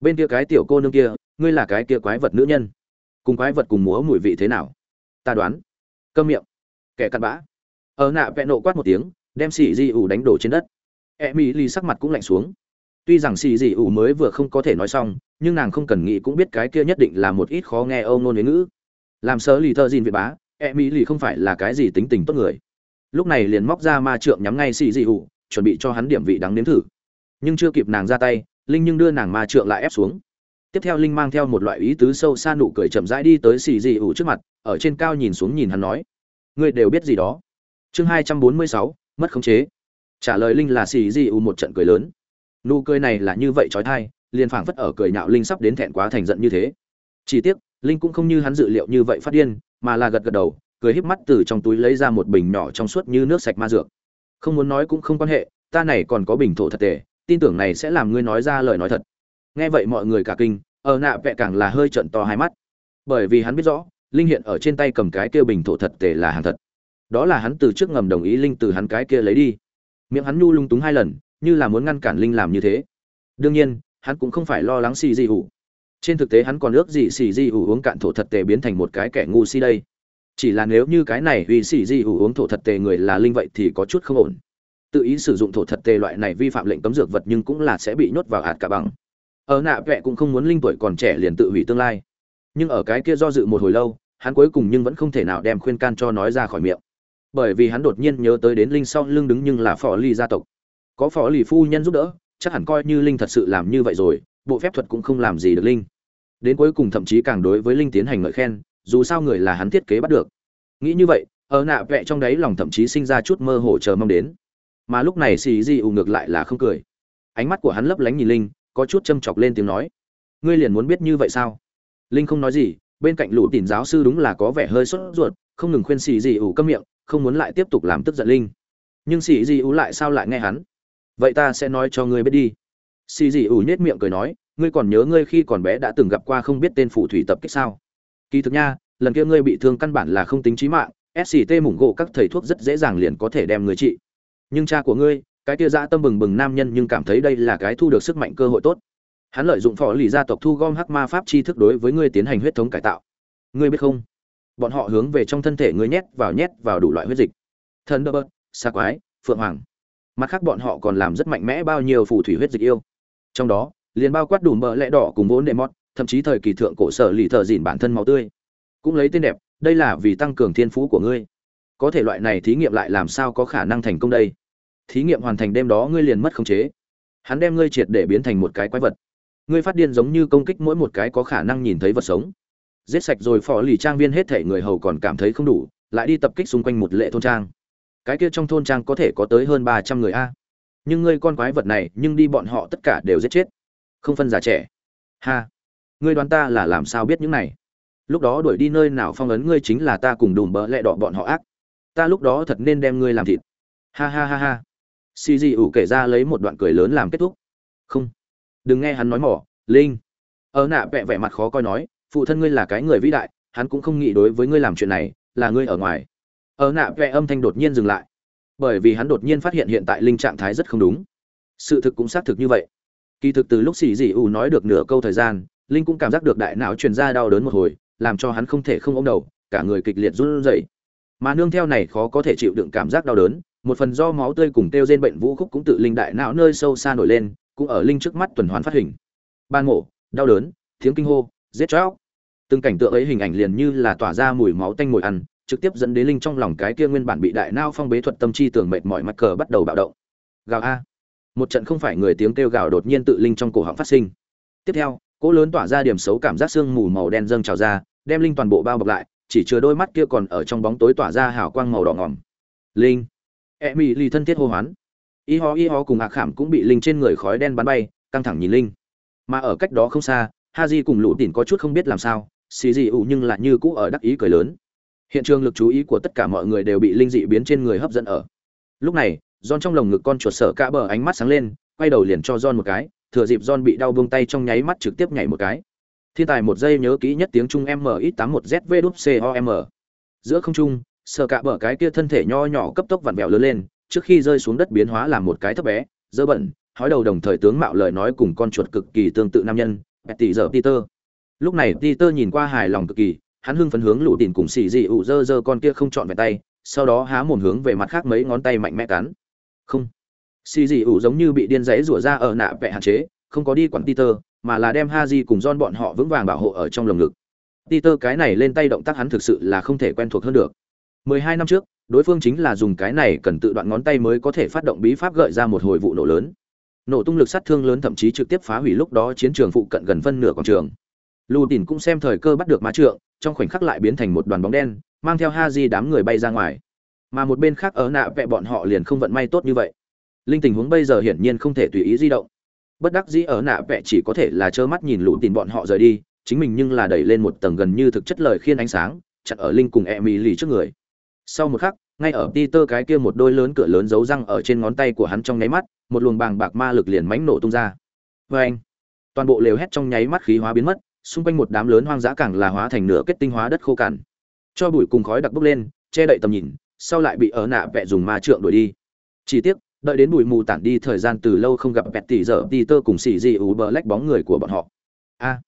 bên kia cái tiểu cô nương kia, ngươi là cái kia quái vật nữ nhân. Cùng quái vật cùng múa mùi vị thế nào? Ta đoán. Cơm miệng. Kẻ cặn bã ở nạ vẽ nộ quát một tiếng, đem xì di ủ đánh đổ trên đất. E mỹ ly sắc mặt cũng lạnh xuống. Tuy rằng xì dị ủ mới vừa không có thể nói xong, nhưng nàng không cần nghĩ cũng biết cái kia nhất định là một ít khó nghe âu nôn ngữ. Làm sớ lì thơ dìn việt bá e mỹ lì không phải là cái gì tính tình tốt người. Lúc này liền móc ra ma trượng nhắm ngay xì dị ủ, chuẩn bị cho hắn điểm vị đắng nếm thử. Nhưng chưa kịp nàng ra tay, linh nhưng đưa nàng ma trượng lại ép xuống. Tiếp theo linh mang theo một loại ý tứ sâu xa nụ cười chậm rãi đi tới xì dị ủ trước mặt, ở trên cao nhìn xuống nhìn hắn nói, ngươi đều biết gì đó chương hai trăm bốn mươi sáu, mất khống chế. Trả lời linh là xì gì u một trận cười lớn. Nụ cười này là như vậy trói thai, liền phảng phất ở cười nhạo linh sắp đến thẹn quá thành giận như thế. Chỉ tiếc, linh cũng không như hắn dự liệu như vậy phát điên, mà là gật gật đầu, cười híp mắt từ trong túi lấy ra một bình nhỏ trong suốt như nước sạch ma dược. Không muốn nói cũng không quan hệ, ta này còn có bình thổ thật tệ, tin tưởng này sẽ làm ngươi nói ra lời nói thật. Nghe vậy mọi người cả kinh, ở nạ vẹ càng là hơi trận to hai mắt. Bởi vì hắn biết rõ, linh hiện ở trên tay cầm cái kia bình thổ thật tệ là hàng thật đó là hắn từ trước ngầm đồng ý linh từ hắn cái kia lấy đi. Miệng hắn nhu lung túng hai lần, như là muốn ngăn cản linh làm như thế. Đương nhiên, hắn cũng không phải lo lắng xì di ủ trên thực tế hắn còn ước gì xì di ủ uống cạn thổ thật tề biến thành một cái kẻ ngu si đây. Chỉ là nếu như cái này vì xì di ủ uống thổ thật tề người là linh vậy thì có chút không ổn. Tự ý sử dụng thổ thật tề loại này vi phạm lệnh cấm dược vật nhưng cũng là sẽ bị nhốt vào hạt cả bằng. Ở nạ vẹ cũng không muốn linh tuổi còn trẻ liền tự hủy tương lai. Nhưng ở cái kia do dự một hồi lâu, hắn cuối cùng nhưng vẫn không thể nào đem khuyên can cho nói ra khỏi miệng bởi vì hắn đột nhiên nhớ tới đến linh sau lưng đứng nhưng là phò ly gia tộc. Có phò lì phu nhân giúp đỡ, chắc hẳn coi như linh thật sự làm như vậy rồi, bộ phép thuật cũng không làm gì được linh. Đến cuối cùng thậm chí càng đối với linh tiến hành ngợi khen, dù sao người là hắn thiết kế bắt được. Nghĩ như vậy, ở nạ vẹ trong đấy lòng thậm chí sinh ra chút mơ hồ chờ mong đến. Mà lúc này xì di ù ngược lại là không cười. Ánh mắt của hắn lấp lánh nhìn linh, có chút châm chọc lên tiếng nói. Ngươi liền muốn biết như vậy sao? Linh không nói gì, bên cạnh lũ tỉn giáo sư đúng là có vẻ hơi sốt ruột, không ngừng khuyên xì di ù câm miệng không muốn lại tiếp tục làm tức giận linh. Nhưng xì dị ủ lại sao lại nghe hắn? Vậy ta sẽ nói cho ngươi biết đi. Xì dị ủ nhét miệng cười nói, ngươi còn nhớ ngươi khi còn bé đã từng gặp qua không biết tên phù thủy tập kích sao? Kỳ thực nha, lần kia ngươi bị thương căn bản là không tính trí mạng sct mủng gỗ các thầy thuốc rất dễ dàng liền có thể đem người trị. Nhưng cha của ngươi, cái kia dã tâm bừng bừng nam nhân nhưng cảm thấy đây là cái thu được sức mạnh cơ hội tốt. Hắn lợi dụng phò lì gia tộc thu gom hắc ma pháp chi thức đối với ngươi tiến hành huyết thống cải tạo. Ngươi biết không? Bọn họ hướng về trong thân thể ngươi nhét vào nhét vào đủ loại huyết dịch. Thần đơ bớt xa quái, phượng hoàng. Mặt khác bọn họ còn làm rất mạnh mẽ bao nhiêu phù thủy huyết dịch yêu. Trong đó, liền bao quát đủ mỡ lẽ đỏ cùng vốn đệ mót thậm chí thời kỳ thượng cổ sở lì thợ dìn bản thân máu tươi. Cũng lấy tên đẹp, đây là vì tăng cường thiên phú của ngươi. Có thể loại này thí nghiệm lại làm sao có khả năng thành công đây? Thí nghiệm hoàn thành đêm đó ngươi liền mất khống chế. Hắn đem ngươi triệt để biến thành một cái quái vật. Ngươi phát điên giống như công kích mỗi một cái có khả năng nhìn thấy vật sống giết sạch rồi phò lì trang viên hết thể người hầu còn cảm thấy không đủ, lại đi tập kích xung quanh một lệ thôn trang. Cái kia trong thôn trang có thể có tới hơn ba trăm người a. Nhưng ngươi con quái vật này, nhưng đi bọn họ tất cả đều giết chết. Không phân già trẻ. Ha. Ngươi đoán ta là làm sao biết những này? Lúc đó đuổi đi nơi nào phong ấn ngươi chính là ta cùng đùm bỡ lẹ đỏ bọn họ ác. Ta lúc đó thật nên đem ngươi làm thịt. Ha ha ha ha. Si di ủ kể ra lấy một đoạn cười lớn làm kết thúc. Không. Đừng nghe hắn nói mỏ, linh. Ở nạ vẹ vẻ mặt khó coi nói phụ thân ngươi là cái người vĩ đại, hắn cũng không nghĩ đối với ngươi làm chuyện này, là ngươi ở ngoài. Ở nạ vẽ âm thanh đột nhiên dừng lại. Bởi vì hắn đột nhiên phát hiện hiện tại linh trạng thái rất không đúng. Sự thực cũng xác thực như vậy. Kỳ thực từ lúc xì dị ủ nói được nửa câu thời gian, linh cũng cảm giác được đại não truyền ra đau đớn một hồi, làm cho hắn không thể không ôm đầu, cả người kịch liệt run rẩy. Mà nương theo này khó có thể chịu đựng cảm giác đau đớn, một phần do máu tươi cùng tiêu trên bệnh vũ khúc cũng tự linh đại não nơi sâu xa nổi lên, cũng ở linh trước mắt tuần hoàn phát hình. Ban mổ, đau đớn, tiếng kinh hô, giết chóc từng cảnh tượng ấy hình ảnh liền như là tỏa ra mùi máu tanh mùi ăn, trực tiếp dẫn đến linh trong lòng cái kia nguyên bản bị đại nao phong bế thuật tâm chi tưởng mệt mỏi mắt cờ bắt đầu bạo động. Gào a. Một trận không phải người tiếng kêu gào đột nhiên tự linh trong cổ họng phát sinh. Tiếp theo, cỗ lớn tỏa ra điểm xấu cảm giác sương mù màu đen dâng trào ra, đem linh toàn bộ bao bọc lại, chỉ chứa đôi mắt kia còn ở trong bóng tối tỏa ra hào quang màu đỏ ngỏm linh. E mỹ lì thân thiết hô hoán. Y ho y ho cùng hạ khảm cũng bị linh trên người khói đen bắn bay, căng thẳng nhìn linh. Mà ở cách đó không xa ha di cùng lũ tỉn có chút không biết làm sao xì dị ủ nhưng lại như cũ ở đắc ý cười lớn. Hiện trường lực chú ý của tất cả mọi người đều bị linh dị biến trên người hấp dẫn ở. Lúc này, John trong lồng ngực con chuột sở cả bờ ánh mắt sáng lên, quay đầu liền cho John một cái, thừa dịp John bị đau buông tay trong nháy mắt trực tiếp nhảy một cái. Thiên tài một giây nhớ kỹ nhất tiếng trung m ít tám một zv đúp com giữa không trung, sở cả bờ cái kia thân thể nho nhỏ cấp tốc vặn vẹo lớn lên, trước khi rơi xuống đất biến hóa làm một cái thấp bé, dơ bẩn, hói đầu đồng thời tướng mạo lời nói cùng con chuột cực kỳ tương tự nam nhân tỷ giờ peter lúc này peter nhìn qua hài lòng cực kỳ, hắn hưng phấn hướng lũ tìm cùng xì dị ụ dơ dơ con kia không chọn về tay, sau đó há mồm hướng về mặt khác mấy ngón tay mạnh mẽ cắn. Không. Xì dị ụ giống như bị điên rẫy rủa ra ở nạ vẽ hạn chế, không có đi quản peter, mà là đem ha di cùng don bọn họ vững vàng bảo hộ ở trong lồng ngực. Peter cái này lên tay động tác hắn thực sự là không thể quen thuộc hơn được. 12 năm trước, đối phương chính là dùng cái này cần tự đoạn ngón tay mới có thể phát động bí pháp gợi ra một hồi vụ nổ lớn. Nổ tung lực sát thương lớn thậm chí trực tiếp phá hủy lúc đó chiến trường phụ cận gần phân nửa quảng trường lù tìn cũng xem thời cơ bắt được ma trượng trong khoảnh khắc lại biến thành một đoàn bóng đen mang theo ha di đám người bay ra ngoài mà một bên khác ở nạ vẹ bọn họ liền không vận may tốt như vậy linh tình huống bây giờ hiển nhiên không thể tùy ý di động bất đắc dĩ ở nạ vẹ chỉ có thể là trơ mắt nhìn lũ tìm bọn họ rời đi chính mình nhưng là đẩy lên một tầng gần như thực chất lời khiên ánh sáng chặn ở linh cùng e mỹ lì trước người sau một khắc ngay ở Peter cái kia một đôi lớn cửa lớn giấu răng ở trên ngón tay của hắn trong nháy mắt, một luồng bàng bạc ma lực liền mánh nổ tung ra. Oeng! Toàn bộ lều hét trong nháy mắt khí hóa biến mất, xung quanh một đám lớn hoang dã càng là hóa thành nửa kết tinh hóa đất khô cằn. Cho bụi cùng khói đặc bốc lên, che đậy tầm nhìn, sau lại bị ở nạ vẽ dùng ma trượng đuổi đi. Chỉ tiếc, đợi đến bụi mù tản đi thời gian từ lâu không gặp vẹt tỷ giờ Peter cùng xì gì ú bờ lách bóng người của bọn họ. A!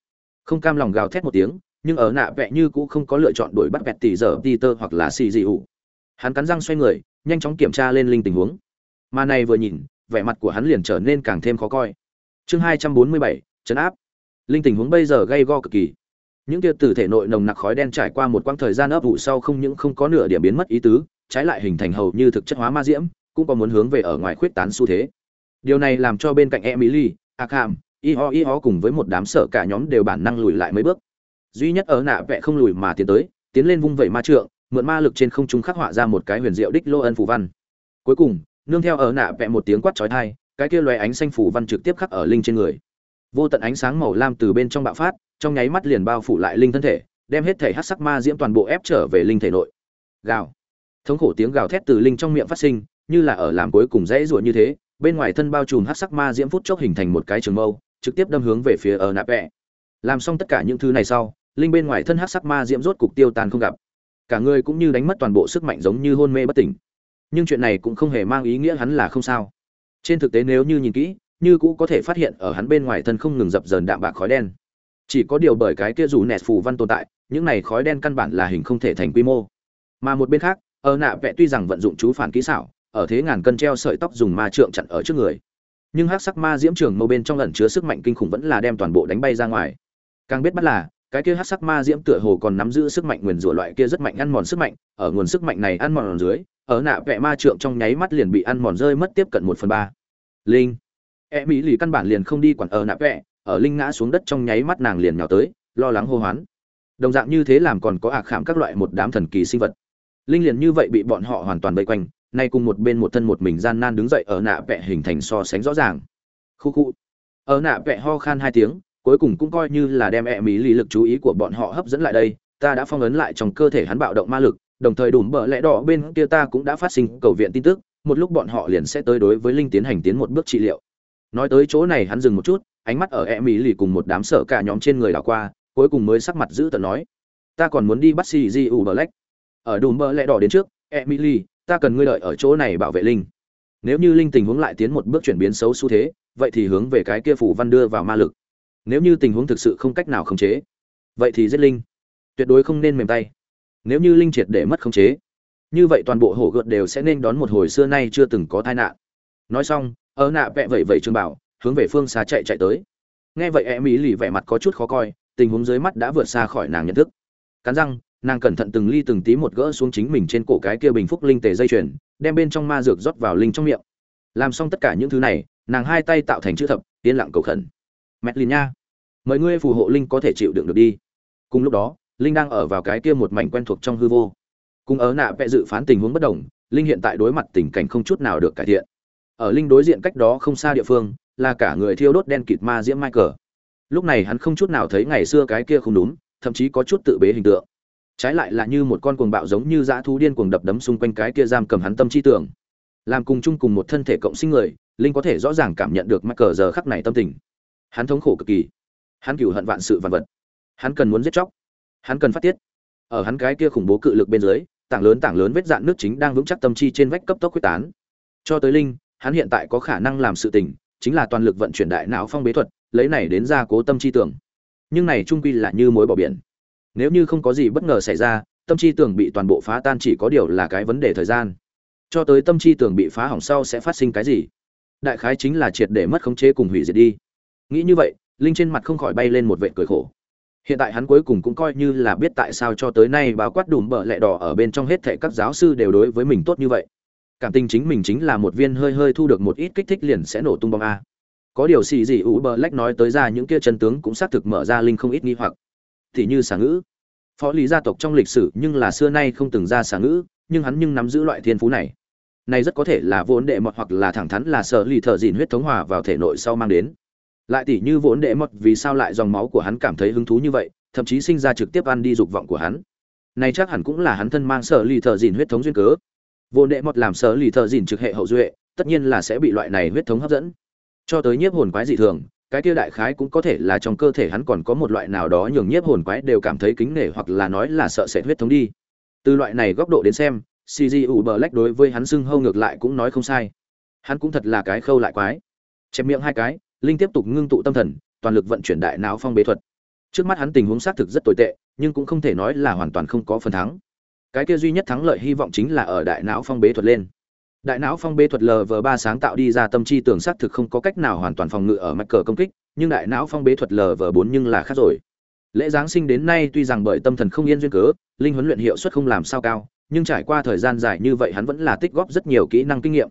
Không cam lòng gào thét một tiếng, nhưng ở nạ vẽ như cũng không có lựa chọn đuổi bắt vẹt tỷ giờ Peter hoặc là xì gì ú hắn cắn răng xoay người nhanh chóng kiểm tra lên linh tình huống mà này vừa nhìn vẻ mặt của hắn liền trở nên càng thêm khó coi chương hai trăm bốn mươi bảy chấn áp linh tình huống bây giờ gây go cực kỳ. Những kia từ thể nội nồng nặc khói đen trải qua một quãng thời gian ấp ủ sau không những không có nửa điểm biến mất ý tứ, trái lại hình thành hầu như thực chất hóa ma diễm, cũng có muốn hướng về ở ngoài khuyết tán xu thế. Điều này làm cho bên cạnh emily akham y ho y ho cùng với một đám sở cả nhóm đều bản năng lùi lại mấy bước. Duy nhất ở nạ vẽ không lùi mà tiến tới, tiến lên vung vẩy ma trượng, mượn ma lực trên không trung khắc họa ra một cái huyền diệu đích lô ân phù văn. Cuối cùng, nương theo ở nạ vẽ một tiếng quát chói tai, cái kia loé ánh xanh phù văn trực tiếp khắc ở linh trên người vô tận ánh sáng màu lam từ bên trong bạo phát, trong nháy mắt liền bao phủ lại linh thân thể, đem hết thể hắc sắc ma diễm toàn bộ ép trở về linh thể nội. Gào. Thống khổ tiếng gào thét từ linh trong miệng phát sinh, như là ở làm cuối cùng dễ ruột như thế, bên ngoài thân bao trùm hắc sắc ma diễm phút chốc hình thành một cái trường mâu, trực tiếp đâm hướng về phía ở nạp vẹ làm xong tất cả những thứ này sau, linh bên ngoài thân hắc sắc ma diễm rốt cục tiêu tan không gặp. Cả người cũng như đánh mất toàn bộ sức mạnh giống như hôn mê bất tỉnh. Nhưng chuyện này cũng không hề mang ý nghĩa hắn là không sao. Trên thực tế nếu như nhìn kỹ như cũ có thể phát hiện ở hắn bên ngoài thân không ngừng dập dờn đạm bạc khói đen. Chỉ có điều bởi cái kia dù nẹt phù văn tồn tại, những này khói đen căn bản là hình không thể thành quy mô. Mà một bên khác, ở nạ vẽ tuy rằng vận dụng chú phản kỹ xảo, ở thế ngàn cân treo sợi tóc dùng ma trượng chặn ở trước người. Nhưng hắc sắc ma diễm trường mâu bên trong ẩn chứa sức mạnh kinh khủng vẫn là đem toàn bộ đánh bay ra ngoài. Càng biết bắt là, cái kia hắc sắc ma diễm tựa hồ còn nắm giữ sức mạnh nguyền rủa loại kia rất mạnh ăn mòn sức mạnh, ở nguồn sức mạnh này ăn mòn dưới, ở nạ vẽ ma trượng trong nháy mắt liền bị ăn mòn rơi mất tiếp cận một phần ba. Linh e mỹ lì căn bản liền không đi quản ở nạp vẽ ở linh ngã xuống đất trong nháy mắt nàng liền nhào tới, lo lắng hô hoán. Đồng dạng như thế làm còn có ạc khảm các loại một đám thần kỳ sinh vật. Linh liền như vậy bị bọn họ hoàn toàn vây quanh, nay cùng một bên một thân một mình gian nan đứng dậy ở nạ vẹ hình thành so sánh rõ ràng. Khu khu. Ở nạ vẹ ho khan hai tiếng, cuối cùng cũng coi như là đem E mỹ lì lực chú ý của bọn họ hấp dẫn lại đây, ta đã phong ấn lại trong cơ thể hắn bạo động ma lực, đồng thời đủ bờ lẽ đỏ bên kia ta cũng đã phát sinh cầu viện tin tức, một lúc bọn họ liền sẽ tới đối với linh tiến hành tiến một bước trị liệu nói tới chỗ này hắn dừng một chút, ánh mắt ở e mỹ lì cùng một đám sợ cả nhóm trên người đảo qua, cuối cùng mới sắc mặt giữ tận nói, ta còn muốn đi bắt xì di u black ở đùm bờ lẽ đỏ đến trước e mỹ lì, ta cần ngươi đợi ở chỗ này bảo vệ linh. Nếu như linh tình huống lại tiến một bước chuyển biến xấu xu thế, vậy thì hướng về cái kia phủ văn đưa vào ma lực. Nếu như tình huống thực sự không cách nào khống chế, vậy thì giết linh. Tuyệt đối không nên mềm tay. Nếu như linh triệt để mất khống chế, như vậy toàn bộ hổ gợt đều sẽ nên đón một hồi xưa nay chưa từng có tai nạn. Nói xong ở nạ vẽ vẩy vẩy trường bảo, hướng về phương xa chạy chạy tới. Nghe vậy, em ý lì vẻ mặt có chút khó coi, tình huống dưới mắt đã vượt xa khỏi nàng nhận thức. Cắn răng, nàng cẩn thận từng ly từng tí một gỡ xuống chính mình trên cổ cái kia bình phúc linh tề dây chuyền, đem bên trong ma dược rót vào linh trong miệng. Làm xong tất cả những thứ này, nàng hai tay tạo thành chữ thập, yên lặng cầu khẩn. Mẹt lìn nha, mời ngươi phù hộ linh có thể chịu đựng được đi. Cùng lúc đó, linh đang ở vào cái kia một mảnh quen thuộc trong hư vô. Cùng ở nạ vẽ dự phán tình huống bất đồng, linh hiện tại đối mặt tình cảnh không chút nào được cải thiện ở linh đối diện cách đó không xa địa phương, là cả người thiêu đốt đen kịt ma diễm michael. Lúc này hắn không chút nào thấy ngày xưa cái kia không đúng, thậm chí có chút tự bế hình tượng. Trái lại là như một con cuồng bạo giống như dã thú điên cuồng đập đấm xung quanh cái kia giam cầm hắn tâm chi tưởng. Làm cùng chung cùng một thân thể cộng sinh người, linh có thể rõ ràng cảm nhận được michael giờ khắc này tâm tình. Hắn thống khổ cực kỳ. Hắn cửu hận vạn sự vạn vật. Hắn cần muốn giết chóc. Hắn cần phát tiết. Ở hắn cái kia khủng bố cự lực bên dưới, tảng lớn tảng lớn vết dạn nước chính đang vững chắc tâm chi trên vách cấp tốc quyết tán. Cho tới linh hắn hiện tại có khả năng làm sự tình, chính là toàn lực vận chuyển đại não phong bế thuật, lấy này đến ra cố tâm chi tưởng. Nhưng này trung quy là như mối bỏ biển. Nếu như không có gì bất ngờ xảy ra, tâm chi tưởng bị toàn bộ phá tan chỉ có điều là cái vấn đề thời gian. Cho tới tâm chi tưởng bị phá hỏng sau sẽ phát sinh cái gì? Đại khái chính là triệt để mất khống chế cùng hủy diệt đi. Nghĩ như vậy, linh trên mặt không khỏi bay lên một vệ cười khổ. Hiện tại hắn cuối cùng cũng coi như là biết tại sao cho tới nay bao quát đùm bợ lẹ đỏ ở bên trong hết thệ các giáo sư đều đối với mình tốt như vậy cảm tình chính mình chính là một viên hơi hơi thu được một ít kích thích liền sẽ nổ tung bom a. Có điều xì gì ủ bờ lách nói tới ra những kia chân tướng cũng xác thực mở ra linh không ít nghi hoặc. Thì như xà ngữ. Phó lý gia tộc trong lịch sử nhưng là xưa nay không từng ra xà ngữ, nhưng hắn nhưng nắm giữ loại thiên phú này. Này rất có thể là vốn đệ mọt hoặc là thẳng thắn là sợ lì thợ dìn huyết thống hòa vào thể nội sau mang đến. Lại tỷ như vốn đệ mọt vì sao lại dòng máu của hắn cảm thấy hứng thú như vậy, thậm chí sinh ra trực tiếp ăn đi dục vọng của hắn. Này chắc hẳn cũng là hắn thân mang sợ lì thợ dìn huyết thống duyên cớ Vô đệ mọt làm sở lì thợ dìn trực hệ hậu duệ, tất nhiên là sẽ bị loại này huyết thống hấp dẫn. Cho tới nhiếp hồn quái dị thường, cái kia đại khái cũng có thể là trong cơ thể hắn còn có một loại nào đó nhường nhiếp hồn quái đều cảm thấy kính nể hoặc là nói là sợ sệt huyết thống đi. Từ loại này góc độ đến xem cg bờ lách đối với hắn xưng hâu ngược lại cũng nói không sai. Hắn cũng thật là cái khâu lại quái. Chém miệng hai cái, linh tiếp tục ngưng tụ tâm thần, toàn lực vận chuyển đại não phong bế thuật. Trước mắt hắn tình huống xác thực rất tồi tệ, nhưng cũng không thể nói là hoàn toàn không có phần thắng cái kia duy nhất thắng lợi hy vọng chính là ở đại não phong bế thuật lên. Đại não phong bế thuật lv ba sáng tạo đi ra tâm chi tưởng xác thực không có cách nào hoàn toàn phòng ngự ở mạch cờ công kích, nhưng đại não phong bế thuật lv bốn nhưng là khác rồi. Lễ giáng sinh đến nay tuy rằng bởi tâm thần không yên duyên cớ, linh huấn luyện hiệu suất không làm sao cao, nhưng trải qua thời gian dài như vậy hắn vẫn là tích góp rất nhiều kỹ năng kinh nghiệm.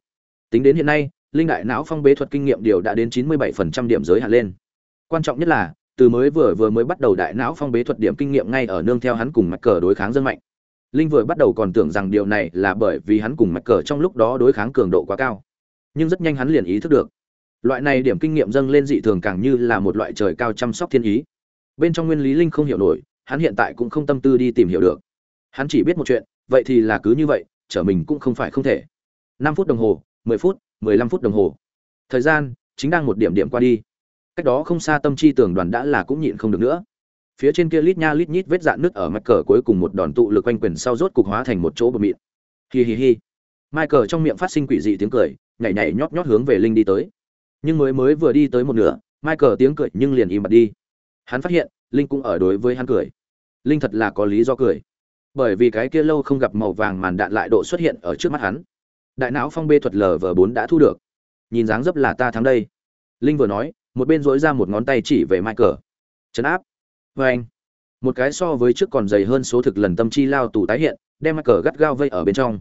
Tính đến hiện nay, linh đại não phong bế thuật kinh nghiệm điều đã đến chín mươi 97% điểm giới hạn lên. Quan trọng nhất là, từ mới vừa vừa mới bắt đầu đại não phong bế thuật điểm kinh nghiệm ngay ở nương theo hắn cùng mạch cờ đối kháng dân mạnh linh vừa bắt đầu còn tưởng rằng điều này là bởi vì hắn cùng mạch cờ trong lúc đó đối kháng cường độ quá cao. Nhưng rất nhanh hắn liền ý thức được. Loại này điểm kinh nghiệm dâng lên dị thường càng như là một loại trời cao chăm sóc thiên ý. Bên trong nguyên lý linh không hiểu nổi, hắn hiện tại cũng không tâm tư đi tìm hiểu được. Hắn chỉ biết một chuyện, vậy thì là cứ như vậy, trở mình cũng không phải không thể. Năm phút đồng hồ, mười phút, mười lăm phút đồng hồ. Thời gian, chính đang một điểm điểm qua đi. Cách đó không xa tâm chi tưởng đoàn đã là cũng nhịn không được nữa phía trên kia lít nha lít nhít vết dạn nước ở mặt cờ cuối cùng một đòn tụ lực quanh quyền sau rốt cục hóa thành một chỗ bờ mịn. Hi hi hi. Michael trong miệng phát sinh quỷ dị tiếng cười, nhảy nhảy nhót nhót hướng về linh đi tới. Nhưng mới mới vừa đi tới một nửa, michael tiếng cười nhưng liền im bặt đi. Hắn phát hiện, linh cũng ở đối với hắn cười. Linh thật là có lý do cười. Bởi vì cái kia lâu không gặp màu vàng màn đạn lại độ xuất hiện ở trước mắt hắn. Đại não phong bê thuật lờ vờ bốn đã thu được. Nhìn dáng dấp là ta thắng đây. Linh vừa nói, một bên dối ra một ngón tay chỉ về michael. Chấn áp vê anh, một cái so với trước còn dày hơn số thực lần tâm chi lao tù tái hiện, đem michael gắt gao vây ở bên trong.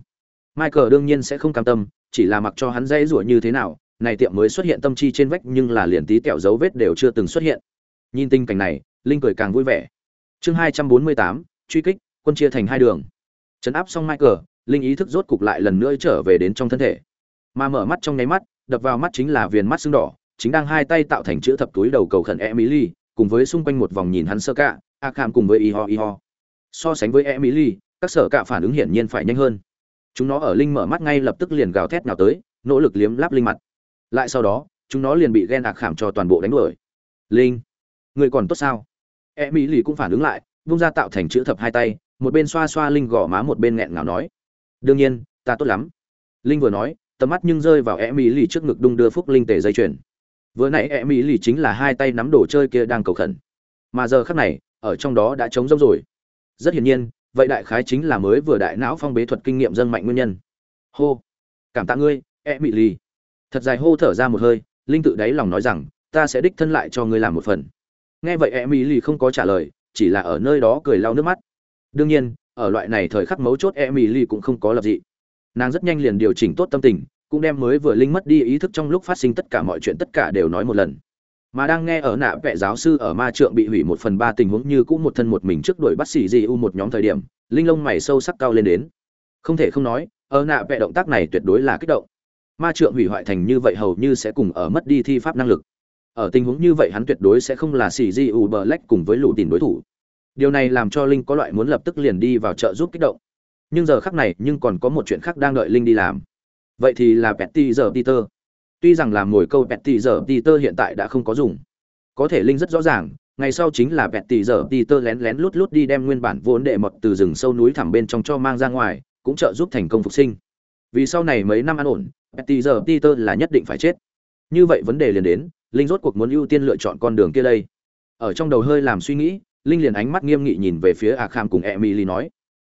Michael đương nhiên sẽ không cam tâm, chỉ là mặc cho hắn dây rủa như thế nào, này tiệm mới xuất hiện tâm chi trên vách nhưng là liền tí tẹo dấu vết đều chưa từng xuất hiện. Nhìn tình cảnh này, linh cười càng vui vẻ. Chương hai trăm bốn mươi tám, truy kích, quân chia thành hai đường. Chấn áp xong michael, linh ý thức rốt cục lại lần nữa trở về đến trong thân thể. Mà mở mắt trong nháy mắt, đập vào mắt chính là viền mắt sưng đỏ, chính đang hai tay tạo thành chữ thập túi đầu cầu khẩn emily cùng với xung quanh một vòng nhìn hắn sơ cả, a kham cùng với y ho y ho so sánh với emily, các sở cả phản ứng hiển nhiên phải nhanh hơn. Chúng nó ở linh mở mắt ngay lập tức liền gào thét nào tới, nỗ lực liếm láp linh mặt. Lại sau đó, chúng nó liền bị ghen ạc khảm cho toàn bộ đánh đuổi. Linh, người còn tốt sao? E mỹ lì cũng phản ứng lại, vung ra tạo thành chữ thập hai tay, một bên xoa xoa linh gò má một bên nghẹn ngào nói. Đương nhiên, ta tốt lắm. Linh vừa nói, tầm mắt nhưng rơi vào e mỹ lì trước ngực đung đưa phúc linh tề dây chuyền vừa nãy e mỹ lì chính là hai tay nắm đồ chơi kia đang cầu khẩn. Mà giờ khắc này, ở trong đó đã trống rỗng rồi. Rất hiển nhiên, vậy đại khái chính là mới vừa đại não phong bế thuật kinh nghiệm dân mạnh nguyên nhân. Hô! Cảm tạ ngươi e mỹ lì. Thật dài hô thở ra một hơi, linh tự đáy lòng nói rằng, ta sẽ đích thân lại cho ngươi làm một phần. Nghe vậy e mỹ lì không có trả lời, chỉ là ở nơi đó cười lau nước mắt. Đương nhiên, ở loại này thời khắc mấu chốt e mỹ lì cũng không có lập dị. Nàng rất nhanh liền điều chỉnh tốt tâm tình cũng đem mới vừa linh mất đi ý thức trong lúc phát sinh tất cả mọi chuyện tất cả đều nói một lần. Mà đang nghe ở nạ vệ giáo sư ở ma trượng bị hủy một phần ba tình huống như cũng một thân một mình trước đuổi bắt xỉ di u một nhóm thời điểm, linh lông mày sâu sắc cao lên đến. Không thể không nói, ở nạ vệ động tác này tuyệt đối là kích động. Ma trượng hủy hoại thành như vậy hầu như sẽ cùng ở mất đi thi pháp năng lực. Ở tình huống như vậy hắn tuyệt đối sẽ không là xỉ di u bờ lách cùng với lũ tìm đối thủ. Điều này làm cho linh có loại muốn lập tức liền đi vào chợ giúp kích động. Nhưng giờ khắc này, nhưng còn có một chuyện khác đang đợi linh đi làm vậy thì là petty giờ peter tuy rằng làm mồi câu petty giờ peter hiện tại đã không có dùng. Có thể linh rất rõ ràng, ngày sau chính là petty giờ peter lén lén lút lút đi đem nguyên bản vốn đệ mật từ rừng sâu núi thẳm bên trong cho mang ra ngoài, cũng trợ giúp thành công phục sinh. Vì sau này mấy năm an ổn petty giờ peter là nhất định phải chết. Như vậy vấn đề liền đến, linh rốt cuộc muốn ưu tiên lựa chọn con đường kia đây. Ở trong đầu hơi làm suy nghĩ, linh liền ánh mắt nghiêm nghị nhìn về phía a kham cùng emily nói.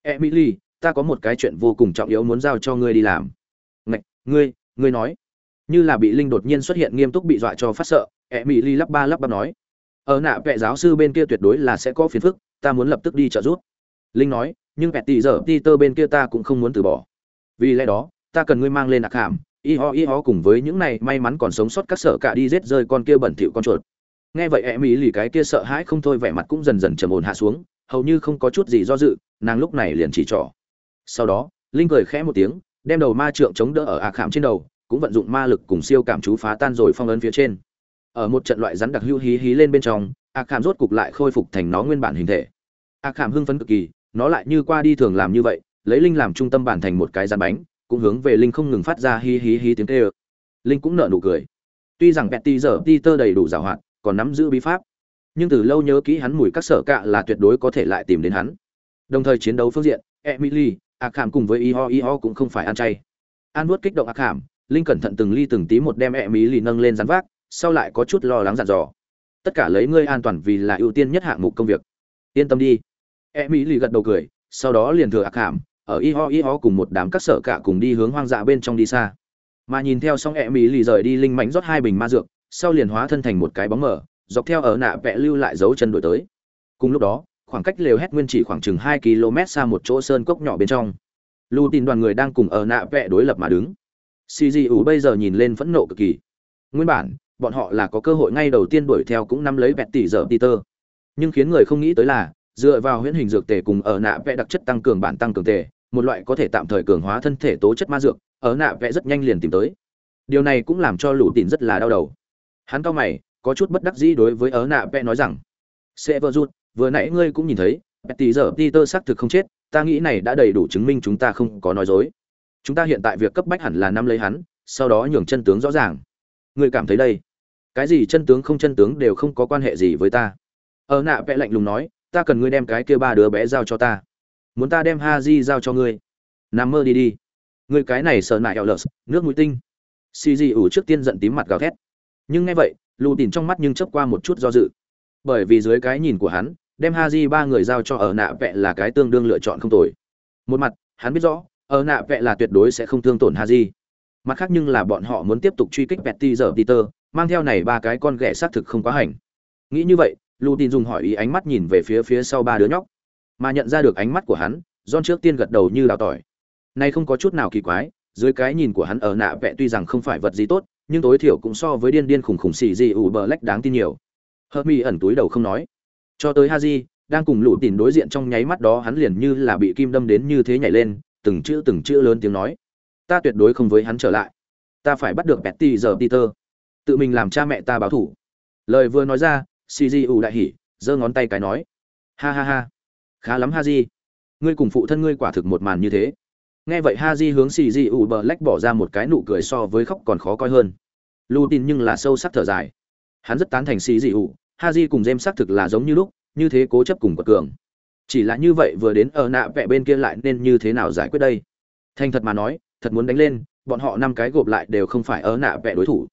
Emily, ta có một cái chuyện vô cùng trọng yếu muốn giao cho ngươi đi làm ngươi ngươi nói. Như là bị linh đột nhiên xuất hiện nghiêm túc bị dọa cho phát sợ emily lắp ba lắp bắp nói. Ở nạ vệ giáo sư bên kia tuyệt đối là sẽ có phiền phức, ta muốn lập tức đi trợ giúp. Linh nói, nhưng vẹt tỷ giờ ti tơ bên kia ta cũng không muốn từ bỏ. Vì lẽ đó, ta cần ngươi mang lên ạc hàm, y ho y ho cùng với những này may mắn còn sống sót các sở cả đi giết rơi con kia bẩn thỉu con chuột. Nghe vậy em ý lì cái kia sợ hãi không thôi vẻ mặt cũng dần dần trầm ổn hạ xuống, hầu như không có chút gì do dự, nàng lúc này liền chỉ trỏ. Sau đó, linh cười khẽ một tiếng đem đầu ma trượng chống đỡ ở ạc khảm trên đầu, cũng vận dụng ma lực cùng siêu cảm chú phá tan rồi phong ấn phía trên. Ở một trận loại rắn đặc hưu hí hí lên bên trong ạc khảm rốt cục lại khôi phục thành nó nguyên bản hình thể. Ạc khảm hưng phấn cực kỳ, nó lại như qua đi thường làm như vậy, lấy linh làm trung tâm bản thành một cái rắn bánh, cũng hướng về linh không ngừng phát ra hí hí hí tiếng kêu. Linh cũng nở nụ cười. Tuy rằng betty giờ peter đầy đủ giàu hoạt còn nắm giữ bí pháp, nhưng từ lâu nhớ kỹ hắn mùi các sở cạ là tuyệt đối có thể lại tìm đến hắn. Đồng thời chiến đấu phương diện, emily ạc khảm cùng với iho iho cũng không phải ăn chay. An nuốt kích động ạc khảm, linh cẩn thận từng ly từng tí một đem e mỹ lì nâng lên rắn vác, sau lại có chút lo lắng dặn dò. Tất cả lấy ngươi an toàn vì là ưu tiên nhất hạng mục công việc. Yên tâm đi. E mỹ lì gật đầu cười, sau đó liền thừa ạc khảm, ở iho iho cùng một đám các sở cả cùng đi hướng hoang dã bên trong đi xa. Mà nhìn theo xong e mỹ lì rời đi linh mảnh rót hai bình ma dược, sau liền hóa thân thành một cái bóng mờ, dọc theo ở nạ vẽ lưu lại dấu chân đổi tới. Cùng lúc đó khoảng cách lều hét nguyên chỉ khoảng chừng hai km xa một chỗ sơn cốc nhỏ bên trong. Lưu tin đoàn người đang cùng ở nạ vẽ đối lập mà đứng. Cg bây giờ nhìn lên phẫn nộ cực kỳ. Nguyên bản, bọn họ là có cơ hội ngay đầu tiên đuổi theo cũng nắm lấy vẹt tỷ giờ peter. Nhưng khiến người không nghĩ tới là, dựa vào huyễn hình dược tề cùng ở nạ vẽ đặc chất tăng cường bản tăng cường tề, một loại có thể tạm thời cường hóa thân thể tố chất ma dược, ở nạ vẽ rất nhanh liền tìm tới. Điều này cũng làm cho lũ tin rất là đau đầu. Hắn cao mày, có chút bất đắc dĩ đối với ở nạ vẽ nói rằng, sẽ rút vừa nãy ngươi cũng nhìn thấy Betty giờ peter xác thực không chết, ta nghĩ này đã đầy đủ chứng minh chúng ta không có nói dối. Chúng ta hiện tại việc cấp bách hẳn là năm lấy hắn, sau đó nhường chân tướng rõ ràng. Ngươi cảm thấy đây? Cái gì chân tướng không chân tướng đều không có quan hệ gì với ta. Ở nạ vẽ lạnh lùng nói, ta cần ngươi đem cái kia ba đứa bé giao cho ta. Muốn ta đem ha di giao cho ngươi? Nằm mơ đi đi. Ngươi cái này sợ nại eo lợt nước mũi tinh. Xì gì ủ trước tiên giận tím mặt gào thét. Nhưng nghe vậy lù tìm trong mắt nhưng chớp qua một chút do dự. Bởi vì dưới cái nhìn của hắn đem ha ba người giao cho ở nạ vẹ là cái tương đương lựa chọn không tồi. Một mặt hắn biết rõ ở nạ vẹ là tuyệt đối sẽ không thương tổn ha mặt khác nhưng là bọn họ muốn tiếp tục truy kích Betty giờ Peter, mang theo này ba cái con ghẻ xác thực không quá hành. Nghĩ như vậy, Lutin dùng hỏi ý ánh mắt nhìn về phía phía sau ba đứa nhóc, mà nhận ra được ánh mắt của hắn, John trước tiên gật đầu như đào tỏi. Này không có chút nào kỳ quái, dưới cái nhìn của hắn ở nạ vẽ tuy rằng không phải vật gì tốt, nhưng tối thiểu cũng so với điên điên khủng khủng xì gì ủ bờ lách đáng tin nhiều. Hơ ẩn túi đầu không nói cho tới haji đang cùng lũ tìm đối diện trong nháy mắt đó hắn liền như là bị kim đâm đến như thế nhảy lên từng chữ từng chữ lớn tiếng nói. Ta tuyệt đối không với hắn trở lại. Ta phải bắt được betty giờ peter. Tự mình làm cha mẹ ta báo thủ. Lời vừa nói ra cgu đại hỉ giơ ngón tay cái nói. Ha ha ha. Khá lắm Haji, ngươi cùng phụ thân ngươi quả thực một màn như thế. Nghe vậy Haji hướng cgu bờ lách bỏ ra một cái nụ cười so với khóc còn khó coi hơn. Lũ tin nhưng là sâu sắc thở dài. Hắn rất tán thành cgu ha di cùng jem xác thực là giống như lúc, như thế cố chấp cùng quật cường. Chỉ là như vậy vừa đến ở nạ vẹ bên kia lại nên như thế nào giải quyết đây? Thành thật mà nói, thật muốn đánh lên, bọn họ năm cái gộp lại đều không phải ở nạ vẹ đối thủ.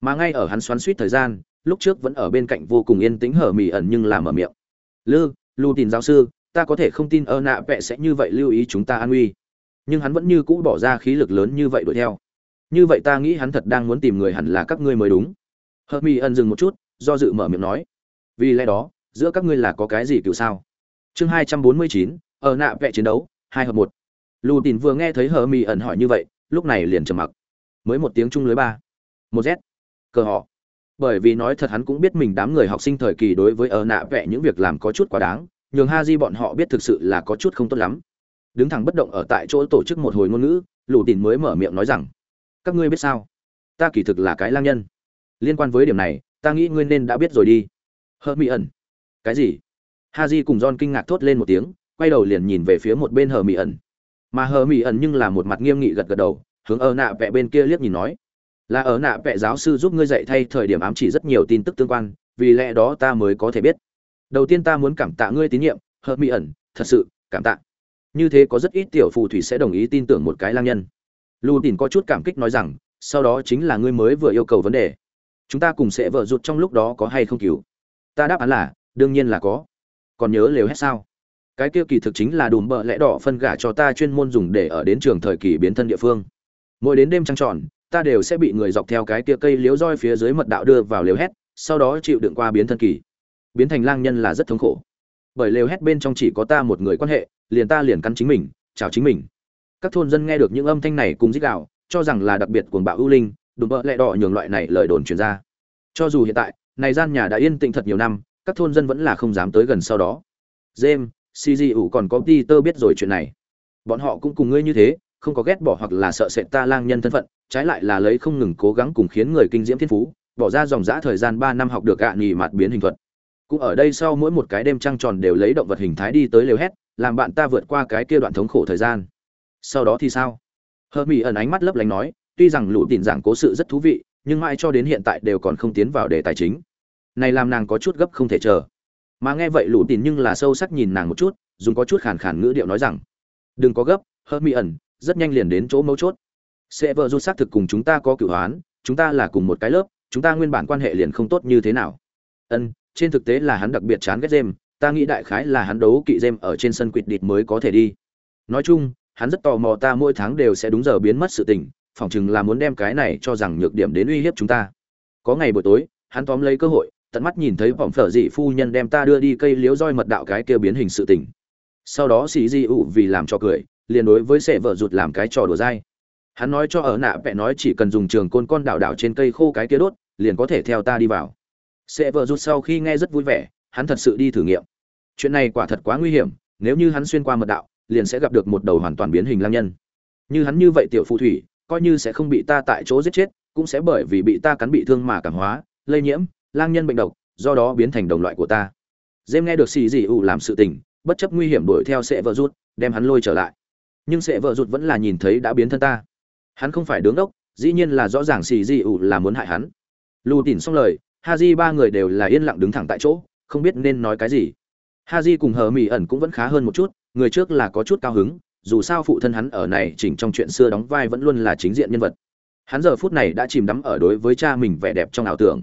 Mà ngay ở hắn xoắn suýt thời gian, lúc trước vẫn ở bên cạnh vô cùng yên tĩnh hở mỉ ẩn nhưng làm ở miệng. Lư lưu tin giáo sư, ta có thể không tin ở nạ vẹ sẽ như vậy lưu ý chúng ta an uy nhưng hắn vẫn như cũ bỏ ra khí lực lớn như vậy đuổi theo. Như vậy ta nghĩ hắn thật đang muốn tìm người hẳn là các ngươi mới đúng. Hợp mỹ ẩn dừng một chút do dự mở miệng nói. Vì lẽ đó, giữa các ngươi là có cái gì cựu sao? Chương hai trăm bốn mươi chín, ở nạ vẽ chiến đấu, hai hợp một. Lù tín vừa nghe thấy hờ mỹ ẩn hỏi như vậy, lúc này liền trầm mặc. Mới một tiếng chung lưới ba. Một z. Cờ họ. Bởi vì nói thật hắn cũng biết mình đám người học sinh thời kỳ đối với ở nạ vẽ những việc làm có chút quá đáng, nhường ha di bọn họ biết thực sự là có chút không tốt lắm. Đứng thẳng bất động ở tại chỗ tổ chức một hồi ngôn ngữ, lù tín mới mở miệng nói rằng, các ngươi biết sao? Ta kỳ thực là cái lang nhân. Liên quan với điểm này ta nghĩ ngươi nên đã biết rồi đi. Hơ mỹ ẩn. Cái gì? Ha di cùng john kinh ngạc thốt lên một tiếng, quay đầu liền nhìn về phía một bên hờ mỹ ẩn. Mà hờ mỹ ẩn nhưng là một mặt nghiêm nghị gật gật đầu, hướng ở nạ vẽ bên kia liếc nhìn nói, là ở nạ vẽ giáo sư giúp ngươi dạy thay thời điểm ám chỉ rất nhiều tin tức tương quan, vì lẽ đó ta mới có thể biết. Đầu tiên ta muốn cảm tạ ngươi tín nhiệm hờ mỹ ẩn, thật sự, cảm tạ. Như thế có rất ít tiểu phù thủy sẽ đồng ý tin tưởng một cái lang nhân. Lu tìm có chút cảm kích nói rằng, sau đó chính là ngươi mới vừa yêu cầu vấn đề chúng ta cùng sẽ vợ rụt trong lúc đó có hay không cứu ta đáp án là, đương nhiên là có. Còn nhớ lều hết sao? Cái kia kỳ thực chính là đùm bợ lẽ đỏ phân gả cho ta chuyên môn dùng để ở đến trường thời kỳ biến thân địa phương. Mỗi đến đêm trăng tròn, ta đều sẽ bị người dọc theo cái kia cây liếu roi phía dưới mật đạo đưa vào lều hét, sau đó chịu đựng qua biến thân kỳ. Biến thành lang nhân là rất thống khổ. Bởi lều hét bên trong chỉ có ta một người quan hệ, liền ta liền cắn chính mình, chào chính mình. Các thôn dân nghe được những âm thanh này cùng dích đạo cho rằng là đặc biệt cuồng bạo ưu linh đùm bợ lẹ đỏ nhường loại này lời đồn truyền ra. Cho dù hiện tại, này gian nhà đã yên tĩnh thật nhiều năm, các thôn dân vẫn là không dám tới gần sau đó. James cg ủ còn có peter biết rồi chuyện này. Bọn họ cũng cùng ngươi như thế, không có ghét bỏ hoặc là sợ sệt ta lang nhân thân phận, trái lại là lấy không ngừng cố gắng cùng khiến người kinh diễm thiên phú, bỏ ra dòng dã thời gian ba năm học được gạ nghỉ mạt biến hình thuật. Cũng ở đây sau mỗi một cái đêm trăng tròn đều lấy động vật hình thái đi tới lều hét, làm bạn ta vượt qua cái kia đoạn thống khổ thời gian. Sau đó thì sao? Hơ mỹ ẩn ánh mắt lấp lánh nói tuy rằng lũ tìm giảng cố sự rất thú vị nhưng mãi cho đến hiện tại đều còn không tiến vào đề tài chính. Này làm nàng có chút gấp không thể chờ. Mà nghe vậy lũ tìm nhưng là sâu sắc nhìn nàng một chút dùng có chút khàn khàn ngữ điệu nói rằng đừng có gấp hớt mi ẩn rất nhanh liền đến chỗ mấu chốt. Sẽ vợ rút xác thực cùng chúng ta có cửu hoán chúng ta là cùng một cái lớp chúng ta nguyên bản quan hệ liền không tốt như thế nào. Ân trên thực tế là hắn đặc biệt chán ghét Jem, ta nghĩ đại khái là hắn đấu kỵ Jem ở trên sân quỵt địt mới có thể đi. Nói chung, hắn rất tò mò ta mỗi tháng đều sẽ đúng giờ biến mất sự tình, phỏng chừng là muốn đem cái này cho rằng nhược điểm đến uy hiếp chúng ta. Có ngày buổi tối, hắn tóm lấy cơ hội, tận mắt nhìn thấy vọng phở dị phu nhân đem ta đưa đi cây liếu roi mật đạo cái kia biến hình sự tình. Sau đó xì di ụ vì làm cho cười, liền đối với sệ vợ rụt làm cái trò đùa dai. Hắn nói cho ở nạ vẽ nói chỉ cần dùng trường côn con đảo đảo trên cây khô cái kia đốt, liền có thể theo ta đi vào sẽ vợ rụt sau khi nghe rất vui vẻ hắn thật sự đi thử nghiệm chuyện này quả thật quá nguy hiểm nếu như hắn xuyên qua mật đạo liền sẽ gặp được một đầu hoàn toàn biến hình lang nhân như hắn như vậy tiểu phù thủy coi như sẽ không bị ta tại chỗ giết chết cũng sẽ bởi vì bị ta cắn bị thương mà cảm hóa lây nhiễm lang nhân bệnh độc do đó biến thành đồng loại của ta. Dêm nghe được xì dị ủ làm sự tình bất chấp nguy hiểm đuổi theo sẽ vợ rút đem hắn lôi trở lại. Nhưng sẽ vợ rụt vẫn là nhìn thấy đã biến thân ta. Hắn không phải đứng đốc dĩ nhiên là rõ ràng xì dị ủ là muốn hại hắn. Lù tỉn xong lời Haji ba người đều là yên lặng đứng thẳng tại chỗ, không biết nên nói cái gì. Haji cùng Hờ Mị ẩn cũng vẫn khá hơn một chút, người trước là có chút cao hứng, dù sao phụ thân hắn ở này chỉnh trong chuyện xưa đóng vai vẫn luôn là chính diện nhân vật. Hắn giờ phút này đã chìm đắm ở đối với cha mình vẻ đẹp trong ảo tưởng.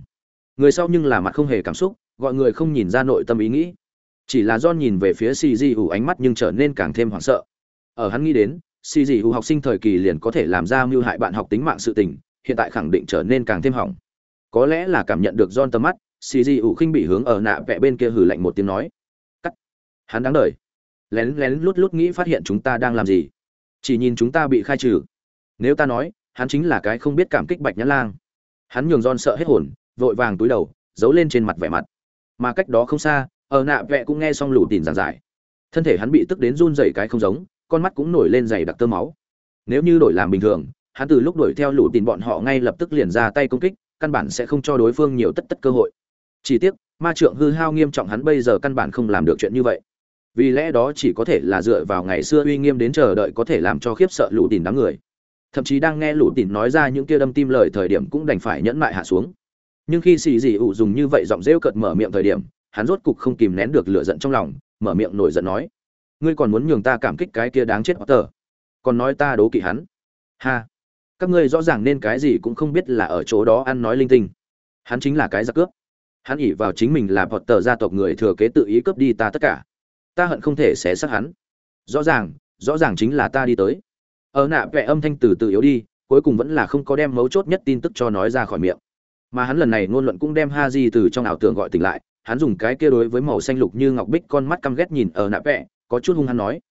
Người sau nhưng là mặt không hề cảm xúc, gọi người không nhìn ra nội tâm ý nghĩ. Chỉ là John nhìn về phía CJ ánh mắt nhưng trở nên càng thêm hoảng sợ. Ở hắn nghĩ đến, CJ học sinh thời kỳ liền có thể làm ra mưu hại bạn học tính mạng sự tình, hiện tại khẳng định trở nên càng thêm hỏng có lẽ là cảm nhận được John tầm mắt, CG ủ khinh bị hướng ở nạ vẽ bên kia hừ lạnh một tiếng nói. Cắt. Hắn đáng đời. Lén lén lút lút nghĩ phát hiện chúng ta đang làm gì. Chỉ nhìn chúng ta bị khai trừ. Nếu ta nói, hắn chính là cái không biết cảm kích Bạch Nhã Lang. hắn nhường don sợ hết hồn vội vàng túi đầu giấu lên trên mặt vẻ mặt mà cách đó không xa ở nạ vẹ cũng nghe xong lù tìm giảng giải thân thể hắn bị tức đến run rẩy cái không giống con mắt cũng nổi lên dày đặc tơ máu nếu như đổi làm bình thường hắn từ lúc đuổi theo lũ tìm bọn họ ngay lập tức liền ra tay công kích căn bản sẽ không cho đối phương nhiều tất tất cơ hội chỉ tiếc ma trượng hư hao nghiêm trọng hắn bây giờ căn bản không làm được chuyện như vậy vì lẽ đó chỉ có thể là dựa vào ngày xưa uy nghiêm đến chờ đợi có thể làm cho khiếp sợ lũ tìm đám người. Thậm chí đang nghe lũ tìm nói ra những kia đâm tim lời thời điểm cũng đành phải nhẫn mại hạ xuống. Nhưng khi xì dị ủ dùng như vậy giọng rêu cợt mở miệng thời điểm, hắn rốt cục không kìm nén được lửa giận trong lòng, mở miệng nổi giận nói, ngươi còn muốn nhường ta cảm kích cái kia đáng chết tờ còn nói ta đố kỵ hắn? Ha! Các ngươi rõ ràng nên cái gì cũng không biết là ở chỗ đó ăn nói linh tinh. Hắn chính là cái giặc cướp. Hắn ỉ vào chính mình là Potter gia tộc người thừa kế tự ý cướp đi ta tất cả ta hận không thể xé xác hắn. Rõ ràng rõ ràng chính là ta đi tới. Ở nạ vẽ âm thanh từ từ yếu đi, cuối cùng vẫn là không có đem mấu chốt nhất tin tức cho nói ra khỏi miệng. Mà hắn lần này ngôn luận cũng đem ha di từ trong ảo tưởng gọi tỉnh lại, hắn dùng cái kia đối với màu xanh lục như ngọc bích con mắt căm ghét nhìn ở nạ vẽ có chút hung hắn nói.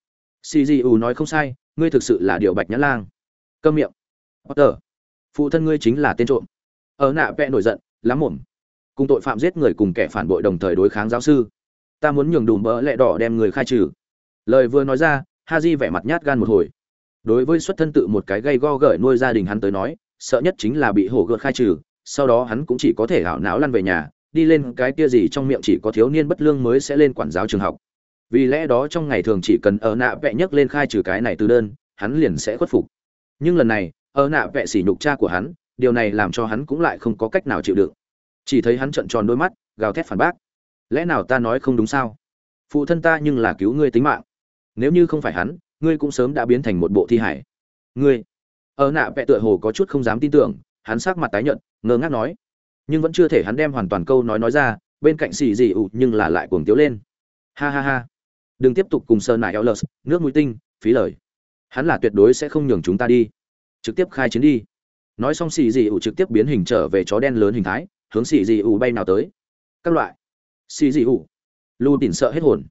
Cgu nói không sai, ngươi thực sự là điều bạch nhã lang. Câm miệng. Potter. Phụ thân ngươi chính là tên trộm. Ở nạ vẽ nổi giận, lắm mồm. Cùng tội phạm giết người cùng kẻ phản bội đồng thời đối kháng giáo sư ta muốn nhường đùm bỡ lẹ đỏ đem người khai trừ. Lời vừa nói ra ha di vẻ mặt nhát gan một hồi. Đối với xuất thân tự một cái gây go gởi nuôi gia đình hắn tới nói, sợ nhất chính là bị hổ gợt khai trừ, sau đó hắn cũng chỉ có thể hảo não lăn về nhà, đi lên cái kia gì trong miệng chỉ có thiếu niên bất lương mới sẽ lên quản giáo trường học. Vì lẽ đó trong ngày thường chỉ cần ở nạ vẽ nhấc lên khai trừ cái này từ đơn, hắn liền sẽ khuất phục. Nhưng lần này, ở nạ vẽ sỉ nhục cha của hắn, điều này làm cho hắn cũng lại không có cách nào chịu đựng. Chỉ thấy hắn trợn tròn đôi mắt, gào thét phản bác lẽ nào ta nói không đúng sao? Phụ thân ta nhưng là cứu ngươi tính mạng. Nếu như không phải hắn, ngươi cũng sớm đã biến thành một bộ thi hải ngươi, ở nạ vẽ tựa hồ có chút không dám tin tưởng, hắn sắc mặt tái nhợt, ngơ ngác nói. Nhưng vẫn chưa thể hắn đem hoàn toàn câu nói nói ra, bên cạnh xì dị ụ nhưng là lại cuồng tiếu lên. Ha ha ha. Đừng tiếp tục cùng sơn nại eo nước mũi tinh, phí lời. Hắn là tuyệt đối sẽ không nhường chúng ta đi. Trực tiếp khai chiến đi. Nói xong xì dị ụ trực tiếp biến hình trở về chó đen lớn hình thái, hướng xì dị ụ bay nào tới. Các loại xì dị ủ. Lưu tỉn sợ hết hồn.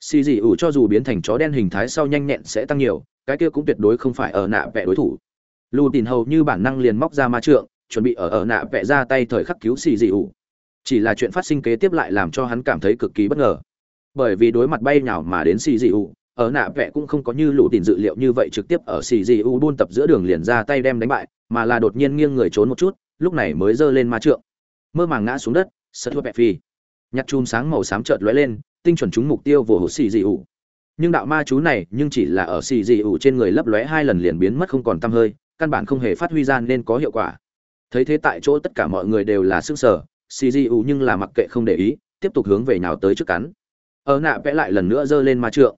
Xì dị ủ cho dù biến thành chó đen hình thái sau nhanh nhẹn sẽ tăng nhiều, cái kia cũng tuyệt đối không phải ở nạ vẽ đối thủ. Lưu tỉn hầu như bản năng liền móc ra ma trượng, chuẩn bị ở ở nạ vẽ ra tay thời khắc cứu xì dị ủ. Chỉ là chuyện phát sinh kế tiếp lại làm cho hắn cảm thấy cực kỳ bất ngờ. Bởi vì đối mặt bay nhào mà đến xì dị ủ, ở nạ vẽ cũng không có như lũ tìm dự liệu như vậy trực tiếp ở xì dị ủ buôn tập giữa đường liền ra tay đem đánh bại, mà là đột nhiên nghiêng người trốn một chút, lúc này mới giơ lên ma trượng. Mơ màng ngã xuống đất, sợ thua bẹp phi nhặt chùm sáng màu xám chợt lóe lên, tinh chuẩn chúng mục tiêu vồ hụt xì dị ủ. Nhưng đạo ma chú này nhưng chỉ là ở xì dị ủ trên người lấp lóe hai lần liền biến mất không còn tăm hơi, căn bản không hề phát huy ra nên có hiệu quả. Thấy thế tại chỗ tất cả mọi người đều là sức sở cgu nhưng là mặc kệ không để ý, tiếp tục hướng về nào tới trước cắn. Ở nạ vẽ lại lần nữa giơ lên ma trượng.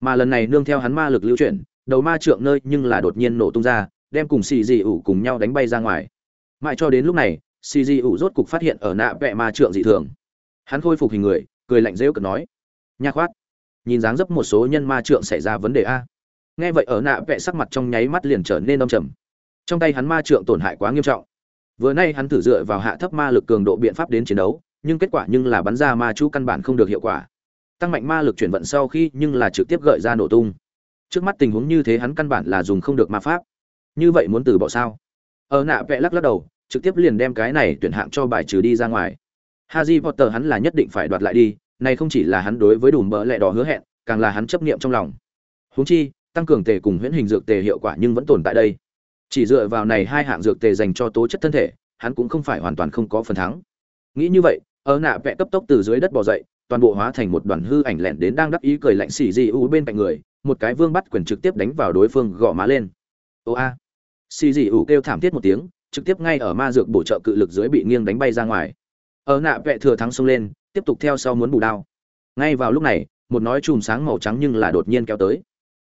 Mà lần này nương theo hắn ma lực lưu chuyển, đầu ma trượng nơi nhưng là đột nhiên nổ tung ra, đem cùng dị dịu cùng nhau đánh bay ra ngoài. Mãi cho đến lúc này dị dịu rốt cục phát hiện ở nạ vẽ ma trượng dị thường hắn khôi phục hình người, cười lạnh rêu cực nói, nha khoát, nhìn dáng dấp một số nhân ma trượng xảy ra vấn đề a. Nghe vậy ở nạ vẽ sắc mặt trong nháy mắt liền trở nên đông trầm. Trong tay hắn ma trượng tổn hại quá nghiêm trọng. Vừa nay hắn thử dựa vào hạ thấp ma lực cường độ biện pháp đến chiến đấu, nhưng kết quả nhưng là bắn ra ma chú căn bản không được hiệu quả. Tăng mạnh ma lực chuyển vận sau khi nhưng là trực tiếp gợi ra nổ tung. Trước mắt tình huống như thế hắn căn bản là dùng không được ma pháp. Như vậy muốn từ bỏ sao? Ở nạ vẽ lắc lắc đầu, trực tiếp liền đem cái này tuyển hạng cho bài trừ đi ra ngoài. Harry Potter hắn là nhất định phải đoạt lại đi, này không chỉ là hắn đối với đùm bỡ lẹ đỏ hứa hẹn, càng là hắn chấp niệm trong lòng. Huống chi, tăng cường tề cùng huyễn hình dược tề hiệu quả nhưng vẫn tồn tại đây. Chỉ dựa vào này hai hạng dược tề dành cho tố chất thân thể hắn cũng không phải hoàn toàn không có phần thắng. Nghĩ như vậy ở nạ vẽ cấp tốc từ dưới đất bò dậy toàn bộ hóa thành một đoàn hư ảnh lẹn đến đang đắc ý cười lạnh xỉ dị u bên cạnh người một cái vương bắt quyền trực tiếp đánh vào đối phương gõ má lên. Ô a. Xì dị u kêu thảm thiết một tiếng trực tiếp ngay ở ma dược bổ trợ cự lực dưới bị nghiêng đánh bay ra ngoài ở nạ vẽ thừa thắng xông lên, tiếp tục theo sau muốn bù đao. Ngay vào lúc này, một nói chùm sáng màu trắng nhưng là đột nhiên kéo tới.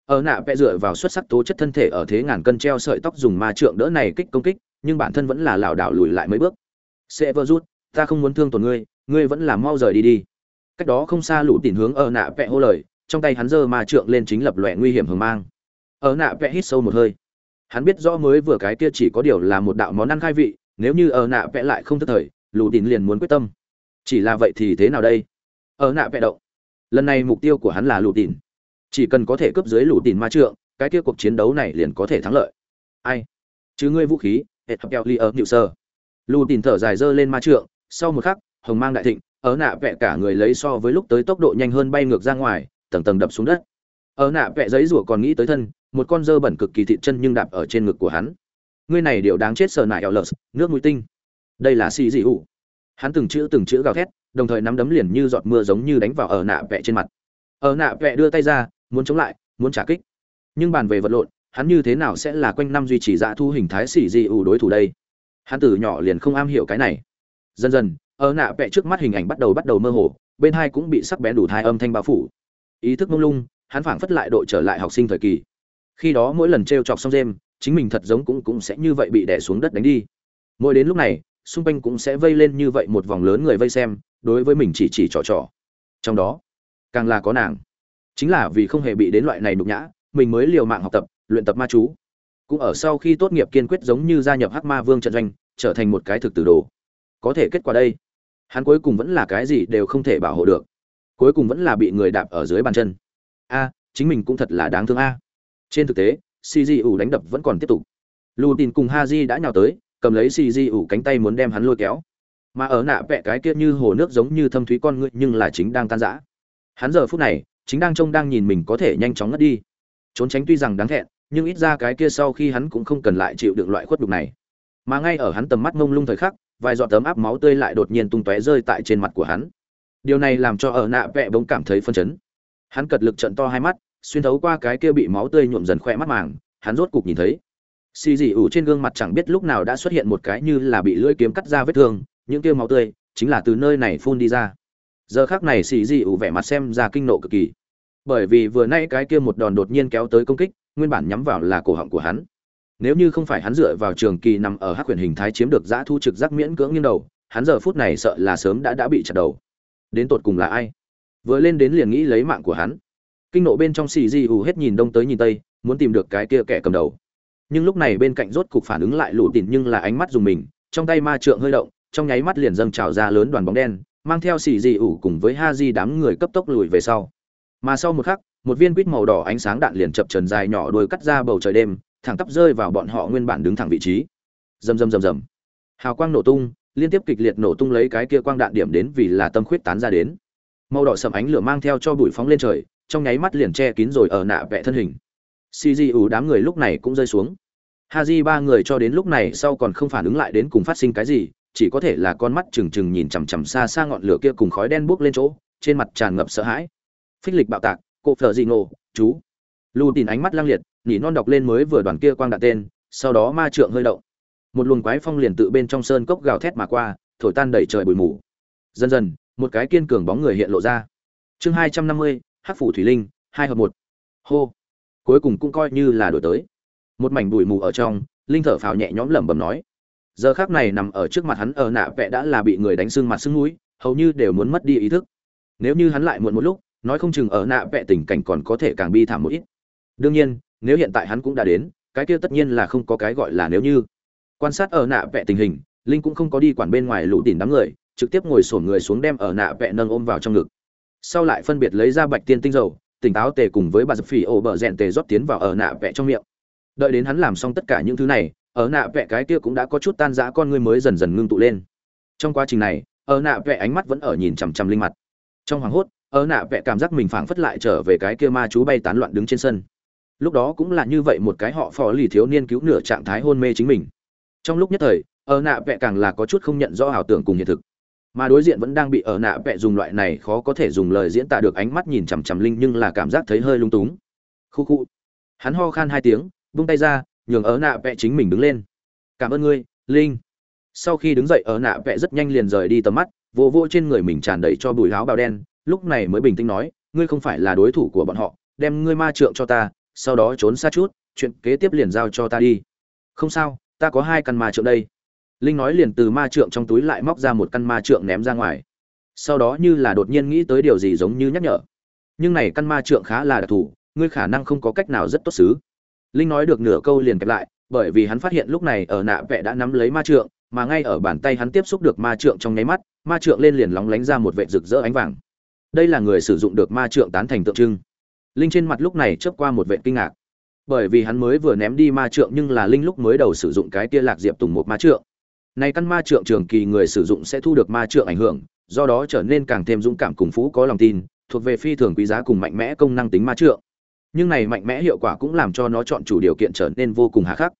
Ở nạ vẽ dựa vào xuất sắc tố chất thân thể ở thế ngàn cân treo sợi tóc dùng ma trượng đỡ này kích công kích, nhưng bản thân vẫn là lảo đảo lùi lại mấy bước. Sẽ vơ rút, ta không muốn thương tổn ngươi ngươi vẫn là mau rời đi đi. Cách đó không xa lũ tìm hướng ở nạ vẽ hô lời, trong tay hắn giơ ma trượng lên chính lập lòe nguy hiểm hưởng mang. Ở nạ vẽ hít sâu một hơi. Hắn biết rõ mới vừa cái kia chỉ có điều là một đạo món ăn khai vị, nếu như ở nạ vẽ lại không thất thời lù tín liền muốn quyết tâm. Chỉ là vậy thì thế nào đây? Ở nạ vẽ động lần này mục tiêu của hắn là lù tín. Chỉ cần có thể cướp dưới lù tín ma trượng, cái kia cuộc chiến đấu này liền có thể thắng lợi. Ai? Chứ ngươi vũ khí, hệ thập keo li ở nhự sơ lù tín thở dài dơ lên ma trượng, sau một khắc, hồng mang đại thịnh, ở nạ vẹ cả người lấy so với lúc tới tốc độ nhanh hơn bay ngược ra ngoài, tầng tầng đập xuống đất. Ở nạ vẹ giấy rủa còn nghĩ tới thân, một con dơ bẩn cực kỳ thịt chân nhưng đạp ở trên ngực của hắn. Ngươi này điều đáng chết sờ nại eo lợt, nước mũi tinh đây là xì dị ủ. Hắn từng chữ từng chữ gào thét, đồng thời nắm đấm liền như giọt mưa giống như đánh vào ở nạ vẹ trên mặt. Ở nạ vẹ đưa tay ra, muốn chống lại, muốn trả kích. Nhưng bàn về vật lộn, hắn như thế nào sẽ là quanh năm duy trì dạ thu hình thái xì dị ủ đối thủ đây? Hắn từ nhỏ liền không am hiểu cái này. Dần dần, ở nạ vẹ trước mắt hình ảnh bắt đầu bắt đầu mơ hồ, bên hai cũng bị sắc bén đủ thai âm thanh bao phủ. Ý thức mông lung, hắn phảng phất lại độ trở lại học sinh thời kỳ. Khi đó mỗi lần t r e o chọc xong dêm chính mình thật giống cũng cũng sẽ như vậy bị đẻ xuống đất đánh đi. Mỗi đến lúc này xung quanh cũng sẽ vây lên như vậy một vòng lớn người vây xem, đối với mình chỉ chỉ trò trò. Trong đó, càng là có nàng. Chính là vì không hề bị đến loại này nhục nhã, mình mới liều mạng học tập, luyện tập ma chú. Cũng ở sau khi tốt nghiệp kiên quyết giống như gia nhập hắc ma vương trận doanh, trở thành một cái thực tử đồ. Có thể kết quả đây, hắn cuối cùng vẫn là cái gì đều không thể bảo hộ được. Cuối cùng vẫn là bị người đạp ở dưới bàn chân. A, chính mình cũng thật là đáng thương a. Trên thực tế cg ủ đánh đập vẫn còn tiếp tục. Lù tin cùng ha di đã nhào tới cầm lấy cg ủ cánh tay muốn đem hắn lôi kéo. Mà ở nạ vẹ cái kia như hồ nước giống như thâm thúy con ngươi nhưng là chính đang tan rã. Hắn giờ phút này, chính đang trông đang nhìn mình có thể nhanh chóng ngất đi. Trốn tránh tuy rằng đáng thẹn, nhưng ít ra cái kia sau khi hắn cũng không cần lại chịu đựng loại khuất đục này. Mà ngay ở hắn tầm mắt ngông lung thời khắc, vài giọt tấm áp máu tươi lại đột nhiên tung tóe rơi tại trên mặt của hắn. Điều này làm cho ở nạ vẹ bỗng cảm thấy phân chấn. Hắn cật lực trận to hai mắt, xuyên thấu qua cái kia bị máu tươi nhuộm dần khỏe mắt màng, hắn rốt cục nhìn thấy xì dị ủ trên gương mặt chẳng biết lúc nào đã xuất hiện một cái như là bị lưỡi kiếm cắt ra vết thương, những kia máu tươi chính là từ nơi này phun đi ra. Giờ khác này xì dị ủ vẻ mặt xem ra kinh nộ cực kỳ. Bởi vì vừa nay cái kia một đòn đột nhiên kéo tới công kích, nguyên bản nhắm vào là cổ họng của hắn. Nếu như không phải hắn dựa vào trường kỳ nằm ở hắc quyền hình thái chiếm được giã thu trực giác miễn cưỡng nghiêng đầu, hắn giờ phút này sợ là sớm đã đã bị chặt đầu. Đến tột cùng là ai? Vừa lên đến liền nghĩ lấy mạng của hắn. Kinh nộ bên trong xì di ủ hết nhìn đông tới nhìn tây, muốn tìm được cái kia kẻ cầm đầu nhưng lúc này bên cạnh rốt cục phản ứng lại lũ tỉn nhưng là ánh mắt dùng mình, trong tay ma trượng hơi động, trong nháy mắt liền dâng trào ra lớn đoàn bóng đen, mang theo xì dị ủ cùng với ha di đám người cấp tốc lùi về sau. Mà sau một khắc, một viên quýt màu đỏ ánh sáng đạn liền chập trần dài nhỏ đuôi cắt ra bầu trời đêm, thẳng tắp rơi vào bọn họ nguyên bản đứng thẳng vị trí. Rầm rầm rầm rầm. Hào quang nổ tung, liên tiếp kịch liệt nổ tung lấy cái kia quang đạn điểm đến vì là tâm khuyết tán ra đến. Màu đỏ sầm ánh lửa mang theo cho bụi phóng lên trời, trong nháy mắt liền che kín rồi ở nạ vẽ thân hình cgu đám người lúc này cũng rơi xuống. Haji ba người cho đến lúc này sau còn không phản ứng lại đến cùng phát sinh cái gì, chỉ có thể là con mắt trừng trừng nhìn chằm chằm xa xa ngọn lửa kia cùng khói đen bốc lên chỗ, trên mặt tràn ngập sợ hãi. Phích lịch bạo tạc cộ phở dị ngộ, chú. Lưu tìm ánh mắt lang liệt, nhỉ non đọc lên mới vừa đoàn kia quang đạn tên, sau đó ma trượng hơi động. Một luồng quái phong liền tự bên trong sơn cốc gào thét mà qua, thổi tan đầy trời bụi mù. Dần dần, một cái kiên cường bóng người hiện lộ ra. Chương hai trăm năm mươi, hắc phủ thủy linh, hai hợp một. Hô cuối cùng cũng coi như là đổi tới. Một mảnh bụi mù ở trong, linh thở phào nhẹ nhõm lẩm bẩm nói. Giờ khác này nằm ở trước mặt hắn ở nạ vẽ đã là bị người đánh sưng mặt sưng mũi, hầu như đều muốn mất đi ý thức. Nếu như hắn lại muộn một lúc, nói không chừng ở nạ vẽ tình cảnh còn có thể càng bi thảm một ít. Đương nhiên, nếu hiện tại hắn cũng đã đến, cái kia tất nhiên là không có cái gọi là nếu như. Quan sát ở nạ vẽ tình hình, linh cũng không có đi quản bên ngoài lũ tìm đám người, trực tiếp ngồi sổn người xuống đem ở nạ vẽ nâng ôm vào trong ngực. Sau lại phân biệt lấy ra bạch tiên tinh dầu tỉnh táo tề cùng với bà dập phỉ ổ bờ rèn tề rót tiến vào ở nạ vẽ trong miệng. Đợi đến hắn làm xong tất cả những thứ này, ở nạ vẽ cái kia cũng đã có chút tan rã con ngươi mới dần dần ngưng tụ lên. Trong quá trình này, ở nạ vẽ ánh mắt vẫn ở nhìn chằm chằm linh mặt. Trong hoàng hốt, ở nạ vẽ cảm giác mình phảng phất lại trở về cái kia ma chú bay tán loạn đứng trên sân. Lúc đó cũng là như vậy một cái họ phò lì thiếu niên cứu nửa trạng thái hôn mê chính mình. Trong lúc nhất thời, ở nạ vẽ càng là có chút không nhận rõ ảo tưởng cùng hiện thực mà đối diện vẫn đang bị ở nạ vẽ dùng loại này khó có thể dùng lời diễn tả được ánh mắt nhìn chằm chằm linh nhưng là cảm giác thấy hơi lung túng. Khu khu. Hắn ho khan hai tiếng, vung tay ra, nhường ở nạ vẽ chính mình đứng lên. Cảm ơn ngươi, linh. Sau khi đứng dậy, ở nạ vẽ rất nhanh liền rời đi tầm mắt, vô vô trên người mình tràn đầy cho bùi áo bào đen, lúc này mới bình tĩnh nói, ngươi không phải là đối thủ của bọn họ, đem ngươi ma trượng cho ta, sau đó trốn xa chút, chuyện kế tiếp liền giao cho ta đi. Không sao, ta có hai căn ma trượng đây linh nói liền từ ma trượng trong túi lại móc ra một căn ma trượng ném ra ngoài. Sau đó như là đột nhiên nghĩ tới điều gì giống như nhắc nhở. Nhưng này căn ma trượng khá là đặc thù, ngươi khả năng không có cách nào rất tốt xứ. Linh nói được nửa câu liền kẹp lại, bởi vì hắn phát hiện lúc này ở nạ vẽ đã nắm lấy ma trượng, mà ngay ở bàn tay hắn tiếp xúc được ma trượng trong nháy mắt, ma trượng lên liền lóng lánh ra một vệ rực rỡ ánh vàng. Đây là người sử dụng được ma trượng tán thành tượng trưng. Linh trên mặt lúc này chớp qua một vệ kinh ngạc. Bởi vì hắn mới vừa ném đi ma trượng nhưng là linh lúc mới đầu sử dụng cái tia lạc diệp tùng một ma trượng này căn ma trượng trường kỳ người sử dụng sẽ thu được ma trượng ảnh hưởng, do đó trở nên càng thêm dũng cảm cùng phú có lòng tin, thuộc về phi thường quý giá cùng mạnh mẽ công năng tính ma trượng. Nhưng này mạnh mẽ hiệu quả cũng làm cho nó chọn chủ điều kiện trở nên vô cùng hà khắc.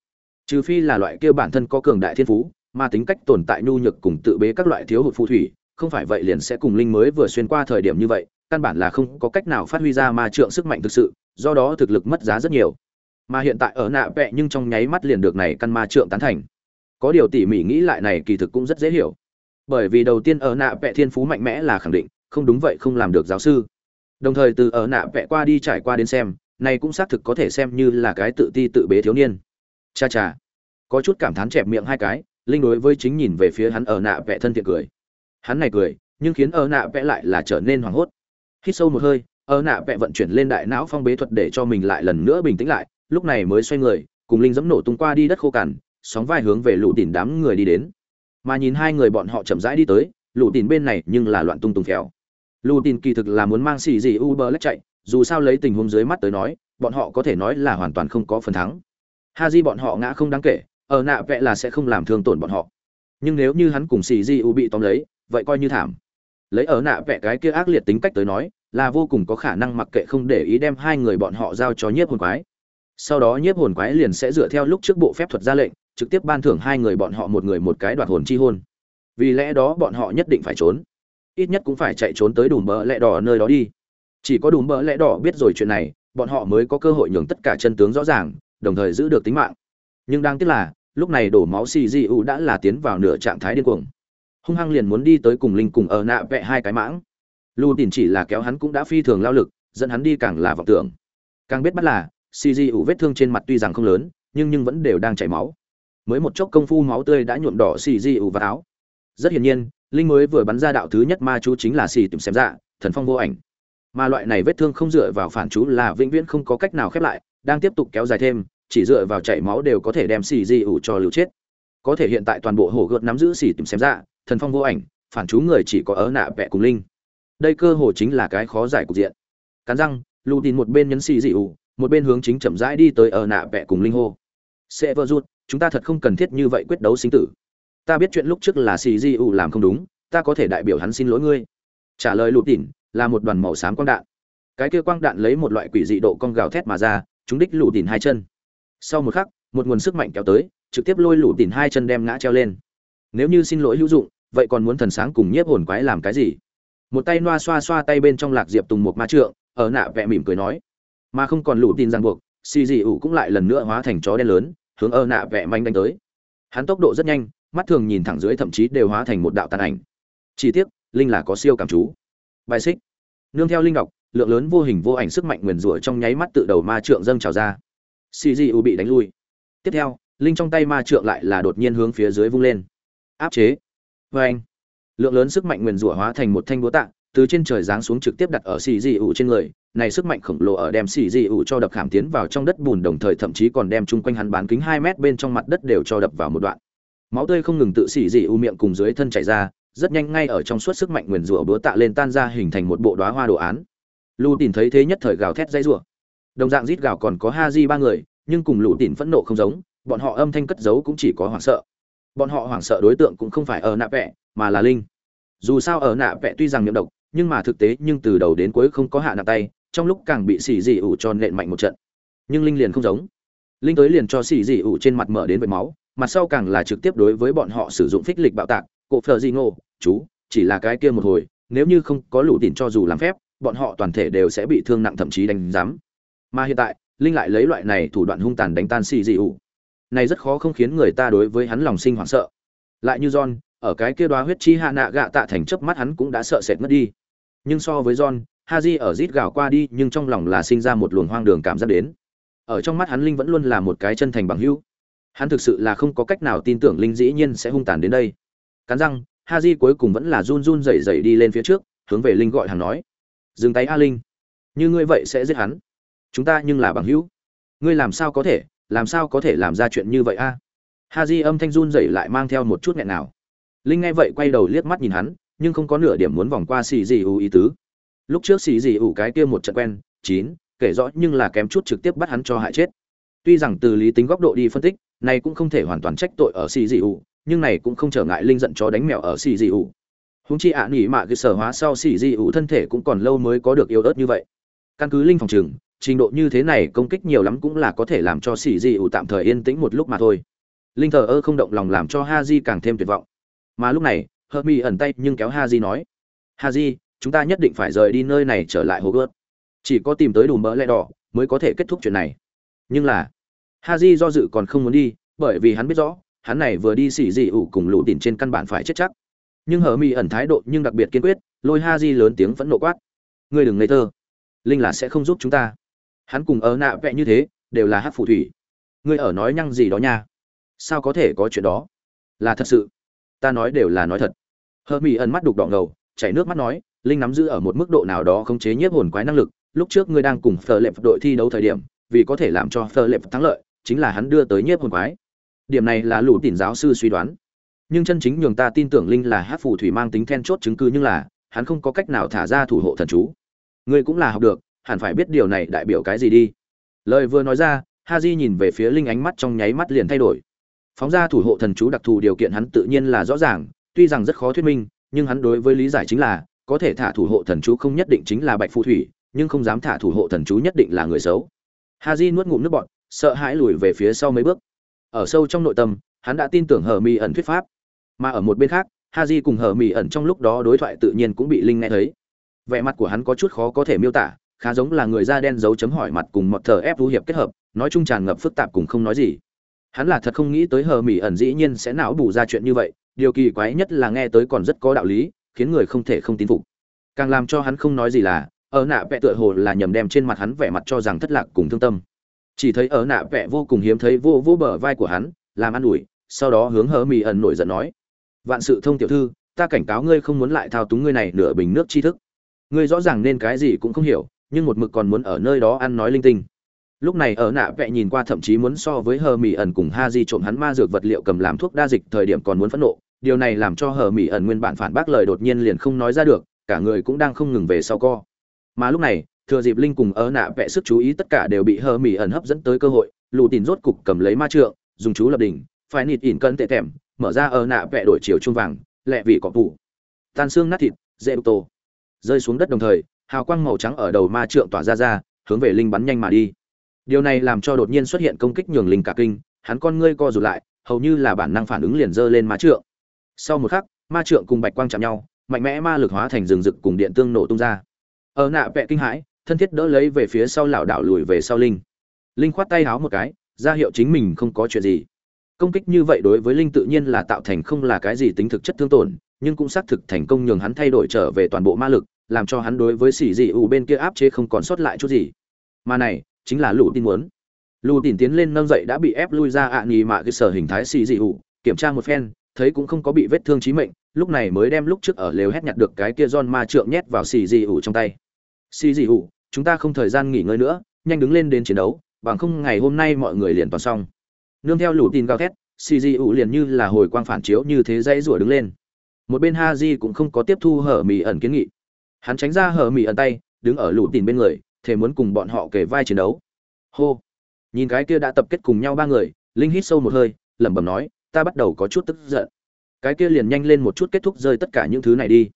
Trừ phi là loại kia bản thân có cường đại thiên phú, mà tính cách tồn tại nhu nhược cùng tự bế các loại thiếu hụt phù thủy, không phải vậy liền sẽ cùng linh mới vừa xuyên qua thời điểm như vậy, căn bản là không có cách nào phát huy ra ma trượng sức mạnh thực sự, do đó thực lực mất giá rất nhiều. Mà hiện tại ở nạ vẹ nhưng trong nháy mắt liền được này căn ma trượng tán thành có điều tỉ mỉ nghĩ lại này kỳ thực cũng rất dễ hiểu. Bởi vì đầu tiên ở nạ vẽ thiên phú mạnh mẽ là khẳng định, không đúng vậy không làm được giáo sư. Đồng thời từ ở nạ vẽ qua đi trải qua đến xem, này cũng xác thực có thể xem như là cái tự ti tự bế thiếu niên. Cha cha. Có chút cảm thán chẹp miệng hai cái, linh đối với chính nhìn về phía hắn ở nạ vẽ thân thiện cười. Hắn này cười, nhưng khiến ở nạ vẽ lại là trở nên hoảng hốt. Hít sâu một hơi, ở nạ vẽ vận chuyển lên đại não phong bế thuật để cho mình lại lần nữa bình tĩnh lại, lúc này mới xoay người, cùng linh dẫm nổ tung qua đi đất khô cằn sóng vai hướng về lũ tỉn đám người đi đến. Mà nhìn hai người bọn họ chậm rãi đi tới, lũ tỉn bên này nhưng là loạn tung tung khéo. lũ tỉn kỳ thực là muốn mang xì gì uber lách chạy, dù sao lấy tình huống dưới mắt tới nói, bọn họ có thể nói là hoàn toàn không có phần thắng. Ha di bọn họ ngã không đáng kể, ở nạ vẽ là sẽ không làm thương tổn bọn họ. Nhưng nếu như hắn cùng xì di u bị tóm lấy, vậy coi như thảm. Lấy ở nạ vẽ cái kia ác liệt tính cách tới nói, là vô cùng có khả năng mặc kệ không để ý đem hai người bọn họ giao cho nhiếp hồn quái. Sau đó nhiếp hồn quái liền sẽ dựa theo lúc trước bộ phép thuật ra lệnh trực tiếp ban thưởng hai người bọn họ một người một cái đoạt hồn chi hôn. Vì lẽ đó bọn họ nhất định phải trốn. Ít nhất cũng phải chạy trốn tới đủ mỡ lẽ đỏ nơi đó đi. Chỉ có đủ mỡ lẽ đỏ biết rồi chuyện này, bọn họ mới có cơ hội nhường tất cả chân tướng rõ ràng, đồng thời giữ được tính mạng. Nhưng đáng tiếc là, lúc này đổ máu xì di u đã là tiến vào nửa trạng thái điên cuồng. Hung hăng liền muốn đi tới cùng linh cùng ở nạ vẹ hai cái mãng. Lưu tìm chỉ là kéo hắn cũng đã phi thường lao lực, dẫn hắn đi càng là vọng tưởng. Càng biết bắt là, xì di u vết thương trên mặt tuy rằng không lớn, nhưng nhưng vẫn đều đang chảy máu mới một chốc công phu máu tươi đã nhuộm đỏ xì di ủ và áo. Rất hiển nhiên, linh mới vừa bắn ra đạo thứ nhất ma chú chính là xì tìm xem dạ thần phong vô ảnh. Mà loại này vết thương không dựa vào phản chú là vĩnh viễn không có cách nào khép lại, đang tiếp tục kéo dài thêm, chỉ dựa vào chảy máu đều có thể đem xì di ủ cho liều chết. Có thể hiện tại toàn bộ hổ gợt nắm giữ xì tìm xem dạ thần phong vô ảnh, phản chú người chỉ có ớ nạ vẹ cùng linh. Đây cơ hồ chính là cái khó giải cục diện. Cắn răng lù tin một bên nhấn xì dị ủ, một bên hướng chính chậm rãi đi tới ở nạ vẹ cùng linh hô. Sẽ vơ rút chúng ta thật không cần thiết như vậy quyết đấu sinh tử. Ta biết chuyện lúc trước là xì di U làm không đúng, ta có thể đại biểu hắn xin lỗi ngươi. Trả lời lụt tỉn, là một đoàn màu xám quang đạn. Cái kia quang đạn lấy một loại quỷ dị độ cong gào thét mà ra chúng đích lụt tỉn hai chân. Sau một khắc, một nguồn sức mạnh kéo tới, trực tiếp lôi lụt tỉn hai chân đem ngã treo lên. Nếu như xin lỗi hữu dụng, vậy còn muốn thần sáng cùng nhiếp hồn quái làm cái gì? Một tay noa xoa xoa tay bên trong lạc diệp tùng một ma trượng, ở nạ vẹ mỉm cười nói. Mà không còn lụt tin ràng buộc, xì dị U cũng lại lần nữa hóa thành chó đen lớn hướng ơ nạ vẽ manh đánh tới. Hắn tốc độ rất nhanh, mắt thường nhìn thẳng dưới thậm chí đều hóa thành một đạo tàn ảnh. Chỉ tiếc, linh là có siêu cảm chú. Bài xích. Nương theo linh đọc, lượng lớn vô hình vô ảnh sức mạnh nguyền rủa trong nháy mắt tự đầu ma trượng dâng trào ra. Cgu bị đánh lui. Tiếp theo, linh trong tay ma trượng lại là đột nhiên hướng phía dưới vung lên. Áp chế. Vê anh lượng lớn sức mạnh nguyền rủa hóa thành một thanh búa tạ từ trên trời giáng xuống trực tiếp đặt ở xì dị ủ trên người, này sức mạnh khổng lồ ở đem xì dị ủ cho đập khảm tiến vào trong đất bùn đồng thời thậm chí còn đem chung quanh hắn bán kính hai mét bên trong mặt đất đều cho đập vào một đoạn. Máu tươi không ngừng tự xì dị ủ miệng cùng dưới thân chảy ra, rất nhanh ngay ở trong suốt sức mạnh nguyền rủa búa tạ lên tan ra hình thành một bộ đóa hoa đồ án. Lù tìm thấy thế nhất thời gào thét dây rủa. Đồng dạng rít gào còn có ha di ba người, nhưng cùng lù tìm phẫn nộ không giống, bọn họ âm thanh cất giấu cũng chỉ có hoảng sợ. Bọn họ hoảng sợ đối tượng cũng không phải ở nạ vẽ mà là linh dù sao ở nạ vẽ tuy rằng miệng độc, nhưng mà thực tế nhưng từ đầu đến cuối không có hạ nặng tay, trong lúc càng bị xì dị ủ cho nện mạnh một trận. Nhưng linh liền không giống. Linh tới liền cho xì dị ủ trên mặt mở đến vệt máu, mặt sau càng là trực tiếp đối với bọn họ sử dụng phích lịch bạo tạc cộ phờ di ngô, chú, chỉ là cái kia một hồi, nếu như không có lũ tỉn cho dù làm phép, bọn họ toàn thể đều sẽ bị thương nặng thậm chí đánh giám. Mà hiện tại, linh lại lấy loại này thủ đoạn hung tàn đánh tan xì dị ủ. Này rất khó không khiến người ta đối với hắn lòng sinh hoảng sợ. Lại như john ở cái kia đoá huyết chi hạ nạ gạ tạ thành chớp mắt hắn cũng đã sợ sệt mất đi. Nhưng so với john, haji ở rít gào qua đi, nhưng trong lòng là sinh ra một luồng hoang đường cảm giác đến. Ở trong mắt hắn linh vẫn luôn là một cái chân thành bằng hữu. Hắn thực sự là không có cách nào tin tưởng linh dĩ nhiên sẽ hung tàn đến đây. Cắn răng, haji cuối cùng vẫn là run run rẩy rẩy đi lên phía trước, hướng về linh gọi hàng nói. Dừng tay a linh. Như ngươi vậy sẽ giết hắn. Chúng ta nhưng là bằng hữu. Ngươi làm sao có thể, làm sao có thể làm ra chuyện như vậy a? Haji ha di âm thanh run rẩy lại mang theo một chút nghẹn nào linh nghe vậy quay đầu liếc mắt nhìn hắn, nhưng không có nửa điểm muốn vòng qua xì gì ủ ý tứ. Lúc trước xì gì ủ cái kia một trận quen, chín, kể rõ nhưng là kém chút trực tiếp bắt hắn cho hại chết. Tuy rằng từ lý tính góc độ đi phân tích, này cũng không thể hoàn toàn trách tội ở xì gì ủ, nhưng này cũng không trở ngại linh giận chó đánh mèo ở xì dị ủ. Húng chi ạ à nghỉ mạ cái sở hóa sau xì dị ủ thân thể cũng còn lâu mới có được yêu ớt như vậy. Căn cứ linh phòng trừng, trình độ như thế này công kích nhiều lắm cũng là có thể làm cho xì dị ủ tạm thời yên tĩnh một lúc mà thôi. Linh thờ ơ không động lòng làm cho ha di càng thêm tuyệt vọng mà lúc này, hờ mi ẩn tay nhưng kéo ha di nói ha di chúng ta nhất định phải rời đi nơi này trở lại hồ gớt chỉ có tìm tới đủ mỡ lẻ đỏ mới có thể kết thúc chuyện này. Nhưng là ha di do dự còn không muốn đi, bởi vì hắn biết rõ, hắn này vừa đi xỉ dị ủ cùng lũ tỉn trên căn bản phải chết chắc. Nhưng hờ mi ẩn thái độ nhưng đặc biệt kiên quyết, lôi ha di lớn tiếng phẫn nộ quát, ngươi đừng ngây thơ, linh là sẽ không giúp chúng ta. Hắn cùng ở nạ vẹ như thế, đều là hát phù thủy. Ngươi ở nói nhăng gì đó nha? Sao có thể có chuyện đó? Là thật sự ta nói đều là nói thật. Hờ mỹ ẩn mắt đục đỏ ngầu, chảy nước mắt nói, linh nắm giữ ở một mức độ nào đó khống chế nhiếp hồn quái năng lực, lúc trước ngươi đang cùng phờ lệp đội thi đấu thời điểm, vì có thể làm cho phờ lệp thắng lợi, chính là hắn đưa tới nhiếp hồn quái. Điểm này là lũ tỉn giáo sư suy đoán. Nhưng chân chính nhường ta tin tưởng linh là hát phù thủy mang tính then chốt chứng cứ nhưng là, hắn không có cách nào thả ra thủ hộ thần chú. Ngươi cũng là học được, hẳn phải biết điều này đại biểu cái gì đi. Lời vừa nói ra ha di nhìn về phía linh ánh mắt trong nháy mắt liền thay đổi phóng ra thủ hộ thần chú đặc thù điều kiện hắn tự nhiên là rõ ràng, tuy rằng rất khó thuyết minh, nhưng hắn đối với lý giải chính là, có thể thả thủ hộ thần chú không nhất định chính là bạch phù thủy, nhưng không dám thả thủ hộ thần chú nhất định là người xấu. Ha di nuốt ngụm nước bọt, sợ hãi lùi về phía sau mấy bước. Ở sâu trong nội tâm, hắn đã tin tưởng hờ mi ẩn thuyết pháp. Mà ở một bên khác ha di cùng hờ mi ẩn trong lúc đó đối thoại tự nhiên cũng bị linh nghe thấy. Vẻ mặt của hắn có chút khó có thể miêu tả, khá giống là người da đen dấu chấm hỏi mặt cùng mọt thờ ép vũ hiệp kết hợp, nói chung tràn ngập phức tạp cùng không nói gì hắn là thật không nghĩ tới hờ mỹ ẩn dĩ nhiên sẽ não bù ra chuyện như vậy, điều kỳ quái nhất là nghe tới còn rất có đạo lý, khiến người không thể không tin phục. Càng làm cho hắn không nói gì là, ở nạ vẽ tựa hồ là nhầm đem trên mặt hắn vẻ mặt cho rằng thất lạc cùng thương tâm. Chỉ thấy ở nạ vẽ vô cùng hiếm thấy vô vô bờ vai của hắn, làm ăn ủi, sau đó hướng hờ mỹ ẩn nổi giận nói, vạn sự thông tiểu thư, ta cảnh cáo ngươi không muốn lại thao túng ngươi này nửa bình nước tri thức. Ngươi rõ ràng nên cái gì cũng không hiểu, nhưng một mực còn muốn ở nơi đó ăn nói linh tinh lúc này ở nạ vẽ nhìn qua thậm chí muốn so với hờ mỹ ẩn cùng ha di trộm hắn ma dược vật liệu cầm làm thuốc đa dịch thời điểm còn muốn phẫn nộ. Điều này làm cho hờ mỹ ẩn nguyên bản phản bác lời đột nhiên liền không nói ra được, cả người cũng đang không ngừng về sau co. Mà lúc này, thừa dịp linh cùng ở nạ vẽ sức chú ý tất cả đều bị hờ mỹ ẩn hấp dẫn tới cơ hội, lù tìm rốt cục cầm lấy ma trượng, dùng chú lập đỉnh, phải nịt ỉn cân tệ tẻm mở ra ở nạ vẽ đổi chiều chuông vàng, lẹ vị cọp vụ tan xương nát thịt, dễ tô rơi xuống đất đồng thời, hào quang màu trắng ở đầu ma trượng tỏa ra ra, hướng về linh bắn nhanh mà đi điều này làm cho đột nhiên xuất hiện công kích nhường linh cả kinh, hắn con ngươi co rụt lại, hầu như là bản năng phản ứng liền dơ lên ma trượng. Sau một khắc, ma trượng cùng bạch quang chạm nhau, mạnh mẽ ma lực hóa thành rừng rực cùng điện tương nổ tung ra. Ở nạ vẽ kinh hãi, thân thiết đỡ lấy về phía sau lảo đảo lùi về sau linh. Linh khoát tay háo một cái, ra hiệu chính mình không có chuyện gì. Công kích như vậy đối với linh tự nhiên là tạo thành không là cái gì tính thực chất thương tổn, nhưng cũng xác thực thành công nhường hắn thay đổi trở về toàn bộ ma lực, làm cho hắn đối với xỉ dị u bên kia áp chế không còn sót lại chút gì. Mà này chính là lũ tin muốn. Lù tin tiến lên nâng dậy đã bị ép lui ra ạ à nhì mạ cái sở hình thái xì dị ủ kiểm tra một phen, thấy cũng không có bị vết thương chí mệnh, lúc này mới đem lúc trước ở lều hét nhặt được cái kia giòn ma trượng nhét vào xì dị ủ trong tay. Xì dị ủ chúng ta không thời gian nghỉ ngơi nữa, nhanh đứng lên đến chiến đấu, bằng không ngày hôm nay mọi người liền toàn xong. Nương theo lũ tin gào thét, xì dị ủ liền như là hồi quang phản chiếu như thế dãy rủa đứng lên. Một bên ha di cũng không có tiếp thu hở mì ẩn kiến nghị. Hắn tránh ra hở mì ẩn tay, đứng ở lũ tin bên người thể muốn cùng bọn họ kề vai chiến đấu. Hô. Nhìn cái kia đã tập kết cùng nhau ba người, linh hít sâu một hơi, lẩm bẩm nói, ta bắt đầu có chút tức giận. Cái kia liền nhanh lên một chút kết thúc rơi tất cả những thứ này đi.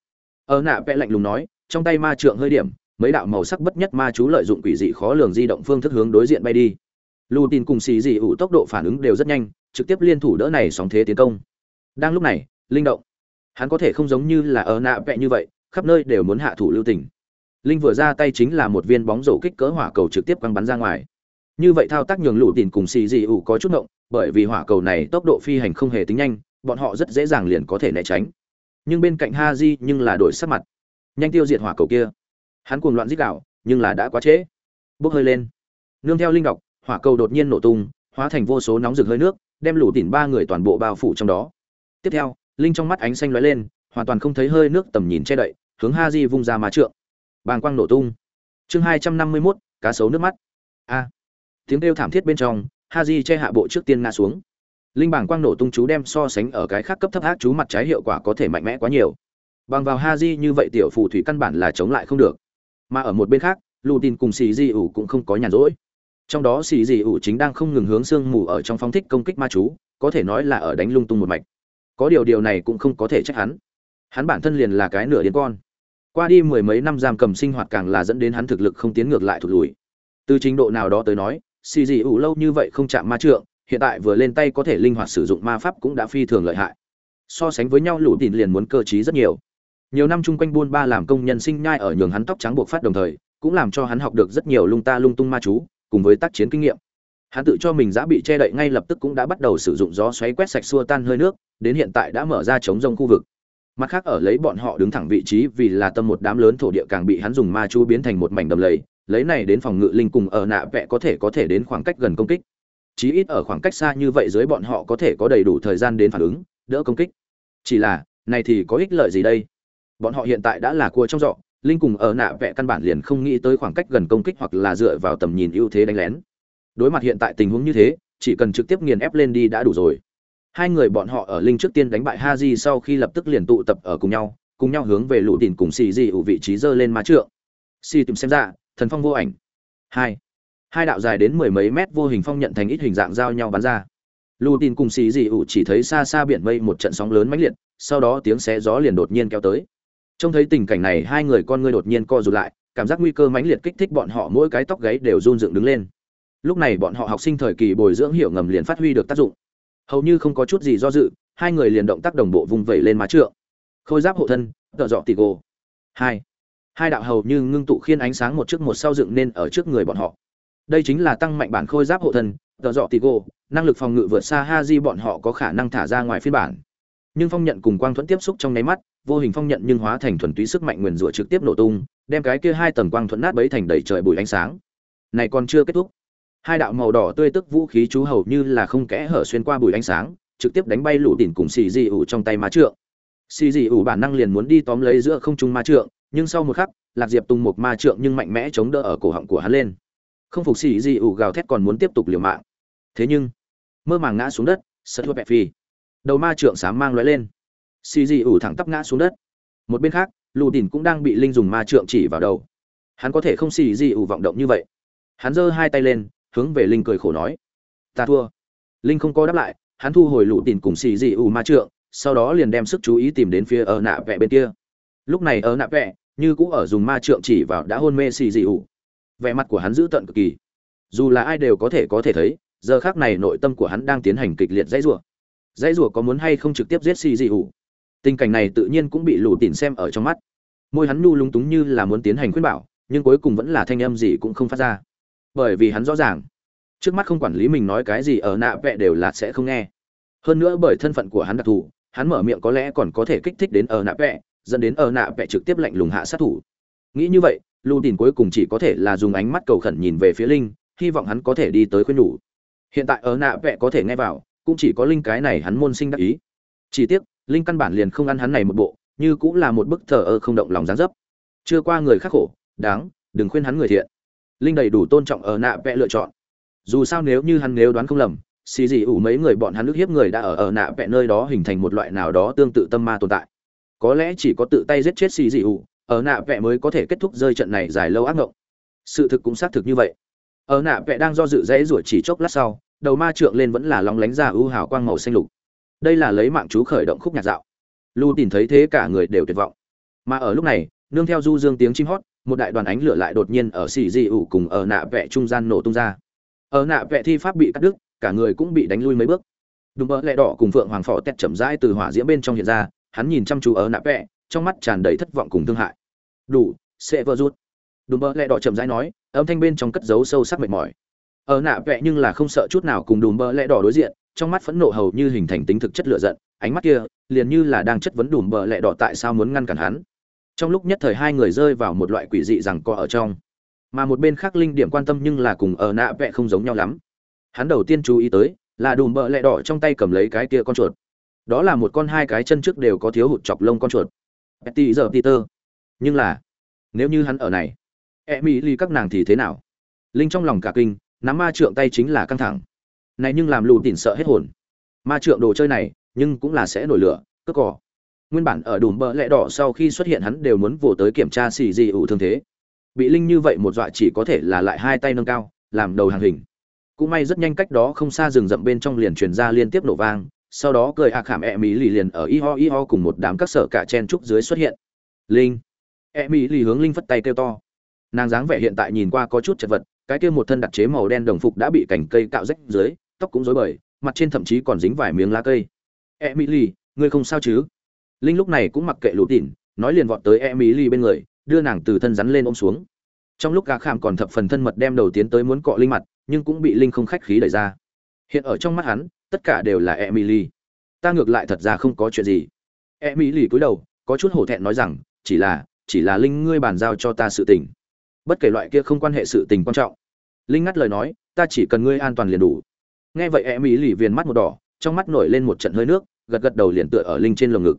Ở nạ vẽ lạnh lùng nói, trong tay ma trượng hơi điểm, mấy đạo màu sắc bất nhất ma chú lợi dụng quỷ dị khó lường di động phương thức hướng đối diện bay đi. Lù tin cùng xì dị ủ tốc độ phản ứng đều rất nhanh, trực tiếp liên thủ đỡ này sóng thế tiến công. Đang lúc này, linh động. Hắn có thể không giống như là ở nạ vẽ như vậy, khắp nơi đều muốn hạ thủ lưu tình linh vừa ra tay chính là một viên bóng rổ kích cỡ hỏa cầu trực tiếp quăng bắn ra ngoài. Như vậy thao tác nhường lũ tìm cùng xì dị ủ có chút động bởi vì hỏa cầu này tốc độ phi hành không hề tính nhanh, bọn họ rất dễ dàng liền có thể né tránh. Nhưng bên cạnh ha di nhưng là đổi sắc mặt. Nhanh tiêu diệt hỏa cầu kia. Hắn cuồng loạn dích đạo nhưng là đã quá trễ. Bốc hơi lên. Nương theo linh đọc, hỏa cầu đột nhiên nổ tung, hóa thành vô số nóng rực hơi nước, đem lũ tìm ba người toàn bộ bao phủ trong đó. Tiếp theo, linh trong mắt ánh xanh lóe lên, hoàn toàn không thấy hơi nước tầm nhìn che đậy, hướng ha di vung ra má trượng bàng quang nổ tung. Chương hai trăm năm mươi mốt, cá sấu nước mắt. A. Tiếng kêu thảm thiết bên trong ha di che hạ bộ trước tiên ngã xuống. Linh bảng quang nổ tung chú đem so sánh ở cái khác cấp thấp ác chú mặt trái hiệu quả có thể mạnh mẽ quá nhiều. Bằng vào ha di như vậy tiểu phù thủy căn bản là chống lại không được. Mà ở một bên khác lù tin cùng xì di ủ cũng không có nhàn rỗi. Trong đó xì di ủ chính đang không ngừng hướng sương mù ở trong phóng thích công kích ma chú, có thể nói là ở đánh lung tung một mạch. Có điều điều này cũng không có thể trách hắn. Hắn bản thân liền là cái nửa điên con qua đi mười mấy năm giam cầm sinh hoạt càng là dẫn đến hắn thực lực không tiến ngược lại thụt lùi. Từ trình độ nào đó tới nói, xì dị ủ lâu như vậy không chạm ma trượng, hiện tại vừa lên tay có thể linh hoạt sử dụng ma pháp cũng đã phi thường lợi hại. So sánh với nhau lũ tìm liền muốn cơ trí rất nhiều. Nhiều năm chung quanh buôn ba làm công nhân sinh nhai ở nhường hắn tóc trắng buộc phát đồng thời, cũng làm cho hắn học được rất nhiều lung ta lung tung ma chú, cùng với tác chiến kinh nghiệm. Hắn tự cho mình đã bị che đậy ngay lập tức cũng đã bắt đầu sử dụng gió xoáy quét sạch xua tan hơi nước, đến hiện tại đã mở ra chống rông khu vực mặt khác ở lấy bọn họ đứng thẳng vị trí vì là tâm một đám lớn thổ địa càng bị hắn dùng ma chú biến thành một mảnh đầm lầy, lấy này đến phòng ngự linh cùng ở nạ vẽ có thể có thể đến khoảng cách gần công kích. Chí ít ở khoảng cách xa như vậy dưới bọn họ có thể có đầy đủ thời gian đến phản ứng, đỡ công kích. Chỉ là, này thì có ích lợi gì đây? Bọn họ hiện tại đã là cua trong giọ linh cùng ở nạ vẽ căn bản liền không nghĩ tới khoảng cách gần công kích hoặc là dựa vào tầm nhìn ưu thế đánh lén. Đối mặt hiện tại tình huống như thế, chỉ cần trực tiếp nghiền ép lên đi đã đủ rồi hai người bọn họ ở linh trước tiên đánh bại Haji sau khi lập tức liền tụ tập ở cùng nhau cùng nhau hướng về lũ đỉnh cùng xì di ủ vị trí dơ lên má trượng. Xì tìm xem ra, thần phong vô ảnh. Hai. Hai đạo dài đến mười mấy mét vô hình phong nhận thành ít hình dạng giao nhau bắn ra. Lũ tin cùng xì dị ủ chỉ thấy xa xa biển mây một trận sóng lớn mãnh liệt, sau đó tiếng xé gió liền đột nhiên kéo tới. Trông thấy tình cảnh này, hai người con ngươi đột nhiên co rụt lại, cảm giác nguy cơ mãnh liệt kích thích bọn họ mỗi cái tóc gáy đều run dựng đứng lên. Lúc này bọn họ học sinh thời kỳ bồi dưỡng hiểu ngầm liền phát huy được tác dụng hầu như không có chút gì do dự, hai người liền động tác đồng bộ vung vẩy lên má trượng. Khôi giáp hộ thân, tợ dọ tì gồ. Hai. Hai đạo hầu như ngưng tụ khiên ánh sáng một trước một sau dựng nên ở trước người bọn họ. Đây chính là tăng mạnh bản khôi giáp hộ thân, tợ dọ tì gồ, năng lực phòng ngự vượt xa ha di bọn họ có khả năng thả ra ngoài phiên bản. Nhưng phong nhận cùng quang thuẫn tiếp xúc trong nháy mắt, vô hình phong nhận nhưng hóa thành thuần túy sức mạnh nguyền rủa trực tiếp nổ tung, đem cái kia hai tầng quang thuẫn nát bấy thành đầy trời bụi ánh sáng. Này còn chưa kết thúc hai đạo màu đỏ tươi tức vũ khí chú hầu như là không kẽ hở xuyên qua bụi ánh sáng, trực tiếp đánh bay lũ đỉnh cùng xì dị ủ trong tay ma trượng. Xì dị ủ bản năng liền muốn đi tóm lấy giữa không trung ma trượng, nhưng sau một khắc, lạc diệp tung một ma trượng nhưng mạnh mẽ chống đỡ ở cổ họng của hắn lên. Không phục xì dị ủ gào thét còn muốn tiếp tục liều mạng. Thế nhưng, mơ màng ngã xuống đất, sợ thua bẹp phi đầu ma trượng sáng mang lóe lên. Xì dị ủ thẳng tắp ngã xuống đất. Một bên khác lù đỉnh cũng đang bị linh dùng ma trượng chỉ vào đầu. Hắn có thể không xì dị ủ vọng động như vậy. Hắn giơ hai tay lên hướng về linh cười khổ nói, ta thua. Linh không có đáp lại, hắn thu hồi lũ tìm cùng xì dị ủ ma trượng, sau đó liền đem sức chú ý tìm đến phía ở nạ vẽ bên kia. Lúc này ở nạ vẽ như cũ ở dùng ma trượng chỉ vào đã hôn mê xì dị ủ vẻ mặt của hắn dữ tợn cực kỳ. Dù là ai đều có thể có thể thấy, giờ khác này nội tâm của hắn đang tiến hành kịch liệt dãy rủa. Dãy rủa có muốn hay không trực tiếp giết xì dị ủ tình cảnh này tự nhiên cũng bị lũ tìm xem ở trong mắt. Môi hắn nu lúng túng như là muốn tiến hành khuyên bảo, nhưng cuối cùng vẫn là thanh âm gì cũng không phát ra bởi vì hắn rõ ràng. Trước mắt không quản lý mình nói cái gì ở nạ vẹ đều là sẽ không nghe. Hơn nữa bởi thân phận của hắn đặc thù, hắn mở miệng có lẽ còn có thể kích thích đến ở nạ vẹ, dẫn đến ở nạ vẹ trực tiếp lạnh lùng hạ sát thủ. Nghĩ như vậy lưu tìm cuối cùng chỉ có thể là dùng ánh mắt cầu khẩn nhìn về phía linh, hy vọng hắn có thể đi tới khuyên nhủ. Hiện tại ở nạ vẹ có thể nghe vào, cũng chỉ có linh cái này hắn môn sinh đắc ý. Chỉ tiếc, linh căn bản liền không ăn hắn này một bộ, như cũng là một bức thờ ơ không động lòng dáng dấp. Chưa qua người khắc khổ, đáng, đừng khuyên hắn người thiện linh đầy đủ tôn trọng ở nạ vẽ lựa chọn. Dù sao nếu như hắn nếu đoán không lầm, xì dị ủ mấy người bọn hắn ức hiếp người đã ở ở nạ vẽ nơi đó hình thành một loại nào đó tương tự tâm ma tồn tại. Có lẽ chỉ có tự tay giết chết xì dị ủ, ở nạ vẽ mới có thể kết thúc rơi trận này dài lâu ác ngộng. Sự thực cũng xác thực như vậy. Ở nạ vẽ đang do dự dãy ruổi chỉ chốc lát sau, đầu ma trượng lên vẫn là lóng lánh ra ưu hào quang màu xanh lục. Đây là lấy mạng chú khởi động khúc nhạc dạo. Lu tìm thấy thế cả người đều tuyệt vọng. Mà ở lúc này nương theo du dương tiếng chim hót, một đại đoàn ánh lửa lại đột nhiên ở xì dị ủ cùng ở nạ vẽ trung gian nổ tung ra. Ở nạ vẽ thi pháp bị cắt đứt, cả người cũng bị đánh lui mấy bước. Đùm bỡ lẹ đỏ cùng phượng hoàng phò tẹt chậm rãi từ hỏa diễm bên trong hiện ra, hắn nhìn chăm chú ở nạ vẽ trong mắt tràn đầy thất vọng cùng thương hại. Đủ, sẽ vỡ rút đùm bỡ lẹ đỏ chậm rãi nói, âm thanh bên trong cất giấu sâu sắc mệt mỏi. Ở nạ vẽ nhưng là không sợ chút nào cùng đùm bờ lẹ đỏ đối diện, trong mắt phẫn nộ hầu như hình thành tính thực chất lựa giận, ánh mắt kia liền như là đang chất vấn đùm bờ lẹ đỏ tại sao muốn ngăn cản hắn trong lúc nhất thời hai người rơi vào một loại quỷ dị rằng co ở trong. Mà một bên khác linh điểm quan tâm nhưng là cùng ở nạ vẽ không giống nhau lắm. Hắn đầu tiên chú ý tới là đùm bợ lẹ đỏ trong tay cầm lấy cái kia con chuột. Đó là một con hai cái chân trước đều có thiếu hụt chọc lông con chuột. Petty giờ peter. Nhưng là, nếu như hắn ở này e mỹ ly các nàng thì thế nào? Linh trong lòng cả kinh, nắm ma trượng tay chính là căng thẳng. Này nhưng làm lù tỉn sợ hết hồn. Ma trượng đồ chơi này, nhưng cũng là sẽ nổi lửa, cướp cỏ nguyên bản ở đùm bờ lẹ đỏ sau khi xuất hiện hắn đều muốn vồ tới kiểm tra xì gì ủ thương thế. Bị linh như vậy một dọa chỉ có thể là lại hai tay nâng cao, làm đầu hàng hình. Cũng may rất nhanh cách đó không xa rừng rậm bên trong liền truyền ra liên tiếp nổ vang, sau đó cười ạ khảm e mỹ lì liền ở y ho y ho cùng một đám các sở cả chen trúc dưới xuất hiện. Linh. E mỹ lì hướng linh phất tay kêu to. Nàng dáng vẻ hiện tại nhìn qua có chút chật vật, cái kia một thân đặc chế màu đen đồng phục đã bị cành cây cạo rách dưới, tóc cũng rối bời, mặt trên thậm chí còn dính vài miếng lá cây. E mỹ lì ngươi không sao chứ? Linh lúc này cũng mặc kệ lũ tỉn, nói liền vọt tới e mỹ bên người, đưa nàng từ thân rắn lên ôm xuống. Trong lúc gà khảm còn thập phần thân mật đem đầu tiến tới muốn cọ linh mặt, nhưng cũng bị linh không khách khí đẩy ra. Hiện ở trong mắt hắn, tất cả đều là emily. Ta ngược lại thật ra không có chuyện gì. Emily cúi đầu, có chút hổ thẹn nói rằng, chỉ là chỉ là linh ngươi bàn giao cho ta sự tình. Bất kể loại kia không quan hệ sự tình quan trọng. Linh ngắt lời nói, ta chỉ cần ngươi an toàn liền đủ. Nghe vậy emily viền mắt một đỏ, trong mắt nổi lên một trận hơi nước, gật gật đầu liền tựa ở linh trên lồng ngực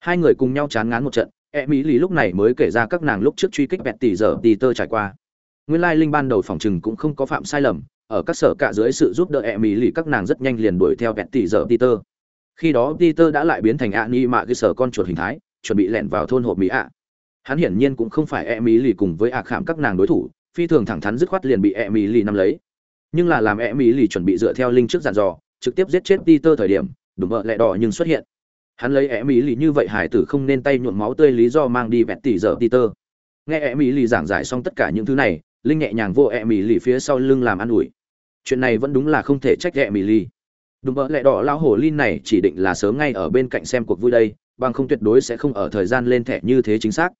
hai người cùng nhau chán ngán một trận e mỹ lì lúc này mới kể ra các nàng lúc trước truy kích bẹt tỷ giờ tỷ tơ trải qua. Nguyên lai linh ban đầu phòng trừng cũng không có phạm sai lầm, ở các sở cả dưới sự giúp đỡ e mỹ lì các nàng rất nhanh liền đuổi theo vẹn tỷ giờ tơ. khi đó peter đã lại biến thành ạ ni mạ cái sở con chuột hình thái, chuẩn bị lẻn vào thôn hộp mỹ ạ. Hắn hiển nhiên cũng không phải e mỹ lì cùng với ạ khảm các nàng đối thủ, phi thường thẳng thắn dứt khoát liền bị e mỹ lì nắm lấy. Nhưng là làm e mỹ lì chuẩn bị dựa theo linh trước dàn dò, trực tiếp giết chết peter thời điểm, đúng vợ lẹ đỏ nhưng xuất hiện hắn lấy em mỹ lì như vậy hải tử không nên tay nhuộm máu tươi lý do mang đi vẹn tỷ giờ tơ. Nghe em mỹ lì giảng giải xong tất cả những thứ này, linh nhẹ nhàng vô em mỹ lì phía sau lưng làm an ủi. Chuyện này vẫn đúng là không thể trách em mỹ lì. Đúng vợ lẽ đỏ lao hổ linh này chỉ định là sớm ngay ở bên cạnh xem cuộc vui đây, bằng không tuyệt đối sẽ không ở thời gian lên thẻ như thế chính xác.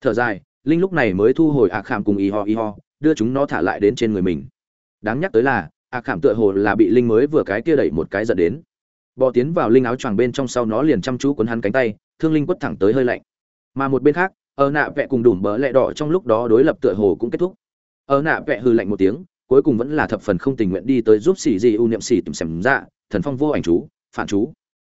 Thở dài, linh lúc này mới thu hồi ạ khảm cùng y ho y ho, đưa chúng nó thả lại đến trên người mình. Đáng nhắc tới là ạ khảm tựa hồ là bị linh mới vừa cái kia đẩy một cái dẫn đến bò tiến vào linh áo choàng bên trong sau nó liền chăm chú quấn hắn cánh tay, thương linh quất thẳng tới hơi lạnh. Mà một bên khác, ở nạ vẹ cùng đùm bỡ lẹ đỏ trong lúc đó đối lập tựa hồ cũng kết thúc. Ở nạ vẹ hư lạnh một tiếng, cuối cùng vẫn là thập phần không tình nguyện đi tới giúp xì dị u niệm xì tìm xem ra thần phong vô ảnh chú, phản chú.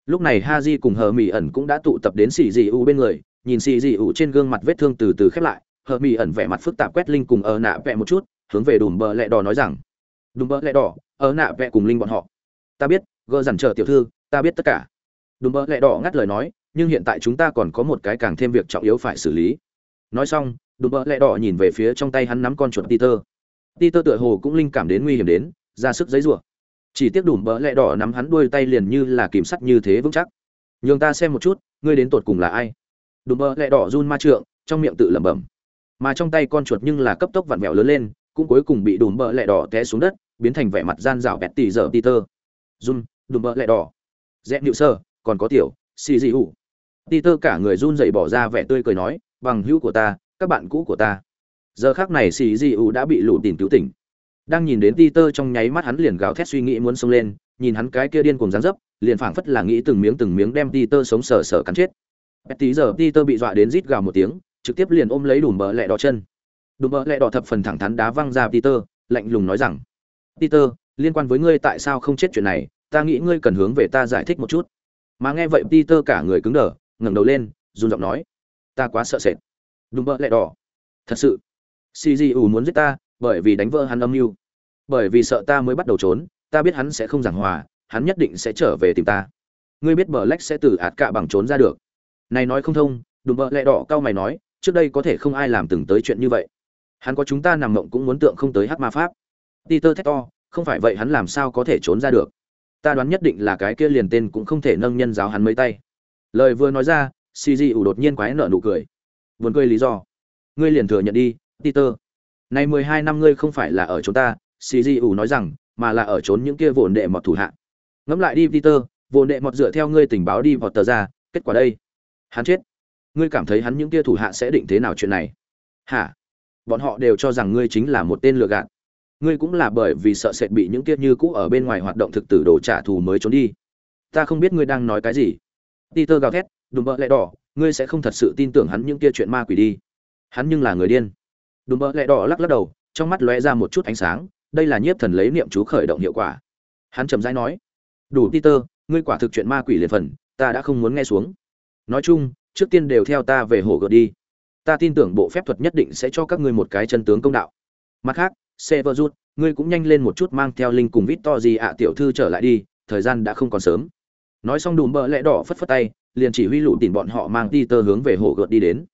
Lúc này ha di cùng hờ mỹ ẩn cũng đã tụ tập đến xì dị u bên người, nhìn xì dị u trên gương mặt vết thương từ từ khép lại. Hờ mỹ ẩn vẻ mặt phức tạp quét linh cùng ở nạ vẹ một chút, hướng về đùm bỡ lẹ đỏ nói rằng, đùm bỡ lẹ đỏ, ở nạ vẹ cùng linh bọn họ. Ta biết gờ dằn chờ tiểu thư ta biết tất cả đùm bơ lẹ đỏ ngắt lời nói nhưng hiện tại chúng ta còn có một cái càng thêm việc trọng yếu phải xử lý nói xong đùm bơ lẹ đỏ nhìn về phía trong tay hắn nắm con chuột peter Peter tựa hồ cũng linh cảm đến nguy hiểm đến, ra sức giấy rủa. Chỉ tiếc đùm bỡ lẹ đỏ nắm hắn đuôi tay liền như là kìm sắt như thế vững chắc. Nhường ta xem một chút, ngươi đến tột cùng là ai? Đùm bỡ lẹ đỏ run ma trượng, trong miệng tự lẩm bẩm. Mà trong tay con chuột nhưng là cấp tốc vặn vẹo lớn lên, cũng cuối cùng bị đùm bỡ lẹ đỏ té xuống đất, biến thành vẻ mặt gian dảo bẹt tỉ giờ Peter. Run, đùm bợ lẹ đỏ. Dẹp nịu sơ, còn có tiểu, xì gì hủ. Tơ cả người run rẩy bỏ ra vẻ tươi cười nói, bằng hữu của ta, các bạn cũ của ta. Giờ khác này xì dị ủ đã bị lụ tìm cứu tỉnh. Đang nhìn đến peter trong nháy mắt hắn liền gào thét suy nghĩ muốn xông lên nhìn hắn cái kia điên cuồng dáng dấp liền phảng phất là nghĩ từng miếng từng miếng đem peter sống sờ sờ cắn chết. Tí giờ peter bị dọa đến rít gào một tiếng trực tiếp liền ôm lấy đùm bợ lẹ đỏ chân. Đùm bợ lẹ đỏ thập phần thẳng thắn đá văng ra peter lạnh lùng nói rằng peter liên quan với ngươi tại sao không chết chuyện này? Ta nghĩ ngươi cần hướng về ta giải thích một chút. Mà nghe vậy peter cả người cứng đờ, ngẩng đầu lên, run giọng nói, ta quá sợ sệt. Đúng bỡ lẹ đỏ. Thật sự cgu muốn giết ta bởi vì đánh vỡ hắn âm mưu. Bởi vì sợ ta mới bắt đầu trốn, ta biết hắn sẽ không giảng hòa, hắn nhất định sẽ trở về tìm ta. Ngươi biết bờ lách sẽ từ ạt cạ bằng trốn ra được. Này nói không thông, đùm bợ lẹ đỏ cao mày nói, trước đây có thể không ai làm từng tới chuyện như vậy. Hắn có chúng ta nằm mộng cũng muốn tượng không tới hát ma pháp. Peter thét to, không phải vậy hắn làm sao có thể trốn ra được? Ta đoán nhất định là cái kia liền tên cũng không thể nâng nhân giáo hắn mấy tay lời vừa nói ra cgu đột nhiên quái nợ nụ cười vườn cười lý do ngươi liền thừa nhận đi Peter, này mười hai năm ngươi không phải là ở chúng ta, CGU nói rằng, mà là ở trốn những kia vồn đệ mọt thủ hạ. Ngẫm lại đi Peter, vồn đệ mọt dựa theo ngươi tình báo đi vọt tờ ra, kết quả đây, hắn chết. Ngươi cảm thấy hắn những kia thủ hạ sẽ định thế nào chuyện này? Hả? Bọn họ đều cho rằng ngươi chính là một tên lừa gạt. Ngươi cũng là bởi vì sợ sệt bị những kia như cũ ở bên ngoài hoạt động thực tử đồ trả thù mới trốn đi. Ta không biết ngươi đang nói cái gì. Peter gào thét, đùm bợ lẹ đỏ, ngươi sẽ không thật sự tin tưởng hắn những kia chuyện ma quỷ đi. Hắn nhưng là người điên đùm bợ lẹ đỏ lắc lắc đầu trong mắt lóe ra một chút ánh sáng đây là nhiếp thần lấy niệm chú khởi động hiệu quả hắn chậm rãi nói đủ peter ngươi quả thực chuyện ma quỷ liền phần ta đã không muốn nghe xuống nói chung trước tiên đều theo ta về hồ gợt đi ta tin tưởng bộ phép thuật nhất định sẽ cho các ngươi một cái chân tướng công đạo mặt khác Severus, ngươi cũng nhanh lên một chút mang theo linh cùng Victory gì ạ tiểu thư trở lại đi thời gian đã không còn sớm. Nói xong đùm bờ lẽ đỏ phất phất tay liền chỉ huy lũ tìm bọn họ mang Peter hướng về hồ gợt đi đến.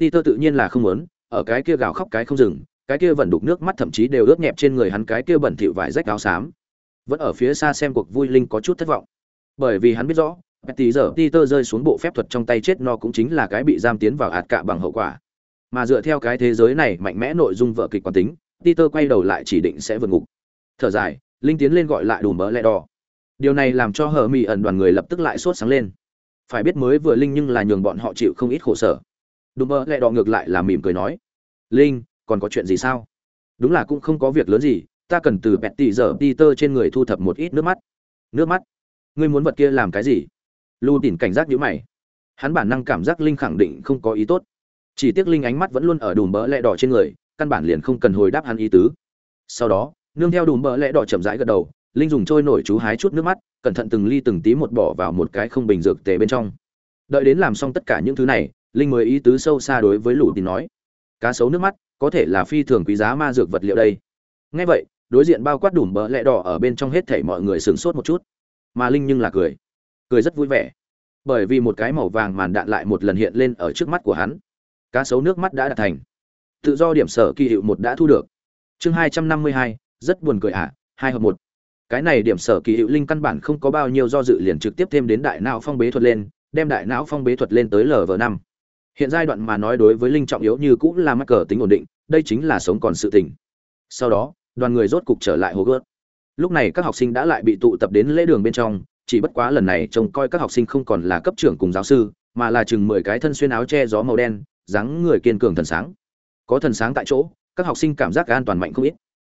Peter tự nhiên là không muốn ở cái kia gào khóc cái không dừng cái kia vẫn đục nước mắt thậm chí đều ướt nhẹp trên người hắn cái kia bẩn thỉu vải rách áo xám. Vẫn ở phía xa xem cuộc vui linh có chút thất vọng. Bởi vì hắn biết rõ petty giờ peter rơi xuống bộ phép thuật trong tay chết no cũng chính là cái bị giam tiến vào hạt cạ bằng hậu quả. Mà dựa theo cái thế giới này mạnh mẽ nội dung vợ kịch quán tính peter quay đầu lại chỉ định sẽ vượt ngục. Thở dài, linh tiến lên gọi lại đủ mỡ lẹ đỏ. Điều này làm cho hờ mì ẩn đoàn người lập tức lại sốt sáng lên. Phải biết mới vừa linh nhưng là nhường bọn họ chịu không ít khổ sở. Đủ mỡ lẹ đỏ ngược lại là mỉm cười nói, linh, còn có chuyện gì sao? Đúng là cũng không có việc lớn gì, ta cần từ bẹt tỉ giờ peter trên người thu thập một ít nước mắt. Nước mắt? Ngươi muốn vật kia làm cái gì? Lưu Tỉnh cảnh giác nhíu mày. Hắn bản năng cảm giác linh khẳng định không có ý tốt. Chỉ tiếc linh ánh mắt vẫn luôn ở đùm bỡ lẹ đỏ trên người căn bản liền không cần hồi đáp hắn ý tứ. Sau đó, nương theo đùm bỡ lẽ đỏ chậm rãi gật đầu, linh dùng trôi nổi chú hái chút nước mắt, cẩn thận từng ly từng tí một bỏ vào một cái không bình dược tề bên trong. Đợi đến làm xong tất cả những thứ này, linh mới ý tứ sâu xa đối với lũ tín nói, cá sấu nước mắt, có thể là phi thường quý giá ma dược vật liệu đây. Ngay vậy, đối diện bao quát đùm bỡ lẽ đỏ ở bên trong hết thảy mọi người sửng sốt một chút. Mà linh nhưng là cười cười rất vui vẻ. Bởi vì một cái màu vàng màn đạn lại một lần hiện lên ở trước mắt của hắn. Cá sấu nước mắt đã đạt thành tự do điểm sở kỳ hiệu một đã thu được. Chương hai trăm năm mươi hai rất buồn cười ạ à, hai hợp một. Cái này điểm sở kỳ hiệu linh căn bản không có bao nhiêu do dự liền trực tiếp thêm đến đại não phong bế thuật lên đem đại não phong bế thuật lên tới lv năm. Hiện giai đoạn mà nói đối với linh trọng yếu như cũng là mắc cờ tính ổn định đây chính là sống còn sự tình. Sau đó đoàn người rốt cục trở lại hồ gớt lúc này các học sinh đã lại bị tụ tập đến lễ đường bên trong chỉ bất quá lần này trông coi các học sinh không còn là cấp trưởng cùng giáo sư mà là chừng mười cái thân xuyên áo che gió màu đen dáng người kiên cường thần sáng có thần sáng tại chỗ, các học sinh cảm giác an toàn mạnh không ít.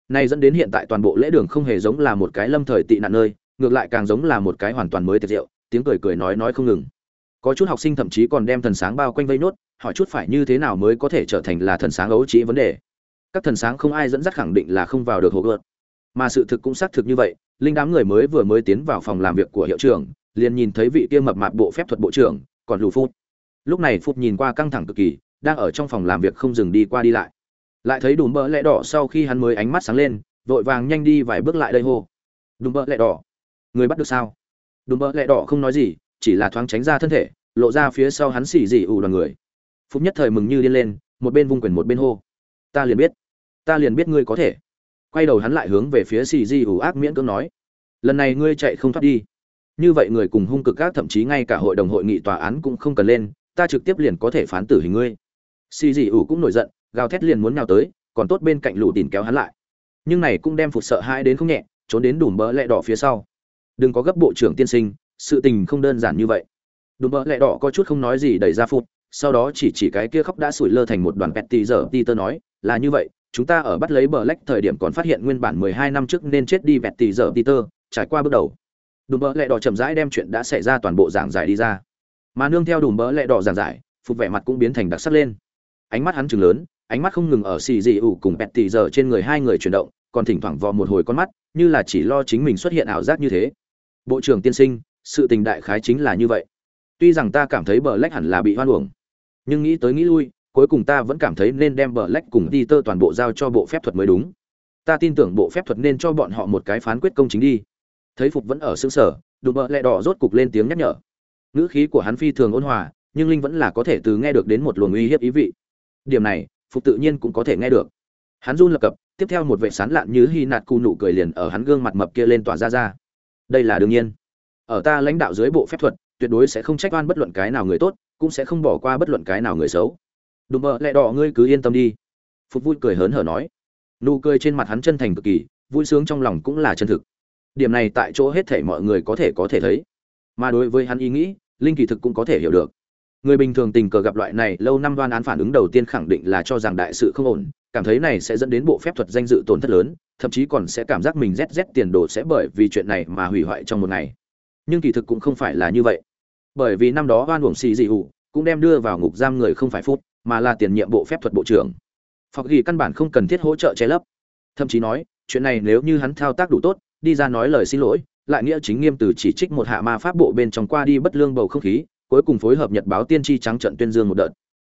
Nay dẫn đến hiện tại toàn bộ lễ đường không hề giống là một cái lâm thời tị nạn nơi, ngược lại càng giống là một cái hoàn toàn mới tiệt diệu tiếng cười cười nói nói không ngừng. Có chút học sinh thậm chí còn đem thần sáng bao quanh vây nốt, hỏi chút phải như thế nào mới có thể trở thành là thần sáng ấu trĩ vấn đề. Các thần sáng không ai dẫn dắt khẳng định là không vào được hồ gợt mà sự thực cũng xác thực như vậy, linh đám người mới vừa mới tiến vào phòng làm việc của hiệu trưởng, liền nhìn thấy vị kia mập mạp bộ phép thuật bộ trưởng, còn lù phút lúc này phút nhìn qua căng thẳng cực kỳ đang ở trong phòng làm việc không dừng đi qua đi lại. Lại thấy đùm bỡ lẹ đỏ sau khi hắn mới ánh mắt sáng lên, vội vàng nhanh đi vài bước lại đây hô. Đùm bỡ lẹ đỏ, người bắt được sao? Đùm bỡ lẹ đỏ không nói gì, chỉ là thoáng tránh ra thân thể, lộ ra phía sau hắn xì dị ủ đoàn người. Phúc nhất thời mừng như điên lên, một bên vung quyền một bên hô. Ta liền biết, ta liền biết ngươi có thể. Quay đầu hắn lại hướng về phía xì di ủ ác miễn cưỡng nói. Lần này ngươi chạy không thoát đi. Như vậy người cùng hung cực các thậm chí ngay cả hội đồng hội nghị tòa án cũng không cần lên, ta trực tiếp liền có thể phán tử hình ngươi xì dị ủ cũng nổi giận, gào thét liền muốn nào tới, còn tốt bên cạnh lũ tìm kéo hắn lại. Nhưng này cũng đem phục sợ hãi đến không nhẹ, trốn đến đùm bỡ lẹ đỏ phía sau. Đừng có gấp bộ trưởng tiên sinh, sự tình không đơn giản như vậy. Đùm bỡ lẹ đỏ có chút không nói gì đẩy ra phụt, sau đó chỉ chỉ cái kia khóc đã sủi lơ thành một đoàn pet tì giờ tơ nói, là như vậy, chúng ta ở bắt lấy bờ lách thời điểm còn phát hiện nguyên bản mười hai năm trước nên chết đi vẹt tỷ giờ tơ trải qua bước đầu. Đùm bỡ lẹ đỏ chậm rãi đem chuyện đã xảy ra toàn bộ giảng giải đi ra. Mà nương theo đùm bỡ lẹ đỏ giảng giải, phục vẻ mặt cũng biến thành đặc sắc lên ánh mắt hắn chừng lớn, ánh mắt không ngừng ở xì dị ủ cùng Bẹt tỷ giờ trên người hai người chuyển động, còn thỉnh thoảng vò một hồi con mắt, như là chỉ lo chính mình xuất hiện ảo giác như thế. Bộ trưởng tiên sinh, sự tình đại khái chính là như vậy. Tuy rằng ta cảm thấy bờ lách hẳn là bị hoan uổng, nhưng nghĩ tới nghĩ lui, cuối cùng ta vẫn cảm thấy nên đem bờ lách cùng đi tơ toàn bộ giao cho bộ phép thuật mới đúng. Ta tin tưởng bộ phép thuật nên cho bọn họ một cái phán quyết công chính đi. Thấy phục vẫn ở xứng sở, đùm bờ lẹ đỏ rốt cục lên tiếng nhắc nhở. Ngữ khí của hắn phi thường ôn hòa, nhưng linh vẫn là có thể từ nghe được đến một luồng uy hiếp ý vị điểm này, phục tự nhiên cũng có thể nghe được. Hắn run lập cập, tiếp theo một vệ sán lạn như hy nạt cu nụ cười liền ở hắn gương mặt mập kia lên tỏa ra ra. Đây là đương nhiên. Ở ta lãnh đạo dưới bộ phép thuật, tuyệt đối sẽ không trách oan bất luận cái nào người tốt, cũng sẽ không bỏ qua bất luận cái nào người xấu. Đùm bợ, lẹ đỏ, ngươi cứ yên tâm đi. Phục vui cười hớn hở nói. Nụ cười trên mặt hắn chân thành cực kỳ, vui sướng trong lòng cũng là chân thực. Điểm này tại chỗ hết thể mọi người có thể có thể thấy. Mà đối với hắn ý nghĩ, linh kỳ thực cũng có thể hiểu được người bình thường tình cờ gặp loại này lâu năm đoan án phản ứng đầu tiên khẳng định là cho rằng đại sự không ổn, cảm thấy này sẽ dẫn đến bộ phép thuật danh dự tổn thất lớn, thậm chí còn sẽ cảm giác mình rét rét tiền đồ sẽ bởi vì chuyện này mà hủy hoại trong một ngày. Nhưng kỳ thực cũng không phải là như vậy. Bởi vì năm đó oan uổng xì dị hụ cũng đem đưa vào ngục giam người không phải phút, mà là tiền nhiệm bộ phép thuật bộ trưởng. Phọc ghi căn bản không cần thiết hỗ trợ che lấp. Thậm chí nói, chuyện này nếu như hắn thao tác đủ tốt, đi ra nói lời xin lỗi, lại nghĩa chính nghiêm từ chỉ trích một hạ ma pháp bộ bên trong qua đi bất lương bầu không khí cuối cùng phối hợp nhật báo tiên tri trắng trận tuyên dương một đợt.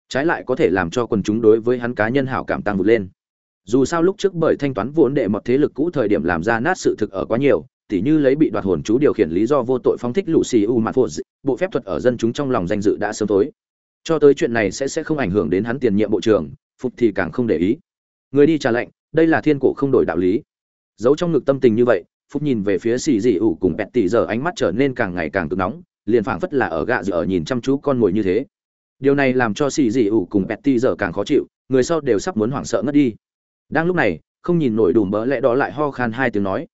Trái lại có thể làm cho quần chúng đối với hắn cá nhân hảo cảm tăng vượt lên. Dù sao lúc trước bởi thanh toán vốn đệ mọt thế lực cũ thời điểm làm ra nát sự thực ở quá nhiều, tỉ như lấy bị đoạt hồn chú điều khiển lý do vô tội phóng thích lũ xì u mặt phụ bộ phép thuật ở dân chúng trong lòng danh dự đã sớm tối. Cho tới chuyện này sẽ sẽ không ảnh hưởng đến hắn tiền nhiệm bộ trưởng, phục thì càng không để ý. Người đi trả lệnh, đây là thiên cổ không đổi đạo lý. Giấu trong ngực tâm tình như vậy phúc nhìn về phía xì dị ủ cùng bẹt tỉ giờ ánh mắt trở nên càng ngày càng cực nóng liền phảng phất là ở gạ dự ở nhìn chăm chú con mồi như thế. Điều này làm cho xì dị ủ cùng Betty giờ càng khó chịu, người sau đều sắp muốn hoảng sợ ngất đi. Đang lúc này, không nhìn nổi đùm bỡ lẽ đó lại ho khan hai tiếng nói.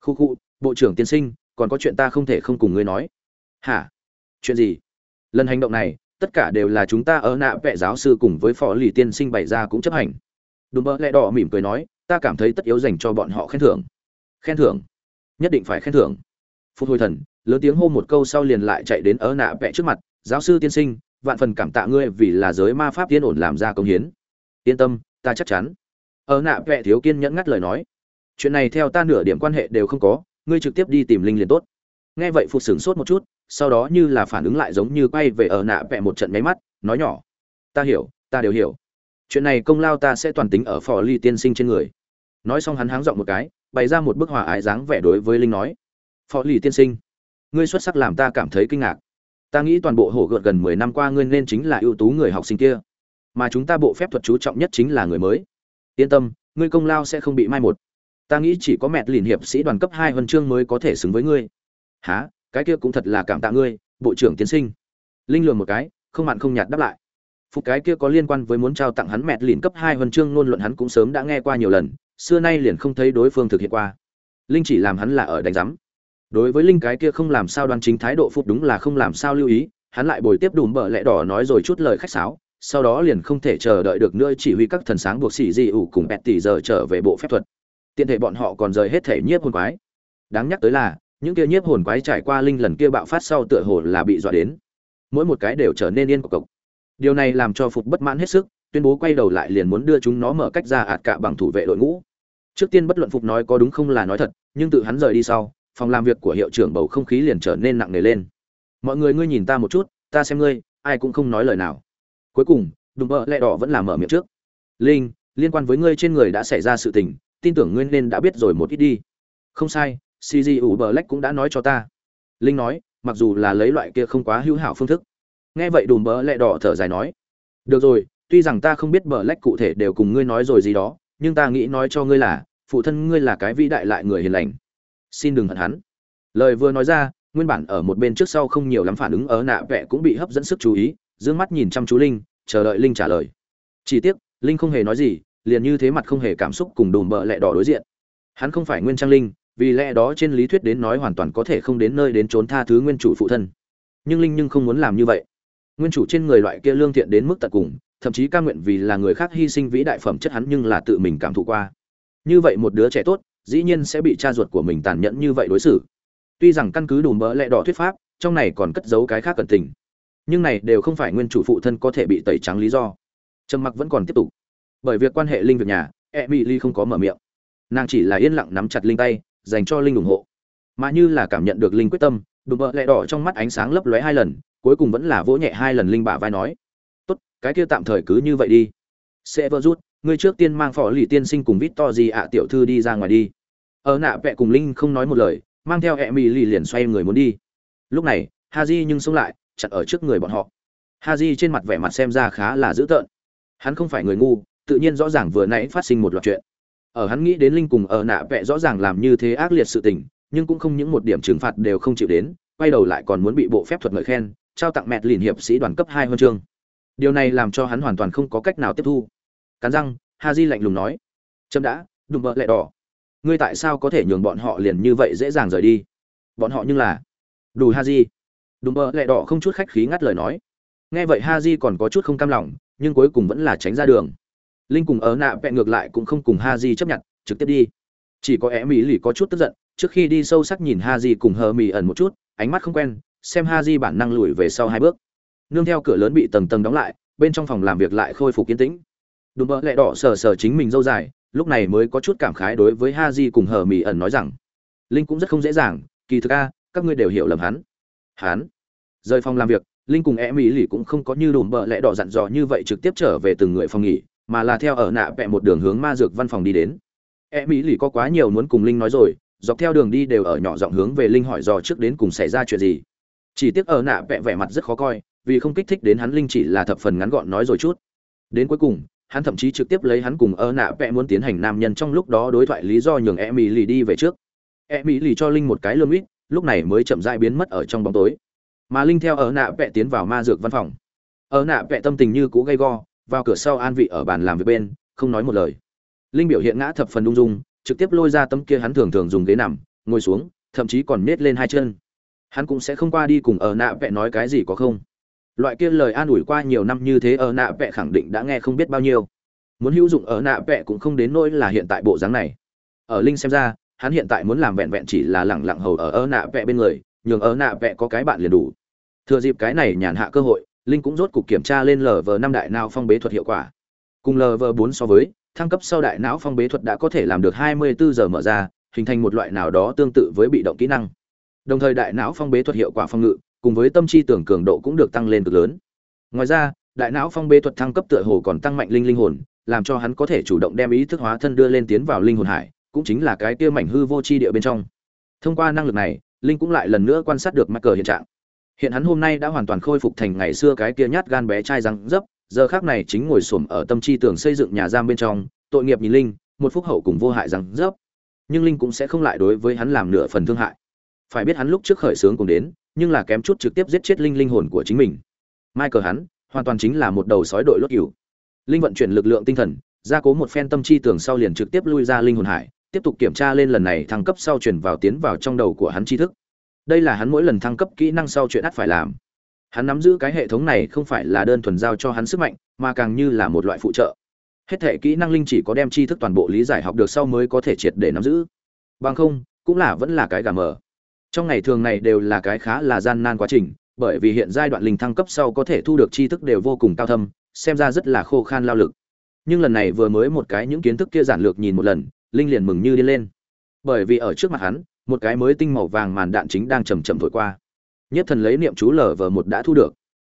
Khu khu, bộ trưởng tiên sinh, còn có chuyện ta không thể không cùng ngươi nói. Hả? Chuyện gì? Lần hành động này, tất cả đều là chúng ta ở nạ vệ giáo sư cùng với phó lì tiên sinh bày ra cũng chấp hành. Đùm bỡ lẽ đỏ mỉm cười nói, ta cảm thấy tất yếu dành cho bọn họ khen thưởng. Khen thưởng? Nhất định phải khen thưởng phục hồi thần, lớn tiếng hô một câu sau liền lại chạy đến ở nạ vẽ trước mặt, giáo sư tiên sinh, vạn phần cảm tạ ngươi vì là giới ma pháp tiên ổn làm ra công hiến. Yên tâm, ta chắc chắn. Ở nạ vẽ thiếu kiên nhẫn ngắt lời nói, chuyện này theo ta nửa điểm quan hệ đều không có, ngươi trực tiếp đi tìm linh liền tốt. Nghe vậy phục sửng sốt một chút, sau đó như là phản ứng lại giống như quay về ở nạ vẽ một trận nháy mắt, nói nhỏ, ta hiểu, ta đều hiểu. Chuyện này công lao ta sẽ toàn tính ở phò ly tiên sinh trên người. Nói xong hắn háng dọn một cái, bày ra một bức hòa ái dáng vẻ đối với linh nói phó lì tiên sinh, ngươi xuất sắc làm ta cảm thấy kinh ngạc. Ta nghĩ toàn bộ hổ gợt gần mười năm qua ngươi nên chính là ưu tú người học sinh kia, mà chúng ta bộ phép thuật chú trọng nhất chính là người mới. Yên tâm, ngươi công lao sẽ không bị mai một. Ta nghĩ chỉ có mẹ lìn hiệp sĩ đoàn cấp hai huân chương mới có thể xứng với ngươi. Há cái kia cũng thật là cảm tạ ngươi, bộ trưởng tiến sinh. Linh lường một cái, không mặn không nhạt đáp lại. Phục cái kia có liên quan với muốn trao tặng hắn mẹ lìn cấp hai huân chương luôn luận hắn cũng sớm đã nghe qua nhiều lần, xưa nay liền không thấy đối phương thực hiện qua. Linh chỉ làm hắn là ở đánh giám đối với linh cái kia không làm sao đoan chính thái độ phục đúng là không làm sao lưu ý, hắn lại bồi tiếp đùm bợ lẽ đỏ nói rồi chút lời khách sáo, sau đó liền không thể chờ đợi được nữa chỉ huy các thần sáng buộc xỉ dị ủ cùng bẹt tỷ giờ trở về bộ phép thuật. Tiện thể bọn họ còn rời hết thể nhiếp hồn quái. Đáng nhắc tới là, những kia nhiếp hồn quái trải qua linh lần kia bạo phát sau tựa hồ là bị dọa đến. Mỗi một cái đều trở nên yên cộc cộc. Điều này làm cho phục bất mãn hết sức, tuyên bố quay đầu lại liền muốn đưa chúng nó mở cách ra ạt cả bằng thủ vệ đội ngũ. Trước tiên bất luận phục nói có đúng không là nói thật, nhưng tự hắn rời đi sau phòng làm việc của hiệu trưởng bầu không khí liền trở nên nặng nề lên. Mọi người ngươi nhìn ta một chút, ta xem ngươi, ai cũng không nói lời nào. Cuối cùng, đùm bợ lẹ đỏ vẫn là mở miệng trước. Linh, liên quan với ngươi trên người đã xảy ra sự tình, tin tưởng ngươi nên đã biết rồi một ít đi. Không sai cg ủ bờ lách cũng đã nói cho ta. Linh nói, mặc dù là lấy loại kia không quá hữu hảo phương thức. Nghe vậy đùm bợ lẹ đỏ thở dài nói. Được rồi, tuy rằng ta không biết bờ lách cụ thể đều cùng ngươi nói rồi gì đó, nhưng ta nghĩ nói cho ngươi là, phụ thân ngươi là cái vĩ đại lại người hiền lành xin đừng hận hắn. Lời vừa nói ra, nguyên bản ở một bên trước sau không nhiều lắm phản ứng, ở nạ vẽ cũng bị hấp dẫn sức chú ý d ư ơ n g mắt nhìn chăm chú linh, chờ đợi linh trả lời. Chỉ tiếc, linh không hề nói gì, liền như thế mặt không hề cảm xúc cùng đùm bợ lẹ đỏ đối diện. Hắn không phải nguyên trang linh, vì lẽ đó trên lý thuyết đến nói hoàn toàn có thể không đến nơi đến trốn tha thứ nguyên chủ phụ thân. Nhưng linh nhưng không muốn làm như vậy. Nguyên chủ trên người loại kia lương thiện đến mức tận cùng, thậm chí ca nguyện vì là người khác hy sinh vĩ đại phẩm chất hắn nhưng là tự mình cảm thụ qua. Như vậy một đứa trẻ tốt dĩ nhiên sẽ bị cha ruột của mình tàn nhẫn như vậy đối xử. Tuy rằng căn cứ đùm bỡ lẽ đỏ thuyết pháp trong này còn cất giấu cái khác cẩn tình. Nhưng này đều không phải nguyên chủ phụ thân có thể bị tẩy trắng lý do. Trầm mặc vẫn còn tiếp tục. Bởi việc quan hệ linh việc nhà e mỹ ly không có mở miệng. Nàng chỉ là yên lặng nắm chặt linh tay dành cho linh ủng hộ. Mà như là cảm nhận được linh quyết tâm đùm bỡ lẹ đỏ trong mắt ánh sáng lấp lóe hai lần cuối cùng vẫn là vỗ nhẹ hai lần linh bả vai nói tốt, cái kia tạm thời cứ như vậy đi. Sẽ vỡ rút ngươi trước tiên mang phò lì tiên sinh cùng vít to gì ạ, tiểu thư đi ra ngoài đi. Ở nạ vẹ cùng linh không nói một lời, mang theo e mỹ lì liền xoay người muốn đi. Lúc này ha di nhưng xông lại, chặn ở trước người bọn họ. Ha di trên mặt vẻ mặt xem ra khá là dữ tợn. Hắn không phải người ngu, tự nhiên rõ ràng vừa nãy phát sinh một loạt chuyện. Ở hắn nghĩ đến linh cùng ở nạ vẹ rõ ràng làm như thế ác liệt sự tình, nhưng cũng không những một điểm trừng phạt đều không chịu đến, quay đầu lại còn muốn bị bộ phép thuật ngợi khen, trao tặng mẹ lìn hiệp sĩ đoàn cấp hai huân chương. Điều này làm cho hắn hoàn toàn không có cách nào tiếp thu cắn răng ha di lạnh lùng nói. Trâm đã đùm bợ lẹ đỏ. Ngươi tại sao có thể nhường bọn họ liền như vậy dễ dàng rời đi? Bọn họ nhưng là đủ ha di đùm bợ lẹ đỏ không chút khách khí ngắt lời nói. Nghe vậy ha di còn có chút không cam lòng, nhưng cuối cùng vẫn là tránh ra đường. Linh cùng ở nạ vẹn ngược lại cũng không cùng ha di chấp nhận, trực tiếp đi. Chỉ có é mỹ lì có chút tức giận, trước khi đi sâu sắc nhìn ha di cùng hờ mỹ ẩn một chút, ánh mắt không quen, xem ha di bản năng lùi về sau hai bước. Nương theo cửa lớn bị tầng tầng đóng lại, bên trong phòng làm việc lại khôi phục yên tĩnh đùm bỡ lẹ đỏ sờ sờ chính mình dâu dài, lúc này mới có chút cảm khái đối với ha di cùng hờ mỹ ẩn nói rằng, linh cũng rất không dễ dàng, kỳ thực a, các ngươi đều hiểu lầm hắn. Hắn? Rời phòng làm việc, linh cùng e mỹ lì cũng không có như đùm bỡ lẹ đỏ dặn dò như vậy trực tiếp trở về từng người phòng nghỉ, mà là theo ở nạ vẹ một đường hướng ma dược văn phòng đi đến. E mỹ lì có quá nhiều muốn cùng linh nói rồi, dọc theo đường đi đều ở nhỏ giọng hướng về linh hỏi dò trước đến cùng xảy ra chuyện gì. Chỉ tiếc ở nạ vẹ vẻ mặt rất khó coi, vì không kích thích đến hắn, linh chỉ là thập phần ngắn gọn nói rồi chút. Đến cuối cùng hắn thậm chí trực tiếp lấy hắn cùng ơ nạ vẽ muốn tiến hành nam nhân trong lúc đó đối thoại lý do nhường e mỹ lì đi về trước. E mỹ lì cho linh một cái lương ít, lúc này mới chậm rãi biến mất ở trong bóng tối. Mà linh theo ở nạ vẽ tiến vào ma dược văn phòng. Ở nạ vẽ tâm tình như cũ gay go, vào cửa sau an vị ở bàn làm việc bên, không nói một lời. Linh biểu hiện ngã thập phần ung dung, trực tiếp lôi ra tấm kia hắn thường thường dùng ghế nằm, ngồi xuống, thậm chí còn nết lên hai chân. Hắn cũng sẽ không qua đi cùng ở nạ vẽ nói cái gì có không? Loại kia lời an ủi qua nhiều năm như thế ở nạ vẽ khẳng định đã nghe không biết bao nhiêu. Muốn hữu dụng ở nạ vẽ cũng không đến nỗi là hiện tại bộ dáng này. Ở linh xem ra, hắn hiện tại muốn làm vẹn vẹn chỉ là lẳng lặng hầu ở ở nạ vẽ bên người, nhường ở nạ vẽ có cái bạn liền đủ. Thừa dịp cái này nhàn hạ cơ hội, linh cũng rốt cục kiểm tra lên lv năm đại não phong bế thuật hiệu quả. Cùng lv bốn so với, thăng cấp sau đại não phong bế thuật đã có thể làm được 24 giờ mở ra, hình thành một loại nào đó tương tự với bị động kỹ năng. Đồng thời đại não phong bế thuật hiệu quả phong ngự cùng với tâm chi tưởng cường độ cũng được tăng lên cực lớn. Ngoài ra, đại não phong bế thuật thăng cấp tựa hồ còn tăng mạnh linh linh hồn, làm cho hắn có thể chủ động đem ý thức hóa thân đưa lên tiến vào linh hồn hải, cũng chính là cái kia mảnh hư vô chi địa bên trong. Thông qua năng lực này, linh cũng lại lần nữa quan sát được Michael hiện trạng. Hiện hắn hôm nay đã hoàn toàn khôi phục thành ngày xưa cái kia nhát gan bé trai răng dấp, giờ khắc này chính ngồi xổm ở tâm chi tường xây dựng nhà giam bên trong, tội nghiệp nhìn linh, một phúc hậu cùng vô hại răng dấp. Nhưng linh cũng sẽ không lại đối với hắn làm nửa phần thương hại. Phải biết hắn lúc trước khởi sướng cùng đến nhưng là kém chút trực tiếp giết chết linh linh hồn của chính mình. Michael hắn, hoàn toàn chính là một đầu sói đội lốt cừu. Linh vận chuyển lực lượng tinh thần, gia cố một phen tâm chi tường sau liền trực tiếp lui ra linh hồn hải, tiếp tục kiểm tra lên lần này thăng cấp sau chuyển vào tiến vào trong đầu của hắn tri thức. Đây là hắn mỗi lần thăng cấp kỹ năng sau chuyện ắt phải làm. Hắn nắm giữ cái hệ thống này không phải là đơn thuần giao cho hắn sức mạnh, mà càng như là một loại phụ trợ. Hết thể kỹ năng linh chỉ có đem tri thức toàn bộ lý giải học được sau mới có thể triệt để nắm giữ. Bằng không, cũng là vẫn là cái gà mờ trong ngày thường này đều là cái khá là gian nan quá trình, bởi vì hiện giai đoạn linh thăng cấp sau có thể thu được tri thức đều vô cùng cao thâm, xem ra rất là khô khan lao lực. Nhưng lần này vừa mới một cái những kiến thức kia giản lược nhìn một lần, linh liền mừng như đi lên. Bởi vì ở trước mặt hắn, một cái mới tinh màu vàng màn đạn chính đang chầm chậm thổi qua. Nhất thần lấy niệm chú lở vờ một đã thu được.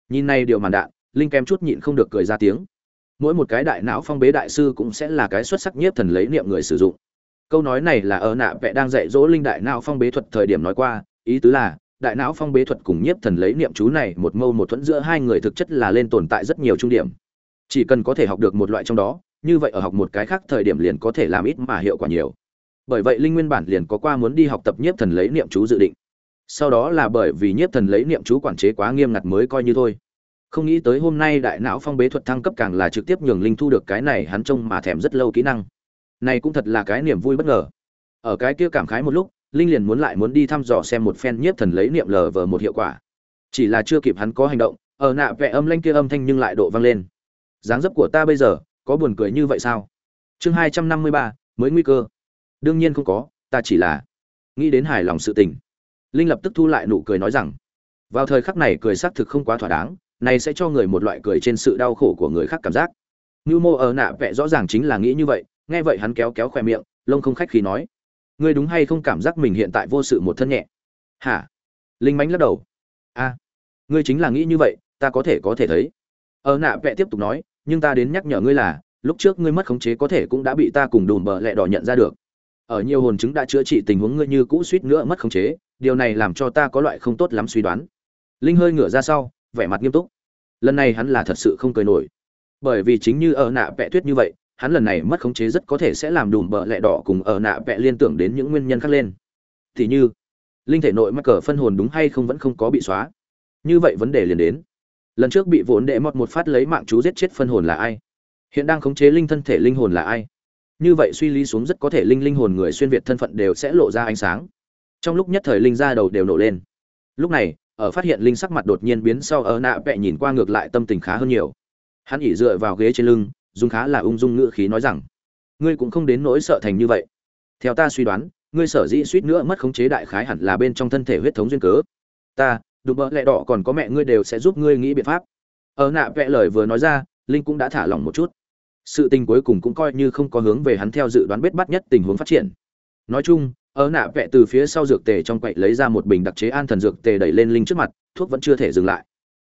Nhìn này điều màn đạn, linh kém chút nhịn không được cười ra tiếng. Mỗi một cái đại não phong bế đại sư cũng sẽ là cái xuất sắc nhất thần lấy niệm người sử dụng câu nói này là ở nạ vẽ đang dạy dỗ linh đại não phong bế thuật thời điểm nói qua, ý tứ là, đại não phong bế thuật cùng nhiếp thần lấy niệm chú này một mâu một thuẫn giữa hai người thực chất là lên tồn tại rất nhiều trung điểm. Chỉ cần có thể học được một loại trong đó, như vậy ở học một cái khác thời điểm liền có thể làm ít mà hiệu quả nhiều. Bởi vậy linh nguyên bản liền có qua muốn đi học tập nhiếp thần lấy niệm chú dự định. Sau đó là bởi vì nhiếp thần lấy niệm chú quản chế quá nghiêm ngặt mới coi như thôi. Không nghĩ tới hôm nay đại não phong bế thuật thăng cấp càng là trực tiếp nhường linh thu được cái này hắn trông mà thèm rất lâu kỹ năng này cũng thật là cái niềm vui bất ngờ. Ở cái kia cảm khái một lúc linh liền muốn lại muốn đi thăm dò xem một phen nhiếp thần lấy niệm lờ vờ một hiệu quả. Chỉ là chưa kịp hắn có hành động ở nạ vẽ âm lanh kia âm thanh nhưng lại độ vang lên. Dáng dấp của ta bây giờ có buồn cười như vậy sao? Chương hai trăm năm mươi ba mới nguy cơ. Đương nhiên không có ta chỉ là nghĩ đến hài lòng sự tình. Linh lập tức thu lại nụ cười nói rằng vào thời khắc này cười xác thực không quá thỏa đáng này sẽ cho người một loại cười trên sự đau khổ của người khác cảm giác. Như Mô ở nạ vẽ rõ ràng chính là nghĩ như vậy, nghe vậy hắn kéo kéo khoe miệng, lông không khách khí nói: "Ngươi đúng hay không cảm giác mình hiện tại vô sự một thân nhẹ?" "Hả?" Linh mánh lắc đầu. "A, ngươi chính là nghĩ như vậy, ta có thể có thể thấy." Ở nạ vẽ tiếp tục nói: "Nhưng ta đến nhắc nhở ngươi là, lúc trước ngươi mất khống chế có thể cũng đã bị ta cùng đùm bờ lẹ đỏ nhận ra được ở nhiều hồn chứng đã chữa trị tình huống ngươi như cũ suýt nữa mất khống chế điều này làm cho ta có loại không tốt lắm suy đoán linh hơi ngửa ra sau vẻ mặt nghiêm túc lần này hắn là thật sự không cười nổi bởi vì chính như ở nạ vẽ tuyết như vậy hắn lần này mất khống chế rất có thể sẽ làm đùm bợ lẹ đỏ cùng ở nạ vẽ liên tưởng đến những nguyên nhân khác lên. Thì như, linh thể nội mắc cờ phân hồn đúng hay không vẫn không có bị xóa. Như vậy vấn đề liền đến. Lần trước bị vốn đệ mọt một phát lấy mạng chú giết chết phân hồn là ai? Hiện đang khống chế linh thân thể linh hồn là ai? Như vậy suy lý xuống rất có thể linh linh hồn người xuyên việt thân phận đều sẽ lộ ra ánh sáng. Trong lúc nhất thời linh ra đầu đều nổ lên. Lúc này, ở phát hiện linh sắc mặt đột nhiên biến sau, ở nạ vẽ nhìn qua ngược lại tâm tình khá hơn nhiều. Hắn ỉ dựa vào ghế trên lưng dùng khá là ung dung ngữ khí nói rằng, ngươi cũng không đến nỗi sợ thành như vậy. Theo ta suy đoán, ngươi sở dĩ suýt nữa mất khống chế đại khái hẳn là bên trong thân thể huyết thống duyên cớ. Ta đùm bỡ lẹ đỏ còn có mẹ ngươi đều sẽ giúp ngươi nghĩ biện pháp. Ở nạ vẽ lời vừa nói ra, linh cũng đã thả lỏng một chút. Sự tình cuối cùng cũng coi như không có hướng về hắn theo dự đoán bết bắt nhất tình huống phát triển. Nói chung ở nạ vẽ từ phía sau dược tề trong quậy lấy ra một bình đặc chế an thần dược tề đẩy lên linh trước mặt, thuốc vẫn chưa thể dừng lại.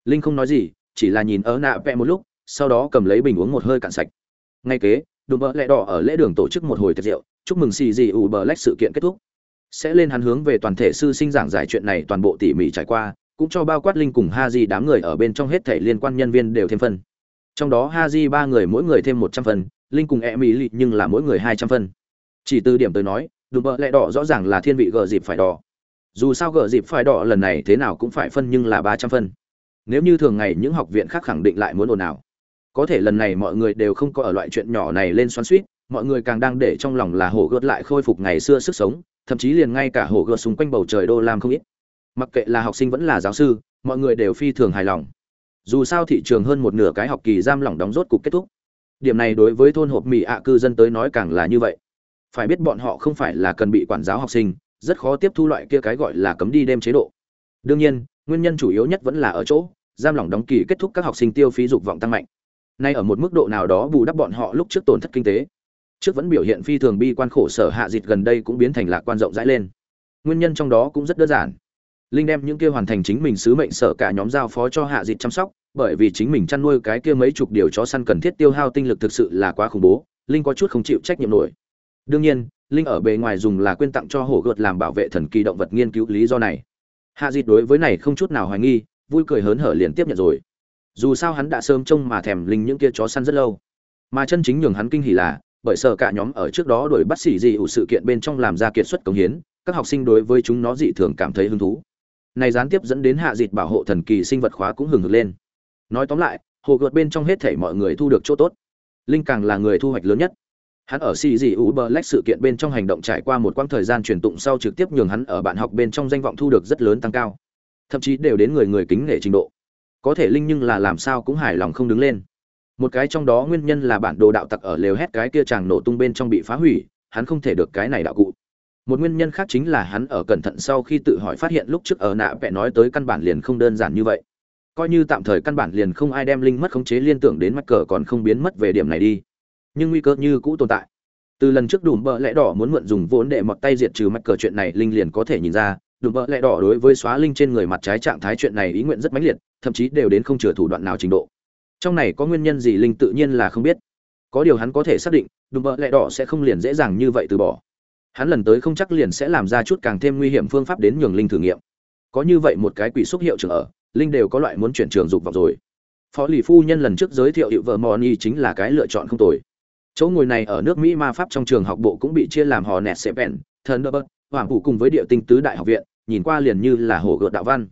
Linh không nói gì, chỉ là nhìn ở nạ vẽ một lúc sau đó cầm lấy bình uống một hơi cạn sạch. Ngay kế, đùm bợ lẹ đỏ ở lễ đường tổ chức một hồi tiệc rượu, chúc mừng xì gì ủ bờ lách sự kiện kết thúc. Sẽ lên hắn hướng về toàn thể sư sinh giảng giải chuyện này toàn bộ tỉ mỉ trải qua, cũng cho bao quát linh cùng ha di đám người ở bên trong hết thể liên quan nhân viên đều thêm phân trong đó ha di ba người mỗi người thêm một trăm phần, linh cùng e mỹ lị nhưng là mỗi người hai trăm phân chỉ từ điểm tới nói, đùm bợ lẹ đỏ rõ ràng là thiên vị gờ dịp phải đỏ. Dù sao gờ dịp phải đỏ lần này thế nào cũng phải phân nhưng là ba trăm phân nếu như thường ngày những học viện khác khẳng định lại muốn ồn ào có thể lần này mọi người đều không có ở loại chuyện nhỏ này lên xoắn suýt, mọi người càng đang để trong lòng là hổ gợt lại khôi phục ngày xưa sức sống, thậm chí liền ngay cả hổ gợt xung quanh bầu trời đô lam không ít. Mặc kệ là học sinh vẫn là giáo sư, mọi người đều phi thường hài lòng. Dù sao thị trường hơn một nửa cái học kỳ giam lỏng đóng rốt cục kết thúc. Điểm này đối với thôn hộp mỹ ạ cư dân tới nói càng là như vậy. Phải biết bọn họ không phải là cần bị quản giáo học sinh, rất khó tiếp thu loại kia cái gọi là cấm đi đêm chế độ. Đương nhiên, nguyên nhân chủ yếu nhất vẫn là ở chỗ, giam lỏng đóng kỳ kết thúc các học sinh tiêu phí dục vọng tăng mạnh nay ở một mức độ nào đó bù đắp bọn họ lúc trước tổn thất kinh tế. Trước vẫn biểu hiện phi thường bi quan khổ sở hạ dịch gần đây cũng biến thành lạc quan rộng rãi lên. Nguyên nhân trong đó cũng rất đơn giản. Linh đem những kia hoàn thành chính mình sứ mệnh sở cả nhóm giao phó cho hạ dịch chăm sóc, bởi vì chính mình chăn nuôi cái kia mấy chục điều chó săn cần thiết tiêu hao tinh lực thực sự là quá khủng bố, linh có chút không chịu trách nhiệm nổi. Đương nhiên, linh ở bề ngoài dùng là quyên tặng cho hổ gợt làm bảo vệ thần kỳ động vật nghiên cứu lý do này. Hạ dịch đối với này không chút nào hoài nghi, vui cười hớn hở liền tiếp nhận rồi dù sao hắn đã sớm trông mà thèm linh những kia chó săn rất lâu. Mà chân chính nhường hắn kinh hỉ là, bởi sợ cả nhóm ở trước đó đuổi bắt xỉ gì ủ sự kiện bên trong làm ra kiệt xuất công hiến, các học sinh đối với chúng nó dị thường cảm thấy hứng thú. Này gián tiếp dẫn đến hạ dịt bảo hộ thần kỳ sinh vật khóa cũng hừng hực lên. Nói tóm lại, hồ gợt bên trong hết thảy mọi người thu được chỗ tốt. Linh càng là người thu hoạch lớn nhất. Hắn ở xì dị ủ bờ lách sự kiện bên trong hành động trải qua một quãng thời gian truyền tụng sau trực tiếp nhường hắn ở bạn học bên trong danh vọng thu được rất lớn tăng cao. Thậm chí đều đến người người kính nể trình độ có thể linh nhưng là làm sao cũng hài lòng không đứng lên. Một cái trong đó nguyên nhân là bản đồ đạo tặc ở lều hét cái kia chàng nổ tung bên trong bị phá hủy, hắn không thể được cái này đạo cụ. Một nguyên nhân khác chính là hắn ở cẩn thận sau khi tự hỏi phát hiện lúc trước ở nạ vẽ nói tới căn bản liền không đơn giản như vậy. Coi như tạm thời căn bản liền không ai đem linh mất khống chế liên tưởng đến mắc cờ còn không biến mất về điểm này đi. Nhưng nguy cơ như cũ tồn tại. Từ lần trước đùm bợ lẽ đỏ muốn mượn dùng vốn để mọt tay diệt trừ mắc cờ chuyện này, linh liền có thể nhìn ra, đùm bợ lẽ đỏ đối với xóa linh trên người mặt trái trạng thái chuyện này ý nguyện rất mãnh liệt thậm chí đều đến không chừa thủ đoạn nào trình độ. Trong này có nguyên nhân gì linh tự nhiên là không biết. Có điều hắn có thể xác định, đùm bợ lẹ đỏ sẽ không liền dễ dàng như vậy từ bỏ. Hắn lần tới không chắc liền sẽ làm ra chút càng thêm nguy hiểm phương pháp đến nhường linh thử nghiệm. Có như vậy một cái quỷ xúc hiệu trưởng ở, linh đều có loại muốn chuyển trường dục vào rồi. Phó lì phu nhân lần trước giới thiệu hiệu vợ moni chính là cái lựa chọn không tồi. Chỗ ngồi này ở nước mỹ ma pháp trong trường học bộ cũng bị chia làm hò nẹt sepen thần đơ bớt, hoàng phụ cùng với địa tinh tứ đại học viện, nhìn qua liền như là hồ gợt đạo văn.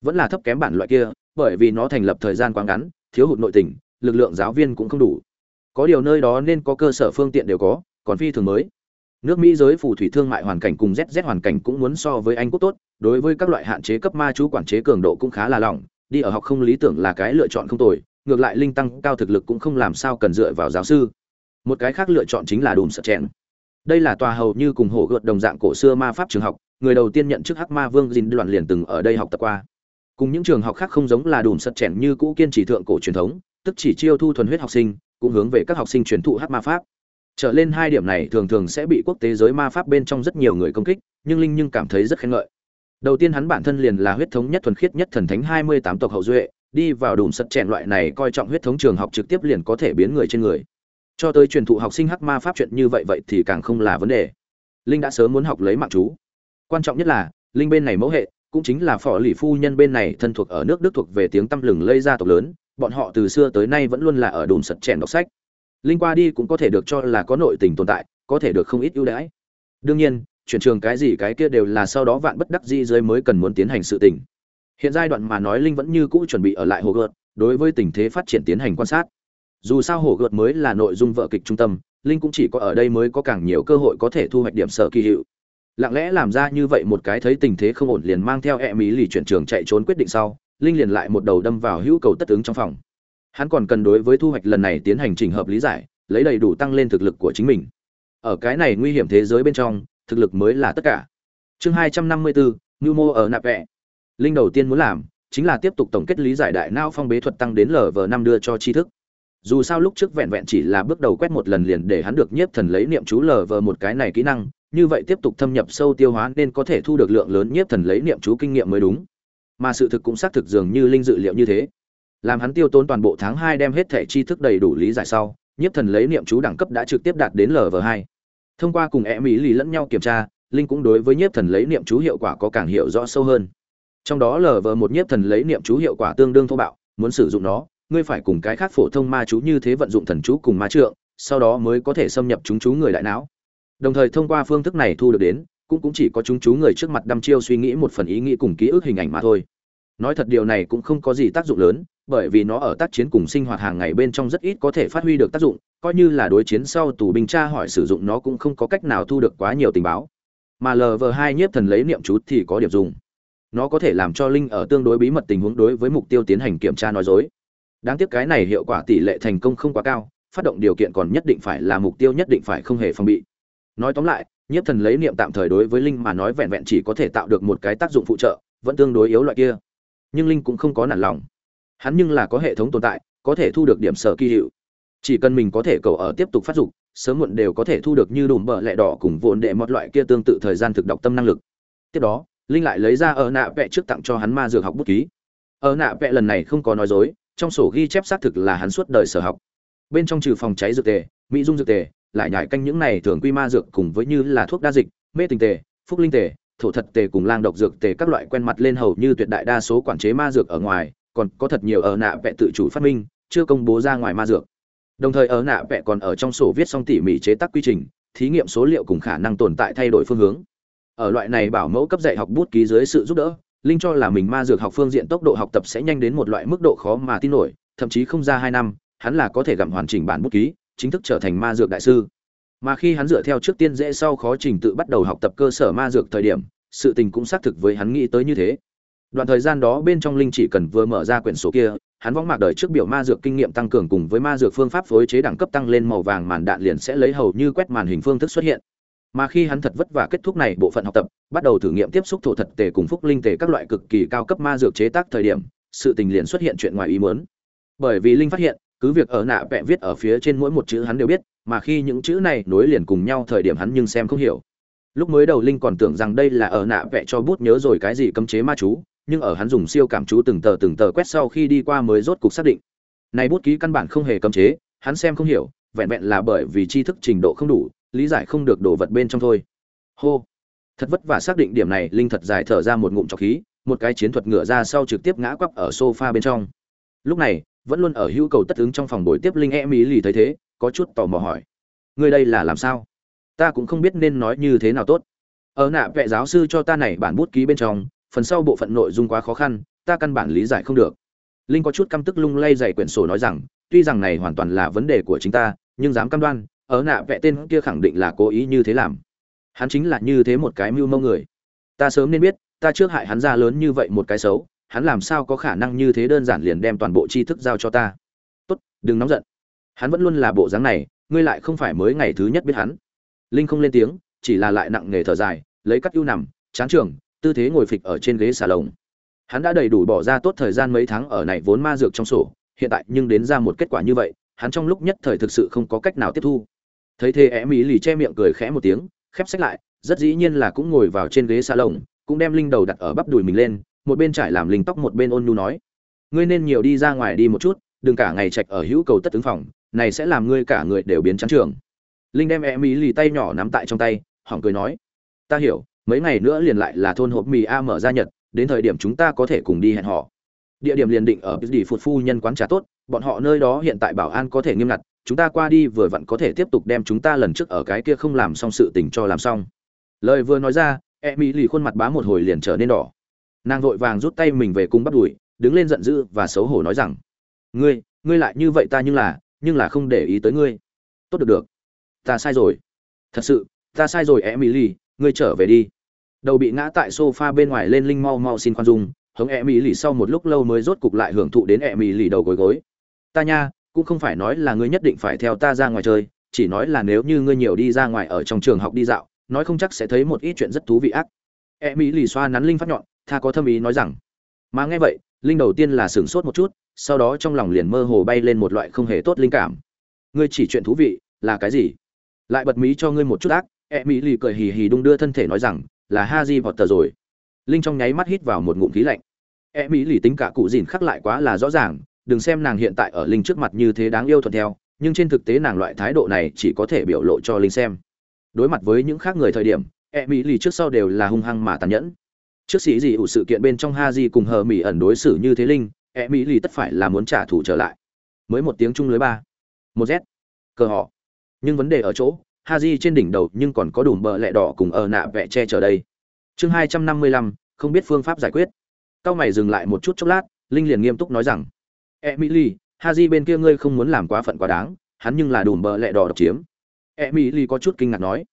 Vẫn là thấp kém bản loại kia bởi vì nó thành lập thời gian quá ngắn, thiếu hụt nội tình, lực lượng giáo viên cũng không đủ. Có điều nơi đó nên có cơ sở phương tiện đều có, còn phi thường mới. Nước mỹ giới phù thủy thương mại hoàn cảnh cùng zz hoàn cảnh cũng muốn so với anh quốc tốt, đối với các loại hạn chế cấp ma chú quản chế cường độ cũng khá là lỏng, đi ở học không lý tưởng là cái lựa chọn không tồi, ngược lại linh tăng cao thực lực cũng không làm sao cần dựa vào giáo sư. Một cái khác lựa chọn chính là đùm sợ chèn. Đây là tòa hầu như cùng hổ gợt đồng dạng cổ xưa ma pháp trường học, người đầu tiên nhận chức hắc ma vương dinh đoàn liền từng ở đây học tập qua cùng những trường học khác không giống là đùm sật chèn như cũ kiên trì thượng cổ truyền thống, tức chỉ chiêu thu thuần huyết học sinh, cũng hướng về các học sinh truyền thụ hắc ma pháp. Trở lên hai điểm này thường thường sẽ bị quốc tế giới ma pháp bên trong rất nhiều người công kích, nhưng linh nhưng cảm thấy rất khen ngợi. Đầu tiên hắn bản thân liền là huyết thống nhất thuần khiết nhất thần thánh hai mươi tám tộc hậu duệ, đi vào đùm sật chèn loại này coi trọng huyết thống trường học trực tiếp liền có thể biến người trên người. Cho tới truyền thụ học sinh hắc ma pháp chuyện như vậy vậy thì càng không là vấn đề. Linh đã sớm muốn học lấy mạng chú. Quan trọng nhất là, linh bên này mẫu hệ cũng chính là phò lì phu nhân bên này thân thuộc ở nước đức thuộc về tiếng tăm lừng lây gia tộc lớn, bọn họ từ xưa tới nay vẫn luôn là ở đồn sật chèn đọc sách. Linh qua đi cũng có thể được cho là có nội tình tồn tại, có thể được không ít ưu đãi. Đương nhiên, chuyển trường cái gì cái kia đều là sau đó vạn bất đắc di dưới mới cần muốn tiến hành sự tình. Hiện giai đoạn mà nói linh vẫn như cũ chuẩn bị ở lại hồ gợt, đối với tình thế phát triển tiến hành quan sát. Dù sao hồ gợt mới là nội dung vợ kịch trung tâm, linh cũng chỉ có ở đây mới có càng nhiều cơ hội có thể thu hoạch điểm sở kỳ hiệu lặng lẽ làm ra như vậy một cái thấy tình thế không ổn liền mang theo e mỹ lì chuyển trường chạy trốn quyết định sau, linh liền lại một đầu đâm vào hữu cầu tất ứng trong phòng. Hắn còn cần đối với thu hoạch lần này tiến hành trình hợp lý giải, lấy đầy đủ tăng lên thực lực của chính mình. Ở cái này nguy hiểm thế giới bên trong, thực lực mới là tất cả. Chương hai trăm năm mươi bốn ngưu mô ở nạp vẹ. Linh đầu tiên muốn làm, chính là tiếp tục tổng kết lý giải đại não phong bế thuật tăng đến lv năm đưa cho tri thức. Dù sao lúc trước vẹn vẹn chỉ là bước đầu quét một lần liền để hắn được nhiếp thần lấy niệm chú lv một cái này kỹ năng như vậy tiếp tục thâm nhập sâu tiêu hóa nên có thể thu được lượng lớn nhiếp thần lấy niệm chú kinh nghiệm mới đúng. Mà sự thực cũng xác thực dường như linh dự liệu như thế. Làm hắn tiêu tốn toàn bộ tháng hai đem hết thẻ tri thức đầy đủ lý giải sau, nhiếp thần lấy niệm chú đẳng cấp đã trực tiếp đạt đến lv hai. Thông qua cùng e mỹ lì lẫn nhau kiểm tra, linh cũng đối với nhiếp thần lấy niệm chú hiệu quả có càng hiểu rõ sâu hơn. Trong đó lv một nhiếp thần lấy niệm chú hiệu quả tương đương thô bạo, muốn sử dụng nó, ngươi phải cùng cái khác phổ thông ma chú như thế vận dụng thần chú cùng ma trượng, sau đó mới có thể xâm nhập chúng chú người đại não đồng thời thông qua phương thức này thu được đến, cũng cũng chỉ có chúng chú người trước mặt đăm chiêu suy nghĩ một phần ý nghĩ cùng ký ức hình ảnh mà thôi. Nói thật điều này cũng không có gì tác dụng lớn, bởi vì nó ở tác chiến cùng sinh hoạt hàng ngày bên trong rất ít có thể phát huy được tác dụng, coi như là đối chiến sau tù binh tra hỏi sử dụng nó cũng không có cách nào thu được quá nhiều tình báo. Mà lv hai nhiếp thần lấy niệm chú thì có điểm dùng. Nó có thể làm cho linh ở tương đối bí mật tình huống đối với mục tiêu tiến hành kiểm tra nói dối. Đáng tiếc cái này hiệu quả tỷ lệ thành công không quá cao, phát động điều kiện còn nhất định phải là mục tiêu nhất định phải không hề phòng bị nói tóm lại nhiếp thần lấy niệm tạm thời đối với linh mà nói vẹn vẹn chỉ có thể tạo được một cái tác dụng phụ trợ vẫn tương đối yếu loại kia. Nhưng linh cũng không có nản lòng. Hắn nhưng là có hệ thống tồn tại có thể thu được điểm sở kỳ hiệu. Chỉ cần mình có thể cầu ở tiếp tục phát dục, sớm muộn đều có thể thu được như đùm bờ lẹ đỏ cùng vốn đệ một loại kia tương tự thời gian thực đọc tâm năng lực. Tiếp đó linh lại lấy ra ở nạ vẽ trước tặng cho hắn ma dược học bút ký. Ở nạ vẽ lần này không có nói dối trong sổ ghi chép xác thực là hắn suốt đời sở học. Bên trong trừ phòng cháy dược tề mỹ dung dược tề lại nhải canh những này thường quy ma dược cùng với như là thuốc đa dịch, mê tình tề, phúc linh tề, thổ thật tề cùng lang độc dược tề các loại quen mặt lên hầu như tuyệt đại đa số quản chế ma dược ở ngoài, còn có thật nhiều ở nạ vẽ tự chủ phát minh, chưa công bố ra ngoài ma dược. Đồng thời ở nạ vẽ còn ở trong sổ viết xong tỉ mỉ chế tác quy trình, thí nghiệm số liệu cùng khả năng tồn tại thay đổi phương hướng. Ở loại này bảo mẫu cấp dạy học bút ký dưới sự giúp đỡ, linh cho là mình ma dược học phương diện tốc độ học tập sẽ nhanh đến một loại mức độ khó mà tin nổi, thậm chí không ra hai năm, hắn là có thể gặm hoàn chỉnh bản bút ký chính thức trở thành ma dược đại sư. Mà khi hắn dựa theo trước tiên dễ sau khó trình tự bắt đầu học tập cơ sở ma dược thời điểm, sự tình cũng xác thực với hắn nghĩ tới như thế. Đoạn thời gian đó bên trong linh chỉ cần vừa mở ra quyển sổ kia, hắn võng mạc đời trước biểu ma dược kinh nghiệm tăng cường cùng với ma dược phương pháp phối chế đẳng cấp tăng lên màu vàng màn đạn liền sẽ lấy hầu như quét màn hình phương thức xuất hiện. Mà khi hắn thật vất vả kết thúc này bộ phận học tập, bắt đầu thử nghiệm tiếp xúc thổ thật tề cùng phúc linh tề các loại cực kỳ cao cấp ma dược chế tác thời điểm, sự tình liền xuất hiện chuyện ngoài ý muốn. Bởi vì linh phát hiện cứ việc ở nạ vẽ viết ở phía trên mỗi một chữ hắn đều biết, mà khi những chữ này nối liền cùng nhau thời điểm hắn nhưng xem không hiểu. Lúc mới đầu linh còn tưởng rằng đây là ở nạ vẽ cho bút nhớ rồi cái gì cấm chế ma chú, nhưng ở hắn dùng siêu cảm chú từng tờ từng tờ quét sau khi đi qua mới rốt cục xác định. Này bút ký căn bản không hề cấm chế, hắn xem không hiểu, vẹn vẹn là bởi vì tri thức trình độ không đủ, lý giải không được đồ vật bên trong thôi. Hô! Thật vất vả xác định điểm này, linh thật dài thở ra một ngụm trọc khí, một cái chiến thuật ngựa ra sau trực tiếp ngã quắp ở sofa bên trong. Lúc này vẫn luôn ở hữu cầu tất ứng trong phòng buổi tiếp linh e mỹ lì thấy thế, có chút tò mò hỏi. Ngươi đây là làm sao? Ta cũng không biết nên nói như thế nào tốt. Ở nạ vệ giáo sư cho ta này bản bút ký bên trong, phần sau bộ phận nội dung quá khó khăn, ta căn bản lý giải không được. Linh có chút căm tức lung lay dày quyển sổ nói rằng, tuy rằng này hoàn toàn là vấn đề của chính ta, nhưng dám cam đoan, ở nạ vệ tên kia khẳng định là cố ý như thế làm. Hắn chính là như thế một cái mưu mâu người. Ta sớm nên biết, ta trước hại hắn ra lớn như vậy một cái xấu hắn làm sao có khả năng như thế đơn giản liền đem toàn bộ tri thức giao cho ta? Tốt, đừng nóng giận. Hắn vẫn luôn là bộ dáng này, ngươi lại không phải mới ngày thứ nhất biết hắn. Linh không lên tiếng, chỉ là lại nặng nghề thở dài, lấy cắt ưu nằm, chán trường, tư thế ngồi phịch ở trên ghế xà lồng. Hắn đã đầy đủ bỏ ra tốt thời gian mấy tháng ở này vốn ma dược trong sổ, hiện tại nhưng đến ra một kết quả như vậy, hắn trong lúc nhất thời thực sự không có cách nào tiếp thu. Thấy thế em ý lì che miệng cười khẽ một tiếng, khép sách lại, rất dĩ nhiên là cũng ngồi vào trên ghế xà lồng, cũng đem linh đầu đặt ở bắp đùi mình lên một bên trải làm linh tóc một bên ôn nhu nói, ngươi nên nhiều đi ra ngoài đi một chút, đừng cả ngày trạch ở hữu cầu tất ứng phòng, này sẽ làm ngươi cả người đều biến trắng trường. Linh đem em ý lì tay nhỏ nắm tại trong tay, hỏng cười nói, ta hiểu, mấy ngày nữa liền lại là thôn hộp mì a mở ra nhật, đến thời điểm chúng ta có thể cùng đi hẹn họ. Địa điểm liền định ở đi phụt phu nhân quán trà tốt, bọn họ nơi đó hiện tại bảo an có thể nghiêm ngặt, chúng ta qua đi vừa vặn có thể tiếp tục đem chúng ta lần trước ở cái kia không làm xong sự tình cho làm xong. Lời vừa nói ra e mỹ lì khuôn mặt bá một hồi liền trở nên đỏ nàng vội vàng rút tay mình về cung bắt đùi, đứng lên giận dữ và xấu hổ nói rằng, ngươi ngươi lại như vậy ta nhưng là nhưng là không để ý tới ngươi. Tốt được được. Ta sai rồi. Thật sự, ta sai rồi e mỹ lì ngươi trở về đi. Đầu bị ngã tại sofa bên ngoài lên linh mau mau xin khoan dung hống e mỹ lì sau một lúc lâu mới rốt cục lại hưởng thụ đến e mỹ lì đầu gối gối. Ta nha, cũng không phải nói là ngươi nhất định phải theo ta ra ngoài chơi, chỉ nói là nếu như ngươi nhiều đi ra ngoài ở trong trường học đi dạo, nói không chắc sẽ thấy một ít chuyện rất thú vị ác. E mỹ lì xoa nắn linh phát nhọn tha có thâm ý nói rằng, mà nghe vậy, linh đầu tiên là sửng sốt một chút, sau đó trong lòng liền mơ hồ bay lên một loại không hề tốt linh cảm. Ngươi chỉ chuyện thú vị, là cái gì? Lại bật mí cho ngươi một chút ác e mỹ lì cười hì hì đung đưa thân thể nói rằng, là ha di vọt tờ rồi. Linh trong nháy mắt hít vào một ngụm khí lạnh. E mỹ lì tính cả cụ dìn khắc lại quá là rõ ràng, đừng xem nàng hiện tại ở linh trước mặt như thế đáng yêu thuận theo, nhưng trên thực tế nàng loại thái độ này chỉ có thể biểu lộ cho linh xem. Đối mặt với những khác người thời điểm e mỹ lì trước sau đều là hung hăng mà tàn nhẫn trước sĩ gì ủ sự kiện bên trong ha di cùng hờ mỹ ẩn đối xử như thế linh e mỹ lì tất phải là muốn trả thù trở lại mới một tiếng chung lưới ba một z cờ họ nhưng vấn đề ở chỗ ha di trên đỉnh đầu nhưng còn có đủ bờ lẹ đỏ cùng ở nạ vẽ che chở đây. Chương 255, không biết phương pháp giải quyết. Cao mày dừng lại một chút chốc lát, Linh liền nghiêm túc nói rằng: e mỹ lì ha di bên kia ngươi không muốn làm quá phận quá đáng, hắn nhưng là đủ bờ lẹ đỏ độc chiếm." e mỹ lì có chút kinh ngạc nói: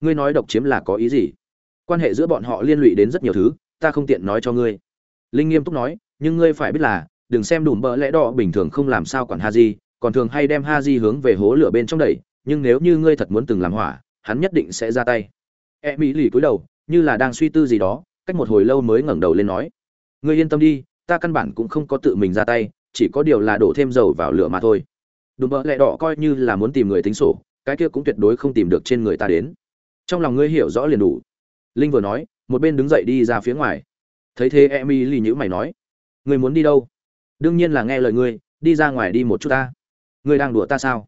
"Ngươi nói độc chiếm là có ý gì? Quan hệ giữa bọn họ liên lụy đến rất nhiều thứ, ta không tiện nói cho ngươi." Linh nghiêm túc nói: "Nhưng ngươi phải biết là, đừng xem đùm bỡ lẽ đỏ bình thường không làm sao quản ha di còn thường hay đem ha di hướng về hố lửa bên trong đẩy, nhưng nếu như ngươi thật muốn từng làm hỏa, hắn nhất định sẽ ra tay. E mỹ lì cúi đầu, như là đang suy tư gì đó, cách một hồi lâu mới ngẩng đầu lên nói: "Ngươi yên tâm đi, ta căn bản cũng không có tự mình ra tay, chỉ có điều là đổ thêm dầu vào lửa mà thôi." đùm bỡ lẽ đỏ coi như là muốn tìm người tính sổ, cái kia cũng tuyệt đối không tìm được trên người ta đến. Trong lòng ngươi hiểu rõ liền đủ. Linh vừa nói, một bên đứng dậy đi ra phía ngoài. Thấy thế Emily nhíu mày nói: người muốn đi đâu?" "Đương nhiên là nghe lời ngươi, đi ra ngoài đi một chút ta." "Ngươi đang đùa ta sao?"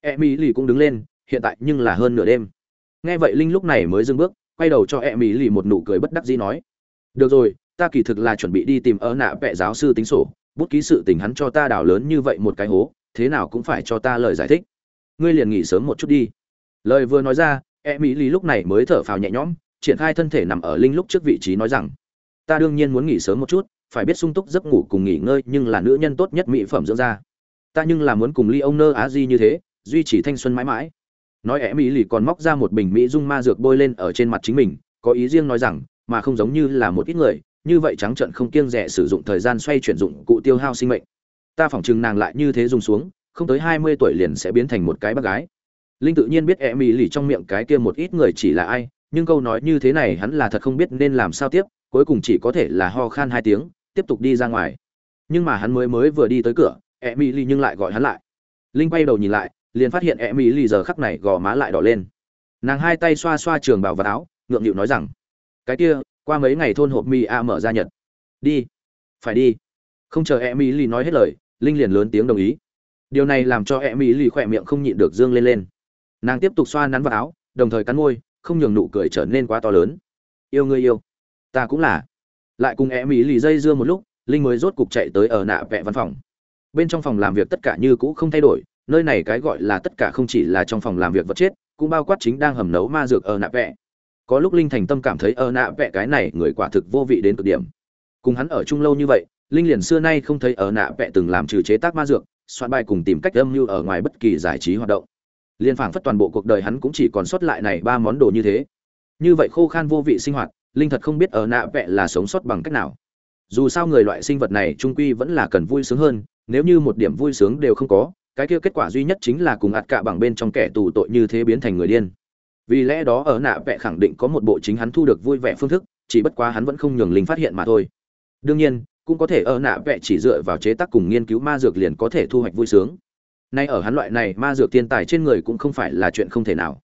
Emily cũng đứng lên, hiện tại nhưng là hơn nửa đêm. Nghe vậy Linh lúc này mới dừng bước, quay đầu cho Emily một nụ cười bất đắc dĩ nói: "Được rồi, ta kỳ thực là chuẩn bị đi tìm ở nạ vệ giáo sư tính sổ, bút ký sự tình hắn cho ta đào lớn như vậy một cái hố, thế nào cũng phải cho ta lời giải thích. Ngươi liền nghỉ sớm một chút đi." Lời vừa nói ra, Emily lúc này mới thở phào nhẹ nhõm, triển khai thân thể nằm ở Linh lúc trước vị trí nói rằng: "Ta đương nhiên muốn nghỉ sớm một chút, phải biết sung túc giấc ngủ cùng nghỉ ngơi, nhưng là nữ nhân tốt nhất mỹ phẩm dưỡng da. Ta nhưng là muốn cùng Ly ông nơ Á Di như thế, duy trì thanh xuân mãi mãi. Nói ẻ mỹ lì còn móc ra một bình mỹ dung ma dược bôi lên ở trên mặt chính mình có ý riêng nói rằng mà không giống như là một ít người như vậy trắng trợn không kiêng rẻ sử dụng thời gian xoay chuyển dụng cụ tiêu hao sinh mệnh. Ta phỏng chừng nàng lại như thế dùng xuống không tới hai mươi tuổi liền sẽ biến thành một cái bác gái. Linh tự nhiên biết e mỹ lì trong miệng cái kia một ít người chỉ là ai nhưng câu nói như thế này hắn là thật không biết nên làm sao tiếp, cuối cùng chỉ có thể là ho khan hai tiếng, tiếp tục đi ra ngoài. Nhưng mà hắn mới mới vừa đi tới cửa, Emily lì nhưng lại gọi hắn lại. Linh quay đầu nhìn lại, liền phát hiện Emily lì giờ khắc này gò má lại đỏ lên. Nàng hai tay xoa xoa trường bào và áo, ngượng nghịu nói rằng, cái kia, qua mấy ngày thôn hộp mì a mở ra nhật. Đi. Phải đi. Không chờ Emily lì nói hết lời, linh liền lớn tiếng đồng ý. Điều này làm cho Emily lì khỏe miệng không nhịn được dương lên lên. Nàng tiếp tục xoa nắn vào áo, đồng thời cắn môi không nhường nụ cười trở nên quá to lớn. Yêu người yêu. Ta cũng là. Lại cùng e mỹ lì dây dưa một lúc, linh mới rốt cục chạy tới ở nạ vẹ văn phòng. Bên trong phòng làm việc tất cả như cũ không thay đổi, nơi này cái gọi là tất cả không chỉ là trong phòng làm việc vật chết, cũng bao quát chính đang hầm nấu ma dược ở nạ vẹ. Có lúc linh thành tâm cảm thấy ở nạ vẹ cái này người quả thực vô vị đến cực điểm. Cùng hắn ở chung lâu như vậy, linh liền xưa nay không thấy ở nạ vẹ từng làm trừ chế tác ma dược, soạn bài cùng tìm cách âm mưu ở ngoài bất kỳ giải trí hoạt động liên phảng phất toàn bộ cuộc đời hắn cũng chỉ còn sót lại này ba món đồ như thế. Như vậy khô khan vô vị sinh hoạt, linh thật không biết ở nạ vẹ là sống sót bằng cách nào. Dù sao người loại sinh vật này trung quy vẫn là cần vui sướng hơn, nếu như một điểm vui sướng đều không có, cái kia kết quả duy nhất chính là cùng ạt cả bằng bên trong kẻ tù tội như thế biến thành người điên. Vì lẽ đó ở nạ vẹ khẳng định có một bộ chính hắn thu được vui vẻ phương thức, chỉ bất quá hắn vẫn không nhường linh phát hiện mà thôi. Đương nhiên, cũng có thể ở nạ vẹ chỉ dựa vào chế tác cùng nghiên cứu ma dược liền có thể thu hoạch vui sướng nay ở hắn loại này ma dược tiên tài trên người cũng không phải là chuyện không thể nào.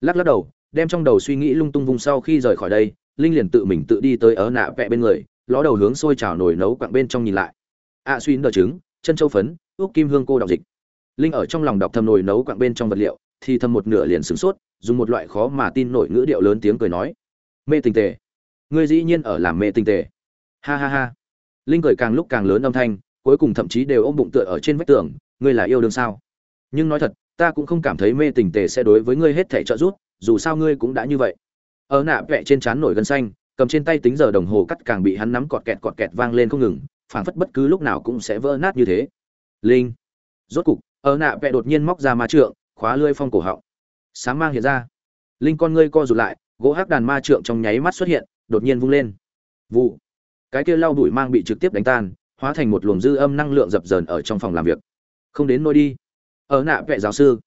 Lắc lắc đầu đem trong đầu suy nghĩ lung tung vùng sau khi rời khỏi đây linh liền tự mình tự đi tới ở nạ vẹ bên người ló đầu hướng sôi trào nồi nấu quặng bên trong nhìn lại. A à, xuyên đờ trứng chân châu phấn ước kim hương cô đọc dịch. Linh ở trong lòng đọc thầm nồi nấu quặng bên trong vật liệu thì thầm một nửa liền sửng sốt dùng một loại khó mà tin nổi ngữ điệu lớn tiếng cười nói. Mê tình tề. Ngươi dĩ nhiên ở làm mê tình tề. Ha ha ha. Linh cười càng lúc càng lớn âm thanh cuối cùng thậm chí đều ôm bụng tựa ở trên vách tường ngươi là yêu đương sao? Nhưng nói thật, ta cũng không cảm thấy mê tình tề sẽ đối với ngươi hết thể trợ giúp, dù sao ngươi cũng đã như vậy. Ở nạ vẽ trên trán nổi gân xanh, cầm trên tay tính giờ đồng hồ cắt càng bị hắn nắm cọt kẹt cọt kẹt vang lên không ngừng, phảng phất bất cứ lúc nào cũng sẽ vỡ nát như thế. Linh. Rốt cục, ở nạ vẽ đột nhiên móc ra ma trượng, khóa lưỡi phong cổ họng. Sáng mang hiện ra. Linh con ngươi co rụt lại, gỗ hắc đàn ma trượng trong nháy mắt xuất hiện, đột nhiên vung lên. Vụ. Cái kia lau đuổi mang bị trực tiếp đánh tan, hóa thành một luồng dư âm năng lượng dập dờn ở trong phòng làm việc không đến nôi đi. Ở nạ vẽ giáo sư,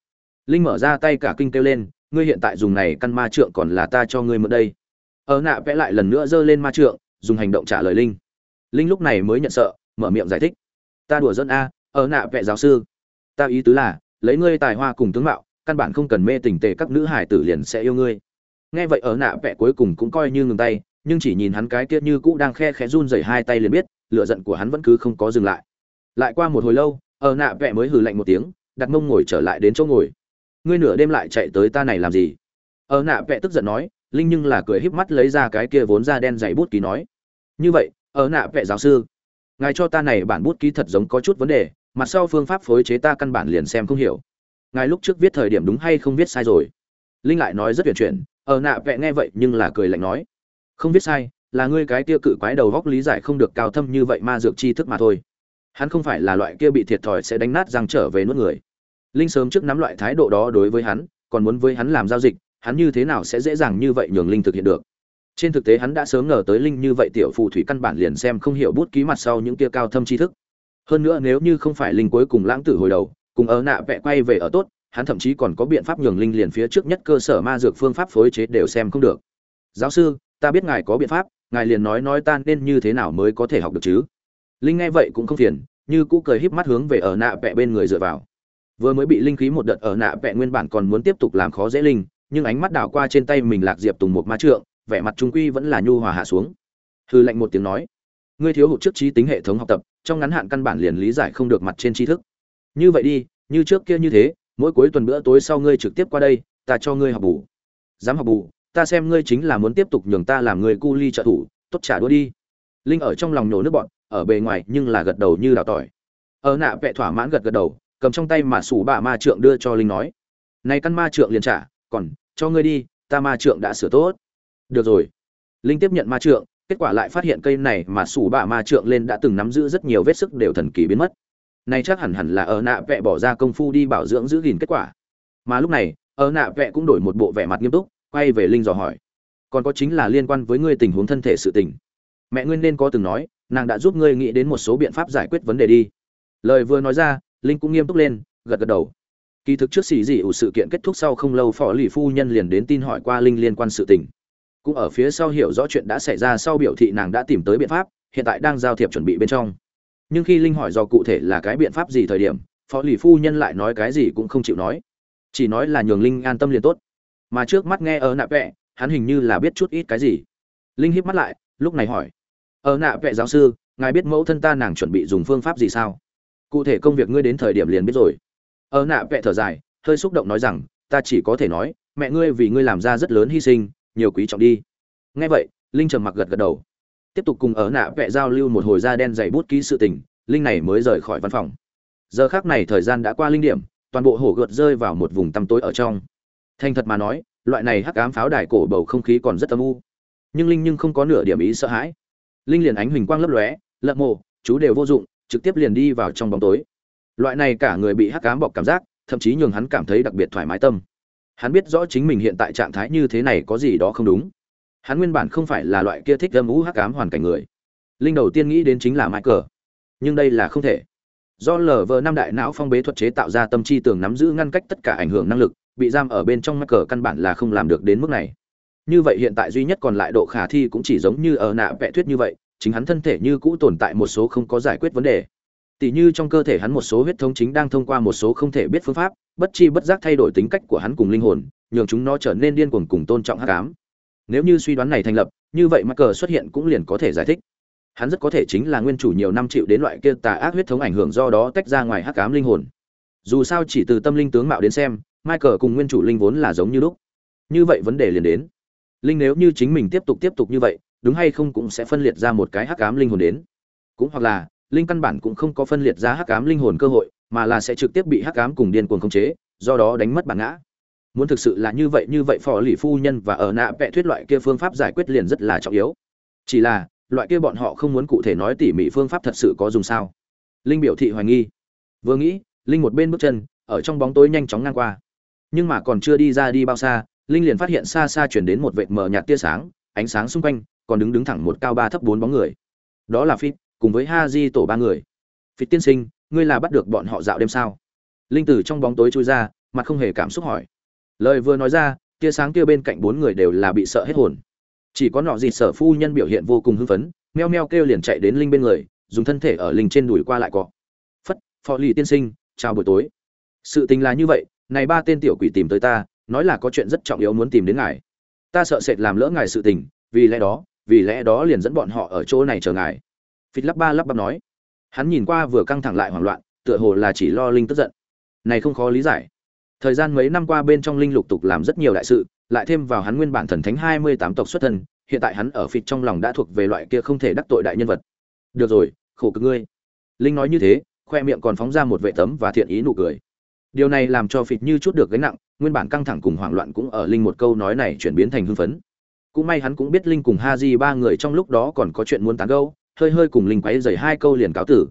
linh mở ra tay cả kinh kêu lên, ngươi hiện tại dùng này căn ma trượng còn là ta cho ngươi mượn đây. Ở nạ vẽ lại lần nữa giơ lên ma trượng, dùng hành động trả lời linh. Linh lúc này mới nhận sợ, mở miệng giải thích. Ta đùa dân a, ở nạ vẽ giáo sư. Ta ý tứ là, lấy ngươi tài hoa cùng tướng mạo, căn bản không cần mê tình tề các nữ hải tử liền sẽ yêu ngươi. Nghe vậy ở nạ vẽ cuối cùng cũng coi như ngừng tay, nhưng chỉ nhìn hắn cái tiết như cũ đang khe khẽ run rẩy hai tay liền biết, lửa giận của hắn vẫn cứ không có dừng lại. Lại qua một hồi lâu ở nạ vẽ mới hừ lạnh một tiếng, đặt mông ngồi trở lại đến chỗ ngồi. Ngươi nửa đêm lại chạy tới ta này làm gì? Ở nạ vẽ tức giận nói, linh nhưng là cười híp mắt lấy ra cái kia vốn da đen dày bút ký nói. Như vậy ở nạ vẽ giáo sư, ngài cho ta này bản bút ký thật giống có chút vấn đề mặt sau phương pháp phối chế ta căn bản liền xem không hiểu. Ngài lúc trước viết thời điểm đúng hay không viết sai rồi? Linh lại nói rất tuyệt chuyển ở nạ vẽ nghe vậy nhưng là cười lạnh nói. Không viết sai, là ngươi cái kia cự quái đầu góc lý giải không được cao thâm như vậy ma dược tri thức mà thôi hắn không phải là loại kia bị thiệt thòi sẽ đánh nát răng trở về nuốt người. Linh sớm trước nắm loại thái độ đó đối với hắn, còn muốn với hắn làm giao dịch, hắn như thế nào sẽ dễ dàng như vậy nhường linh thực hiện được? Trên thực tế hắn đã sớm ngờ tới linh như vậy tiểu phù thủy căn bản liền xem không hiểu bút ký mặt sau những kia cao thâm tri thức. Hơn nữa nếu như không phải linh cuối cùng lãng tử hồi đầu, cùng ở nạ vẽ quay về ở tốt, hắn thậm chí còn có biện pháp nhường linh liền phía trước nhất cơ sở ma dược phương pháp phối chế đều xem không được. Giáo sư, ta biết ngài có biện pháp, ngài liền nói nói ta nên như thế nào mới có thể học được chứ? Linh nghe vậy cũng không phiền, như cũ cười híp mắt hướng về ở nạ vẽ bên người dựa vào. Vừa mới bị linh khí một đợt ở nạ vẽ nguyên bản còn muốn tiếp tục làm khó dễ linh, nhưng ánh mắt đảo qua trên tay mình lạc diệp tùng một ma trượng, vẻ mặt trung quy vẫn là nhu hòa hạ xuống. Hư lệnh một tiếng nói, ngươi thiếu hụt trước trí tính hệ thống học tập, trong ngắn hạn căn bản liền lý giải không được mặt trên tri thức. Như vậy đi, như trước kia như thế, mỗi cuối tuần bữa tối sau ngươi trực tiếp qua đây, ta cho ngươi học bù. Dám học bù, ta xem ngươi chính là muốn tiếp tục nhường ta làm người cu ly trợ thủ, tốt trả đũa đi. Linh ở trong lòng nhổ nước bọn ở bề ngoài nhưng là gật đầu như đào tỏi. Ở nạ vẽ thỏa mãn gật gật đầu, cầm trong tay mà sủ bà ma trượng đưa cho linh nói. Này căn ma trượng liền trả, còn, cho ngươi đi, ta ma trượng đã sửa tốt. Được rồi. Linh tiếp nhận ma trượng, kết quả lại phát hiện cây này mà sủ bà ma trượng lên đã từng nắm giữ rất nhiều vết sức đều thần kỳ biến mất. Nay chắc hẳn hẳn là ở nạ vẽ bỏ ra công phu đi bảo dưỡng giữ gìn kết quả. Mà lúc này, ở nạ vẽ cũng đổi một bộ vẻ mặt nghiêm túc, quay về linh dò hỏi. Còn có chính là liên quan với ngươi tình huống thân thể sự tình. Mẹ ngươi nên có từng nói nàng đã giúp ngươi nghĩ đến một số biện pháp giải quyết vấn đề đi. Lời vừa nói ra, linh cũng nghiêm túc lên, gật gật đầu. Kỳ thực trước xì dị ủ sự kiện kết thúc sau không lâu phó lì phu nhân liền đến tin hỏi qua linh liên quan sự tình. Cũng ở phía sau hiểu rõ chuyện đã xảy ra sau biểu thị nàng đã tìm tới biện pháp, hiện tại đang giao thiệp chuẩn bị bên trong. Nhưng khi linh hỏi do cụ thể là cái biện pháp gì thời điểm phó lì phu nhân lại nói cái gì cũng không chịu nói. Chỉ nói là nhường linh an tâm liền tốt. Mà trước mắt nghe ở nạ vẹ, hắn hình như là biết chút ít cái gì. Linh híp mắt lại, lúc này hỏi ở nạ vệ giáo sư, ngài biết mẫu thân ta nàng chuẩn bị dùng phương pháp gì sao? Cụ thể công việc ngươi đến thời điểm liền biết rồi. Ở nạ vệ thở dài, hơi xúc động nói rằng, ta chỉ có thể nói, mẹ ngươi vì ngươi làm ra rất lớn hy sinh, nhiều quý trọng đi. Nghe vậy, linh trầm mặc gật gật đầu. Tiếp tục cùng ở nạ vẽ giao lưu một hồi da đen dày bút ký sự tình, linh này mới rời khỏi văn phòng. Giờ khác này thời gian đã qua linh điểm, toàn bộ hổ gợt rơi vào một vùng tăm tối ở trong. Thành thật mà nói, loại này hắc ám pháo đài cổ bầu không khí còn rất âm u. Nhưng linh nhưng không có nửa điểm ý sợ hãi linh liền ánh huỳnh quang lấp lóe lợm mộ chú đều vô dụng, trực tiếp liền đi vào trong bóng tối. Loại này cả người bị hắc ám bọc cảm giác, thậm chí nhường hắn cảm thấy đặc biệt thoải mái tâm. Hắn biết rõ chính mình hiện tại trạng thái như thế này có gì đó không đúng. Hắn nguyên bản không phải là loại kia thích âm ú hắc ám hoàn cảnh người. Linh đầu tiên nghĩ đến chính là michael. Nhưng đây là không thể. Do lờ vờ năm đại não phong bế thuật chế tạo ra tâm chi tường nắm giữ ngăn cách tất cả ảnh hưởng năng lực, bị giam ở bên trong michael căn bản là không làm được đến mức này như vậy hiện tại duy nhất còn lại độ khả thi cũng chỉ giống như ở nạ vẽ thuyết như vậy, chính hắn thân thể như cũ tồn tại một số không có giải quyết vấn đề. Tỉ như trong cơ thể hắn một số huyết thống chính đang thông qua một số không thể biết phương pháp, bất chi bất giác thay đổi tính cách của hắn cùng linh hồn, nhường chúng nó trở nên điên cuồng cùng tôn trọng hắc ám. Nếu như suy đoán này thành lập, như vậy mắc cờ xuất hiện cũng liền có thể giải thích. Hắn rất có thể chính là nguyên chủ nhiều năm chịu đến loại kia tà ác huyết thống ảnh hưởng do đó tách ra ngoài hắc ám linh hồn. Dù sao chỉ từ tâm linh tướng mạo đến xem, michael cùng nguyên chủ linh vốn là giống như lúc. Như vậy vấn đề liền đến linh nếu như chính mình tiếp tục tiếp tục như vậy, đúng hay không cũng sẽ phân liệt ra một cái hắc ám linh hồn đến. Cũng hoặc là, linh căn bản cũng không có phân liệt ra hắc ám linh hồn cơ hội, mà là sẽ trực tiếp bị hắc ám cùng điên cuồng khống chế, do đó đánh mất bản ngã. Muốn thực sự là như vậy như vậy phò lì phu nhân và ở nạ vẽ thuyết loại kia phương pháp giải quyết liền rất là trọng yếu. Chỉ là, loại kia bọn họ không muốn cụ thể nói tỉ mỉ phương pháp thật sự có dùng sao? Linh biểu thị hoài nghi. Vừa nghĩ, linh một bên bước chân, ở trong bóng tối nhanh chóng ngang qua. Nhưng mà còn chưa đi ra đi bao xa linh liền phát hiện xa xa chuyển đến một vệt mờ nhạt tia sáng, ánh sáng xung quanh còn đứng đứng thẳng một cao ba thấp bốn bóng người. Đó là phít cùng với ha di tổ ba người. Phít tiên sinh, ngươi là bắt được bọn họ dạo đêm sao? Linh từ trong bóng tối chui ra, mặt không hề cảm xúc hỏi. Lời vừa nói ra, tia sáng kia bên cạnh bốn người đều là bị sợ hết hồn. Chỉ có nọ gì sở phu nhân biểu hiện vô cùng hưng phấn, meo meo kêu liền chạy đến linh bên người, dùng thân thể ở linh trên đùi qua lại cọ. Phất phò lì tiên sinh, chào buổi tối. Sự tình là như vậy, này ba tên tiểu quỷ tìm tới ta nói là có chuyện rất trọng yếu muốn tìm đến ngài. Ta sợ sệt làm lỡ ngài sự tình, vì lẽ đó, vì lẽ đó liền dẫn bọn họ ở chỗ này chờ ngài. Phít lắp ba lắp bắp nói. Hắn nhìn qua vừa căng thẳng lại hoảng loạn, tựa hồ là chỉ lo linh tức giận. Này không khó lý giải. Thời gian mấy năm qua bên trong linh lục tục làm rất nhiều đại sự, lại thêm vào hắn nguyên bản thần thánh hai mươi tám tộc xuất thân, hiện tại hắn ở phịt trong lòng đã thuộc về loại kia không thể đắc tội đại nhân vật. Được rồi, khổ cực ngươi. Linh nói như thế, khoe miệng còn phóng ra một vệ tấm và thiện ý nụ cười. Điều này làm cho phịt như chút được gánh nặng nguyên bản căng thẳng cùng hoảng loạn cũng ở linh một câu nói này chuyển biến thành hưng phấn. Cũng may hắn cũng biết linh cùng ha di ba người trong lúc đó còn có chuyện muốn tán gâu hơi hơi cùng linh quấy dày hai câu liền cáo tử.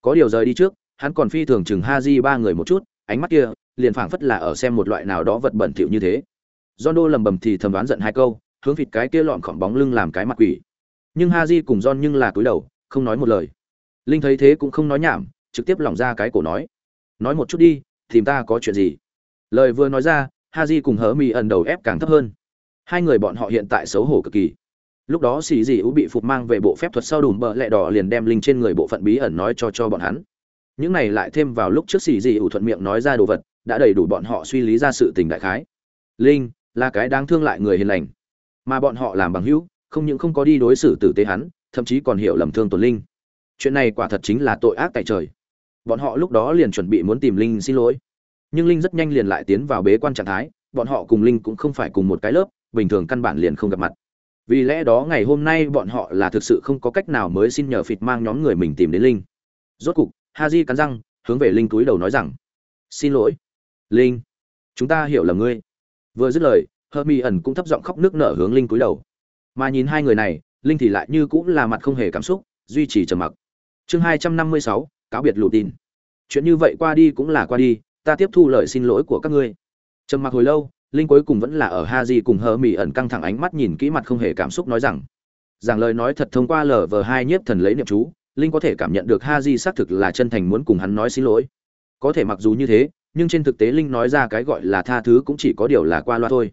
Có điều rời đi trước, hắn còn phi thường chừng ha di ba người một chút, ánh mắt kia liền phảng phất là ở xem một loại nào đó vật bẩn thỉu như thế. John đô lầm bầm thì thầm đoán giận hai câu, hướng vịt cái kia lọn khỏng bóng lưng làm cái mặt quỷ. Nhưng ha cùng John nhưng là cúi đầu, không nói một lời. Linh thấy thế cũng không nói nhảm, trực tiếp lỏng ra cái cổ nói. Nói một chút đi, tìm ta có chuyện gì? Lời vừa nói ra ha di cùng hớ mi ẩn đầu ép càng thấp hơn. Hai người bọn họ hiện tại xấu hổ cực kỳ. Lúc đó xì dị ú bị phục mang về bộ phép thuật sau đùm bợ lẹ đỏ liền đem linh trên người bộ phận bí ẩn nói cho cho bọn hắn. Những này lại thêm vào lúc trước xì dị ủ thuận miệng nói ra đồ vật, đã đầy đủ bọn họ suy lý ra sự tình đại khái. Linh là cái đáng thương lại người hiền lành. Mà bọn họ làm bằng hữu, không những không có đi đối xử tử tế hắn, thậm chí còn hiểu lầm thương tổn linh. Chuyện này quả thật chính là tội ác tại trời. Bọn họ lúc đó liền chuẩn bị muốn tìm linh xin lỗi nhưng linh rất nhanh liền lại tiến vào bế quan trạng thái, bọn họ cùng linh cũng không phải cùng một cái lớp, bình thường căn bản liền không gặp mặt. Vì lẽ đó ngày hôm nay bọn họ là thực sự không có cách nào mới xin nhờ phịt mang nhóm người mình tìm đến linh. Rốt cục ha di cắn răng, hướng về linh túi đầu nói rằng, xin lỗi, linh, chúng ta hiểu là ngươi. Vừa dứt lời hơ mi ẩn cũng thấp giọng khóc nước nở hướng linh túi đầu. Mà nhìn hai người này, linh thì lại như cũng là mặt không hề cảm xúc, duy trì trầm mặc. Chương hai trăm năm mươi sáu, cáo biệt lù tin. Chuyện như vậy qua đi cũng là qua đi ta tiếp thu lời xin lỗi của các ngươi. Trầm mặc hồi lâu, linh cuối cùng vẫn là ở ha di cùng hờ mỹ ẩn căng thẳng ánh mắt nhìn kỹ mặt không hề cảm xúc nói rằng rằng lời nói thật thông qua lờ vờ hai nhiếp thần lấy niệm chú, linh có thể cảm nhận được ha di xác thực là chân thành muốn cùng hắn nói xin lỗi. Có thể mặc dù như thế, nhưng trên thực tế linh nói ra cái gọi là tha thứ cũng chỉ có điều là qua loa thôi.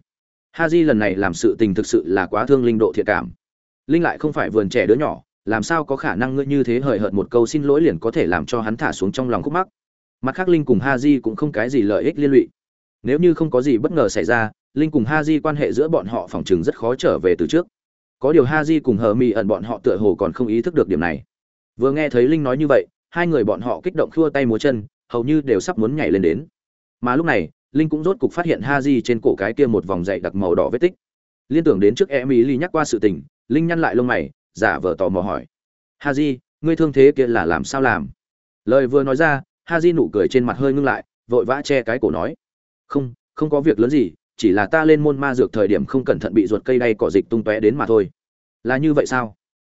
Ha di lần này làm sự tình thực sự là quá thương linh độ thiện cảm. Linh lại không phải vườn trẻ đứa nhỏ, làm sao có khả năng ngươi như thế hời hợt một câu xin lỗi liền có thể làm cho hắn thả xuống trong lòng khúc mắc? Mặt khác linh cùng ha di cũng không cái gì lợi ích liên lụy. Nếu như không có gì bất ngờ xảy ra, linh cùng ha di quan hệ giữa bọn họ phòng chừng rất khó trở về từ trước. Có điều ha di cùng hờ mỹ ẩn bọn họ tựa hồ còn không ý thức được điểm này. Vừa nghe thấy linh nói như vậy, hai người bọn họ kích động khua tay múa chân, hầu như đều sắp muốn nhảy lên đến. Mà lúc này, linh cũng rốt cục phát hiện ha di trên cổ cái kia một vòng dày đặc màu đỏ vết tích. Liên tưởng đến trước em ý ly nhắc qua sự tình, linh nhăn lại lông mày, giả vờ tò mò hỏi. Ha di ngươi thương thế kia là làm sao làm? Lời vừa nói ra ha di nụ cười trên mặt hơi ngưng lại, vội vã che cái cổ nói. Không không có việc lớn gì, chỉ là ta lên môn ma dược thời điểm không cẩn thận bị ruột cây đay cỏ dịch tung tóe đến mà thôi. Là như vậy sao?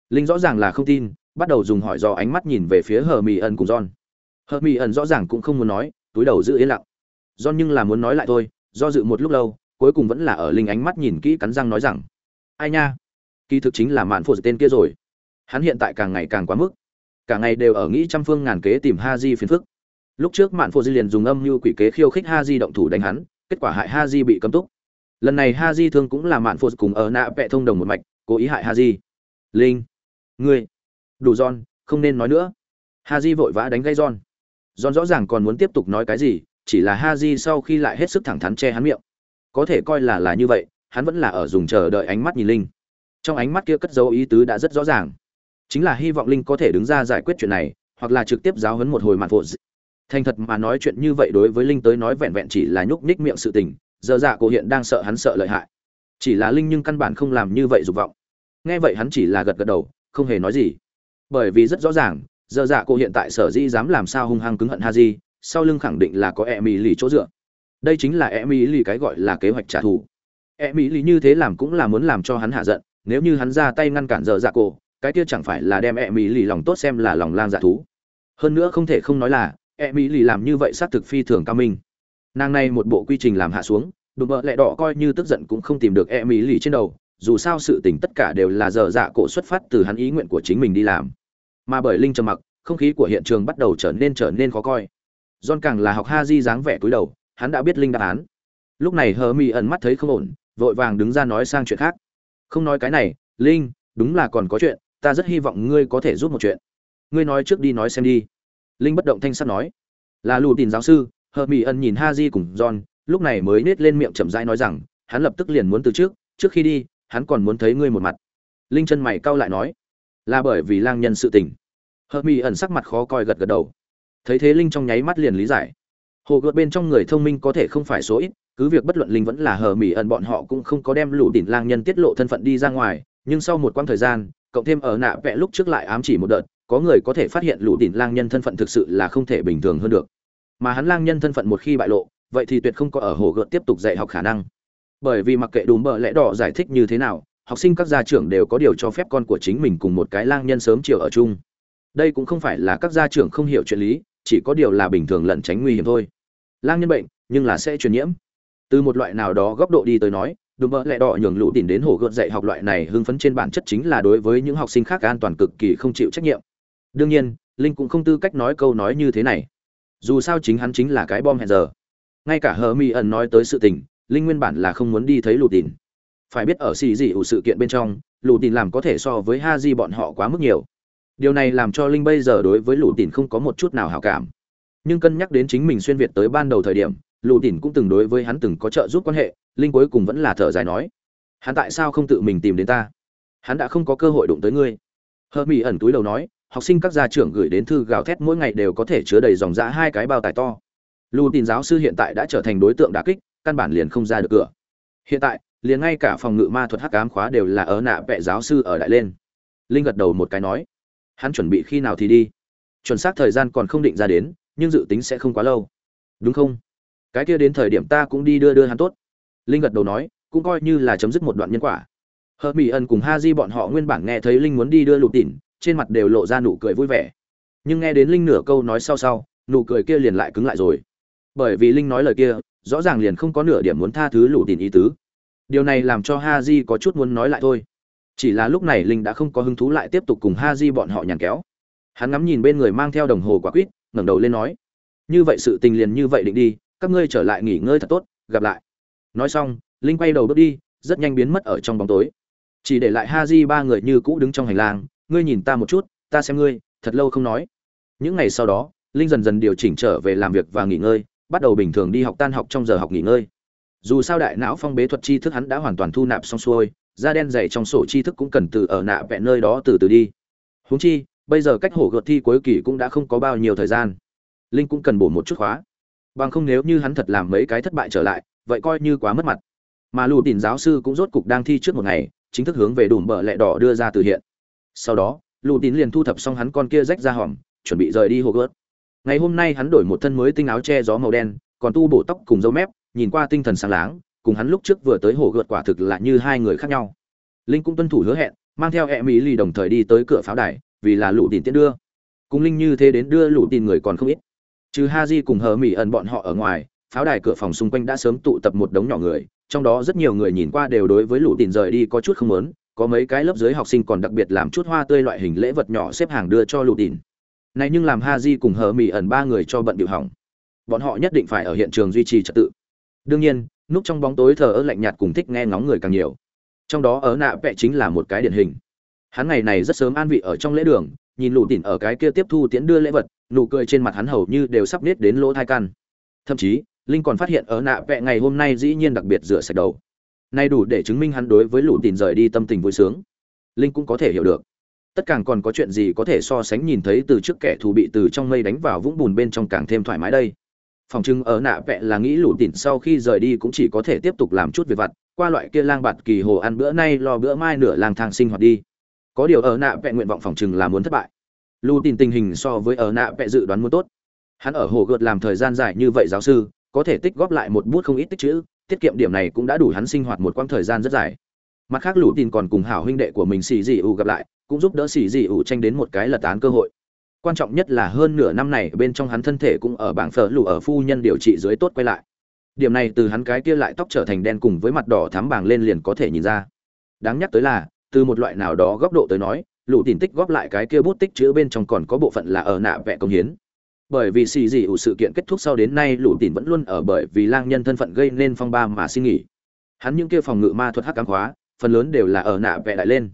Linh rõ ràng là không tin, bắt đầu dùng hỏi dò ánh mắt nhìn về phía hờ mỹ ẩn cùng john. Hờ mỹ ẩn rõ ràng cũng không muốn nói, túi đầu giữ yên lặng. John nhưng là muốn nói lại thôi, do dự một lúc lâu, cuối cùng vẫn là ở linh ánh mắt nhìn kỹ cắn răng nói rằng, ai nha, kỳ thực chính là mạn phô tên kia rồi. Hắn hiện tại càng ngày càng quá mức. Cả ngày đều ở nghĩ trăm phương ngàn kế tìm ha di phiền phức lúc trước mạn phô di liền dùng âm mưu quỷ kế khiêu khích ha di động thủ đánh hắn, kết quả hại ha di bị cấm túc. Lần này ha di thương cũng là mạn phô cùng ở nạ vẹ thông đồng một mạch, cố ý hại ha di linh, ngươi, đủ giòn không nên nói nữa. Ha di vội vã đánh gây giòn giòn rõ ràng còn muốn tiếp tục nói cái gì, chỉ là ha di sau khi lại hết sức thẳng thắn che hắn miệng. Có thể coi là là như vậy, hắn vẫn là ở dùng chờ đợi ánh mắt nhìn linh. Trong ánh mắt kia cất dấu ý tứ đã rất rõ ràng. Chính là hy vọng linh có thể đứng ra giải quyết chuyện này, hoặc là trực tiếp giáo huấn một hồi mạn phụ thành thật mà nói chuyện như vậy đối với linh tới nói vẹn vẹn chỉ là nhúc nhích miệng sự tình, giờ dạ cổ hiện đang sợ hắn sợ lợi hại. Chỉ là linh nhưng căn bản không làm như vậy dục vọng. Nghe vậy hắn chỉ là gật gật đầu, không hề nói gì. Bởi vì rất rõ ràng, giờ dạ cổ hiện tại sở dĩ dám làm sao hung hăng cứng hận ha di sau lưng khẳng định là có e mỹ lì chỗ dựa. Đây chính là e mỹ lì cái gọi là kế hoạch trả thù. E mỹ lì như thế làm cũng là muốn làm cho hắn hạ giận, nếu như hắn ra tay ngăn cản giờ dạ cổ cái kia chẳng phải là đem e mỹ lì lòng tốt xem là lòng lang dạ thú. Hơn nữa không thể không nói là e mỹ lì làm như vậy xác thực phi thường cao minh. Nàng này một bộ quy trình làm hạ xuống, đùm bợ lẹ đỏ coi như tức giận cũng không tìm được e mỹ lì trên đầu, dù sao sự tình tất cả đều là dở dạ cổ xuất phát từ hắn ý nguyện của chính mình đi làm. Mà bởi linh trầm mặc, không khí của hiện trường bắt đầu trở nên trở nên khó coi. John càng là học ha di dáng vẻ cúi đầu, hắn đã biết linh đáp án. Lúc này hờ mỹ ẩn mắt thấy không ổn, vội vàng đứng ra nói sang chuyện khác. Không nói cái này, linh, đúng là còn có chuyện, ta rất hy vọng ngươi có thể giúp một chuyện. Ngươi nói trước đi nói xem đi linh bất động thanh sắt nói. Là lù tìm giáo sư hờ mỹ ẩn nhìn ha di cùng john, lúc này mới nết lên miệng chậm rãi nói rằng, hắn lập tức liền muốn từ trước trước khi đi, hắn còn muốn thấy ngươi một mặt. Linh chân mày cau lại nói. Là bởi vì lang nhân sự tình. Hờ mỹ ẩn sắc mặt khó coi gật gật đầu. Thấy thế linh trong nháy mắt liền lý giải. Hồ gợt bên trong người thông minh có thể không phải số ít, cứ việc bất luận linh vẫn là hờ mỹ ẩn bọn họ cũng không có đem lũ đỉnh lang nhân tiết lộ thân phận đi ra ngoài, nhưng sau một quãng thời gian, cộng thêm ở nạ vẽ lúc trước lại ám chỉ một đợt có người có thể phát hiện lũ đỉnh lang nhân thân phận thực sự là không thể bình thường hơn được. Mà hắn lang nhân thân phận một khi bại lộ, vậy thì tuyệt không có ở hồ gợt tiếp tục dạy học khả năng. Bởi vì mặc kệ đúng bợ lẽ đỏ giải thích như thế nào, học sinh các gia trưởng đều có điều cho phép con của chính mình cùng một cái lang nhân sớm chiều ở chung. Đây cũng không phải là các gia trưởng không hiểu chuyện lý, chỉ có điều là bình thường lẩn tránh nguy hiểm thôi. Lang nhân bệnh, nhưng là sẽ truyền nhiễm. Từ một loại nào đó góc độ đi tới nói đúng bợ lẽ đỏ nhường lũ đỉnh đến hồ gợt dạy học loại này hưng phấn trên bản chất chính là đối với những học sinh khác an toàn cực kỳ không chịu trách nhiệm đương nhiên, linh cũng không tư cách nói câu nói như thế này. Dù sao chính hắn chính là cái bom hẹn giờ. Ngay cả hờ mi ẩn nói tới sự tình, linh nguyên bản là không muốn đi thấy lù tìn. phải biết ở xì dị ủ sự kiện bên trong, lù tìn làm có thể so với ha di bọn họ quá mức nhiều. Điều này làm cho linh bây giờ đối với lù tìn không có một chút nào hảo cảm. Nhưng cân nhắc đến chính mình xuyên việt tới ban đầu thời điểm, lù tìn cũng từng đối với hắn từng có trợ giúp quan hệ, linh cuối cùng vẫn là thở dài nói, hắn tại sao không tự mình tìm đến ta? Hắn đã không có cơ hội đụng tới ngươi. Hờ mỹ ẩn túi đầu nói học sinh các gia trưởng gửi đến thư gào thét mỗi ngày đều có thể chứa đầy dòng dã hai cái bao tải to. Lù tin giáo sư hiện tại đã trở thành đối tượng đà kích, căn bản liền không ra được cửa. Hiện tại, liền ngay cả phòng ngự ma thuật hắc ám khóa đều là ở nạ vẽ giáo sư ở đại lên. Linh gật đầu một cái nói, hắn chuẩn bị khi nào thì đi? Chuẩn xác thời gian còn không định ra đến, nhưng dự tính sẽ không quá lâu. Đúng không? Cái kia đến thời điểm ta cũng đi đưa đưa hắn tốt. Linh gật đầu nói, cũng coi như là chấm dứt một đoạn nhân quả. Hờ mỹ ân cùng ha di bọn họ nguyên bản nghe thấy linh muốn đi đưa lụt tỉn trên mặt đều lộ ra nụ cười vui vẻ. Nhưng nghe đến linh nửa câu nói sau sau, nụ cười kia liền lại cứng lại rồi. Bởi vì linh nói lời kia, rõ ràng liền không có nửa điểm muốn tha thứ lũ tìm ý tứ. Điều này làm cho ha di có chút muốn nói lại thôi. Chỉ là lúc này linh đã không có hứng thú lại tiếp tục cùng ha di bọn họ nhàn kéo. Hắn ngắm nhìn bên người mang theo đồng hồ quả quýt, ngẩng đầu lên nói, như vậy sự tình liền như vậy định đi, các ngươi trở lại nghỉ ngơi thật tốt, gặp lại. Nói xong, linh quay đầu bước đi, rất nhanh biến mất ở trong bóng tối. Chỉ để lại ha di ba người như cũ đứng trong hành lang ngươi nhìn ta một chút, ta xem ngươi, thật lâu không nói. Những ngày sau đó, linh dần dần điều chỉnh trở về làm việc và nghỉ ngơi, bắt đầu bình thường đi học tan học trong giờ học nghỉ ngơi. Dù sao đại não phong bế thuật tri thức hắn đã hoàn toàn thu nạp xong xuôi, da đen dày trong sổ tri thức cũng cần từ ở nạ vẹn nơi đó từ từ đi. Huống chi, bây giờ cách hổ gợt thi cuối kỳ cũng đã không có bao nhiêu thời gian. Linh cũng cần bổ một chút khóa. Bằng không nếu như hắn thật làm mấy cái thất bại trở lại, vậy coi như quá mất mặt. Mà lù tìm giáo sư cũng rốt cục đang thi trước một ngày, chính thức hướng về đùm bờ lẹ đỏ đưa ra từ hiện sau đó, lù tín liền thu thập xong hắn con kia rách ra hòm, chuẩn bị rời đi hồ gớt ngày hôm nay hắn đổi một thân mới tinh áo che gió màu đen, còn tu bổ tóc cùng dấu mép, nhìn qua tinh thần sáng láng, cùng hắn lúc trước vừa tới hồ gợt quả thực là như hai người khác nhau. Linh cũng tuân thủ hứa hẹn, mang theo e mỹ lì đồng thời đi tới cửa pháo đài, vì là lũ tin tiễn đưa. Cùng linh như thế đến đưa lũ tin người còn không ít. Trừ ha di cùng hờ mỹ ẩn bọn họ ở ngoài, pháo đài cửa phòng xung quanh đã sớm tụ tập một đống nhỏ người, trong đó rất nhiều người nhìn qua đều đối với lũ tin rời đi có chút không lớn có mấy cái lớp dưới học sinh còn đặc biệt làm chút hoa tươi loại hình lễ vật nhỏ xếp hàng đưa cho lụt đỉn. Này nhưng làm ha di cùng hờ mỹ ẩn ba người cho bận điệu hỏng. Bọn họ nhất định phải ở hiện trường duy trì trật tự. Đương nhiên núp trong bóng tối thờ ơ lạnh nhạt cùng thích nghe ngóng người càng nhiều. Trong đó ở nạ vẽ chính là một cái điển hình. Hắn ngày này rất sớm an vị ở trong lễ đường, nhìn lũ tỉn ở cái kia tiếp thu tiễn đưa lễ vật, nụ cười trên mặt hắn hầu như đều sắp nết đến lỗ thai căn. Thậm chí, linh còn phát hiện ở nạ vẽ ngày hôm nay dĩ nhiên đặc biệt rửa sạch đầu nay đủ để chứng minh hắn đối với lũ tỉn rời đi tâm tình vui sướng. Linh cũng có thể hiểu được. Tất càng còn có chuyện gì có thể so sánh nhìn thấy từ trước kẻ thù bị từ trong mây đánh vào vũng bùn bên trong càng thêm thoải mái đây. Phòng trưng ở nạ vẽ là nghĩ lũ tỉn sau khi rời đi cũng chỉ có thể tiếp tục làm chút việc vặt, qua loại kia lang bạt kỳ hồ ăn bữa nay lo bữa mai nửa lang thang sinh hoạt đi. Có điều ở nạ vẽ nguyện vọng phòng trừng là muốn thất bại. Lũ tỉn tình hình so với ở nạ vẽ dự đoán muốn tốt. Hắn ở hồ gợt làm thời gian dài như vậy giáo sư, có thể tích góp lại một bút không ít tích chữ tiết kiệm điểm này cũng đã đủ hắn sinh hoạt một quãng thời gian rất dài. Mặt khác, lũ tin còn cùng hảo huynh đệ của mình xì dị ủ gặp lại, cũng giúp đỡ xì dị ủ tranh đến một cái lật án cơ hội. Quan trọng nhất là hơn nửa năm này bên trong hắn thân thể cũng ở bảng phở lụ ở phu nhân điều trị dưới tốt quay lại. Điểm này từ hắn cái kia lại tóc trở thành đen cùng với mặt đỏ thắm bàng lên liền có thể nhìn ra. Đáng nhắc tới là, từ một loại nào đó góc độ tới nói, lũ tin tích góp lại cái kia bút tích chữ bên trong còn có bộ phận là ở nạ vẽ công hiến bởi vì xì dị ủ sự kiện kết thúc sau đến nay, lũ tỉn vẫn luôn ở bởi vì lang nhân thân phận gây nên phong ba mà xin nghỉ. Hắn những kia phòng ngự ma thuật hắc cám khóa phần lớn đều là ở nạ vẽ lại lên.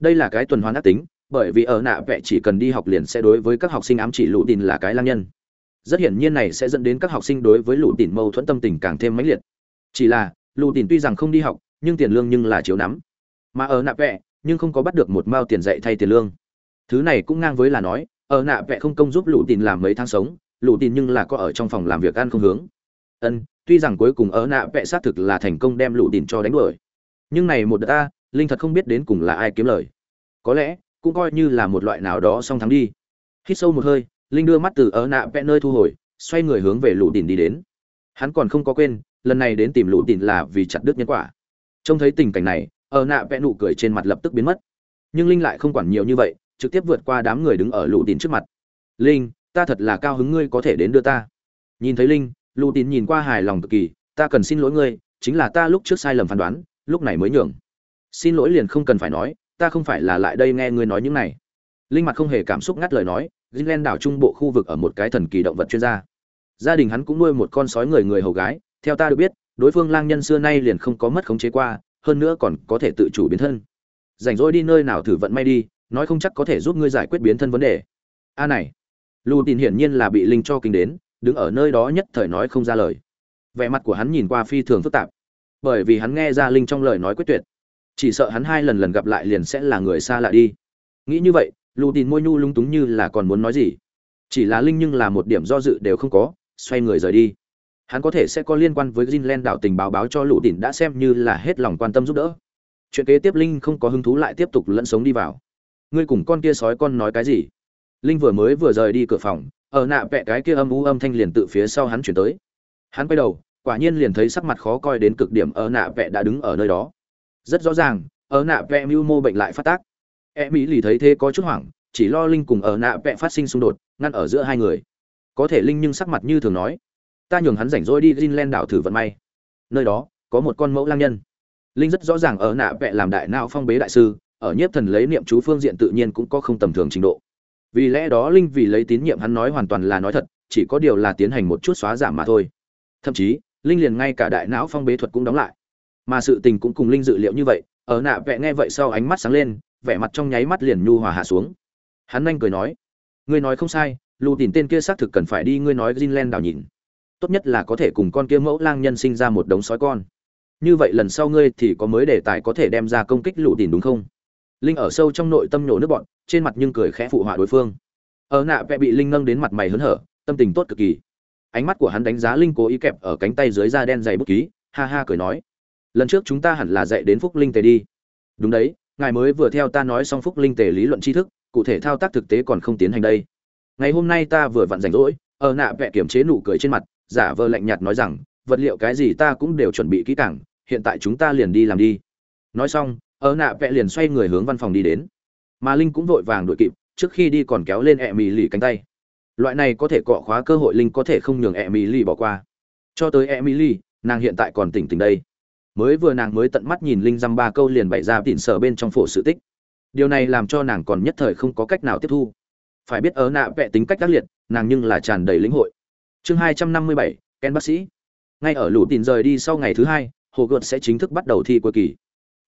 Đây là cái tuần hoàn ác tính, bởi vì ở nạ vẽ chỉ cần đi học liền sẽ đối với các học sinh ám chỉ lũ tỉn là cái lang nhân. Rất hiển nhiên này sẽ dẫn đến các học sinh đối với lũ tỉn mâu thuẫn tâm tình càng thêm mãnh liệt. Chỉ là, lũ tỉn tuy rằng không đi học, nhưng tiền lương nhưng là chiếu nắm. Mà ở nạ vẽ nhưng không có bắt được một mao tiền dạy thay tiền lương. Thứ này cũng ngang với là nói ở nạ vẽ không công giúp lũ tin làm mấy tháng sống, lũ tin nhưng là có ở trong phòng làm việc ăn không hướng. Ân, tuy rằng cuối cùng ở nạ vẽ xác thực là thành công đem lũ tin cho đánh đuổi. Nhưng này một đợt ta, linh thật không biết đến cùng là ai kiếm lời. Có lẽ, cũng coi như là một loại nào đó song thắng đi. Hít sâu một hơi, linh đưa mắt từ ở nạ vẽ nơi thu hồi, xoay người hướng về lũ tin đi đến. Hắn còn không có quên, lần này đến tìm lũ tin là vì chặt đứt nhân quả. Trông thấy tình cảnh này, ở nạ vẽ nụ cười trên mặt lập tức biến mất. Nhưng linh lại không quản nhiều như vậy trực tiếp vượt qua đám người đứng ở lũ tín trước mặt. Linh, ta thật là cao hứng ngươi có thể đến đưa ta. Nhìn thấy linh, lũ tín nhìn qua hài lòng cực kỳ, ta cần xin lỗi ngươi, chính là ta lúc trước sai lầm phán đoán, lúc này mới nhường. Xin lỗi liền không cần phải nói, ta không phải là lại đây nghe ngươi nói những này. Linh mặt không hề cảm xúc ngắt lời nói len đảo trung bộ khu vực ở một cái thần kỳ động vật chuyên gia. Gia đình hắn cũng nuôi một con sói người người hầu gái, theo ta được biết, đối phương lang nhân xưa nay liền không có mất khống chế qua, hơn nữa còn có thể tự chủ biến thân. Rảnh rỗi đi nơi nào thử vận may đi nói không chắc có thể giúp ngươi giải quyết biến thân vấn đề. A à này lù tin hiển nhiên là bị linh cho kinh đến, đứng ở nơi đó nhất thời nói không ra lời. Vẻ mặt của hắn nhìn qua phi thường phức tạp, bởi vì hắn nghe ra linh trong lời nói quyết tuyệt. Chỉ sợ hắn hai lần lần gặp lại liền sẽ là người xa lạ đi. Nghĩ như vậy lù tin môi nhu lung túng như là còn muốn nói gì. Chỉ là linh nhưng là một điểm do dự đều không có, xoay người rời đi. Hắn có thể sẽ có liên quan với Greenland đảo tình báo báo cho lũ đỉnh đã xem như là hết lòng quan tâm giúp đỡ. Chuyện kế tiếp linh không có hứng thú lại tiếp tục lẫn sống đi vào ngươi cùng con kia sói con nói cái gì? Linh vừa mới vừa rời đi cửa phòng, ở nạ vẽ cái kia âm u âm thanh liền tự phía sau hắn chuyển tới. Hắn quay đầu, quả nhiên liền thấy sắc mặt khó coi đến cực điểm ở nạ vẽ đã đứng ở nơi đó. Rất rõ ràng, ở nạ vẽ mưu mô bệnh lại phát tác. E mỹ lì thấy thế có chút hoảng, chỉ lo linh cùng ở nạ vẽ phát sinh xung đột, ngăn ở giữa hai người. Có thể linh nhưng sắc mặt như thường nói, ta nhường hắn rảnh rỗi đi Greenland đảo thử vận may. Nơi đó, có một con mẫu lang nhân. Linh rất rõ ràng ở nạ vẽ làm đại não phong bế đại sư ở nhiếp thần lấy niệm chú phương diện tự nhiên cũng có không tầm thường trình độ. Vì lẽ đó linh vì lấy tín nhiệm hắn nói hoàn toàn là nói thật, chỉ có điều là tiến hành một chút xóa giảm mà thôi. Thậm chí, linh liền ngay cả đại não phong bế thuật cũng đóng lại. Mà sự tình cũng cùng linh dự liệu như vậy, ở nạ vẽ nghe vậy sau ánh mắt sáng lên, vẻ mặt trong nháy mắt liền nhu hòa hạ xuống. Hắn nhanh cười nói, ngươi nói không sai, lù tìm tên kia xác thực cần phải đi ngươi nói greenland đào nhìn. Tốt nhất là có thể cùng con kia mẫu lang nhân sinh ra một đống sói con. Như vậy lần sau ngươi thì có mới đề tài có thể đem ra công kích lũ tìm đúng không? Linh ở sâu trong nội tâm nhổ nước bọn, trên mặt nhưng cười khẽ phụ họa đối phương. Ở nạ vẽ bị linh nâng đến mặt mày hớn hở, tâm tình tốt cực kỳ. Ánh mắt của hắn đánh giá linh cố ý kẹp ở cánh tay dưới da đen dày bút ký, ha ha cười nói, lần trước chúng ta hẳn là dạy đến phúc linh tề đi. Đúng đấy, ngài mới vừa theo ta nói xong phúc linh tề lý luận tri thức, cụ thể thao tác thực tế còn không tiến hành đây. Ngày hôm nay ta vừa vặn rảnh rỗi, ở nạ vẽ kiểm chế nụ cười trên mặt, giả vờ lạnh nhạt nói rằng, vật liệu cái gì ta cũng đều chuẩn bị kỹ càng, hiện tại chúng ta liền đi làm đi. Nói xong ở nạ vẽ liền xoay người hướng văn phòng đi đến. Mà linh cũng vội vàng đuổi kịp, trước khi đi còn kéo lên ẹ mì lì cánh tay. Loại này có thể cọ khóa cơ hội linh có thể không nhường ẹ mì lì bỏ qua. Cho tới ẹ mì lì nàng hiện tại còn tỉnh tỉnh đây. Mới vừa nàng mới tận mắt nhìn linh dăm ba câu liền bày ra tỉn sở bên trong phổ sự tích. Điều này làm cho nàng còn nhất thời không có cách nào tiếp thu. Phải biết ở nạ vẽ tính cách tác liệt, nàng nhưng là tràn đầy lĩnh hội. Chương hai trăm năm mươi bảy, ken bác sĩ. Ngay ở lũ tin rời đi sau ngày thứ hai, hồ gợt sẽ chính thức bắt đầu thi cuối kỳ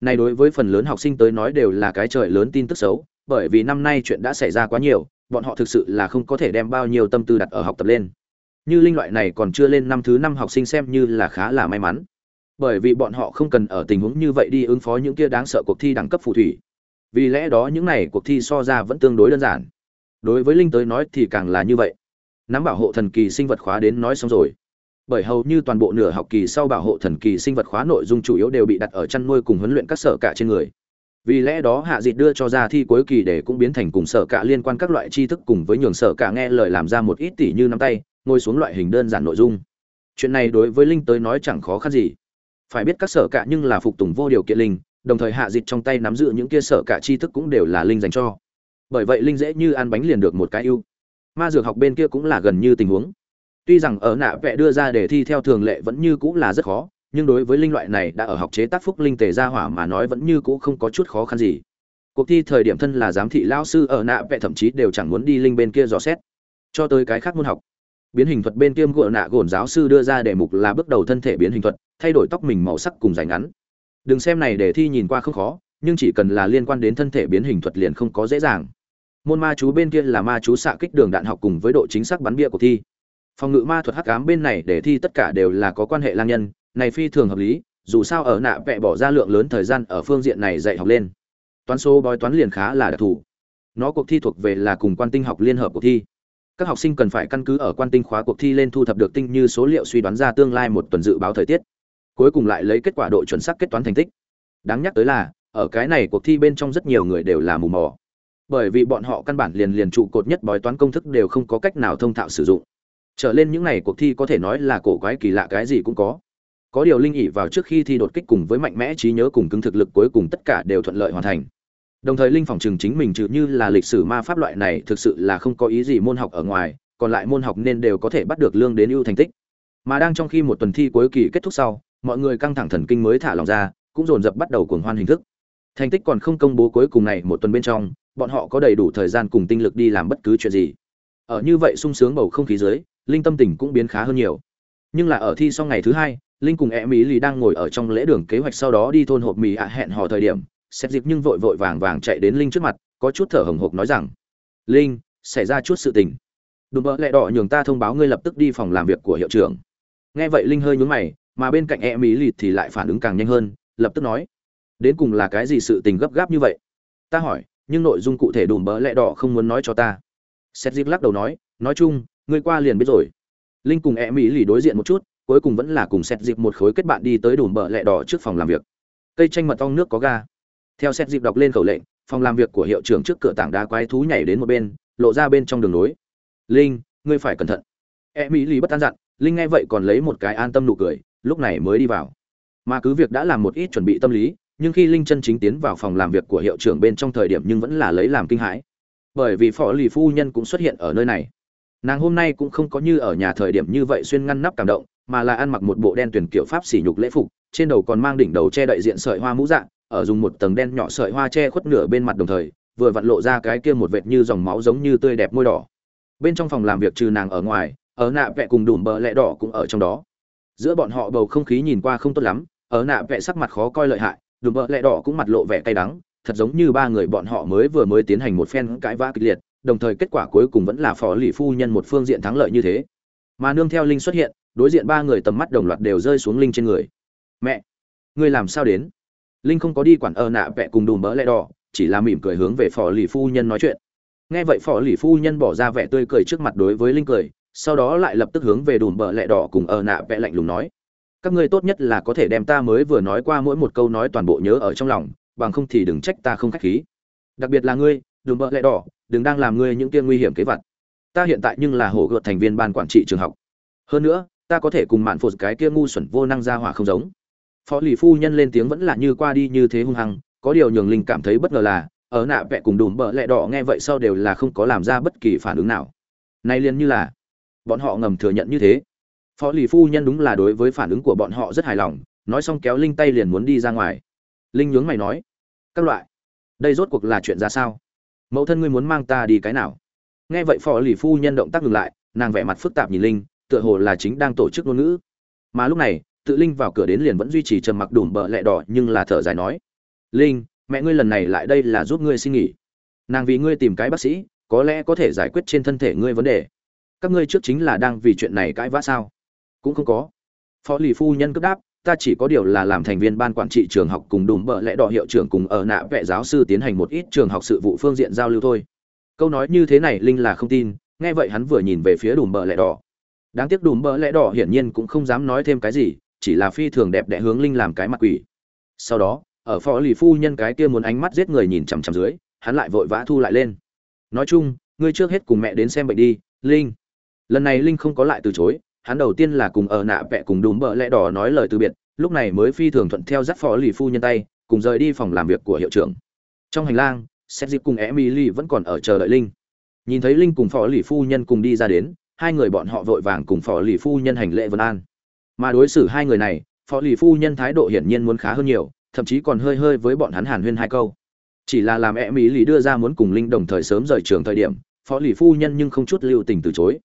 này đối với phần lớn học sinh tới nói đều là cái trời lớn tin tức xấu, bởi vì năm nay chuyện đã xảy ra quá nhiều, bọn họ thực sự là không có thể đem bao nhiêu tâm tư đặt ở học tập lên. Như linh loại này còn chưa lên năm thứ năm học sinh xem như là khá là may mắn. Bởi vì bọn họ không cần ở tình huống như vậy đi ứng phó những kia đáng sợ cuộc thi đẳng cấp phù thủy. Vì lẽ đó những này cuộc thi so ra vẫn tương đối đơn giản. Đối với linh tới nói thì càng là như vậy. Nắm bảo hộ thần kỳ sinh vật khóa đến nói xong rồi bởi hầu như toàn bộ nửa học kỳ sau bảo hộ thần kỳ sinh vật khóa nội dung chủ yếu đều bị đặt ở chăn nuôi cùng huấn luyện các sở cả trên người. Vì lẽ đó hạ dịt đưa cho ra thi cuối kỳ để cũng biến thành cùng sở cả liên quan các loại tri thức cùng với nhường sở cả nghe lời làm ra một ít tỷ như nắm tay, ngồi xuống loại hình đơn giản nội dung. Chuyện này đối với linh tới nói chẳng khó khăn gì. Phải biết các sở cả nhưng là phục tùng vô điều kiện linh, đồng thời hạ dịt trong tay nắm giữ những kia sở cả tri thức cũng đều là linh dành cho. Bởi vậy linh dễ như ăn bánh liền được một cái ưu. Ma dược học bên kia cũng là gần như tình huống tuy rằng ở nạ vẽ đưa ra đề thi theo thường lệ vẫn như cũng là rất khó, nhưng đối với linh loại này đã ở học chế tác phúc linh tề gia hỏa mà nói vẫn như cũ không có chút khó khăn gì. Cuộc thi thời điểm thân là giám thị lao sư ở nạ vẽ thậm chí đều chẳng muốn đi linh bên kia dò xét. Cho tới cái khác môn học, biến hình thuật bên kia gội nạ gồn giáo sư đưa ra đề mục là bước đầu thân thể biến hình thuật, thay đổi tóc mình màu sắc cùng dài ngắn. Đừng xem này để thi nhìn qua không khó, nhưng chỉ cần là liên quan đến thân thể biến hình thuật liền không có dễ dàng. Môn ma chú bên kia là ma chú xạ kích đường đạn học cùng với độ chính xác bắn bia của thi phòng ngự ma thuật hắc ám bên này để thi tất cả đều là có quan hệ lang nhân, này phi thường hợp lý, dù sao ở nạ vẽ bỏ ra lượng lớn thời gian ở phương diện này dạy học lên. Toán số bói toán liền khá là đặc thù. Nó cuộc thi thuộc về là cùng quan tinh học liên hợp cuộc thi. Các học sinh cần phải căn cứ ở quan tinh khóa cuộc thi lên thu thập được tinh như số liệu suy đoán ra tương lai một tuần dự báo thời tiết. Cuối cùng lại lấy kết quả độ chuẩn xác kết toán thành tích. Đáng nhắc tới là, ở cái này cuộc thi bên trong rất nhiều người đều là mù mò bởi vì bọn họ căn bản liền liền trụ cột nhất bói toán công thức đều không có cách nào thông thạo sử dụng trở lên những ngày cuộc thi có thể nói là cổ quái kỳ lạ cái gì cũng có. Có điều linh ỉ vào trước khi thi đột kích cùng với mạnh mẽ trí nhớ cùng cứng thực lực cuối cùng tất cả đều thuận lợi hoàn thành. Đồng thời linh phòng trường chính mình trừ như là lịch sử ma pháp loại này thực sự là không có ý gì môn học ở ngoài, còn lại môn học nên đều có thể bắt được lương đến ưu thành tích. Mà đang trong khi một tuần thi cuối kỳ kết thúc sau, mọi người căng thẳng thần kinh mới thả lòng ra, cũng dồn dập bắt đầu cuồng hoan hình thức. Thành tích còn không công bố cuối cùng này một tuần bên trong, bọn họ có đầy đủ thời gian cùng tinh lực đi làm bất cứ chuyện gì. Ở như vậy sung sướng bầu không khí dưới linh tâm tình cũng biến khá hơn nhiều. Nhưng là ở thi sau ngày thứ hai, linh cùng e mỹ lì đang ngồi ở trong lễ đường kế hoạch sau đó đi thôn hộp mì ạ hẹn hò thời điểm xét dịp nhưng vội vội vàng vàng chạy đến linh trước mặt, có chút thở hồng hộc nói rằng, linh, xảy ra chút sự tình. Đùm bỡ lẹ đỏ nhường ta thông báo ngươi lập tức đi phòng làm việc của hiệu trưởng. Nghe vậy linh hơi nhướng mày, mà bên cạnh e mỹ lì thì lại phản ứng càng nhanh hơn, lập tức nói, đến cùng là cái gì sự tình gấp gáp như vậy? Ta hỏi, nhưng nội dung cụ thể đùm bỡ lẹ đỏ không muốn nói cho ta. Xét dịp lắc đầu nói nói chung ngươi qua liền biết rồi. Linh cùng e mỹ lì đối diện một chút, cuối cùng vẫn là cùng xét dịp một khối kết bạn đi tới đùm bờ lẹ đỏ trước phòng làm việc. Cây tranh mật ong nước có ga. Theo xét dịp đọc lên khẩu lệnh, phòng làm việc của hiệu trưởng trước cửa tảng đá quái thú nhảy đến một bên, lộ ra bên trong đường nối. Linh, ngươi phải cẩn thận. E mỹ lì bất an dặn, linh nghe vậy còn lấy một cái an tâm nụ cười, lúc này mới đi vào. Mà cứ việc đã làm một ít chuẩn bị tâm lý, nhưng khi linh chân chính tiến vào phòng làm việc của hiệu trưởng bên trong thời điểm nhưng vẫn là lấy làm kinh hãi. Bởi vì phó lì phu nhân cũng xuất hiện ở nơi này nàng hôm nay cũng không có như ở nhà thời điểm như vậy xuyên ngăn nắp cảm động, mà là ăn mặc một bộ đen tuyển kiểu pháp sỉ nhục lễ phục, trên đầu còn mang đỉnh đầu che đậy diện sợi hoa mũ dạng ở dùng một tầng đen nhỏ sợi hoa che khuất nửa bên mặt đồng thời, vừa vặn lộ ra cái kia một vệt như dòng máu giống như tươi đẹp môi đỏ. Bên trong phòng làm việc trừ nàng ở ngoài, ở nạ vẹ cùng đùm bờ lẹ đỏ cũng ở trong đó. Giữa bọn họ bầu không khí nhìn qua không tốt lắm, ở nạ vẹ sắc mặt khó coi lợi hại, đùm bờ lẹ đỏ cũng mặt lộ vẻ cay đắng, thật giống như ba người bọn họ mới vừa mới tiến hành một phen cãi vã kịch liệt đồng thời kết quả cuối cùng vẫn là phó lì phu nhân một phương diện thắng lợi như thế. Mà nương theo linh xuất hiện, đối diện ba người tầm mắt đồng loạt đều rơi xuống linh trên người. Mẹ, ngươi làm sao đến? Linh không có đi quản ơ nạ vẹ cùng đùm bỡ lẹ đỏ, chỉ là mỉm cười hướng về phò lì phu nhân nói chuyện. Nghe vậy phò lì phu nhân bỏ ra vẻ tươi cười trước mặt đối với linh cười, sau đó lại lập tức hướng về đùm bỡ lẹ đỏ cùng ơ nạ vẹ lạnh lùng nói, các ngươi tốt nhất là có thể đem ta mới vừa nói qua mỗi một câu nói toàn bộ nhớ ở trong lòng, bằng không thì đừng trách ta không khách khí. Đặc biệt là ngươi, đùm bỡ lẹ đỏ đừng đang làm ngươi những kia nguy hiểm kế vật. Ta hiện tại nhưng là hổ gợt thành viên ban quản trị trường học. Hơn nữa, ta có thể cùng mạn phụt cái kia ngu xuẩn vô năng ra hỏa không giống. Phó lì phu nhân lên tiếng vẫn là như qua đi như thế hung hăng, có điều nhường linh cảm thấy bất ngờ là, ở nạ vẹ cùng đùm bợ lẹ đỏ nghe vậy sau đều là không có làm ra bất kỳ phản ứng nào. Nay liền như là, bọn họ ngầm thừa nhận như thế. Phó lì phu nhân đúng là đối với phản ứng của bọn họ rất hài lòng, nói xong kéo linh tay liền muốn đi ra ngoài. Linh nhướng mày nói, các loại, đây rốt cuộc là chuyện ra sao? Mẫu thân ngươi muốn mang ta đi cái nào? Nghe vậy phó lì phu nhân động tác ngừng lại, nàng vẻ mặt phức tạp nhìn linh, tựa hồ là chính đang tổ chức ngôn ngữ. Mà lúc này, tự linh vào cửa đến liền vẫn duy trì trầm mặc đủm bợ lẹ đỏ nhưng là thở dài nói, linh, mẹ ngươi lần này lại đây là giúp ngươi xin nghỉ. Nàng vì ngươi tìm cái bác sĩ, có lẽ có thể giải quyết trên thân thể ngươi vấn đề. Các ngươi trước chính là đang vì chuyện này cãi vã sao? Cũng không có. Phó lì phu nhân cấp đáp ta chỉ có điều là làm thành viên ban quản trị trường học cùng đùm bợ lẽ đỏ hiệu trưởng cùng ở nạ vệ giáo sư tiến hành một ít trường học sự vụ phương diện giao lưu thôi. Câu nói như thế này, linh là không tin, nghe vậy hắn vừa nhìn về phía đùm bợ lẽ đỏ. Đáng tiếc đùm bợ lẽ đỏ hiển nhiên cũng không dám nói thêm cái gì, chỉ là phi thường đẹp đẽ hướng linh làm cái mặt quỷ. Sau đó, ở phó lì phu nhân cái kia muốn ánh mắt giết người nhìn chằm chằm dưới, hắn lại vội vã thu lại lên. Nói chung, ngươi trước hết cùng mẹ đến xem bệnh đi, linh. Lần này linh không có lại từ chối hắn đầu tiên là cùng ở nạ vẽ cùng đùm bợ lẽ đỏ nói lời từ biệt, lúc này mới phi thường thuận theo dắt phó lì phu nhân tay, cùng rời đi phòng làm việc của hiệu trưởng. Trong hành lang xét dịp cùng emily vẫn còn ở chờ đợi linh. Nhìn thấy linh cùng phó lì phu nhân cùng đi ra đến, hai người bọn họ vội vàng cùng phó lì phu nhân hành lễ vân an. Mà đối xử hai người này, phó lì phu nhân thái độ hiển nhiên muốn khá hơn nhiều, thậm chí còn hơi hơi với bọn hắn hàn huyên hai câu. Chỉ là làm e mỹ lì đưa ra muốn cùng linh đồng thời sớm rời trường thời điểm, phó lì phu nhân nhưng không chút lưu tình từ chối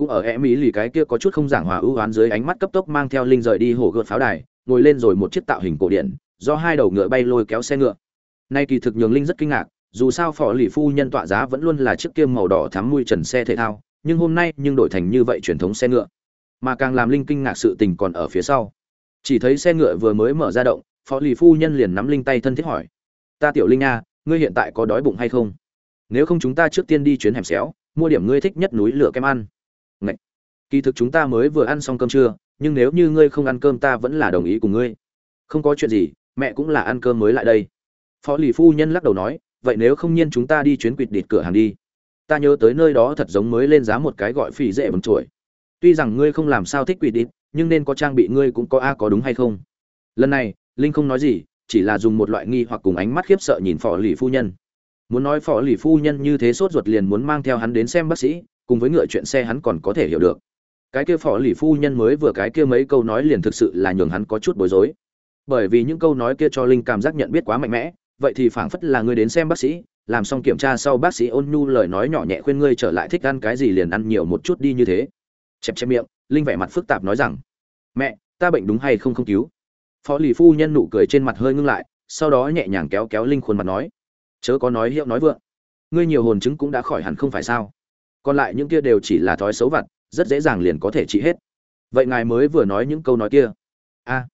cũng ở e mỹ lì cái kia có chút không giảng hòa ưu oán dưới ánh mắt cấp tốc mang theo linh rời đi hồ gợt pháo đài, ngồi lên rồi một chiếc tạo hình cổ điển do hai đầu ngựa bay lôi kéo xe ngựa. Nay kỳ thực nhường linh rất kinh ngạc, dù sao phò lì phu nhân tọa giá vẫn luôn là chiếc kiêm màu đỏ thắm mui trần xe thể thao, nhưng hôm nay nhưng đổi thành như vậy truyền thống xe ngựa. Mà càng làm linh kinh ngạc sự tình còn ở phía sau. Chỉ thấy xe ngựa vừa mới mở ra động phó lì phu nhân liền nắm linh tay thân thiết hỏi, ta tiểu linh a ngươi hiện tại có đói bụng hay không? Nếu không chúng ta trước tiên đi chuyến hẻm xéo, mua điểm ngươi thích nhất núi lửa kem ăn. Ngậy! kỳ thực chúng ta mới vừa ăn xong cơm trưa nhưng nếu như ngươi không ăn cơm ta vẫn là đồng ý cùng ngươi không có chuyện gì mẹ cũng là ăn cơm mới lại đây phó lì phu nhân lắc đầu nói vậy nếu không nhiên chúng ta đi chuyến quỵt địt cửa hàng đi ta nhớ tới nơi đó thật giống mới lên giá một cái gọi phỉ dễ bẩn chuỗi. tuy rằng ngươi không làm sao thích quỵt địt, nhưng nên có trang bị ngươi cũng có a có đúng hay không lần này linh không nói gì chỉ là dùng một loại nghi hoặc cùng ánh mắt khiếp sợ nhìn phò lì phu nhân muốn nói phò lì phu nhân như thế sốt ruột liền muốn mang theo hắn đến xem bác sĩ cùng với ngựa chuyện xe hắn còn có thể hiểu được. Cái kia phỏ lì phu nhân mới vừa cái kia mấy câu nói liền thực sự là nhường hắn có chút bối rối. Bởi vì những câu nói kia cho linh cảm giác nhận biết quá mạnh mẽ, vậy thì phảng phất là ngươi đến xem bác sĩ, làm xong kiểm tra sau bác sĩ ôn nhu lời nói nhỏ nhẹ khuyên ngươi trở lại thích ăn cái gì liền ăn nhiều một chút đi như thế. Chẹp chẹp miệng, linh vẻ mặt phức tạp nói rằng, mẹ, ta bệnh đúng hay không không cứu? Phó lì phu nhân nụ cười trên mặt hơi ngưng lại, sau đó nhẹ nhàng kéo kéo linh khuôn mặt nói, chớ có nói hiệu nói vượng. Ngươi nhiều hồn chứng cũng đã khỏi hẳn không phải sao? Còn lại những kia đều chỉ là thói xấu vặt, rất dễ dàng liền có thể trị hết. Vậy ngài mới vừa nói những câu nói kia. A,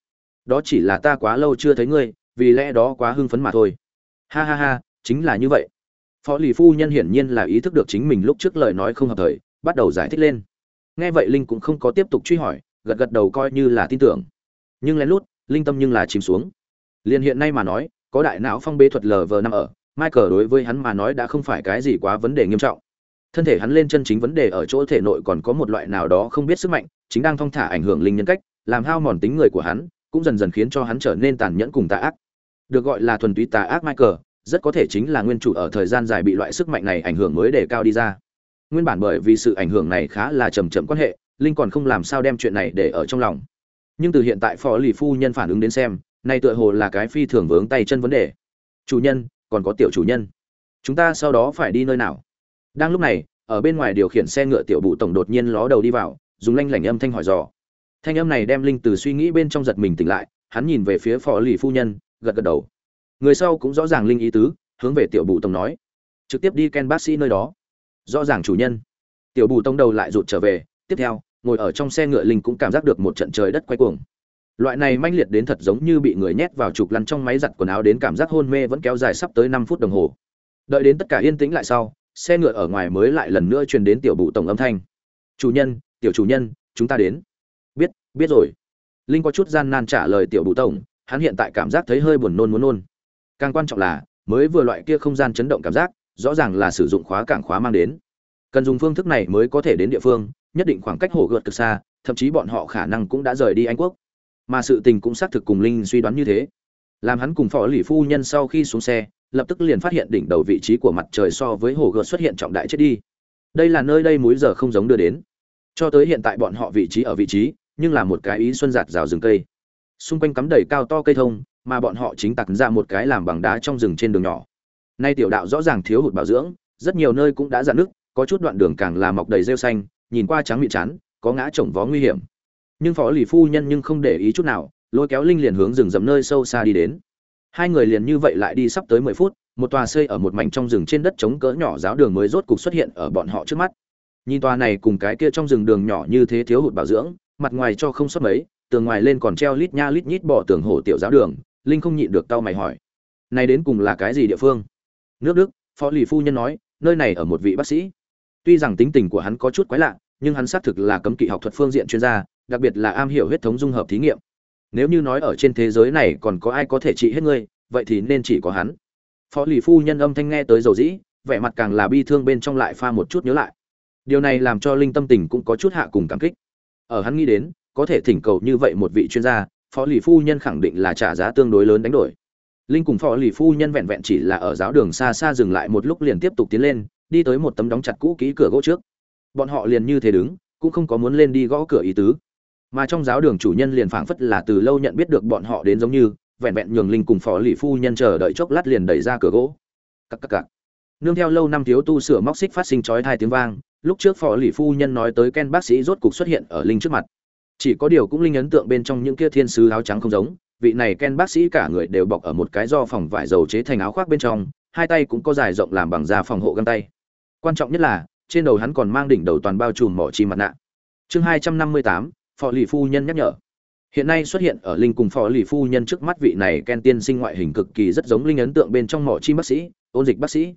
đó chỉ là ta quá lâu chưa thấy ngươi, vì lẽ đó quá hưng phấn mà thôi. Ha ha ha, chính là như vậy. Phó lì phu nhân hiển nhiên là ý thức được chính mình lúc trước lời nói không hợp thời, bắt đầu giải thích lên. Nghe vậy linh cũng không có tiếp tục truy hỏi, gật gật đầu coi như là tin tưởng. Nhưng lén lút, linh tâm nhưng là chìm xuống. Liền hiện nay mà nói, có đại não phong bế thuật lờ vờ năm ở, michael đối với hắn mà nói đã không phải cái gì quá vấn đề nghiêm trọng thân thể hắn lên chân chính vấn đề ở chỗ thể nội còn có một loại nào đó không biết sức mạnh, chính đang thong thả ảnh hưởng linh nhân cách, làm hao mòn tính người của hắn, cũng dần dần khiến cho hắn trở nên tàn nhẫn cùng tà ác. Được gọi là thuần túy tà ác michael, rất có thể chính là nguyên chủ ở thời gian dài bị loại sức mạnh này ảnh hưởng mới đề cao đi ra. Nguyên bản bởi vì sự ảnh hưởng này khá là trầm trầm quan hệ, linh còn không làm sao đem chuyện này để ở trong lòng. Nhưng từ hiện tại phó lì phu nhân phản ứng đến xem, nay tựa hồ là cái phi thường vướng tay chân vấn đề. Chủ nhân, còn có tiểu chủ nhân. Chúng ta sau đó phải đi nơi nào? Đang lúc này, ở bên ngoài điều khiển xe ngựa tiểu bụ tổng đột nhiên ló đầu đi vào, dùng lanh lảnh âm thanh hỏi dò. Thanh âm này đem linh từ suy nghĩ bên trong giật mình tỉnh lại, hắn nhìn về phía phó lì phu nhân, gật gật đầu. Người sau cũng rõ ràng linh ý tứ, hướng về tiểu bụ tổng nói. Trực tiếp đi ken bác sĩ nơi đó. Rõ ràng chủ nhân. Tiểu bù tông đầu lại rụt trở về, tiếp theo, ngồi ở trong xe ngựa linh cũng cảm giác được một trận trời đất quay cuồng. Loại này manh liệt đến thật giống như bị người nhét vào trục lăn trong máy giặt quần áo đến cảm giác hôn mê vẫn kéo dài sắp tới năm phút đồng hồ. Đợi đến tất cả yên tĩnh lại sau xe ngựa ở ngoài mới lại lần nữa truyền đến tiểu bụ tổng âm thanh. Chủ nhân, tiểu chủ nhân, chúng ta đến. Biết biết rồi. Linh có chút gian nan trả lời tiểu bụ tổng, hắn hiện tại cảm giác thấy hơi buồn nôn muốn nôn. Càng quan trọng là, mới vừa loại kia không gian chấn động cảm giác, rõ ràng là sử dụng khóa cảng khóa mang đến. Cần dùng phương thức này mới có thể đến địa phương, nhất định khoảng cách hồ gợt cực xa, thậm chí bọn họ khả năng cũng đã rời đi anh quốc. Mà sự tình cũng xác thực cùng linh suy đoán như thế. Làm hắn cùng phó lì phu nhân sau khi xuống xe lập tức liền phát hiện đỉnh đầu vị trí của mặt trời so với hồ gợt xuất hiện trọng đại chết đi. Đây là nơi đây múi giờ không giống đưa đến. Cho tới hiện tại bọn họ vị trí ở vị trí, nhưng là một cái ý xuân giạt rào rừng cây. Xung quanh cắm đầy cao to cây thông, mà bọn họ chính tặc ra một cái làm bằng đá trong rừng trên đường nhỏ. Nay tiểu đạo rõ ràng thiếu hụt bảo dưỡng, rất nhiều nơi cũng đã dạn nước có chút đoạn đường càng là mọc đầy rêu xanh, nhìn qua trắng mịn chán, có ngã trồng vó nguy hiểm. Nhưng phó lì phu nhân nhưng không để ý chút nào, lôi kéo linh liền hướng rừng rậm nơi sâu xa đi đến hai người liền như vậy lại đi sắp tới mười phút, một tòa xây ở một mảnh trong rừng trên đất trống cỡ nhỏ giáo đường mới rốt cục xuất hiện ở bọn họ trước mắt. Nhìn tòa này cùng cái kia trong rừng đường nhỏ như thế thiếu hụt bảo dưỡng, mặt ngoài cho không xuất mấy, tường ngoài lên còn treo lít nha lít nhít bỏ tường hổ tiểu giáo đường, linh không nhịn được tao mày hỏi, này đến cùng là cái gì địa phương? Nước đức, phó lì phu nhân nói, nơi này ở một vị bác sĩ. Tuy rằng tính tình của hắn có chút quái lạ, nhưng hắn xác thực là cấm kỵ học thuật phương diện chuyên gia, đặc biệt là am hiểu huyết thống dung hợp thí nghiệm nếu như nói ở trên thế giới này còn có ai có thể trị hết ngươi, vậy thì nên chỉ có hắn. Phó lì phu nhân âm thanh nghe tới dầu dĩ, vẻ mặt càng là bi thương bên trong lại pha một chút nhớ lại. Điều này làm cho linh tâm tình cũng có chút hạ cùng cảm kích. Ở hắn nghĩ đến, có thể thỉnh cầu như vậy một vị chuyên gia, phó lì phu nhân khẳng định là trả giá tương đối lớn đánh đổi. Linh cùng phó lì phu nhân vẹn vẹn chỉ là ở giáo đường xa xa dừng lại một lúc liền tiếp tục tiến lên, đi tới một tấm đóng chặt cũ kỹ cửa gỗ trước. Bọn họ liền như thế đứng, cũng không có muốn lên đi gõ cửa ý tứ mà trong giáo đường chủ nhân liền phảng phất là từ lâu nhận biết được bọn họ đến giống như, vẹn vẹn nhường linh cùng phó lì phu nhân chờ đợi chốc lát liền đẩy ra cửa gỗ. Cắc cắc cắc nương theo lâu năm thiếu tu sửa móc xích phát sinh chói thai tiếng vang, lúc trước phó lì phu nhân nói tới ken bác sĩ rốt cục xuất hiện ở linh trước mặt. Chỉ có điều cũng linh ấn tượng bên trong những kia thiên sứ áo trắng không giống, vị này ken bác sĩ cả người đều bọc ở một cái do phòng vải dầu chế thành áo khoác bên trong, hai tay cũng có dài rộng làm bằng da phòng hộ găng tay. Quan trọng nhất là, trên đầu hắn còn mang đỉnh đầu toàn bao trùm mỏ chim mặt nạ. Chương hai trăm năm mươi tám phò lì phu nhân nhắc nhở. Hiện nay xuất hiện ở linh cùng phò lì phu nhân trước mắt vị này ken tiên sinh ngoại hình cực kỳ rất giống linh ấn tượng bên trong mỏ chim bác sĩ, ôn dịch bác sĩ.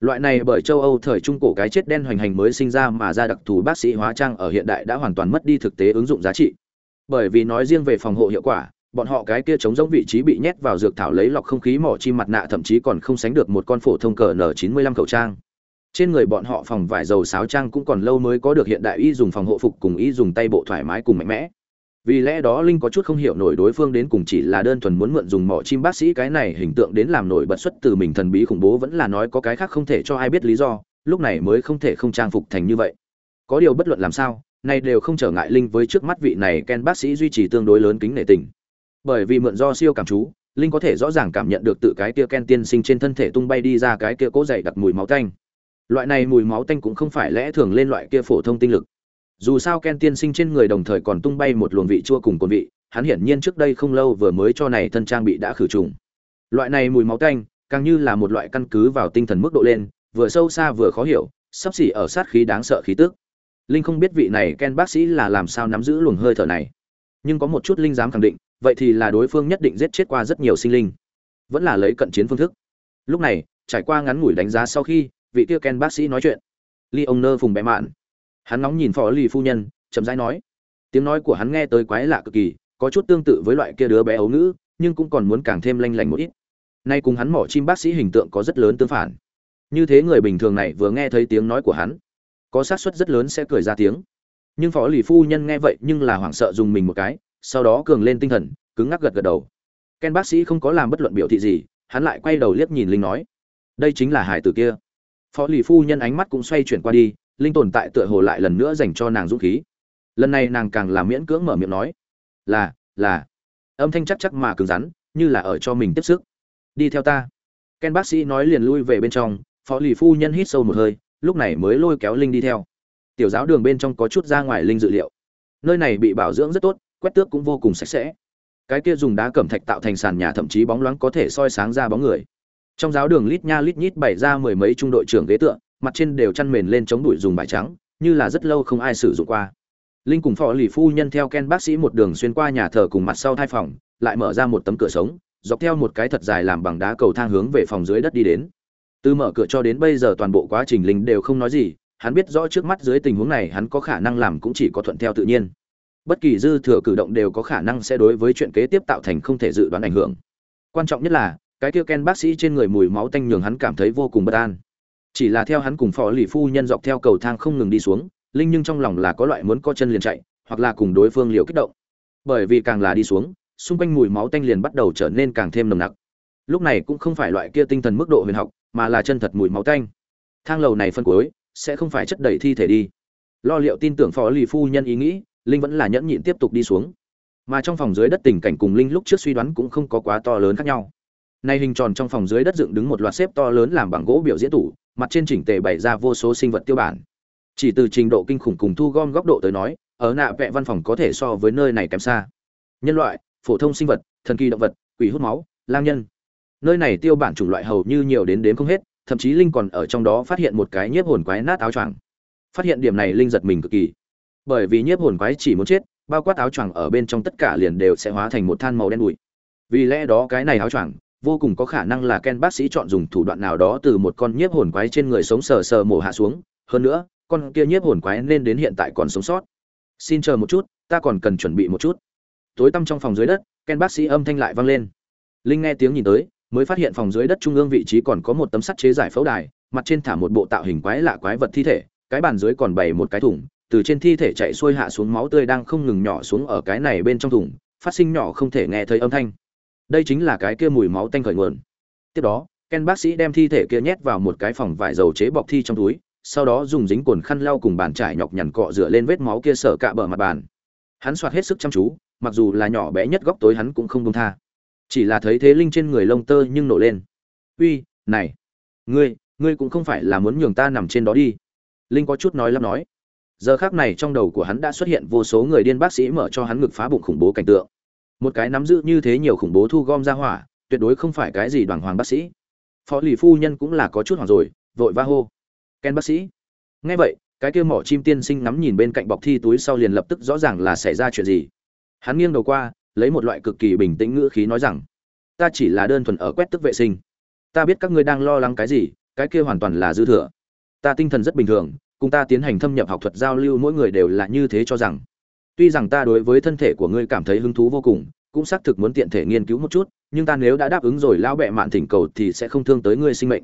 Loại này bởi châu âu thời trung cổ cái chết đen hoành hành mới sinh ra mà ra đặc thù bác sĩ hóa trang ở hiện đại đã hoàn toàn mất đi thực tế ứng dụng giá trị. Bởi vì nói riêng về phòng hộ hiệu quả, bọn họ cái kia chống giống vị trí bị nhét vào dược thảo lấy lọc không khí mỏ chim mặt nạ thậm chí còn không sánh được một con phổ thông cờ n 95 khẩu trang trên người bọn họ phòng vải dầu sáo trang cũng còn lâu mới có được hiện đại y dùng phòng hộ phục cùng y dùng tay bộ thoải mái cùng mạnh mẽ. Vì lẽ đó linh có chút không hiểu nổi đối phương đến cùng chỉ là đơn thuần muốn mượn dùng mỏ chim bác sĩ cái này hình tượng đến làm nổi bật xuất từ mình thần bí khủng bố vẫn là nói có cái khác không thể cho ai biết lý do, lúc này mới không thể không trang phục thành như vậy. Có điều bất luận làm sao, này đều không trở ngại linh với trước mắt vị này ken bác sĩ duy trì tương đối lớn kính nể tình. Bởi vì mượn do siêu cảm chú, linh có thể rõ ràng cảm nhận được tự cái kia ken tiên sinh trên thân thể tung bay đi ra cái kia cố dày đặc mùi máu tanh loại này mùi máu tanh cũng không phải lẽ thường lên loại kia phổ thông tinh lực. Dù sao ken tiên sinh trên người đồng thời còn tung bay một luồng vị chua cùng cồn vị, hắn hiển nhiên trước đây không lâu vừa mới cho này thân trang bị đã khử trùng. Loại này mùi máu tanh, càng như là một loại căn cứ vào tinh thần mức độ lên, vừa sâu xa vừa khó hiểu, sắp xỉ ở sát khí đáng sợ khí tức. Linh không biết vị này ken bác sĩ là làm sao nắm giữ luồng hơi thở này. Nhưng có một chút linh dám khẳng định, vậy thì là đối phương nhất định giết chết qua rất nhiều sinh linh. Vẫn là lấy cận chiến phương thức. Lúc này, trải qua ngắn ngủi đánh giá sau khi vị kia ken bác sĩ nói chuyện. Ly ông nơ phùng bé mạn. Hắn nóng nhìn phó lì phu nhân, chậm rãi nói. Tiếng nói của hắn nghe tới quái lạ cực kỳ, có chút tương tự với loại kia đứa bé ấu ngữ, nhưng cũng còn muốn càng thêm lanh lảnh một ít. Nay cùng hắn mỏ chim bác sĩ hình tượng có rất lớn tương phản. Như thế người bình thường này vừa nghe thấy tiếng nói của hắn, có xác suất rất lớn sẽ cười ra tiếng. Nhưng phó lì phu nhân nghe vậy nhưng là hoảng sợ dùng mình một cái, sau đó cường lên tinh thần, cứng ngắc gật gật đầu. Ken bác sĩ không có làm bất luận biểu thị gì, hắn lại quay đầu liếc nhìn linh nói. Đây chính là hải tử kia phó lì phu nhân ánh mắt cũng xoay chuyển qua đi, linh tồn tại tựa hồ lại lần nữa dành cho nàng dũng khí. Lần này nàng càng làm miễn cưỡng mở miệng nói, là là. Âm thanh chắc chắc mà cứng rắn, như là ở cho mình tiếp sức. Đi theo ta. Ken bác sĩ nói liền lui về bên trong, phó lì phu nhân hít sâu một hơi, lúc này mới lôi kéo linh đi theo. Tiểu giáo đường bên trong có chút ra ngoài linh dự liệu. Nơi này bị bảo dưỡng rất tốt, quét tước cũng vô cùng sạch sẽ. Cái kia dùng đá cẩm thạch tạo thành sàn nhà thậm chí bóng loáng có thể soi sáng ra bóng người trong giáo đường lít nha lít nhít bày ra mười mấy trung đội trưởng ghế tựa, mặt trên đều chăn mền lên chống đuổi dùng vải trắng, như là rất lâu không ai sử dụng qua. Linh cùng phó lì phu nhân theo ken bác sĩ một đường xuyên qua nhà thờ cùng mặt sau thai phòng, lại mở ra một tấm cửa sống, dọc theo một cái thật dài làm bằng đá cầu thang hướng về phòng dưới đất đi đến. Từ mở cửa cho đến bây giờ toàn bộ quá trình linh đều không nói gì, hắn biết rõ trước mắt dưới tình huống này hắn có khả năng làm cũng chỉ có thuận theo tự nhiên. Bất kỳ dư thừa cử động đều có khả năng sẽ đối với chuyện kế tiếp tạo thành không thể dự đoán ảnh hưởng. Quan trọng nhất là cái kia ken bác sĩ trên người mùi máu tanh nhường hắn cảm thấy vô cùng bất an. Chỉ là theo hắn cùng phó lì phu nhân dọc theo cầu thang không ngừng đi xuống, linh nhưng trong lòng là có loại muốn co chân liền chạy, hoặc là cùng đối phương liều kích động. Bởi vì càng là đi xuống, xung quanh mùi máu tanh liền bắt đầu trở nên càng thêm nồng nặc. Lúc này cũng không phải loại kia tinh thần mức độ huyền học, mà là chân thật mùi máu tanh. Thang lầu này phân cuối, sẽ không phải chất đầy thi thể đi. Lo liệu tin tưởng phó lì phu nhân ý nghĩ, linh vẫn là nhẫn nhịn tiếp tục đi xuống. Mà trong phòng dưới đất tình cảnh cùng linh lúc trước suy đoán cũng không có quá to lớn khác nhau nay hình tròn trong phòng dưới đất dựng đứng một loạt xếp to lớn làm bằng gỗ biểu diễn tủ, mặt trên chỉnh tề bày ra vô số sinh vật tiêu bản. Chỉ từ trình độ kinh khủng cùng thu gom góc độ tới nói, ở nạ vẽ văn phòng có thể so với nơi này kém xa. Nhân loại, phổ thông sinh vật, thần kỳ động vật, quỷ hút máu, lang nhân. Nơi này tiêu bản chủng loại hầu như nhiều đến đến không hết, thậm chí linh còn ở trong đó phát hiện một cái nhiếp hồn quái nát áo choàng. Phát hiện điểm này linh giật mình cực kỳ. Bởi vì nhiếp hồn quái chỉ muốn chết, bao quát áo choàng ở bên trong tất cả liền đều sẽ hóa thành một than màu đen bụi. Vì lẽ đó cái này áo choàng vô cùng có khả năng là Ken bác sĩ chọn dùng thủ đoạn nào đó từ một con nhiếp hồn quái trên người sống sờ sờ mổ hạ xuống, hơn nữa, con kia nhiếp hồn quái nên đến hiện tại còn sống sót. Xin chờ một chút, ta còn cần chuẩn bị một chút. Tối tăm trong phòng dưới đất, Ken bác sĩ âm thanh lại vang lên. Linh nghe tiếng nhìn tới, mới phát hiện phòng dưới đất trung ương vị trí còn có một tấm sắt chế giải phẫu đài, mặt trên thả một bộ tạo hình quái lạ quái vật thi thể, cái bàn dưới còn bày một cái thùng, từ trên thi thể chảy xuôi hạ xuống máu tươi đang không ngừng nhỏ xuống ở cái này bên trong thùng, phát sinh nhỏ không thể nghe thấy âm thanh đây chính là cái kia mùi máu tanh khởi nguồn. Tiếp đó, ken bác sĩ đem thi thể kia nhét vào một cái phòng vải dầu chế bọc thi trong túi, sau đó dùng dính cồn khăn lau cùng bàn trải nhọc nhằn cọ rửa lên vết máu kia sở cạ bờ mặt bàn. Hắn soạt hết sức chăm chú, mặc dù là nhỏ bé nhất góc tối hắn cũng không đông tha. Chỉ là thấy thế linh trên người lông tơ nhưng nổ lên. Uy, này, ngươi ngươi cũng không phải là muốn nhường ta nằm trên đó đi. Linh có chút nói lắm nói. Giờ khác này trong đầu của hắn đã xuất hiện vô số người điên bác sĩ mở cho hắn ngực phá bụng khủng bố cảnh tượng một cái nắm giữ như thế nhiều khủng bố thu gom ra hỏa, tuyệt đối không phải cái gì đoàn hoàng bác sĩ. Phó lì phu nhân cũng là có chút hoảng rồi, vội va hô. Ken bác sĩ. Nghe vậy, cái kia mỏ chim tiên sinh ngắm nhìn bên cạnh bọc thi túi sau liền lập tức rõ ràng là xảy ra chuyện gì. Hắn nghiêng đầu qua, lấy một loại cực kỳ bình tĩnh ngữ khí nói rằng, ta chỉ là đơn thuần ở quét tức vệ sinh. Ta biết các ngươi đang lo lắng cái gì, cái kia hoàn toàn là dư thừa. Ta tinh thần rất bình thường, cùng ta tiến hành thâm nhập học thuật giao lưu mỗi người đều là như thế cho rằng tuy rằng ta đối với thân thể của ngươi cảm thấy hứng thú vô cùng, cũng xác thực muốn tiện thể nghiên cứu một chút, nhưng ta nếu đã đáp ứng rồi lão bệ mạn thỉnh cầu thì sẽ không thương tới ngươi sinh mệnh.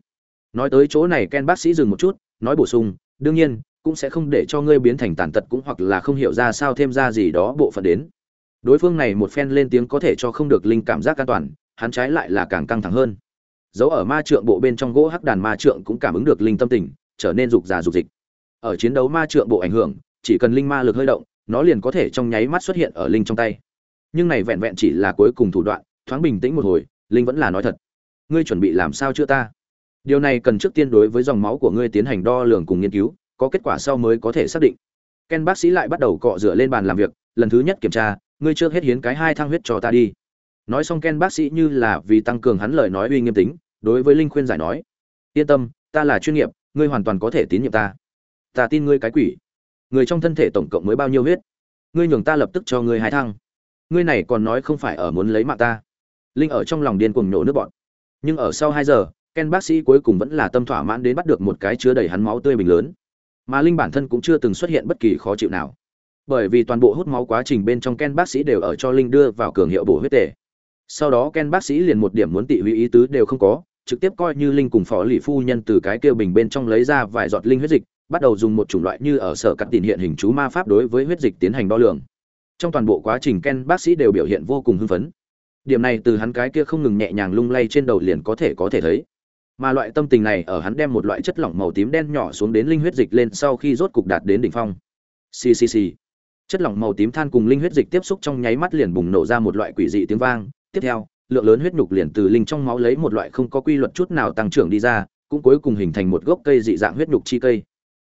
Nói tới chỗ này, ken bác sĩ dừng một chút, nói bổ sung, đương nhiên, cũng sẽ không để cho ngươi biến thành tàn tật cũng hoặc là không hiểu ra sao thêm ra gì đó bộ phận đến. Đối phương này một phen lên tiếng có thể cho không được linh cảm giác an toàn, hắn trái lại là càng căng thẳng hơn. Dấu ở ma trượng bộ bên trong gỗ hắc đàn ma trượng cũng cảm ứng được linh tâm tình, trở nên rục già rục dịch. Ở chiến đấu ma trượng bộ ảnh hưởng, chỉ cần linh ma lực hơi động nó liền có thể trong nháy mắt xuất hiện ở linh trong tay. Nhưng này vẹn vẹn chỉ là cuối cùng thủ đoạn, thoáng bình tĩnh một hồi, linh vẫn là nói thật. Ngươi chuẩn bị làm sao chưa ta? Điều này cần trước tiên đối với dòng máu của ngươi tiến hành đo lường cùng nghiên cứu, có kết quả sau mới có thể xác định. Ken bác sĩ lại bắt đầu cọ rửa lên bàn làm việc, lần thứ nhất kiểm tra, ngươi trước hết hiến cái hai thang huyết cho ta đi. Nói xong ken bác sĩ như là vì tăng cường hắn lời nói uy nghiêm tính, đối với linh khuyên giải nói, yên tâm, ta là chuyên nghiệp, ngươi hoàn toàn có thể tín nhiệm ta. Ta tin ngươi cái quỷ người trong thân thể tổng cộng mới bao nhiêu huyết? Ngươi nhường ta lập tức cho ngươi hai thăng. Ngươi này còn nói không phải ở muốn lấy mạng ta. Linh ở trong lòng điên cuồng nổ nước bọn nhưng ở sau hai giờ, ken bác sĩ cuối cùng vẫn là tâm thỏa mãn đến bắt được một cái chứa đầy hắn máu tươi bình lớn. Mà linh bản thân cũng chưa từng xuất hiện bất kỳ khó chịu nào. Bởi vì toàn bộ hút máu quá trình bên trong ken bác sĩ đều ở cho linh đưa vào cường hiệu bổ huyết tề. Sau đó ken bác sĩ liền một điểm muốn tị hủy ý tứ đều không có, trực tiếp coi như linh cùng phó lì phu nhân từ cái kêu bình bên trong lấy ra vài giọt linh huyết dịch bắt đầu dùng một chủng loại như ở sở cắt tiền hiện hình chú ma pháp đối với huyết dịch tiến hành đo lường. Trong toàn bộ quá trình ken bác sĩ đều biểu hiện vô cùng hưng phấn. Điểm này từ hắn cái kia không ngừng nhẹ nhàng lung lay trên đầu liền có thể có thể thấy. Mà loại tâm tình này ở hắn đem một loại chất lỏng màu tím đen nhỏ xuống đến linh huyết dịch lên sau khi rốt cục đạt đến đỉnh phong. Ccc chất lỏng màu tím than cùng linh huyết dịch tiếp xúc trong nháy mắt liền bùng nổ ra một loại quỷ dị tiếng vang. Tiếp theo, lượng lớn huyết nhục liền từ linh trong máu lấy một loại không có quy luật chút nào tăng trưởng đi ra, cũng cuối cùng hình thành một gốc cây dị dạng huyết nhục chi cây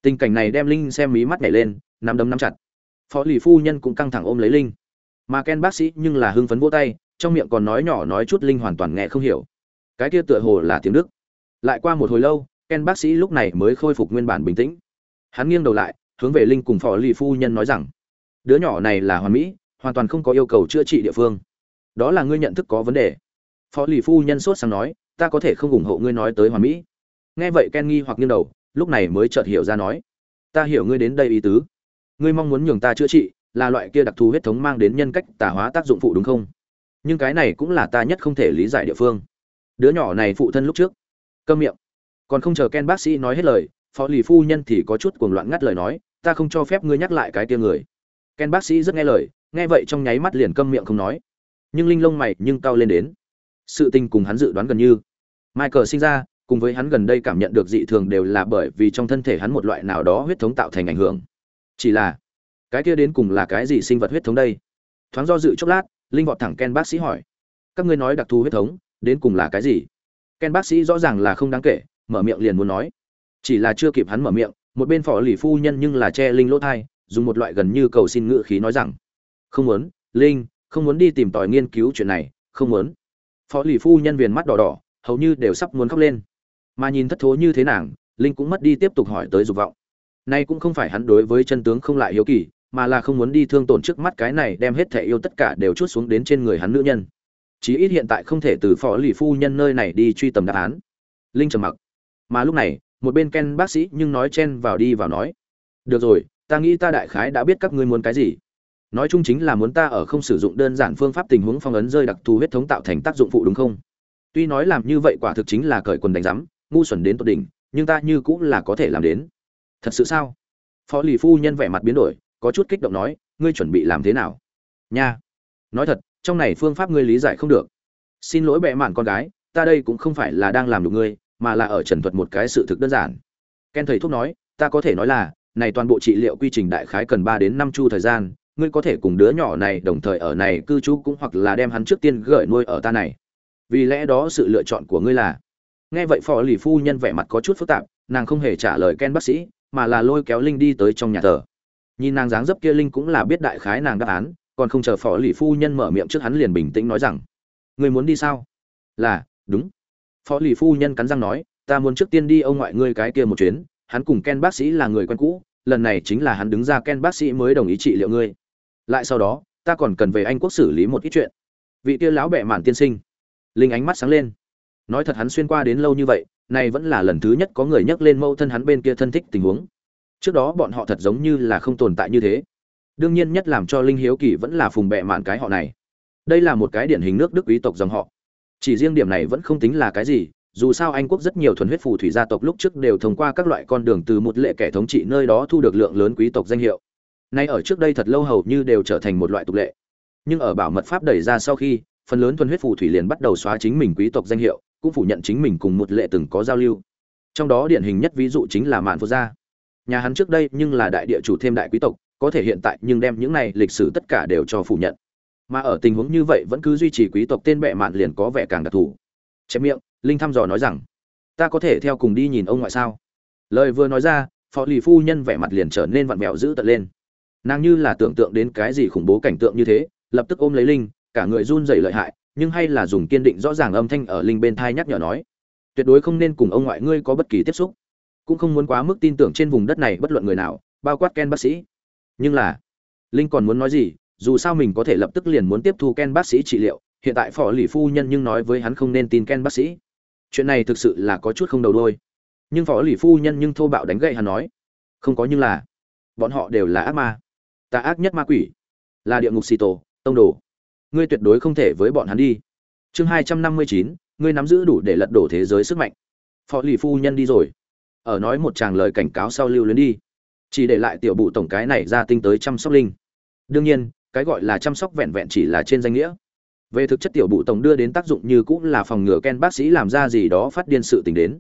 tình cảnh này đem linh xem mí mắt nhảy lên, nắm đấm nắm chặt. Phó lì phu nhân cũng căng thẳng ôm lấy linh. Mà ken bác sĩ nhưng là hưng phấn vỗ tay, trong miệng còn nói nhỏ nói chút linh hoàn toàn nghe không hiểu. Cái kia tựa hồ là tiếng đức. Lại qua một hồi lâu, ken bác sĩ lúc này mới khôi phục nguyên bản bình tĩnh. Hắn nghiêng đầu lại, hướng về linh cùng phó lì phu nhân nói rằng, đứa nhỏ này là hoàn mỹ, hoàn toàn không có yêu cầu chữa trị địa phương. Đó là ngươi nhận thức có vấn đề. Phó lì phu nhân sốt sang nói, ta có thể không ủng hộ ngươi nói tới hoàn mỹ. Nghe vậy ken nghi hoặc nghiêng đầu lúc này mới chợt hiểu ra nói, ta hiểu ngươi đến đây ý tứ. Ngươi mong muốn nhường ta chữa trị là loại kia đặc thù huyết thống mang đến nhân cách tà hóa tác dụng phụ đúng không? Nhưng cái này cũng là ta nhất không thể lý giải địa phương. Đứa nhỏ này phụ thân lúc trước, câm miệng, còn không chờ ken bác sĩ nói hết lời, phó lì phu nhân thì có chút cuồng loạn ngắt lời nói, ta không cho phép ngươi nhắc lại cái tia người. Ken bác sĩ rất nghe lời, nghe vậy trong nháy mắt liền câm miệng không nói. Nhưng linh lông mày nhưng cao lên đến. Sự tình cùng hắn dự đoán gần như. Michael sinh ra cùng với hắn gần đây cảm nhận được dị thường đều là bởi vì trong thân thể hắn một loại nào đó huyết thống tạo thành ảnh hưởng. Chỉ là, cái kia đến cùng là cái gì sinh vật huyết thống đây? Thoáng do dự chốc lát, linh vọt thẳng ken bác sĩ hỏi. Các ngươi nói đặc thù huyết thống, đến cùng là cái gì? Ken bác sĩ rõ ràng là không đáng kể, mở miệng liền muốn nói. Chỉ là chưa kịp hắn mở miệng, một bên phỏ lì phu nhân nhưng là che linh lỗ thai, dùng một loại gần như cầu xin ngự khí nói rằng, không muốn, linh, không muốn đi tìm tòi nghiên cứu chuyện này, không muốn. Phó lì phu nhân viền mắt đỏ đỏ, hầu như đều sắp muốn khóc lên mà nhìn thất thố như thế nàng, linh cũng mất đi tiếp tục hỏi tới dục vọng. Nay cũng không phải hắn đối với chân tướng không lại hiếu kỳ, mà là không muốn đi thương tổn trước mắt cái này đem hết thẻ yêu tất cả đều chút xuống đến trên người hắn nữ nhân. Chí ít hiện tại không thể từ phó lì phu nhân nơi này đi truy tầm đáp án. Linh trầm mặc. Mà lúc này, một bên ken bác sĩ nhưng nói chen vào đi vào nói, được rồi, ta nghĩ ta đại khái đã biết các ngươi muốn cái gì. Nói chung chính là muốn ta ở không sử dụng đơn giản phương pháp tình huống phong ấn rơi đặc thù huyết thống tạo thành tác dụng phụ đúng không? Tuy nói làm như vậy quả thực chính là cởi quần đánh rắm ngu xuẩn đến tột đỉnh, nhưng ta như cũng là có thể làm đến. Thật sự sao? Phó lì phu nhân vẻ mặt biến đổi, có chút kích động nói, ngươi chuẩn bị làm thế nào? Nha! Nói thật, trong này phương pháp ngươi lý giải không được. Xin lỗi bệ mạn con gái, ta đây cũng không phải là đang làm được ngươi, mà là ở trần thuật một cái sự thực đơn giản. Ken thầy thuốc nói, ta có thể nói là, này toàn bộ trị liệu quy trình đại khái cần ba đến năm chu thời gian, ngươi có thể cùng đứa nhỏ này đồng thời ở này cư trú cũng hoặc là đem hắn trước tiên gửi nuôi ở ta này. Vì lẽ đó sự lựa chọn của ngươi là nghe vậy phò lì phu nhân vẻ mặt có chút phức tạp, nàng không hề trả lời ken bác sĩ, mà là lôi kéo linh đi tới trong nhà thờ. Nhìn nàng dáng dấp kia linh cũng là biết đại khái nàng đáp án, còn không chờ phò lì phu nhân mở miệng trước hắn liền bình tĩnh nói rằng người muốn đi sao? Là, đúng. Phó lì phu nhân cắn răng nói, ta muốn trước tiên đi ông ngoại ngươi cái kia một chuyến, hắn cùng ken bác sĩ là người quen cũ, lần này chính là hắn đứng ra ken bác sĩ mới đồng ý trị liệu ngươi. Lại sau đó, ta còn cần về anh quốc xử lý một ít chuyện. Vị kia lão bệ mạn tiên sinh, linh ánh mắt sáng lên nói thật hắn xuyên qua đến lâu như vậy, nay vẫn là lần thứ nhất có người nhắc lên mâu thân hắn bên kia thân thích tình huống. Trước đó bọn họ thật giống như là không tồn tại như thế. Đương nhiên nhất làm cho linh hiếu kỳ vẫn là phùng bẹ mạn cái họ này. Đây là một cái điển hình nước đức quý tộc dòng họ. Chỉ riêng điểm này vẫn không tính là cái gì, dù sao anh quốc rất nhiều thuần huyết phù thủy gia tộc lúc trước đều thông qua các loại con đường từ một lệ kẻ thống trị nơi đó thu được lượng lớn quý tộc danh hiệu. Nay ở trước đây thật lâu hầu như đều trở thành một loại tục lệ. Nhưng ở bảo mật pháp đẩy ra sau khi, phần lớn thuần huyết phù thủy liền bắt đầu xóa chính mình quý tộc danh hiệu cũng phủ nhận chính mình cùng một lệ từng có giao lưu. Trong đó điển hình nhất ví dụ chính là mạn phô gia. Nhà hắn trước đây nhưng là đại địa chủ thêm đại quý tộc, có thể hiện tại nhưng đem những này lịch sử tất cả đều cho phủ nhận. Mà ở tình huống như vậy vẫn cứ duy trì quý tộc tên bệ mạn liền có vẻ càng đặc thù. Chém miệng, linh thăm dò nói rằng, ta có thể theo cùng đi nhìn ông ngoại sao? Lời vừa nói ra, phó lì phu nhân vẻ mặt liền trở nên vặn vẹo dữ tợn lên. Nàng như là tưởng tượng đến cái gì khủng bố cảnh tượng như thế, lập tức ôm lấy linh, cả người run rẩy lợi hại nhưng hay là dùng kiên định rõ ràng âm thanh ở linh bên thai nhắc nhở nói, tuyệt đối không nên cùng ông ngoại ngươi có bất kỳ tiếp xúc, cũng không muốn quá mức tin tưởng trên vùng đất này bất luận người nào, bao quát ken bác sĩ. Nhưng là, linh còn muốn nói gì, dù sao mình có thể lập tức liền muốn tiếp thu ken bác sĩ trị liệu, hiện tại phò lì phu nhân nhưng nói với hắn không nên tin ken bác sĩ. Chuyện này thực sự là có chút không đầu đôi nhưng phó lì phu nhân nhưng thô bạo đánh gậy hắn nói, không có nhưng là, bọn họ đều là ác ma. Tà ác nhất ma quỷ, là địa ngục xì tổ, tông đồ ngươi tuyệt đối không thể với bọn hắn đi. Chương hai trăm năm mươi chín, ngươi nắm giữ đủ để lật đổ thế giới sức mạnh. Phó lì phu nhân đi rồi. Ở nói một tràng lời cảnh cáo sau lưu luyến đi. Chỉ để lại tiểu bụ tổng cái này ra tinh tới chăm sóc linh. Đương nhiên, cái gọi là chăm sóc vẹn vẹn chỉ là trên danh nghĩa. Về thực chất tiểu bụ tổng đưa đến tác dụng như cũng là phòng ngừa ken bác sĩ làm ra gì đó phát điên sự tình đến.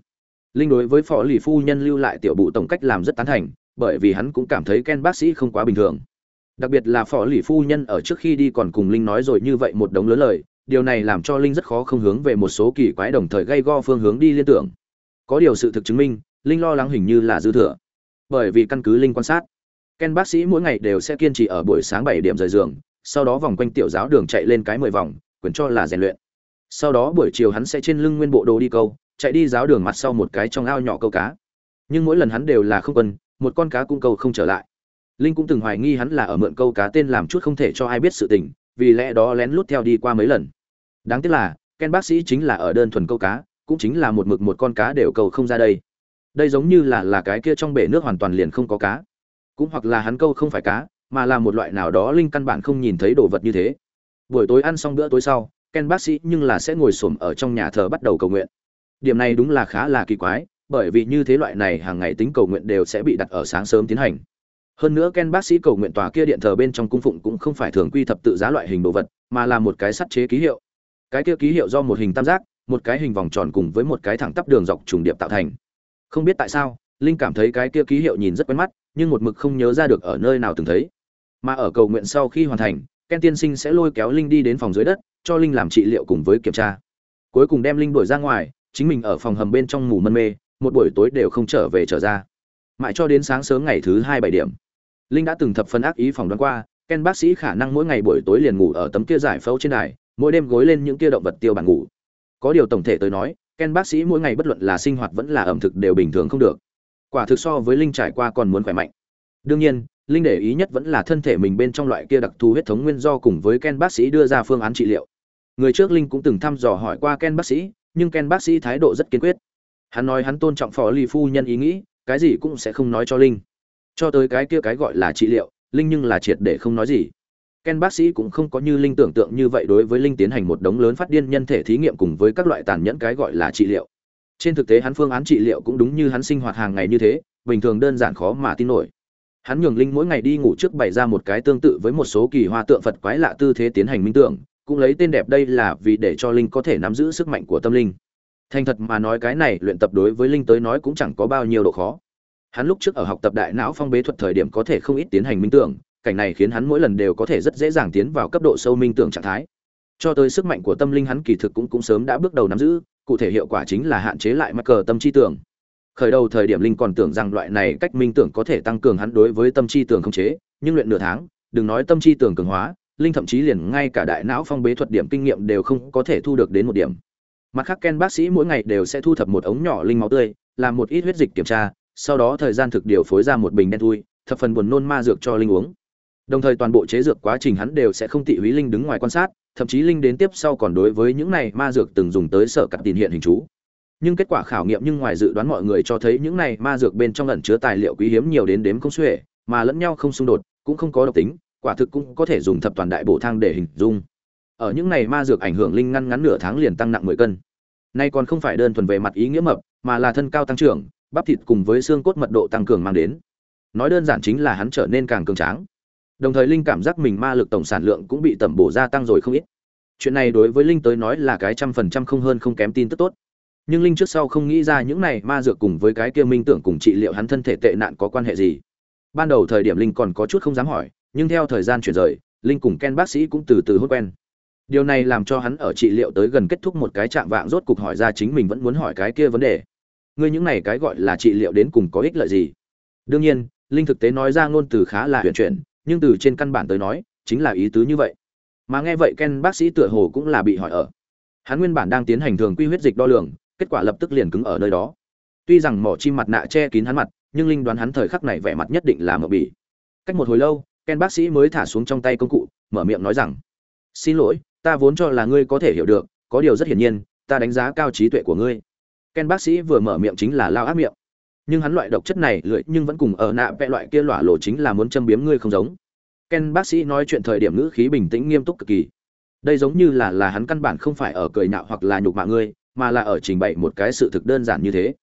Linh đối với phó lì phu nhân lưu lại tiểu bụ tổng cách làm rất tán thành, bởi vì hắn cũng cảm thấy ken bác sĩ không quá bình thường đặc biệt là phó lì phu nhân ở trước khi đi còn cùng linh nói rồi như vậy một đống lớn lời, điều này làm cho linh rất khó không hướng về một số kỳ quái đồng thời gây go phương hướng đi liên tưởng. Có điều sự thực chứng minh, linh lo lắng hình như là dư thừa. Bởi vì căn cứ linh quan sát, ken bác sĩ mỗi ngày đều sẽ kiên trì ở buổi sáng bảy điểm rời giường, sau đó vòng quanh tiểu giáo đường chạy lên cái mười vòng, quyền cho là rèn luyện. Sau đó buổi chiều hắn sẽ trên lưng nguyên bộ đồ đi câu, chạy đi giáo đường mặt sau một cái trong ao nhỏ câu cá. Nhưng mỗi lần hắn đều là không cần một con cá cũng câu không trở lại linh cũng từng hoài nghi hắn là ở mượn câu cá tên làm chút không thể cho ai biết sự tình, vì lẽ đó lén lút theo đi qua mấy lần. Đáng tiếc là, ken bác sĩ chính là ở đơn thuần câu cá, cũng chính là một mực một con cá đều câu không ra đây. Đây giống như là là cái kia trong bể nước hoàn toàn liền không có cá. Cũng hoặc là hắn câu không phải cá, mà là một loại nào đó linh căn bản không nhìn thấy đồ vật như thế. Buổi tối ăn xong bữa tối sau, ken bác sĩ nhưng là sẽ ngồi xổm ở trong nhà thờ bắt đầu cầu nguyện. Điểm này đúng là khá là kỳ quái, bởi vì như thế loại này hàng ngày tính cầu nguyện đều sẽ bị đặt ở sáng sớm tiến hành hơn nữa ken bác sĩ cầu nguyện tòa kia điện thờ bên trong cung phụng cũng không phải thường quy thập tự giá loại hình đồ vật, mà là một cái sắt chế ký hiệu. Cái kia ký hiệu do một hình tam giác, một cái hình vòng tròn cùng với một cái thẳng tắp đường dọc trùng điệp tạo thành. Không biết tại sao, linh cảm thấy cái kia ký hiệu nhìn rất quen mắt, nhưng một mực không nhớ ra được ở nơi nào từng thấy. Mà ở cầu nguyện sau khi hoàn thành, ken tiên sinh sẽ lôi kéo linh đi đến phòng dưới đất, cho linh làm trị liệu cùng với kiểm tra. Cuối cùng đem linh đuổi ra ngoài, chính mình ở phòng hầm bên trong ngủ mân mê, một buổi tối đều không trở về trở ra. Mãi cho đến sáng sớm ngày thứ hai bảy điểm linh đã từng thập phân ác ý phòng đoán qua, ken bác sĩ khả năng mỗi ngày buổi tối liền ngủ ở tấm kia giải phẫu trên đài, mỗi đêm gối lên những kia động vật tiêu bản ngủ. Có điều tổng thể tới nói, ken bác sĩ mỗi ngày bất luận là sinh hoạt vẫn là ẩm thực đều bình thường không được. Quả thực so với linh trải qua còn muốn khỏe mạnh. Đương nhiên, linh để ý nhất vẫn là thân thể mình bên trong loại kia đặc thù huyết thống nguyên do cùng với ken bác sĩ đưa ra phương án trị liệu. Người trước linh cũng từng thăm dò hỏi qua ken bác sĩ, nhưng ken bác sĩ thái độ rất kiên quyết. Hắn nói hắn tôn trọng phó ly phu nhân ý nghĩ, cái gì cũng sẽ không nói cho linh cho tới cái kia cái gọi là trị liệu, linh nhưng là triệt để không nói gì. Ken bác sĩ cũng không có như linh tưởng tượng như vậy đối với linh tiến hành một đống lớn phát điên nhân thể thí nghiệm cùng với các loại tàn nhẫn cái gọi là trị liệu. Trên thực tế hắn phương án trị liệu cũng đúng như hắn sinh hoạt hàng ngày như thế, bình thường đơn giản khó mà tin nổi. Hắn nhường linh mỗi ngày đi ngủ trước bày ra một cái tương tự với một số kỳ hoa tượng phật quái lạ tư thế tiến hành minh tưởng, cũng lấy tên đẹp đây là vì để cho linh có thể nắm giữ sức mạnh của tâm linh. Thành thật mà nói cái này luyện tập đối với linh tới nói cũng chẳng có bao nhiêu độ khó hắn lúc trước ở học tập đại não phong bế thuật thời điểm có thể không ít tiến hành minh tưởng, cảnh này khiến hắn mỗi lần đều có thể rất dễ dàng tiến vào cấp độ sâu minh tưởng trạng thái. Cho tới sức mạnh của tâm linh hắn kỳ thực cũng cũng sớm đã bước đầu nắm giữ, cụ thể hiệu quả chính là hạn chế lại mắc cờ tâm chi tưởng. Khởi đầu thời điểm linh còn tưởng rằng loại này cách minh tưởng có thể tăng cường hắn đối với tâm chi tưởng không chế, nhưng luyện nửa tháng, đừng nói tâm chi tưởng cường hóa, linh thậm chí liền ngay cả đại não phong bế thuật điểm kinh nghiệm đều không có thể thu được đến một điểm. Mặt khác ken bác sĩ mỗi ngày đều sẽ thu thập một ống nhỏ linh máu tươi, làm một ít huyết dịch kiểm tra sau đó thời gian thực điều phối ra một bình đen thui, thập phần buồn nôn ma dược cho linh uống. Đồng thời toàn bộ chế dược quá trình hắn đều sẽ không tị húy linh đứng ngoài quan sát, thậm chí linh đến tiếp sau còn đối với những này ma dược từng dùng tới sở cặp tiền hiện hình chú. Nhưng kết quả khảo nghiệm nhưng ngoài dự đoán mọi người cho thấy những này ma dược bên trong ẩn chứa tài liệu quý hiếm nhiều đến đếm không xuể, mà lẫn nhau không xung đột, cũng không có độc tính, quả thực cũng có thể dùng thập toàn đại bổ thang để hình dung. Ở những này ma dược ảnh hưởng linh ngăn ngắn nửa tháng liền tăng nặng mười cân. Nay còn không phải đơn thuần về mặt ý nghĩa mập, mà là thân cao tăng trưởng bắp thịt cùng với xương cốt mật độ tăng cường mang đến. Nói đơn giản chính là hắn trở nên càng cường tráng. Đồng thời linh cảm giác mình ma lực tổng sản lượng cũng bị tẩm bổ gia tăng rồi không ít. Chuyện này đối với linh tới nói là cái trăm phần trăm không hơn không kém tin tức tốt. Nhưng linh trước sau không nghĩ ra những này ma dược cùng với cái kia minh tưởng cùng trị liệu hắn thân thể tệ nạn có quan hệ gì. Ban đầu thời điểm linh còn có chút không dám hỏi, nhưng theo thời gian chuyển rời, linh cùng ken bác sĩ cũng từ từ hốt quen. Điều này làm cho hắn ở trị liệu tới gần kết thúc một cái trạng vạng rốt cục hỏi ra chính mình vẫn muốn hỏi cái kia vấn đề ngươi những này cái gọi là trị liệu đến cùng có ích lợi gì? Đương nhiên, linh thực tế nói ra ngôn từ khá là huyền chuyển, nhưng từ trên căn bản tới nói, chính là ý tứ như vậy. Mà nghe vậy ken bác sĩ tựa hồ cũng là bị hỏi ở. Hắn nguyên bản đang tiến hành thường quy huyết dịch đo lường, kết quả lập tức liền cứng ở nơi đó. Tuy rằng mỏ chim mặt nạ che kín hắn mặt, nhưng linh đoán hắn thời khắc này vẻ mặt nhất định là mở bỉ. Cách một hồi lâu, ken bác sĩ mới thả xuống trong tay công cụ, mở miệng nói rằng, xin lỗi, ta vốn cho là ngươi có thể hiểu được, có điều rất hiển nhiên, ta đánh giá cao trí tuệ của ngươi ken bác sĩ vừa mở miệng chính là lao ác miệng. Nhưng hắn loại độc chất này lưỡi nhưng vẫn cùng ở nạ vẽ loại kia lỏa lộ chính là muốn châm biếm ngươi không giống. Ken bác sĩ nói chuyện thời điểm ngữ khí bình tĩnh nghiêm túc cực kỳ. Đây giống như là là hắn căn bản không phải ở cười nhạo hoặc là nhục mạ ngươi, mà là ở trình bày một cái sự thực đơn giản như thế.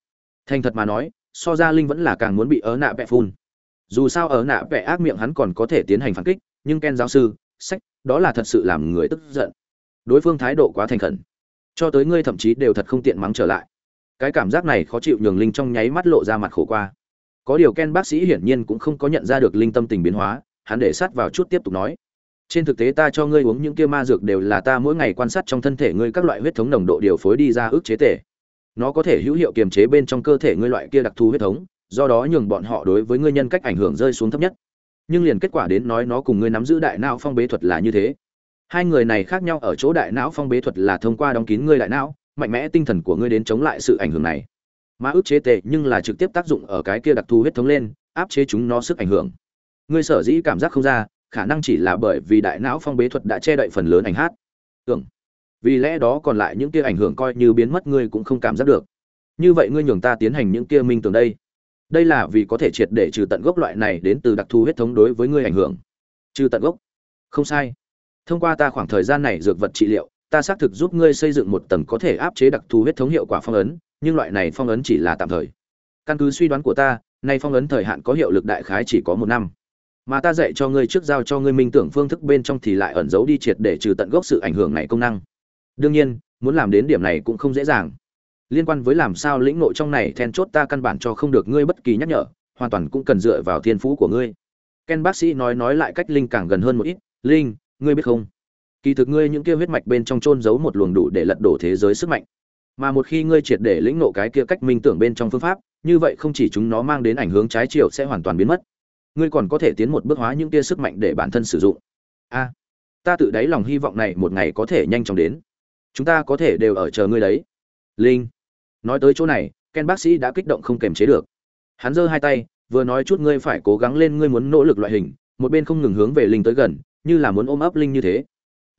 Thành thật mà nói, so ra linh vẫn là càng muốn bị ớ nạ vẽ phun. Dù sao ở nạ vẽ ác miệng hắn còn có thể tiến hành phản kích, nhưng ken giáo sư, sách, đó là thật sự làm người tức giận. Đối phương thái độ quá thành khẩn. Cho tới ngươi thậm chí đều thật không tiện mắng trở lại cái cảm giác này khó chịu nhường linh trong nháy mắt lộ ra mặt khổ qua. Có điều ken bác sĩ hiển nhiên cũng không có nhận ra được linh tâm tình biến hóa, hắn để sát vào chút tiếp tục nói. Trên thực tế ta cho ngươi uống những kia ma dược đều là ta mỗi ngày quan sát trong thân thể ngươi các loại huyết thống nồng độ điều phối đi ra ước chế tể nó có thể hữu hiệu kiềm chế bên trong cơ thể ngươi loại kia đặc thù huyết thống, do đó nhường bọn họ đối với ngươi nhân cách ảnh hưởng rơi xuống thấp nhất. Nhưng liền kết quả đến nói nó cùng ngươi nắm giữ đại não phong bế thuật là như thế. Hai người này khác nhau ở chỗ đại não phong bế thuật là thông qua đóng kín ngươi đại não mạnh mẽ tinh thần của ngươi đến chống lại sự ảnh hưởng này. Mà ức chế tệ nhưng là trực tiếp tác dụng ở cái kia đặc thù huyết thống lên, áp chế chúng nó sức ảnh hưởng. Ngươi sở dĩ cảm giác không ra, khả năng chỉ là bởi vì đại não phong bế thuật đã che đậy phần lớn ảnh hát. Tưởng. Vì lẽ đó còn lại những kia ảnh hưởng coi như biến mất ngươi cũng không cảm giác được. Như vậy ngươi nhường ta tiến hành những kia minh tưởng đây. Đây là vì có thể triệt để trừ tận gốc loại này đến từ đặc thù huyết thống đối với ngươi ảnh hưởng. Trừ tận gốc. Không sai. Thông qua ta khoảng thời gian này dược vật trị liệu ta xác thực giúp ngươi xây dựng một tầng có thể áp chế đặc thù huyết thống hiệu quả phong ấn, nhưng loại này phong ấn chỉ là tạm thời. Căn cứ suy đoán của ta, nay phong ấn thời hạn có hiệu lực đại khái chỉ có một năm. Mà ta dạy cho ngươi trước giao cho ngươi minh tưởng phương thức bên trong thì lại ẩn giấu đi triệt để trừ tận gốc sự ảnh hưởng này công năng. Đương nhiên, muốn làm đến điểm này cũng không dễ dàng. Liên quan với làm sao lĩnh nội trong này, then chốt ta căn bản cho không được ngươi bất kỳ nhắc nhở, hoàn toàn cũng cần dựa vào thiên phú của ngươi. Ken bác sĩ nói nói lại cách linh càng gần hơn một ít. Linh, ngươi biết không? Kỳ thực ngươi những kia huyết mạch bên trong chôn giấu một luồng đủ để lật đổ thế giới sức mạnh. Mà một khi ngươi triệt để lĩnh ngộ cái kia cách minh tưởng bên trong phương pháp, như vậy không chỉ chúng nó mang đến ảnh hướng trái chiều sẽ hoàn toàn biến mất. Ngươi còn có thể tiến một bước hóa những kia sức mạnh để bản thân sử dụng. A, ta tự đáy lòng hy vọng này một ngày có thể nhanh chóng đến. Chúng ta có thể đều ở chờ ngươi đấy. Linh, nói tới chỗ này, ken bác sĩ đã kích động không kềm chế được. Hắn giơ hai tay, vừa nói chút ngươi phải cố gắng lên, ngươi muốn nỗ lực loại hình, một bên không ngừng hướng về linh tới gần, như là muốn ôm ấp linh như thế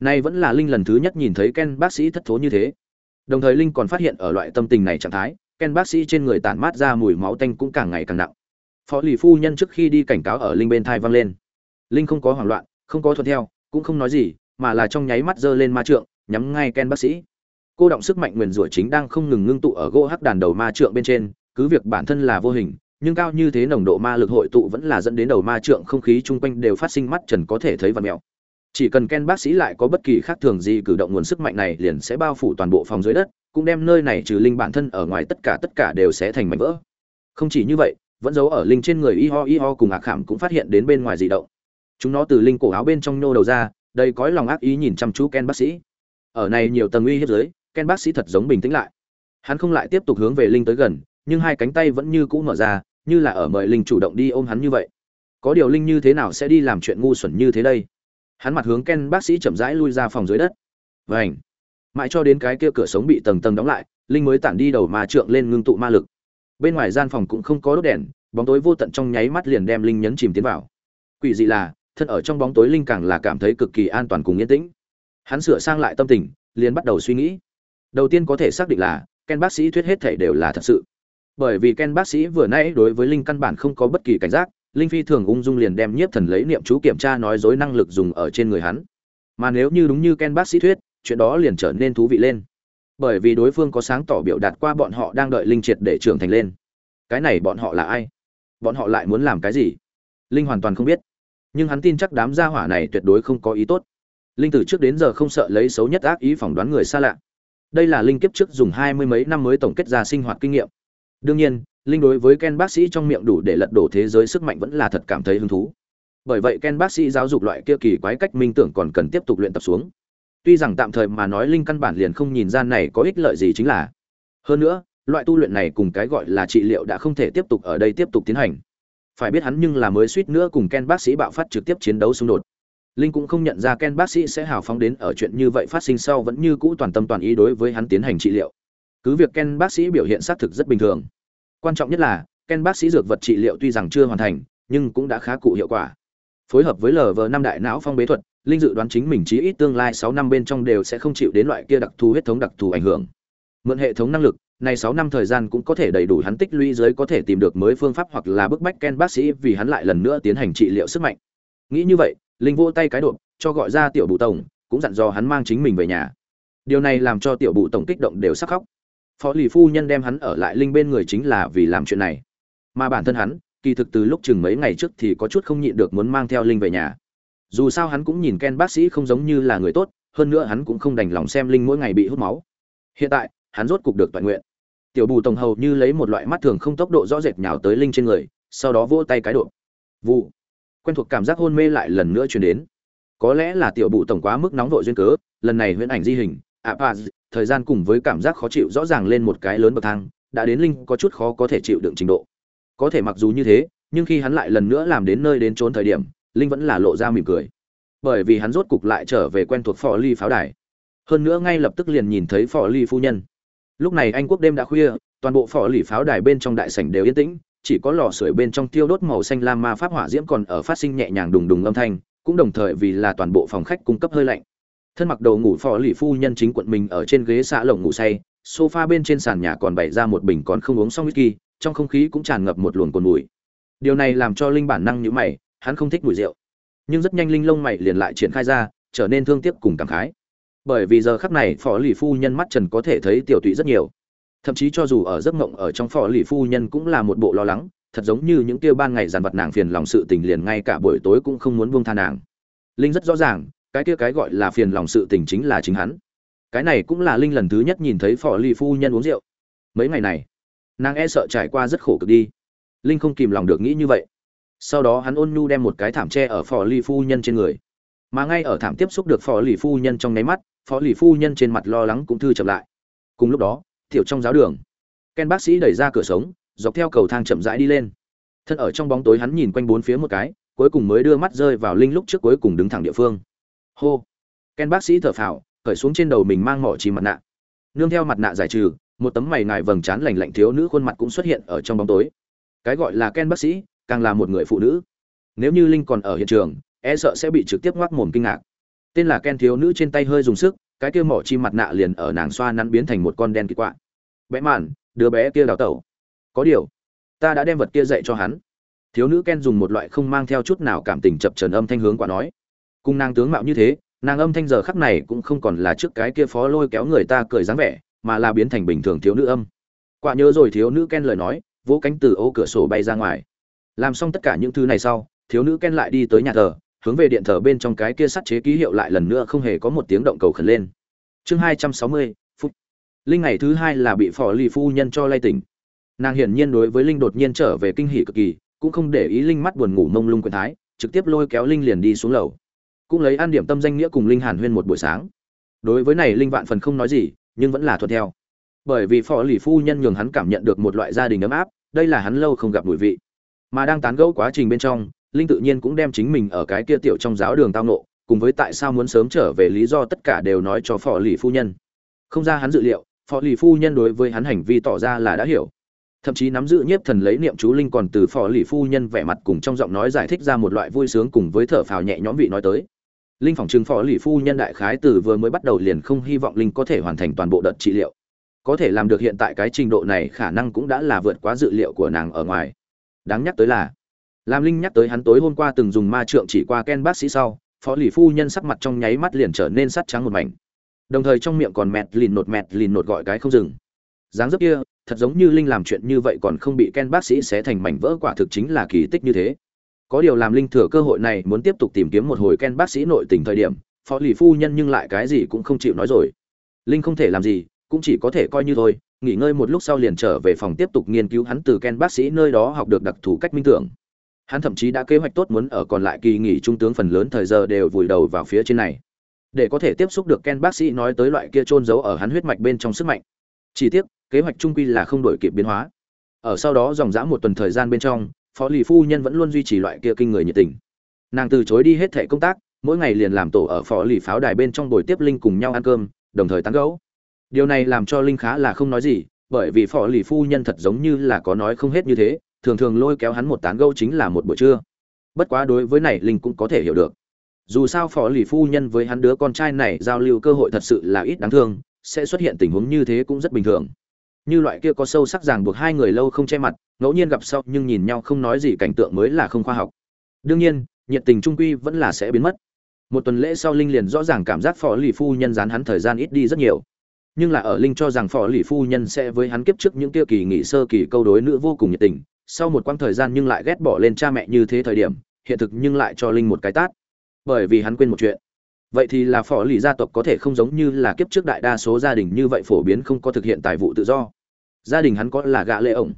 nay vẫn là linh lần thứ nhất nhìn thấy ken bác sĩ thất thố như thế. Đồng thời linh còn phát hiện ở loại tâm tình này trạng thái, ken bác sĩ trên người tản mát ra mùi máu tanh cũng càng ngày càng nặng. Phó lì phu nhân trước khi đi cảnh cáo ở linh bên thai vang lên. Linh không có hoảng loạn, không có thuận theo, cũng không nói gì, mà là trong nháy mắt giơ lên ma trượng, nhắm ngay ken bác sĩ. Cô động sức mạnh nguyền rủa chính đang không ngừng ngưng tụ ở gỗ hắc đàn đầu ma trượng bên trên, cứ việc bản thân là vô hình, nhưng cao như thế nồng độ ma lực hội tụ vẫn là dẫn đến đầu ma trượng không khí chung quanh đều phát sinh mắt trần có thể thấy và mèo chỉ cần ken bác sĩ lại có bất kỳ khác thường gì cử động nguồn sức mạnh này liền sẽ bao phủ toàn bộ phòng dưới đất, cũng đem nơi này trừ linh bản thân ở ngoài tất cả tất cả đều sẽ thành mảnh vỡ. Không chỉ như vậy, vẫn giấu ở linh trên người y ho y ho cùng ạc khảm cũng phát hiện đến bên ngoài dị động. Chúng nó từ linh cổ áo bên trong nhô đầu ra, đầy cõi lòng ác ý nhìn chăm chú ken bác sĩ. Ở này nhiều tầng uy hiếp dưới, ken bác sĩ thật giống bình tĩnh lại. Hắn không lại tiếp tục hướng về linh tới gần, nhưng hai cánh tay vẫn như cũ mở ra, như là ở mời linh chủ động đi ôm hắn như vậy. Có điều linh như thế nào sẽ đi làm chuyện ngu xuẩn như thế đây? Hắn mặt hướng ken bác sĩ chậm rãi lui ra phòng dưới đất. Vảnh mãi cho đến cái kia cửa sống bị tầng tầng đóng lại, linh mới tản đi đầu mà trượng lên ngưng tụ ma lực. Bên ngoài gian phòng cũng không có đốt đèn, bóng tối vô tận trong nháy mắt liền đem linh nhấn chìm tiến vào. Quỷ dị là, thân ở trong bóng tối linh càng là cảm thấy cực kỳ an toàn cùng yên tĩnh. Hắn sửa sang lại tâm tình, liền bắt đầu suy nghĩ. Đầu tiên có thể xác định là, ken bác sĩ thuyết hết thể đều là thật sự. Bởi vì ken bác sĩ vừa nãy đối với linh căn bản không có bất kỳ cảnh giác linh phi thường ung dung liền đem nhiếp thần lấy niệm chú kiểm tra nói dối năng lực dùng ở trên người hắn. Mà nếu như đúng như ken bác sĩ thuyết, chuyện đó liền trở nên thú vị lên. Bởi vì đối phương có sáng tỏ biểu đạt qua bọn họ đang đợi linh triệt để trưởng thành lên. Cái này bọn họ là ai? Bọn họ lại muốn làm cái gì? Linh hoàn toàn không biết. Nhưng hắn tin chắc đám gia hỏa này tuyệt đối không có ý tốt. Linh từ trước đến giờ không sợ lấy xấu nhất ác ý phỏng đoán người xa lạ. Đây là linh kiếp trước dùng hai mươi mấy năm mới tổng kết ra sinh hoạt kinh nghiệm. Đương nhiên linh đối với ken bác sĩ trong miệng đủ để lật đổ thế giới sức mạnh vẫn là thật cảm thấy hứng thú. Bởi vậy ken bác sĩ giáo dục loại kia kỳ quái cách minh tưởng còn cần tiếp tục luyện tập xuống. Tuy rằng tạm thời mà nói linh căn bản liền không nhìn ra này có ích lợi gì chính là. Hơn nữa, loại tu luyện này cùng cái gọi là trị liệu đã không thể tiếp tục ở đây tiếp tục tiến hành. Phải biết hắn nhưng là mới suýt nữa cùng ken bác sĩ bạo phát trực tiếp chiến đấu xung đột. Linh cũng không nhận ra ken bác sĩ sẽ hào phóng đến ở chuyện như vậy phát sinh sau vẫn như cũ toàn tâm toàn ý đối với hắn tiến hành trị liệu. Cứ việc ken bác sĩ biểu hiện xác thực rất bình thường quan trọng nhất là ken bác sĩ dược vật trị liệu tuy rằng chưa hoàn thành nhưng cũng đã khá cụ hiệu quả phối hợp với lv năm đại não phong bế thuật linh dự đoán chính mình chí ít tương lai sáu năm bên trong đều sẽ không chịu đến loại kia đặc thù huyết thống đặc thù ảnh hưởng mượn hệ thống năng lực này sáu năm thời gian cũng có thể đầy đủ hắn tích lũy dưới có thể tìm được mới phương pháp hoặc là bức bách Ken bác sĩ vì hắn lại lần nữa tiến hành trị liệu sức mạnh. Nghĩ như vậy, Linh vỗ tay cái độ, cho gọi ra tiểu bụ tổng, cũng dặn dò hắn mang chính mình về nhà. Điều này làm cho tiểu bụ tổng kích động đều sắc khóc. Phó lì phu nhân đem hắn ở lại Linh bên người chính là vì làm chuyện này. Mà bản thân hắn, kỳ thực từ lúc chừng mấy ngày trước thì có chút không nhịn được muốn mang theo Linh về nhà. Dù sao hắn cũng nhìn Ken bác sĩ không giống như là người tốt, hơn nữa hắn cũng không đành lòng xem Linh mỗi ngày bị hút máu. Hiện tại, hắn rốt cục được toàn nguyện tiểu bù tổng hầu như lấy một loại mắt thường không tốc độ rõ rệt nhào tới linh trên người sau đó vỗ tay cái độ vụ quen thuộc cảm giác hôn mê lại lần nữa chuyển đến có lẽ là tiểu bù tổng quá mức nóng vội duyên cớ lần này huyễn ảnh di hình À, ạ thời gian cùng với cảm giác khó chịu rõ ràng lên một cái lớn bậc thang, đã đến linh có chút khó có thể chịu đựng trình độ. Có thể mặc dù như thế, nhưng khi hắn lại lần nữa làm đến nơi đến trốn thời điểm, linh vẫn là lộ ra mỉm cười. Bởi vì hắn rốt cục lại trở về quen thuộc phò ly pháo đài. Hơn nữa ngay lập tức liền nhìn thấy phò ly phu nhân. Lúc này anh quốc đêm đã khuya, toàn bộ phò lì pháo đài bên trong đại sảnh đều yên tĩnh, chỉ có lò sưởi bên trong tiêu đốt màu xanh lam ma pháp hỏa diễm còn ở phát sinh nhẹ nhàng đùng đùng âm thanh, cũng đồng thời vì là toàn bộ phòng khách cung cấp hơi lạnh thân mặc đồ ngủ phò lì phu nhân chính quận mình ở trên ghế xạ lồng ngủ say, sofa bên trên sàn nhà còn bày ra một bình còn không uống xong whisky, trong không khí cũng tràn ngập một luồng cồn mùi. Điều này làm cho linh bản năng nhíu mày, hắn không thích mùi rượu. Nhưng rất nhanh linh lông mày liền lại triển khai ra, trở nên thương tiếc cùng cảm khái. Bởi vì giờ khắc này phò lì phu nhân mắt trần có thể thấy tiểu tụy rất nhiều. Thậm chí cho dù ở giấc mộng ở trong phò lì phu nhân cũng là một bộ lo lắng, thật giống như những kia ban ngày dàn vật nàng phiền lòng sự tình liền ngay cả buổi tối cũng không muốn buông tha nàng. Linh rất rõ ràng cái kia cái gọi là phiền lòng sự tình chính là chính hắn. Cái này cũng là linh lần thứ nhất nhìn thấy phò lì phu nhân uống rượu. Mấy ngày này, nàng e sợ trải qua rất khổ cực đi. Linh không kìm lòng được nghĩ như vậy. Sau đó hắn ôn nhu đem một cái thảm tre ở phò lì phu nhân trên người. Mà ngay ở thảm tiếp xúc được phò lì phu nhân trong nháy mắt, phò lì phu nhân trên mặt lo lắng cũng thư chậm lại. Cùng lúc đó, tiểu trong giáo đường, ken bác sĩ đẩy ra cửa sống, dọc theo cầu thang chậm rãi đi lên. Thân ở trong bóng tối hắn nhìn quanh bốn phía một cái, cuối cùng mới đưa mắt rơi vào linh lúc trước cuối cùng đứng thẳng địa phương hô. Ken bác sĩ thở phào, cởi xuống trên đầu mình mang mỏ chì mặt nạ. Nương theo mặt nạ giải trừ, một tấm mày ngài vầng trán lành lạnh thiếu nữ khuôn mặt cũng xuất hiện ở trong bóng tối. Cái gọi là ken bác sĩ, càng là một người phụ nữ. Nếu như linh còn ở hiện trường e sợ sẽ bị trực tiếp ngoác mồm kinh ngạc. Tên là ken thiếu nữ trên tay hơi dùng sức, cái kia mỏ chi mặt nạ liền ở nàng xoa nắn biến thành một con đen kỳ quạ. Bé mạn, đứa bé kia đào tẩu. Có điều, ta đã đem vật kia dạy cho hắn. Thiếu nữ ken dùng một loại không mang theo chút nào cảm tình chập trần âm thanh hướng quả nói cùng nàng tướng mạo như thế, nàng âm thanh giờ khắc này cũng không còn là trước cái kia phó lôi kéo người ta cười dáng vẻ, mà là biến thành bình thường thiếu nữ âm. Quả nhớ rồi thiếu nữ ken lời nói, vỗ cánh từ ô cửa sổ bay ra ngoài. Làm xong tất cả những thứ này sau, thiếu nữ ken lại đi tới nhà thờ, hướng về điện thờ bên trong cái kia sắt chế ký hiệu lại lần nữa không hề có một tiếng động cầu khẩn lên. Chương hai trăm sáu mươi phút linh ngày thứ hai là bị phò lì phu nhân cho lay tỉnh. Nàng hiển nhiên đối với linh đột nhiên trở về kinh hỉ cực kỳ, cũng không để ý linh mắt buồn ngủ mông lung quyền thái, trực tiếp lôi kéo linh liền đi xuống lầu cũng lấy an điểm tâm danh nghĩa cùng linh hàn huyên một buổi sáng. Đối với này, linh vạn phần không nói gì, nhưng vẫn là thuận theo. Bởi vì phò lì phu nhân nhường hắn cảm nhận được một loại gia đình ấm áp, đây là hắn lâu không gặp mùi vị. Mà đang tán gẫu quá trình bên trong, linh tự nhiên cũng đem chính mình ở cái kia tiểu trong giáo đường tao nộ cùng với tại sao muốn sớm trở về lý do tất cả đều nói cho phò lì phu nhân. Không ra hắn dự liệu, phò lì phu nhân đối với hắn hành vi tỏ ra là đã hiểu. Thậm chí nắm giữ nhiếp thần lấy niệm chú linh còn từ phò lì phu nhân vẻ mặt cùng trong giọng nói giải thích ra một loại vui sướng cùng với thở phào nhẹ nhõm vị nói tới linh phòng trừng Phó lì phu nhân đại khái từ vừa mới bắt đầu liền không hy vọng linh có thể hoàn thành toàn bộ đợt trị liệu. Có thể làm được hiện tại cái trình độ này khả năng cũng đã là vượt quá dự liệu của nàng ở ngoài. Đáng nhắc tới là, làm linh nhắc tới hắn tối hôm qua từng dùng ma trượng chỉ qua ken bác sĩ sau, phó lì phu nhân sắc mặt trong nháy mắt liền trở nên sắt trắng một mảnh. Đồng thời trong miệng còn mẹt lìn nột mẹt lìn nột gọi cái không dừng. Dáng dấp kia, thật giống như linh làm chuyện như vậy còn không bị ken bác sĩ xé thành mảnh vỡ quả thực chính là kỳ tích như thế có điều làm linh thừa cơ hội này muốn tiếp tục tìm kiếm một hồi ken bác sĩ nội tình thời điểm, phó lì phu nhân nhưng lại cái gì cũng không chịu nói rồi. Linh không thể làm gì, cũng chỉ có thể coi như thôi, nghỉ ngơi một lúc sau liền trở về phòng tiếp tục nghiên cứu hắn từ ken bác sĩ nơi đó học được đặc thù cách minh tưởng. Hắn thậm chí đã kế hoạch tốt muốn ở còn lại kỳ nghỉ trung tướng phần lớn thời giờ đều vùi đầu vào phía trên này. Để có thể tiếp xúc được ken bác sĩ nói tới loại kia trôn giấu ở hắn huyết mạch bên trong sức mạnh. Chỉ tiếc, kế hoạch trung quy là không đổi kịp biến hóa. Ở sau đó dòng dã một tuần thời gian bên trong phó lì phu nhân vẫn luôn duy trì loại kia kinh người nhiệt tình. Nàng từ chối đi hết thẻ công tác, mỗi ngày liền làm tổ ở phó lì pháo đài bên trong buổi tiếp linh cùng nhau ăn cơm, đồng thời tán gẫu. Điều này làm cho linh khá là không nói gì, bởi vì phó lì phu nhân thật giống như là có nói không hết như thế, thường thường lôi kéo hắn một tán gẫu chính là một buổi trưa. Bất quá đối với này linh cũng có thể hiểu được. Dù sao phó lì phu nhân với hắn đứa con trai này giao lưu cơ hội thật sự là ít đáng thương, sẽ xuất hiện tình huống như thế cũng rất bình thường như loại kia có sâu sắc ràng buộc hai người lâu không che mặt, ngẫu nhiên gặp sau nhưng nhìn nhau không nói gì cảnh tượng mới là không khoa học. Đương nhiên, nhiệt tình trung quy vẫn là sẽ biến mất. Một tuần lễ sau linh liền rõ ràng cảm giác phó lì phu nhân dán hắn thời gian ít đi rất nhiều. Nhưng là ở linh cho rằng phó lì phu nhân sẽ với hắn kiếp trước những kia kỳ nghỉ sơ kỳ câu đối nữ vô cùng nhiệt tình, sau một quãng thời gian nhưng lại ghét bỏ lên cha mẹ như thế thời điểm, hiện thực nhưng lại cho linh một cái tát. Bởi vì hắn quên một chuyện. Vậy thì là phò lì gia tộc có thể không giống như là kiếp trước đại đa số gia đình như vậy phổ biến không có thực hiện tài vụ tự do gia đình hắn có là gạ lệ ổng.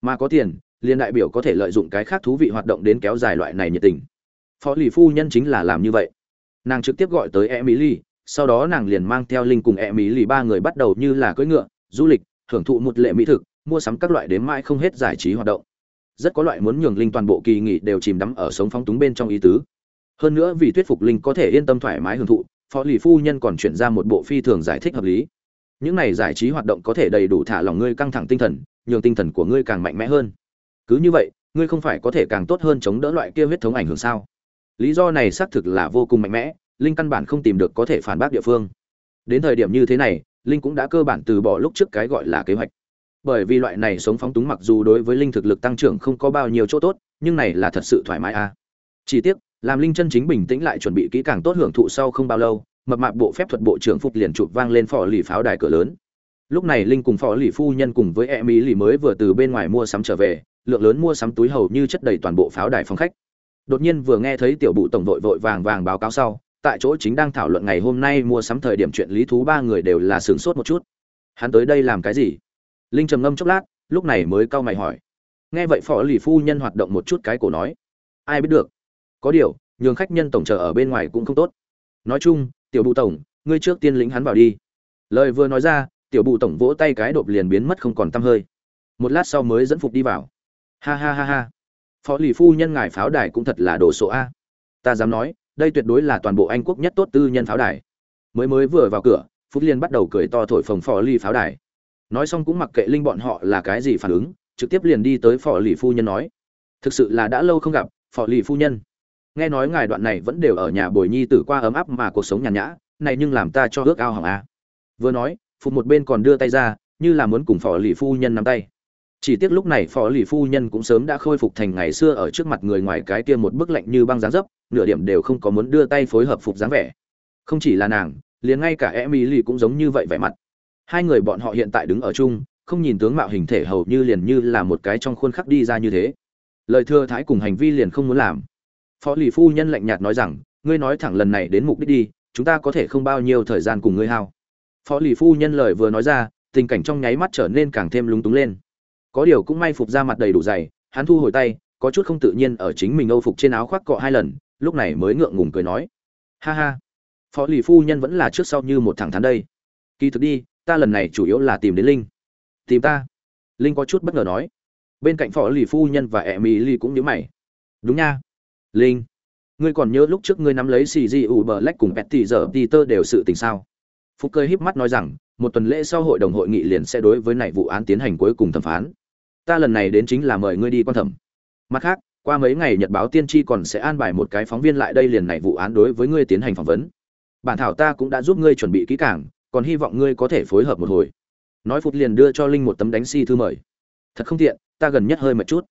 Mà có tiền liên đại biểu có thể lợi dụng cái khác thú vị hoạt động đến kéo dài loại này nhiệt tình. Phó lì phu nhân chính là làm như vậy. Nàng trực tiếp gọi tới emily, sau đó nàng liền mang theo linh cùng emily ba người bắt đầu như là cưỡi ngựa, du lịch, thưởng thụ một lệ mỹ thực, mua sắm các loại đến mãi không hết giải trí hoạt động. Rất có loại muốn nhường linh toàn bộ kỳ nghỉ đều chìm đắm ở sống phóng túng bên trong ý tứ. Hơn nữa vì thuyết phục linh có thể yên tâm thoải mái hưởng thụ, phó lì phu nhân còn chuyển ra một bộ phi thường giải thích hợp lý những này giải trí hoạt động có thể đầy đủ thả lòng ngươi căng thẳng tinh thần, nhường tinh thần của ngươi càng mạnh mẽ hơn. Cứ như vậy, ngươi không phải có thể càng tốt hơn chống đỡ loại kia huyết thống ảnh hưởng sao? Lý do này xác thực là vô cùng mạnh mẽ, linh căn bản không tìm được có thể phản bác địa phương. Đến thời điểm như thế này, linh cũng đã cơ bản từ bỏ lúc trước cái gọi là kế hoạch. Bởi vì loại này sống phóng túng mặc dù đối với linh thực lực tăng trưởng không có bao nhiêu chỗ tốt, nhưng này là thật sự thoải mái à. chỉ tiếc, làm linh chân chính bình tĩnh lại chuẩn bị kỹ càng tốt hưởng thụ sau không bao lâu mập mạp bộ phép thuật bộ trưởng phục liền chụp vang lên phò lì pháo đài cửa lớn. Lúc này linh cùng phò lì phu nhân cùng với e mỹ lì mới vừa từ bên ngoài mua sắm trở về, lượng lớn mua sắm túi hầu như chất đầy toàn bộ pháo đài phòng khách. Đột nhiên vừa nghe thấy tiểu bụ tổng vội vội vàng vàng báo cáo sau, tại chỗ chính đang thảo luận ngày hôm nay mua sắm thời điểm chuyện lý thú ba người đều là sửng sốt một chút. Hắn tới đây làm cái gì? Linh trầm ngâm chốc lát, lúc này mới cau mày hỏi. Nghe vậy phó lì phu nhân hoạt động một chút cái cổ nói. Ai biết được? Có điều, nhường khách nhân tổng chờ ở bên ngoài cũng không tốt. Nói chung tiểu bụ tổng, ngươi trước tiên lĩnh hắn vào đi. Lời vừa nói ra, tiểu bụ tổng vỗ tay cái đột liền biến mất không còn t hơi. Một lát sau mới dẫn phục đi vào. Ha ha ha ha, phó lì phu nhân ngài pháo đài cũng thật là đồ sộ a. Ta dám nói, đây tuyệt đối là toàn bộ anh quốc nhất tốt tư nhân pháo đài. Mới mới vừa vào cửa phúc liên bắt đầu cười to thổi phồng phò lì pháo đài. Nói xong cũng mặc kệ linh bọn họ là cái gì phản ứng, trực tiếp liền đi tới phò lì phu nhân nói, thực sự là đã lâu không gặp phò lì phu nhân nghe nói ngài đoạn này vẫn đều ở nhà bồi nhi tử qua ấm áp mà cuộc sống nhàn nhã, này nhưng làm ta cho ước ao hỏng a. Vừa nói phục một bên còn đưa tay ra, như là muốn cùng phò lì phu nhân nắm tay. Chỉ tiếc lúc này phó lì phu nhân cũng sớm đã khôi phục thành ngày xưa ở trước mặt người ngoài cái kia một bức lạnh như băng giá dấp, nửa điểm đều không có muốn đưa tay phối hợp phục dáng vẻ. Không chỉ là nàng, liền ngay cả em mỹ lì cũng giống như vậy vẻ mặt. Hai người bọn họ hiện tại đứng ở chung, không nhìn tướng mạo hình thể hầu như liền như là một cái trong khuôn khắc đi ra như thế. Lời thưa thái cùng hành vi liền không muốn làm phó lì phu nhân lạnh nhạt nói rằng, ngươi nói thẳng lần này đến mục đích đi, chúng ta có thể không bao nhiêu thời gian cùng ngươi hao. Phó lì phu nhân lời vừa nói ra, tình cảnh trong nháy mắt trở nên càng thêm lúng túng lên. Có điều cũng may phục ra mặt đầy đủ dày, hắn thu hồi tay, có chút không tự nhiên ở chính mình âu phục trên áo khoác cọ hai lần, lúc này mới ngượng ngùng cười nói, ha ha. Phó lì phu nhân vẫn là trước sau như một thẳng thắn đây. Kỳ thực đi, ta lần này chủ yếu là tìm đến linh. Tìm ta? Linh có chút bất ngờ nói. Bên cạnh phó lì phu nhân và e mỹ ly cũng nhớ mày. Đúng nha linh, ngươi còn nhớ lúc trước ngươi nắm lấy xì di u bờ lách cùng petty giờ peter đều sự tình sao? Phúc cơ híp mắt nói rằng, một tuần lễ sau hội đồng hội nghị liền sẽ đối với này vụ án tiến hành cuối cùng thẩm phán. Ta lần này đến chính là mời ngươi đi quan thẩm. Mặt khác, qua mấy ngày nhật báo tiên tri còn sẽ an bài một cái phóng viên lại đây liền này vụ án đối với ngươi tiến hành phỏng vấn. Bản thảo ta cũng đã giúp ngươi chuẩn bị kỹ càng, còn hy vọng ngươi có thể phối hợp một hồi. Nói phút liền đưa cho linh một tấm đánh si thư mời. Thật không tiện, ta gần nhất hơi một chút.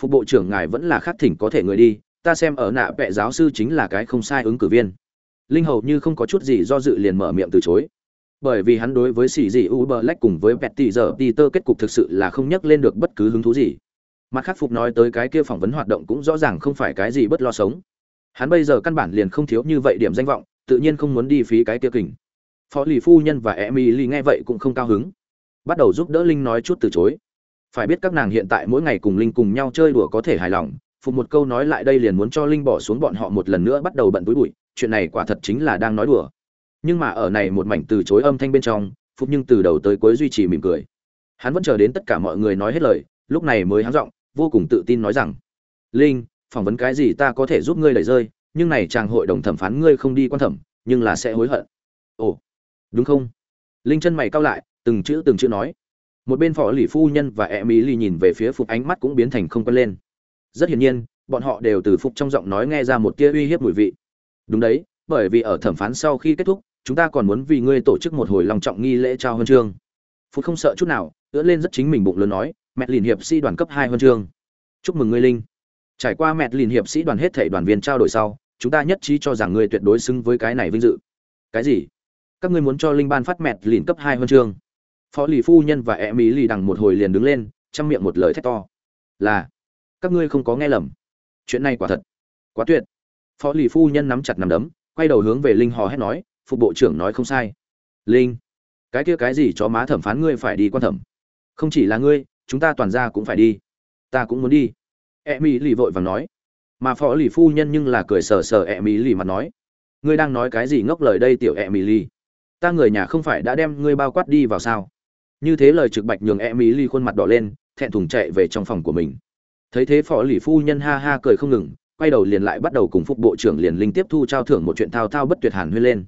Phục bộ trưởng ngài vẫn là khắc thỉnh có thể người đi ta xem ở nạ vệ giáo sư chính là cái không sai ứng cử viên. Linh hầu như không có chút gì do dự liền mở miệng từ chối. Bởi vì hắn đối với xì dị u bờ lách cùng với betty giờ peter kết cục thực sự là không nhắc lên được bất cứ hứng thú gì. Mặt khắc phục nói tới cái kia phỏng vấn hoạt động cũng rõ ràng không phải cái gì bất lo sống. Hắn bây giờ căn bản liền không thiếu như vậy điểm danh vọng, tự nhiên không muốn đi phí cái kia kình. Phó lì phu nhân và emily nghe vậy cũng không cao hứng. Bắt đầu giúp đỡ linh nói chút từ chối. Phải biết các nàng hiện tại mỗi ngày cùng linh cùng nhau chơi đùa có thể hài lòng phục một câu nói lại đây liền muốn cho linh bỏ xuống bọn họ một lần nữa bắt đầu bận túi bụi, chuyện này quả thật chính là đang nói đùa. Nhưng mà ở này một mảnh từ chối âm thanh bên trong phục nhưng từ đầu tới cuối duy trì mỉm cười. Hắn vẫn chờ đến tất cả mọi người nói hết lời, lúc này mới háng giọng, vô cùng tự tin nói rằng, linh, phỏng vấn cái gì ta có thể giúp ngươi đẩy rơi, nhưng này chàng hội đồng thẩm phán ngươi không đi quan thẩm, nhưng là sẽ hối hận. Ồ, đúng không? Linh chân mày cao lại, từng chữ từng chữ nói. Một bên phó lì phu nhân và e mỹ lì nhìn về phía phục ánh mắt cũng biến thành không quen lên rất hiển nhiên, bọn họ đều từ phục trong giọng nói nghe ra một tia uy hiếp mùi vị. Đúng đấy, bởi vì ở thẩm phán sau khi kết thúc, chúng ta còn muốn vì ngươi tổ chức một hồi lòng trọng nghi lễ trao huân chương. Phục không sợ chút nào, ưỡn lên rất chính mình bụng lớn nói mẹ liền hiệp sĩ đoàn cấp hai huân chương. Chúc mừng ngươi, linh. Trải qua mẹ liền hiệp sĩ đoàn hết thảy đoàn viên trao đổi sau, chúng ta nhất trí cho rằng ngươi tuyệt đối xứng với cái này vinh dự. Cái gì? Các ngươi muốn cho linh ban phát mẹ liền cấp hai huân chương? Phó lì phu nhân và e mỹ lì đằng một hồi liền đứng lên chăm miệng một lời thét to. Là các ngươi không có nghe lầm. Chuyện này quả thật. Quá tuyệt. Phó lì phu nhân nắm chặt nằm đấm, quay đầu hướng về linh hò hét nói phụ bộ trưởng nói không sai. Linh, cái kia cái gì cho má thẩm phán ngươi phải đi quan thẩm? Không chỉ là ngươi, chúng ta toàn ra cũng phải đi. Ta cũng muốn đi. E mỹ lì vội vàng nói. Mà phó lì phu nhân nhưng là cười sờ sờ e mỹ lì mặt nói, ngươi đang nói cái gì ngốc lời đây tiểu e mỹ lì? Ta người nhà không phải đã đem ngươi bao quát đi vào sao? Như thế lời trực bạch nhường e mỹ lì khuôn mặt đỏ lên, thẹn thùng chạy về trong phòng của mình thấy thế phó lì phu nhân ha ha cười không ngừng, quay đầu liền lại bắt đầu cùng phục bộ trưởng liền linh tiếp thu trao thưởng một chuyện thao thao bất tuyệt hàn huyên lên.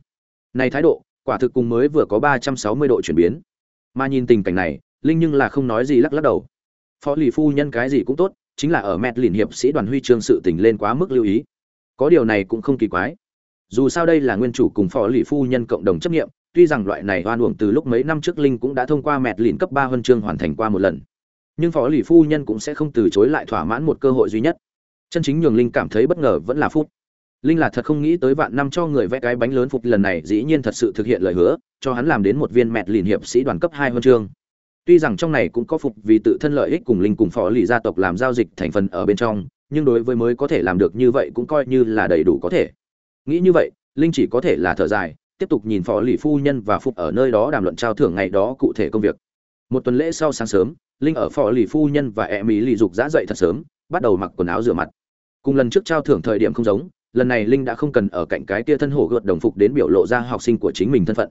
Này thái độ, quả thực cùng mới vừa có ba trăm sáu mươi độ chuyển biến. Mà nhìn tình cảnh này, linh nhưng là không nói gì lắc lắc đầu. Phó lì phu nhân cái gì cũng tốt, chính là ở mẹt liền hiệp sĩ đoàn huy chương sự tình lên quá mức lưu ý. Có điều này cũng không kỳ quái. Dù sao đây là nguyên chủ cùng phó lì phu nhân cộng đồng chấp nghiệm, tuy rằng loại này oan uổng từ lúc mấy năm trước linh cũng đã thông qua mẹt lìn cấp ba huân chương hoàn thành qua một lần nhưng phó lì phu nhân cũng sẽ không từ chối lại thỏa mãn một cơ hội duy nhất. Chân chính nhường linh cảm thấy bất ngờ vẫn là phút linh là thật không nghĩ tới vạn năm cho người vẽ cái bánh lớn phục lần này dĩ nhiên thật sự thực hiện lời hứa, cho hắn làm đến một viên mẹt liền hiệp sĩ đoàn cấp hai huân chương. Tuy rằng trong này cũng có phục vì tự thân lợi ích cùng linh cùng phó lì gia tộc làm giao dịch thành phần ở bên trong, nhưng đối với mới có thể làm được như vậy cũng coi như là đầy đủ có thể. Nghĩ như vậy, linh chỉ có thể là thở dài, tiếp tục nhìn phó lì phu nhân và phục ở nơi đó đàm luận trao thưởng ngày đó cụ thể công việc. Một tuần lễ sau sáng sớm linh ở phò lì phu nhân và e mỹ lì dục dã dậy thật sớm, bắt đầu mặc quần áo rửa mặt. Cùng lần trước trao thưởng thời điểm không giống, lần này linh đã không cần ở cạnh cái tia thân hổ gợt đồng phục đến biểu lộ ra học sinh của chính mình thân phận.